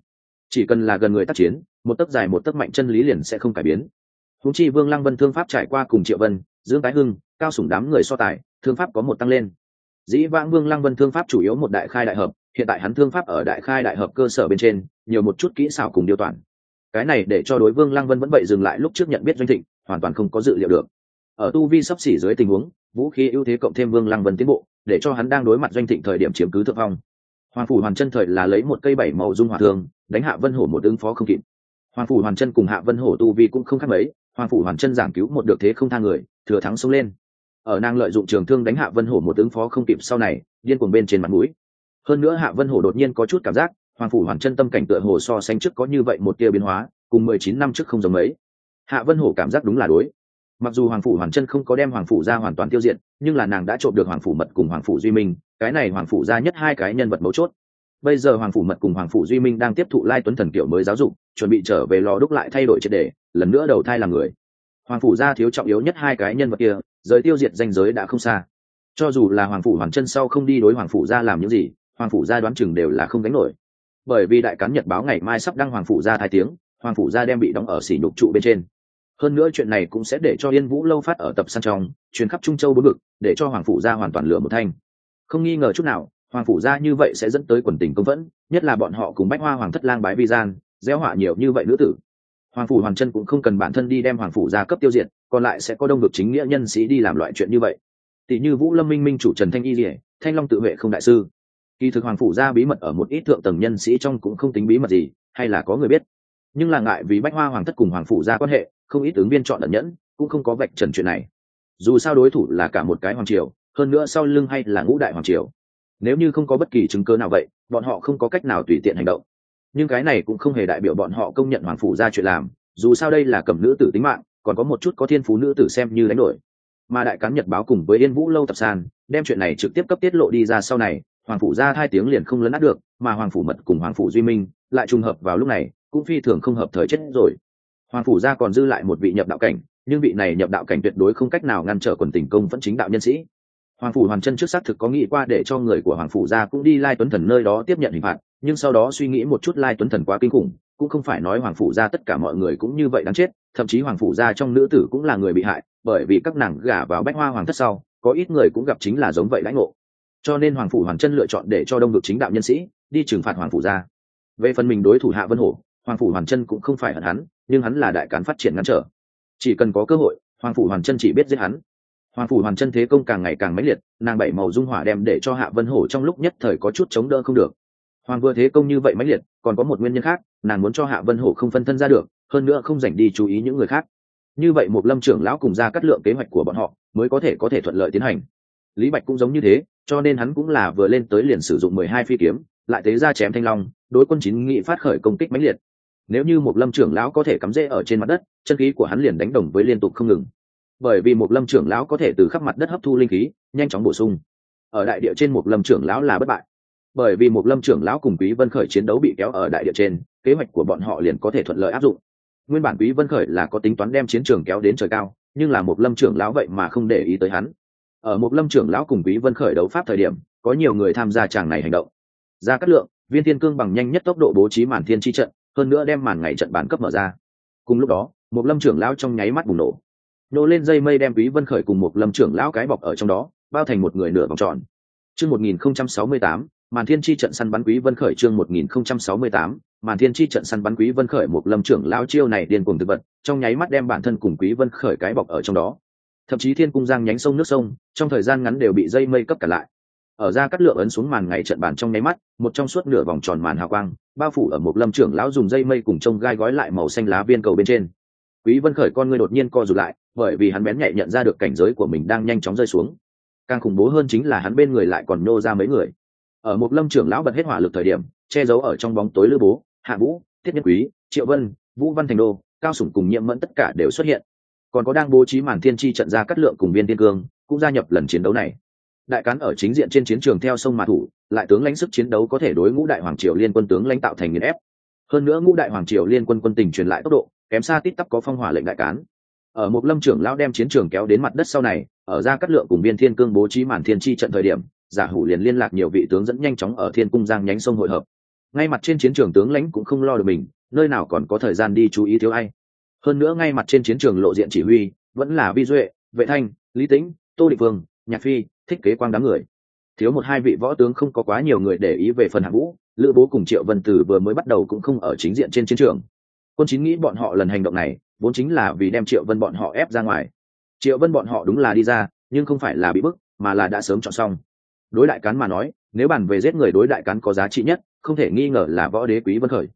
Chỉ cần là gần người tác chiến, một tấc dài một tấc mạnh chân lý liền sẽ không cải biến húng chi vương lăng vân thương pháp trải qua cùng triệu vân, dương tái hưng, cao sủng đám người so tài, thương pháp có một tăng lên. Dĩ vãng vương lăng vân thương pháp chủ yếu một đại khai đại hợp, hiện tại hắn thương pháp ở đại khai đại hợp cơ sở bên trên, nhiều một chút kỹ xảo cùng điều toàn. Cái này để cho đối vương lăng vân vẫn vậy dừng lại lúc trước nhận biết doanh thịnh, hoàn toàn không có dự liệu được. Ở tu vi sắp xỉ dưới tình huống, vũ khí ưu thế cộng thêm vương lăng vân tiến bộ, để cho hắn đang đối mặt doanh thịnh thời điểm chiếm cứ thượng phong. Hoàng phủ hoàn chân thời là lấy một cây bảy màu dung hỏa thường đánh hạ vân hổ một ứng phó không kịp. Hoàng phủ hoàn chân cùng hạ vân hổ tu vi cũng không khác mấy hoàng phủ hoàn chân giảng cứu một được thế không tha người, thừa thắng xông lên. Ở nàng lợi dụng trường thương đánh hạ vân hổ một ứng phó không kịp sau này, điên cuồng bên trên mặt mũi. Hơn nữa hạ vân hổ đột nhiên có chút cảm giác, hoàng phủ hoàn chân tâm cảnh tựa hồ so sánh trước có như vậy một tia biến hóa, cùng mười chín năm trước không giống mấy. Hạ vân hổ cảm giác đúng là đối. Mặc dù hoàng phủ hoàn chân không có đem hoàng phủ ra hoàn toàn tiêu diệt, nhưng là nàng đã trộm được hoàng phủ mật cùng hoàng phủ duy minh, cái này hoàng phủ ra nhất hai cái nhân vật mấu chốt bây giờ hoàng phủ mật cùng hoàng phủ duy minh đang tiếp thụ lai tuấn thần kiểu mới giáo dục, chuẩn bị trở về lò đúc lại thay đổi triệt đề, lần nữa đầu thai làm người. Hoàng phủ gia thiếu trọng yếu nhất hai cái nhân vật kia, giới tiêu diệt danh giới đã không xa. Cho dù là hoàng phủ hoàn chân sau không đi đối hoàng phủ gia làm những gì, hoàng phủ gia đoán chừng đều là không gánh nổi. Bởi vì đại cán nhật báo ngày mai sắp đăng hoàng phủ gia thái tiếng, hoàng phủ gia đem bị đóng ở xỉ nhục trụ bên trên. Hơn nữa chuyện này cũng sẽ để cho yên vũ lâu phát ở tập san trong, truyền khắp trung châu bốn vực, để cho hoàng phủ gia hoàn toàn lửa một thanh. Không nghi ngờ chút nào hoàng phủ gia như vậy sẽ dẫn tới quần tình công vẫn nhất là bọn họ cùng bách hoa hoàng thất lang bái vi gian, gieo họa nhiều như vậy nữ tử. Hoàng phủ hoàng chân cũng không cần bản thân đi đem hoàng phủ gia cấp tiêu diệt, còn lại sẽ có đông được chính nghĩa nhân sĩ đi làm loại chuyện như vậy. Tỷ như vũ lâm minh minh chủ trần thanh y rỉa thanh long tự vệ không đại sư. Kỳ thực hoàng phủ gia bí mật ở một ít thượng tầng nhân sĩ trong cũng không tính bí mật gì, hay là có người biết. Nhưng là ngại vì bách hoa hoàng thất cùng hoàng phủ gia quan hệ, không ít ứng viên chọn ẩn nhẫn, cũng không có vạch trần chuyện này. Dù sao đối thủ là cả một cái hoàng triều, hơn nữa sau lưng hay là ngũ đại hoàng triều nếu như không có bất kỳ chứng cơ nào vậy, bọn họ không có cách nào tùy tiện hành động. Nhưng cái này cũng không hề đại biểu bọn họ công nhận hoàng phủ ra chuyện làm, dù sao đây là cầm nữ tử tính mạng, còn có một chút có thiên phú nữ tử xem như đánh đổi. Mà đại cán nhật báo cùng với yên vũ lâu tập san, đem chuyện này trực tiếp cấp tiết lộ đi ra sau này, hoàng phủ ra hai tiếng liền không lấn át được, mà hoàng phủ mật cùng hoàng phủ duy minh lại trùng hợp vào lúc này, cũng phi thường không hợp thời chết rồi. Hoàng phủ gia còn dư lại một vị nhập đạo cảnh, nhưng vị này nhập đạo cảnh tuyệt đối không cách nào ngăn trở quần tình công vẫn chính đạo nhân sĩ hoàng phủ hoàn chân trước xác thực có nghĩ qua để cho người của hoàng phủ gia cũng đi lai tuấn thần nơi đó tiếp nhận hình phạt, nhưng sau đó suy nghĩ một chút lai tuấn thần quá kinh khủng, cũng không phải nói hoàng phủ gia tất cả mọi người cũng như vậy đáng chết, thậm chí hoàng phủ gia trong nữ tử cũng là người bị hại, bởi vì các nàng gả vào bách hoa hoàng thất sau, có ít người cũng gặp chính là giống vậy lãnh ngộ. Cho nên hoàng phủ hoàn chân lựa chọn để cho đông được chính đạo nhân sĩ đi trừng phạt hoàng phủ gia về phần mình đối thủ hạ vân hổ, hoàng phủ hoàn chân cũng không phải hận hắn, nhưng hắn là đại cán phát triển ngăn trở. Chỉ cần có cơ hội, hoàng phủ hoàn chân chỉ biết giết hắn hoàng phủ hoàn chân thế công càng ngày càng mãnh liệt, nàng bảy màu dung hỏa đem để cho hạ vân hổ trong lúc nhất thời có chút chống đỡ không được. Hoàng vừa thế công như vậy mãnh liệt, còn có một nguyên nhân khác, nàng muốn cho hạ vân hổ không phân thân ra được, hơn nữa không dành đi chú ý những người khác. Như vậy một lâm trưởng lão cùng ra cắt lượng kế hoạch của bọn họ, mới có thể có thể thuận lợi tiến hành. Lý bạch cũng giống như thế, cho nên hắn cũng là vừa lên tới liền sử dụng mười hai phi kiếm, lại tế ra chém thanh long, đối quân chín nghị phát khởi công kích mãnh liệt. Nếu như một lâm trưởng lão có thể cắm rễ ở trên mặt đất, chân khí của hắn liền đánh đồng với liên tục không ngừng bởi vì một lâm trưởng lão có thể từ khắp mặt đất hấp thu linh khí, nhanh chóng bổ sung. Ở đại địa trên một lâm trưởng lão là bất bại. Bởi vì một lâm trưởng lão cùng quý vân khởi chiến đấu bị kéo ở đại địa trên, kế hoạch của bọn họ liền có thể thuận lợi áp dụng. Nguyên bản quý vân khởi là có tính toán đem chiến trường kéo đến trời cao, nhưng là một lâm trưởng lão vậy mà không để ý tới hắn. Ở một lâm trưởng lão cùng quý vân khởi đấu pháp thời điểm, có nhiều người tham gia tràng này hành động. Ra cát lượng, viên thiên cương bằng nhanh nhất tốc độ bố trí màn thiên chi trận, hơn nữa đem màn ngày trận bản cấp mở ra. Cùng lúc đó, một lâm trưởng lão trong nháy mắt bùng nổ nô lên dây mây đem quý vân khởi cùng một lâm trưởng lão cái bọc ở trong đó, bao thành một người nửa vòng tròn. Chương 1068 màn thiên chi trận săn bắn quý vân khởi chương 1068 màn thiên chi trận săn bắn quý vân khởi một lâm trưởng lão chiêu này điên cuồng thực vật, trong nháy mắt đem bản thân cùng quý vân khởi cái bọc ở trong đó. Thậm chí thiên cung giang nhánh sông nước sông, trong thời gian ngắn đều bị dây mây cấp cả lại. Ở ra cắt lượng ấn xuống màn ngày trận bàn trong nháy mắt, một trong suốt nửa vòng tròn màn hào quang, bao phủ ở một lâm trưởng lão dùng dây mây cùng trông gai gói lại màu xanh lá viên cầu bên trên quý vân khởi con ngươi đột nhiên co rụt lại, bởi vì hắn bén nhạy nhận ra được cảnh giới của mình đang nhanh chóng rơi xuống. Càng khủng bố hơn chính là hắn bên người lại còn nô ra mấy người. Ở một lâm trưởng lão bật hết hỏa lực thời điểm, che giấu ở trong bóng tối lữ bố, hạ vũ tiết nhân quý, triệu vân, vũ văn thành đô, cao sủng cùng nhiệm mẫn tất cả đều xuất hiện. Còn có đang bố trí màn thiên chi trận ra cắt lượng cùng viên thiên cương, cũng gia nhập lần chiến đấu này. Đại cán ở chính diện trên chiến trường theo sông mà thủ, lại tướng lãnh sức chiến đấu có thể đối ngũ đại hoàng triều liên quân tướng lãnh tạo thành nghiền ép hơn nữa ngũ đại hoàng triều liên quân quân tình truyền lại tốc độ, kém xa tít tắp có phong hỏa lệnh đại cán. Ở một lâm trưởng lão đem chiến trường kéo đến mặt đất sau này, ở ra cắt lượng cùng viên thiên cương bố trí màn thiên chi trận thời điểm, giả hủ liền liên lạc nhiều vị tướng dẫn nhanh chóng ở thiên cung giang nhánh sông hội hợp. Ngay mặt trên chiến trường tướng lãnh cũng không lo được mình, nơi nào còn có thời gian đi chú ý thiếu ai. Hơn nữa ngay mặt trên chiến trường lộ diện chỉ huy, vẫn là vi duệ, vệ thanh, lý tĩnh, tô định vương, nhạc phi, thích kế quang đám người. Thiếu một hai vị võ tướng không có quá nhiều người để ý về phần hạng vũ lữ bố cùng triệu vân tử vừa mới bắt đầu cũng không ở chính diện trên chiến trường. Quân chính nghĩ bọn họ lần hành động này, vốn chính là vì đem triệu vân bọn họ ép ra ngoài. Triệu vân bọn họ đúng là đi ra, nhưng không phải là bị bức, mà là đã sớm chọn xong. Đối đại cán mà nói, nếu bàn về giết người đối đại cán có giá trị nhất, không thể nghi ngờ là võ đế quý vân khởi.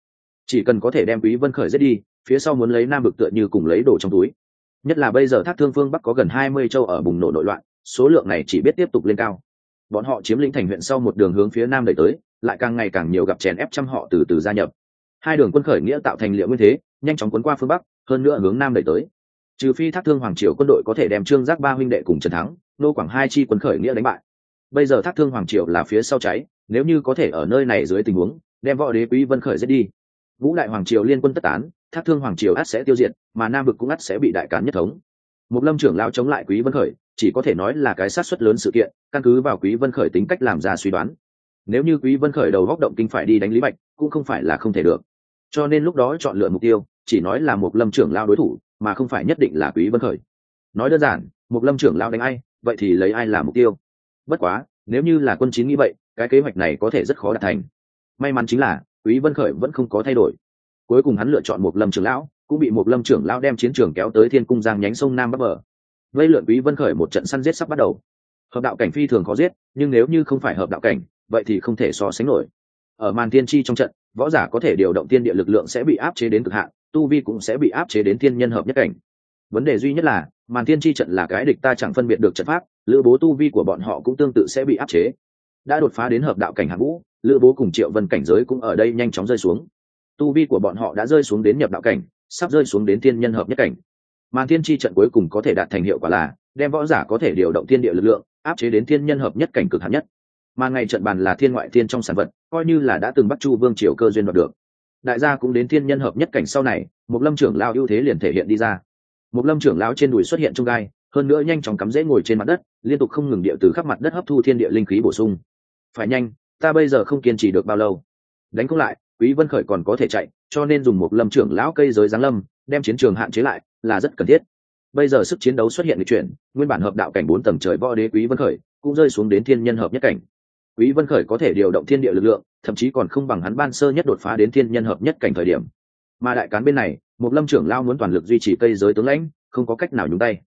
Chỉ cần có thể đem quý vân khởi giết đi, phía sau muốn lấy nam bực tựa như cùng lấy đồ trong túi. Nhất là bây giờ thác thương phương bắc có gần hai mươi châu ở bùng nổ nội loạn, số lượng này chỉ biết tiếp tục lên cao. Bọn họ chiếm lĩnh thành huyện sau một đường hướng phía nam đẩy tới lại càng ngày càng nhiều gặp chèn ép trăm họ từ từ gia nhập. Hai đường quân khởi nghĩa tạo thành liệu nguyên thế, nhanh chóng cuốn qua phương bắc, hơn nữa hướng nam đẩy tới. Trừ phi thác thương hoàng triều quân đội có thể đem trương giác ba huynh đệ cùng trần thắng, nô quảng hai chi quân khởi nghĩa đánh bại. Bây giờ thác thương hoàng triều là phía sau cháy, nếu như có thể ở nơi này dưới tình huống, đem võ đế quý vân khởi giết đi. Vũ đại hoàng triều liên quân tất tán, thác thương hoàng triều ắt sẽ tiêu diệt, mà nam vực cũng ắt sẽ bị đại cán nhất thống. Một lâm trưởng lão chống lại quý vân khởi, chỉ có thể nói là cái sát xuất lớn sự kiện, căn cứ vào quý vân khởi tính cách làm ra suy đoán nếu như quý vân khởi đầu góc động kinh phải đi đánh lý bạch, cũng không phải là không thể được. Cho nên lúc đó chọn lựa mục tiêu, chỉ nói là một lâm trưởng lao đối thủ, mà không phải nhất định là quý vân khởi. Nói đơn giản một lâm trưởng lao đánh ai, vậy thì lấy ai làm mục tiêu? Bất quá, nếu như là quân chín nghĩ vậy, cái kế hoạch này có thể rất khó đạt thành. May mắn chính là, quý vân khởi vẫn không có thay đổi. Cuối cùng hắn lựa chọn một lâm trưởng lão, cũng bị một lâm trưởng lão đem chiến trường kéo tới thiên cung giang nhánh sông nam bắc bờ. Vây lượn quý vân khởi một trận săn giết sắp bắt đầu. Hợp đạo cảnh phi thường khó giết, nhưng nếu như không phải hợp đạo cảnh vậy thì không thể so sánh nổi. Ở màn tiên tri trong trận, võ giả có thể điều động tiên địa lực lượng sẽ bị áp chế đến cực hạn, tu vi cũng sẽ bị áp chế đến tiên nhân hợp nhất cảnh. Vấn đề duy nhất là, màn tiên tri trận là cái địch ta chẳng phân biệt được trận pháp, lữ bố tu vi của bọn họ cũng tương tự sẽ bị áp chế. Đã đột phá đến hợp đạo cảnh hạng vũ, lữ bố cùng triệu vân cảnh giới cũng ở đây nhanh chóng rơi xuống. Tu vi của bọn họ đã rơi xuống đến nhập đạo cảnh, sắp rơi xuống đến tiên nhân hợp nhất cảnh. Màn tiên tri trận cuối cùng có thể đạt thành hiệu quả là, đem võ giả có thể điều động tiên địa lực lượng, áp chế đến thiên nhân hợp nhất cảnh cực hạn nhất mà ngày trận bàn là thiên ngoại thiên trong sản vật, coi như là đã từng bắt chu vương triều cơ duyên đoạt được. Đại gia cũng đến thiên nhân hợp nhất cảnh sau này một lâm trưởng lao ưu thế liền thể hiện đi ra. Một lâm trưởng lao trên đùi xuất hiện trong gai, hơn nữa nhanh chóng cắm rễ ngồi trên mặt đất, liên tục không ngừng địa từ khắp mặt đất hấp thu thiên địa linh khí bổ sung. Phải nhanh, ta bây giờ không kiên trì được bao lâu. Đánh không lại, quý vân khởi còn có thể chạy, cho nên dùng một lâm trưởng lão cây giới giáng lâm, đem chiến trường hạn chế lại, là rất cần thiết. Bây giờ sức chiến đấu xuất hiện lịch chuyển, nguyên bản hợp đạo cảnh bốn tầng trời võ đế quý vân khởi cũng rơi xuống đến thiên nhân hợp nhất cảnh quý vân khởi có thể điều động thiên địa lực lượng, thậm chí còn không bằng hắn ban sơ nhất đột phá đến thiên nhân hợp nhất cảnh thời điểm. Mà đại cán bên này một lâm trưởng lao muốn toàn lực duy trì cây giới tướng lãnh, không có cách nào nhúng tay.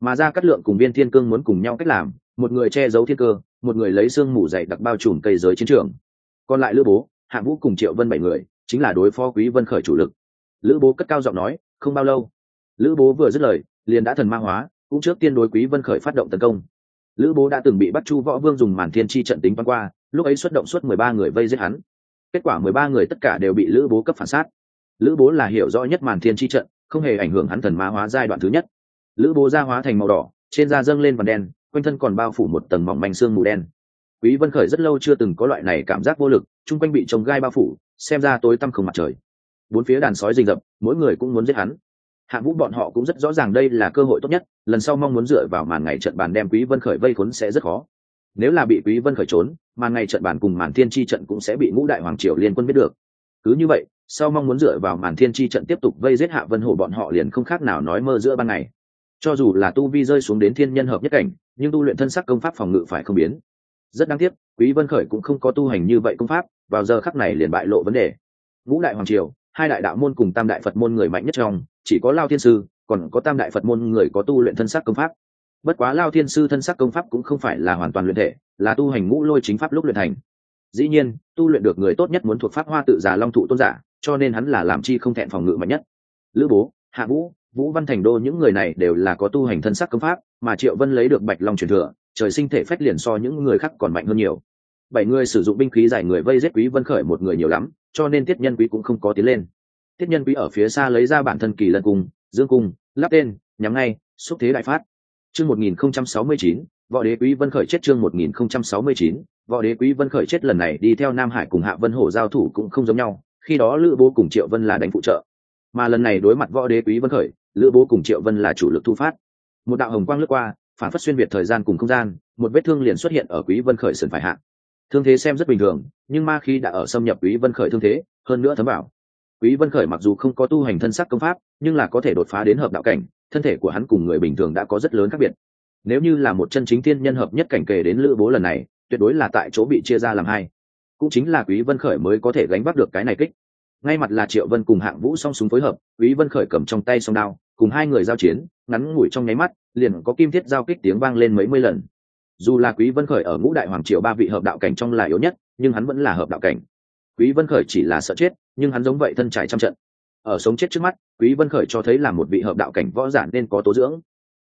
Mà ra cắt lượng cùng viên thiên cương muốn cùng nhau cách làm, một người che giấu thiên cơ, một người lấy xương mù dày đặc bao trùm cây giới chiến trường. Còn lại lữ bố hạng vũ cùng triệu vân bảy người, chính là đối phó quý vân khởi chủ lực. Lữ bố cất cao giọng nói, không bao lâu. Lữ bố vừa dứt lời, liền đã thần ma hóa, cũng trước tiên đối quý vân khởi phát động tấn công lữ bố đã từng bị bắt chu võ vương dùng màn thiên chi trận tính bắn qua, lúc ấy xuất động suốt mười ba người vây giết hắn. Kết quả mười ba người tất cả đều bị lữ bố cấp phản sát. Lữ bố là hiểu rõ nhất màn thiên chi trận, không hề ảnh hưởng hắn thần ma hóa giai đoạn thứ nhất. Lữ bố ra hóa thành màu đỏ, trên da dâng lên vằn đen, quanh thân còn bao phủ một tầng mỏng manh xương mù đen. Quý vân khởi rất lâu chưa từng có loại này cảm giác vô lực, chung quanh bị trồng gai bao phủ, xem ra tối tăm không mặt trời. Bốn phía đàn sói rình rập, mỗi người cũng muốn giết hắn hạng vũ bọn họ cũng rất rõ ràng đây là cơ hội tốt nhất, lần sau mong muốn dựa vào màn ngày trận bàn đem quý vân khởi vây khốn sẽ rất khó. Nếu là bị quý vân khởi trốn, màn ngày trận bàn cùng màn thiên chi trận cũng sẽ bị ngũ đại hoàng triều liên quân biết được. Cứ như vậy, sau mong muốn dựa vào màn thiên chi trận tiếp tục vây giết hạ vân hổ bọn họ liền không khác nào nói mơ giữa ban ngày. Cho dù là tu vi rơi xuống đến thiên nhân hợp nhất cảnh, nhưng tu luyện thân sắc công pháp phòng ngự phải không biến. Rất đáng tiếc, quý vân khởi cũng không có tu hành như vậy công pháp, vào giờ khắc này liền bại lộ vấn đề. Ngũ đại hoàng triều, hai đại đạo môn cùng tam đại phật môn người mạnh nhất trong chỉ có lao thiên sư, còn có tam đại phật môn người có tu luyện thân sắc công pháp. Bất quá lao thiên sư thân sắc công pháp cũng không phải là hoàn toàn luyện thể, là tu hành ngũ lôi chính pháp lúc luyện thành. Dĩ nhiên, tu luyện được người tốt nhất muốn thuộc pháp hoa tự giả long thụ tôn giả, cho nên hắn là làm chi không thẹn phòng ngự mạnh nhất. Lữ bố, hạ vũ vũ văn thành đô những người này đều là có tu hành thân sắc công pháp, mà triệu vân lấy được bạch long truyền thừa, trời sinh thể phách liền so những người khác còn mạnh hơn nhiều. Bảy người sử dụng binh khí giải người vây giết quý vân khởi một người nhiều lắm, cho nên tiết nhân quý cũng không có tiến lên tiết nhân quý ở phía xa lấy ra bản thân kỳ lân cung, dương cung, lắp tên, nhắm ngay, xúc thế đại phát. Chương 1069 võ đế quý vân khởi chết chương 1069 võ đế quý vân khởi chết lần này đi theo nam hải cùng hạ vân hổ giao thủ cũng không giống nhau, khi đó lữ bố cùng triệu vân là đánh phụ trợ. Mà lần này đối mặt võ đế quý vân khởi, lữ bố cùng triệu vân là chủ lực thu phát. Một đạo hồng quang lướt qua, phản phất xuyên việt thời gian cùng không gian, một vết thương liền xuất hiện ở quý vân khởi sườn phải hạ. Thương thế xem rất bình thường, nhưng ma khi đã ở xâm nhập quý vân khởi thương thế, hơn nữa thấm bảo quý vân khởi mặc dù không có tu hành thân sắc công pháp, nhưng là có thể đột phá đến hợp đạo cảnh, thân thể của hắn cùng người bình thường đã có rất lớn khác biệt. Nếu như là một chân chính thiên nhân hợp nhất cảnh kể đến lữ bố lần này, tuyệt đối là tại chỗ bị chia ra làm hai. Cũng chính là quý vân khởi mới có thể gánh vác được cái này kích. Ngay mặt là triệu vân cùng hạng vũ song súng phối hợp, quý vân khởi cầm trong tay song đao, cùng hai người giao chiến, ngắn ngủi trong nháy mắt, liền có kim thiết giao kích tiếng vang lên mấy mươi lần. Dù là quý vân khởi ở ngũ đại hoàng triều ba vị hợp đạo cảnh trong là yếu nhất, nhưng hắn vẫn là hợp đạo cảnh. Quý vân khởi chỉ là sợ chết nhưng hắn giống vậy thân trải trăm trận. Ở sống chết trước mắt, quý vân khởi cho thấy là một vị hợp đạo cảnh võ giả nên có tố dưỡng.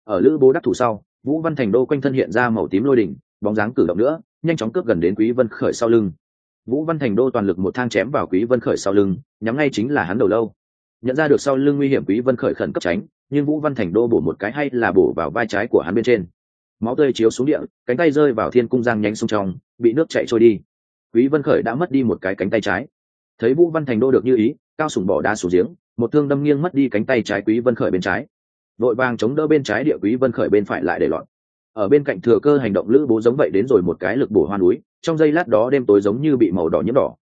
Ở lữ bố đắc thủ sau, vũ văn thành đô quanh thân hiện ra màu tím lôi đỉnh, bóng dáng cử động nữa, nhanh chóng cướp gần đến quý vân khởi sau lưng. Vũ văn thành đô toàn lực một thang chém vào quý vân khởi sau lưng, nhắm ngay chính là hắn đầu lâu. Nhận ra được sau lưng nguy hiểm quý vân khởi khẩn cấp tránh, nhưng vũ văn thành đô bổ một cái hay là bổ vào vai trái của hắn bên trên. Máu tươi chiếu xuống địa, cánh tay rơi vào thiên cung giang nhánh sông trong, bị nước chạy trôi đi. Quý vân khởi đã mất đi một cái cánh tay trái thấy vũ văn thành đô được như ý, cao sùng bỏ đá xuống giếng, một thương đâm nghiêng mất đi cánh tay trái quý vân khởi bên trái. Đội vàng chống đỡ bên trái địa quý vân khởi bên phải lại để loạn ở bên cạnh thừa cơ hành động lữ bố giống vậy đến rồi một cái lực bổ hoa núi, trong giây lát đó đêm tối giống như bị màu đỏ nhiễm đỏ.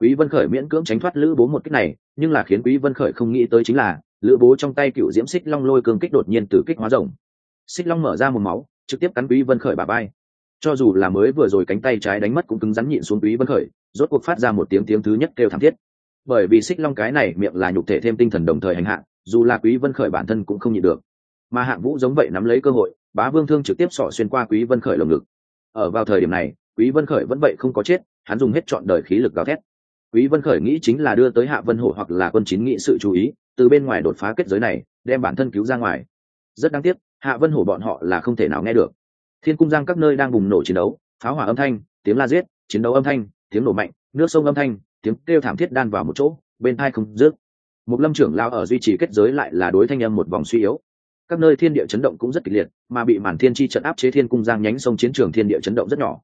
Quý vân khởi miễn cưỡng tránh thoát lữ bố một kích này, nhưng là khiến quý vân khởi không nghĩ tới chính là, lữ bố trong tay cựu diễm xích long lôi cường kích đột nhiên từ kích hóa rồng. Xích long mở ra một máu, trực tiếp cắn quý vân khởi bà bay cho dù là mới vừa rồi cánh tay trái đánh mất cũng cứng rắn nhịn xuống quý vân khởi rốt cuộc phát ra một tiếng tiếng thứ nhất kêu thảm thiết. Bởi vì xích long cái này miệng là nhục thể thêm tinh thần đồng thời hành hạ, dù là quý vân khởi bản thân cũng không nhịn được. Mà hạng vũ giống vậy nắm lấy cơ hội, bá vương thương trực tiếp xỏ xuyên qua quý vân khởi lồng ngực. Ở vào thời điểm này, quý vân khởi vẫn vậy không có chết, hắn dùng hết trọn đời khí lực gào thét. Quý vân khởi nghĩ chính là đưa tới hạ vân hổ hoặc là quân chín nghị sự chú ý, từ bên ngoài đột phá kết giới này, đem bản thân cứu ra ngoài. Rất đáng tiếc, hạ vân hổ bọn họ là không thể nào nghe được. Thiên cung giang các nơi đang bùng nổ chiến đấu, pháo hỏa âm thanh, tiếng la giết, chiến đấu âm thanh tiếng nổ mạnh, nước sông âm thanh, tiếng kêu thảm thiết đan vào một chỗ, bên hai không rước một lâm trưởng lao ở duy trì kết giới lại là đối thanh âm một vòng suy yếu. Các nơi thiên địa chấn động cũng rất kịch liệt, mà bị màn thiên chi trận áp chế thiên cung giang nhánh sông chiến trường thiên địa chấn động rất nhỏ.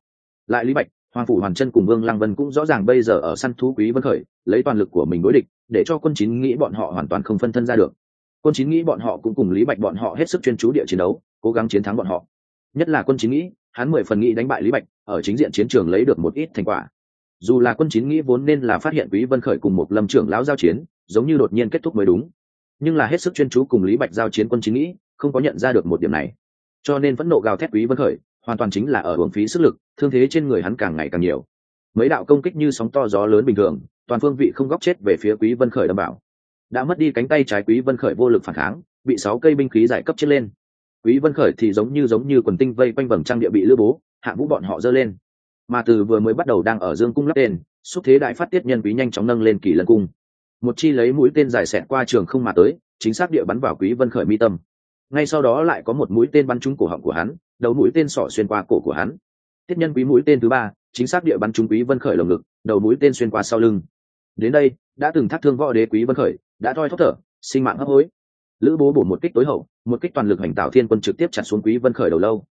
Lại lý bạch, hoàng phủ hoàn chân cùng vương lăng vân cũng rõ ràng bây giờ ở săn thú quý vân khởi, lấy toàn lực của mình đối địch, để cho quân chín nghĩ bọn họ hoàn toàn không phân thân ra được. Quân chín nghĩ bọn họ cũng cùng lý bạch bọn họ hết sức chuyên chú địa chiến đấu, cố gắng chiến thắng bọn họ. Nhất là quân chín nghĩ, hắn mười phần nghĩ đánh bại lý bạch, ở chính diện chiến trường lấy được một ít thành quả dù là quân chín nghĩ vốn nên là phát hiện quý vân khởi cùng một lâm trưởng lão giao chiến, giống như đột nhiên kết thúc mới đúng. Nhưng là hết sức chuyên chú cùng lý bạch giao chiến quân chín nghĩ, không có nhận ra được một điểm này. Cho nên vẫn nộ gào thét quý vân khởi, hoàn toàn chính là ở hưởng phí sức lực, thương thế trên người hắn càng ngày càng nhiều. Mấy đạo công kích như sóng to gió lớn bình thường, toàn phương vị không góc chết về phía quý vân khởi đảm bảo đã mất đi cánh tay trái quý vân khởi vô lực phản kháng, bị sáu cây binh khí giải cấp chết lên. Quý vân khởi thì giống như giống như quần tinh vây quanh vầng trang địa bị lữ bố, hạ vũ bọn họ dơ lên mà từ vừa mới bắt đầu đang ở dương cung lắp tên, xúc thế đại phát tiết nhân quý nhanh chóng nâng lên kỳ lân cung. Một chi lấy mũi tên dài xẹt qua trường không mà tới, chính xác địa bắn vào quý vân khởi mi tâm. Ngay sau đó lại có một mũi tên bắn trúng cổ họng của hắn, đầu mũi tên sỏ xuyên qua cổ của hắn. Tiết nhân quý mũi tên thứ ba, chính xác địa bắn trúng quý vân khởi lồng ngực, đầu mũi tên xuyên qua sau lưng. Đến đây, đã từng thác thương võ đế quý vân khởi, đã thoi thóp thở, sinh mạng hấp hối. Lữ bố bổ một kích tối hậu, một kích toàn lực hành tạo thiên quân trực tiếp chặt xuống quý vân khởi đầu lâu.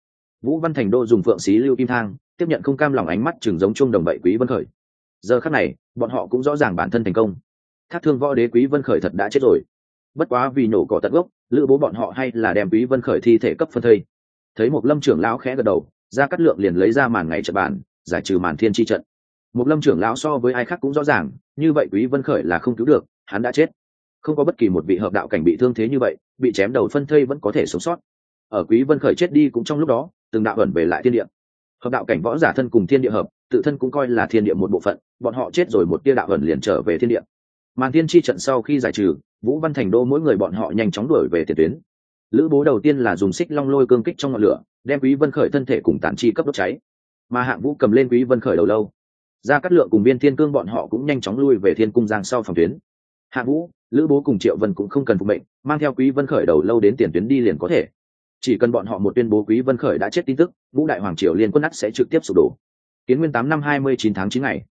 Vũ văn thành đô dùng phượng xí lưu kim thang tiếp nhận không cam lòng ánh mắt chừng giống chung đồng bậy quý vân khởi. Giờ khắc này, bọn họ cũng rõ ràng bản thân thành công. Thác thương võ đế quý vân khởi thật đã chết rồi. Bất quá vì nổ cỏ tận gốc, lữ bố bọn họ hay là đem quý vân khởi thi thể cấp phân thây. Thấy một lâm trưởng lão khẽ gật đầu ra cắt lượng liền lấy ra màn ngày trận bản giải trừ màn thiên chi trận. Một lâm trưởng lão so với ai khác cũng rõ ràng, như vậy quý vân khởi là không cứu được, hắn đã chết. Không có bất kỳ một vị hợp đạo cảnh bị thương thế như vậy, bị chém đầu phân thây vẫn có thể sống sót. Ở quý vân khởi chết đi cũng trong lúc đó, từng đạo ẩn về lại thiên địa hợp đạo cảnh võ giả thân cùng thiên địa hợp, tự thân cũng coi là thiên địa một bộ phận, bọn họ chết rồi một tia đạo ẩn liền trở về thiên địa. Màn thiên chi trận sau khi giải trừ, vũ văn thành đô mỗi người bọn họ nhanh chóng đuổi về tiền tuyến. Lữ bố đầu tiên là dùng xích long lôi cương kích trong ngọn lửa, đem quý vân khởi thân thể cùng tản chi cấp đốt cháy. Mà hạng vũ cầm lên quý vân khởi đầu lâu. Ra cắt lượng cùng viên thiên cương bọn họ cũng nhanh chóng lui về thiên cung giang sau phòng tuyến. Hạng vũ, lữ bố cùng triệu vân cũng không cần phục mệnh, mang theo quý vân khởi đầu lâu đến tiền tuyến đi liền có thể chỉ cần bọn họ một tuyên bố quý vân khởi đã chết tin tức vũ đại hoàng triều liên quân nát sẽ trực tiếp sụp đổ. Kiến nguyên tám năm hai mươi chín tháng chín ngày.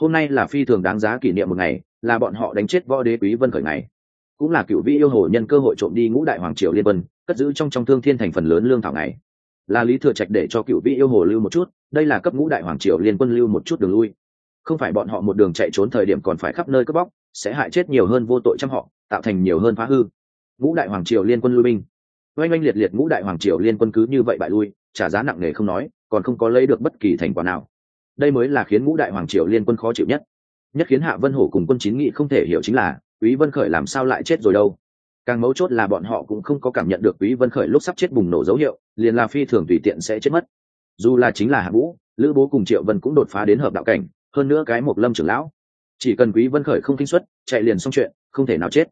Hôm nay là phi thường đáng giá kỷ niệm một ngày, là bọn họ đánh chết võ đế quý vân khởi ngày. Cũng là cựu vị yêu hồ nhân cơ hội trộm đi ngũ đại hoàng triều liên quân, cất giữ trong trong thương thiên thành phần lớn lương thảo ngày. Là lý thừa trạch để cho cựu vị yêu hồ lưu một chút, đây là cấp ngũ đại hoàng triều liên quân lưu một chút đường lui. Không phải bọn họ một đường chạy trốn thời điểm còn phải khắp nơi cướp bóc, sẽ hại chết nhiều hơn vô tội trăm họ, tạo thành nhiều hơn phá hư. Ngũ đại hoàng triều liên quân lui binh oanh oanh liệt liệt ngũ đại hoàng triều liên quân cứ như vậy bại lui, trả giá nặng nề không nói, còn không có lấy được bất kỳ thành quả nào. Đây mới là khiến ngũ đại hoàng triều liên quân khó chịu nhất. Nhất khiến hạ vân hổ cùng quân chín nghị không thể hiểu chính là, quý vân khởi làm sao lại chết rồi đâu? Càng mấu chốt là bọn họ cũng không có cảm nhận được quý vân khởi lúc sắp chết bùng nổ dấu hiệu, liền là phi thường tùy tiện sẽ chết mất. Dù là chính là hạ vũ, lữ bố cùng triệu vân cũng đột phá đến hợp đạo cảnh, hơn nữa cái một lâm trưởng lão. Chỉ cần quý vân khởi không kinh xuất chạy liền xong chuyện, không thể nào chết.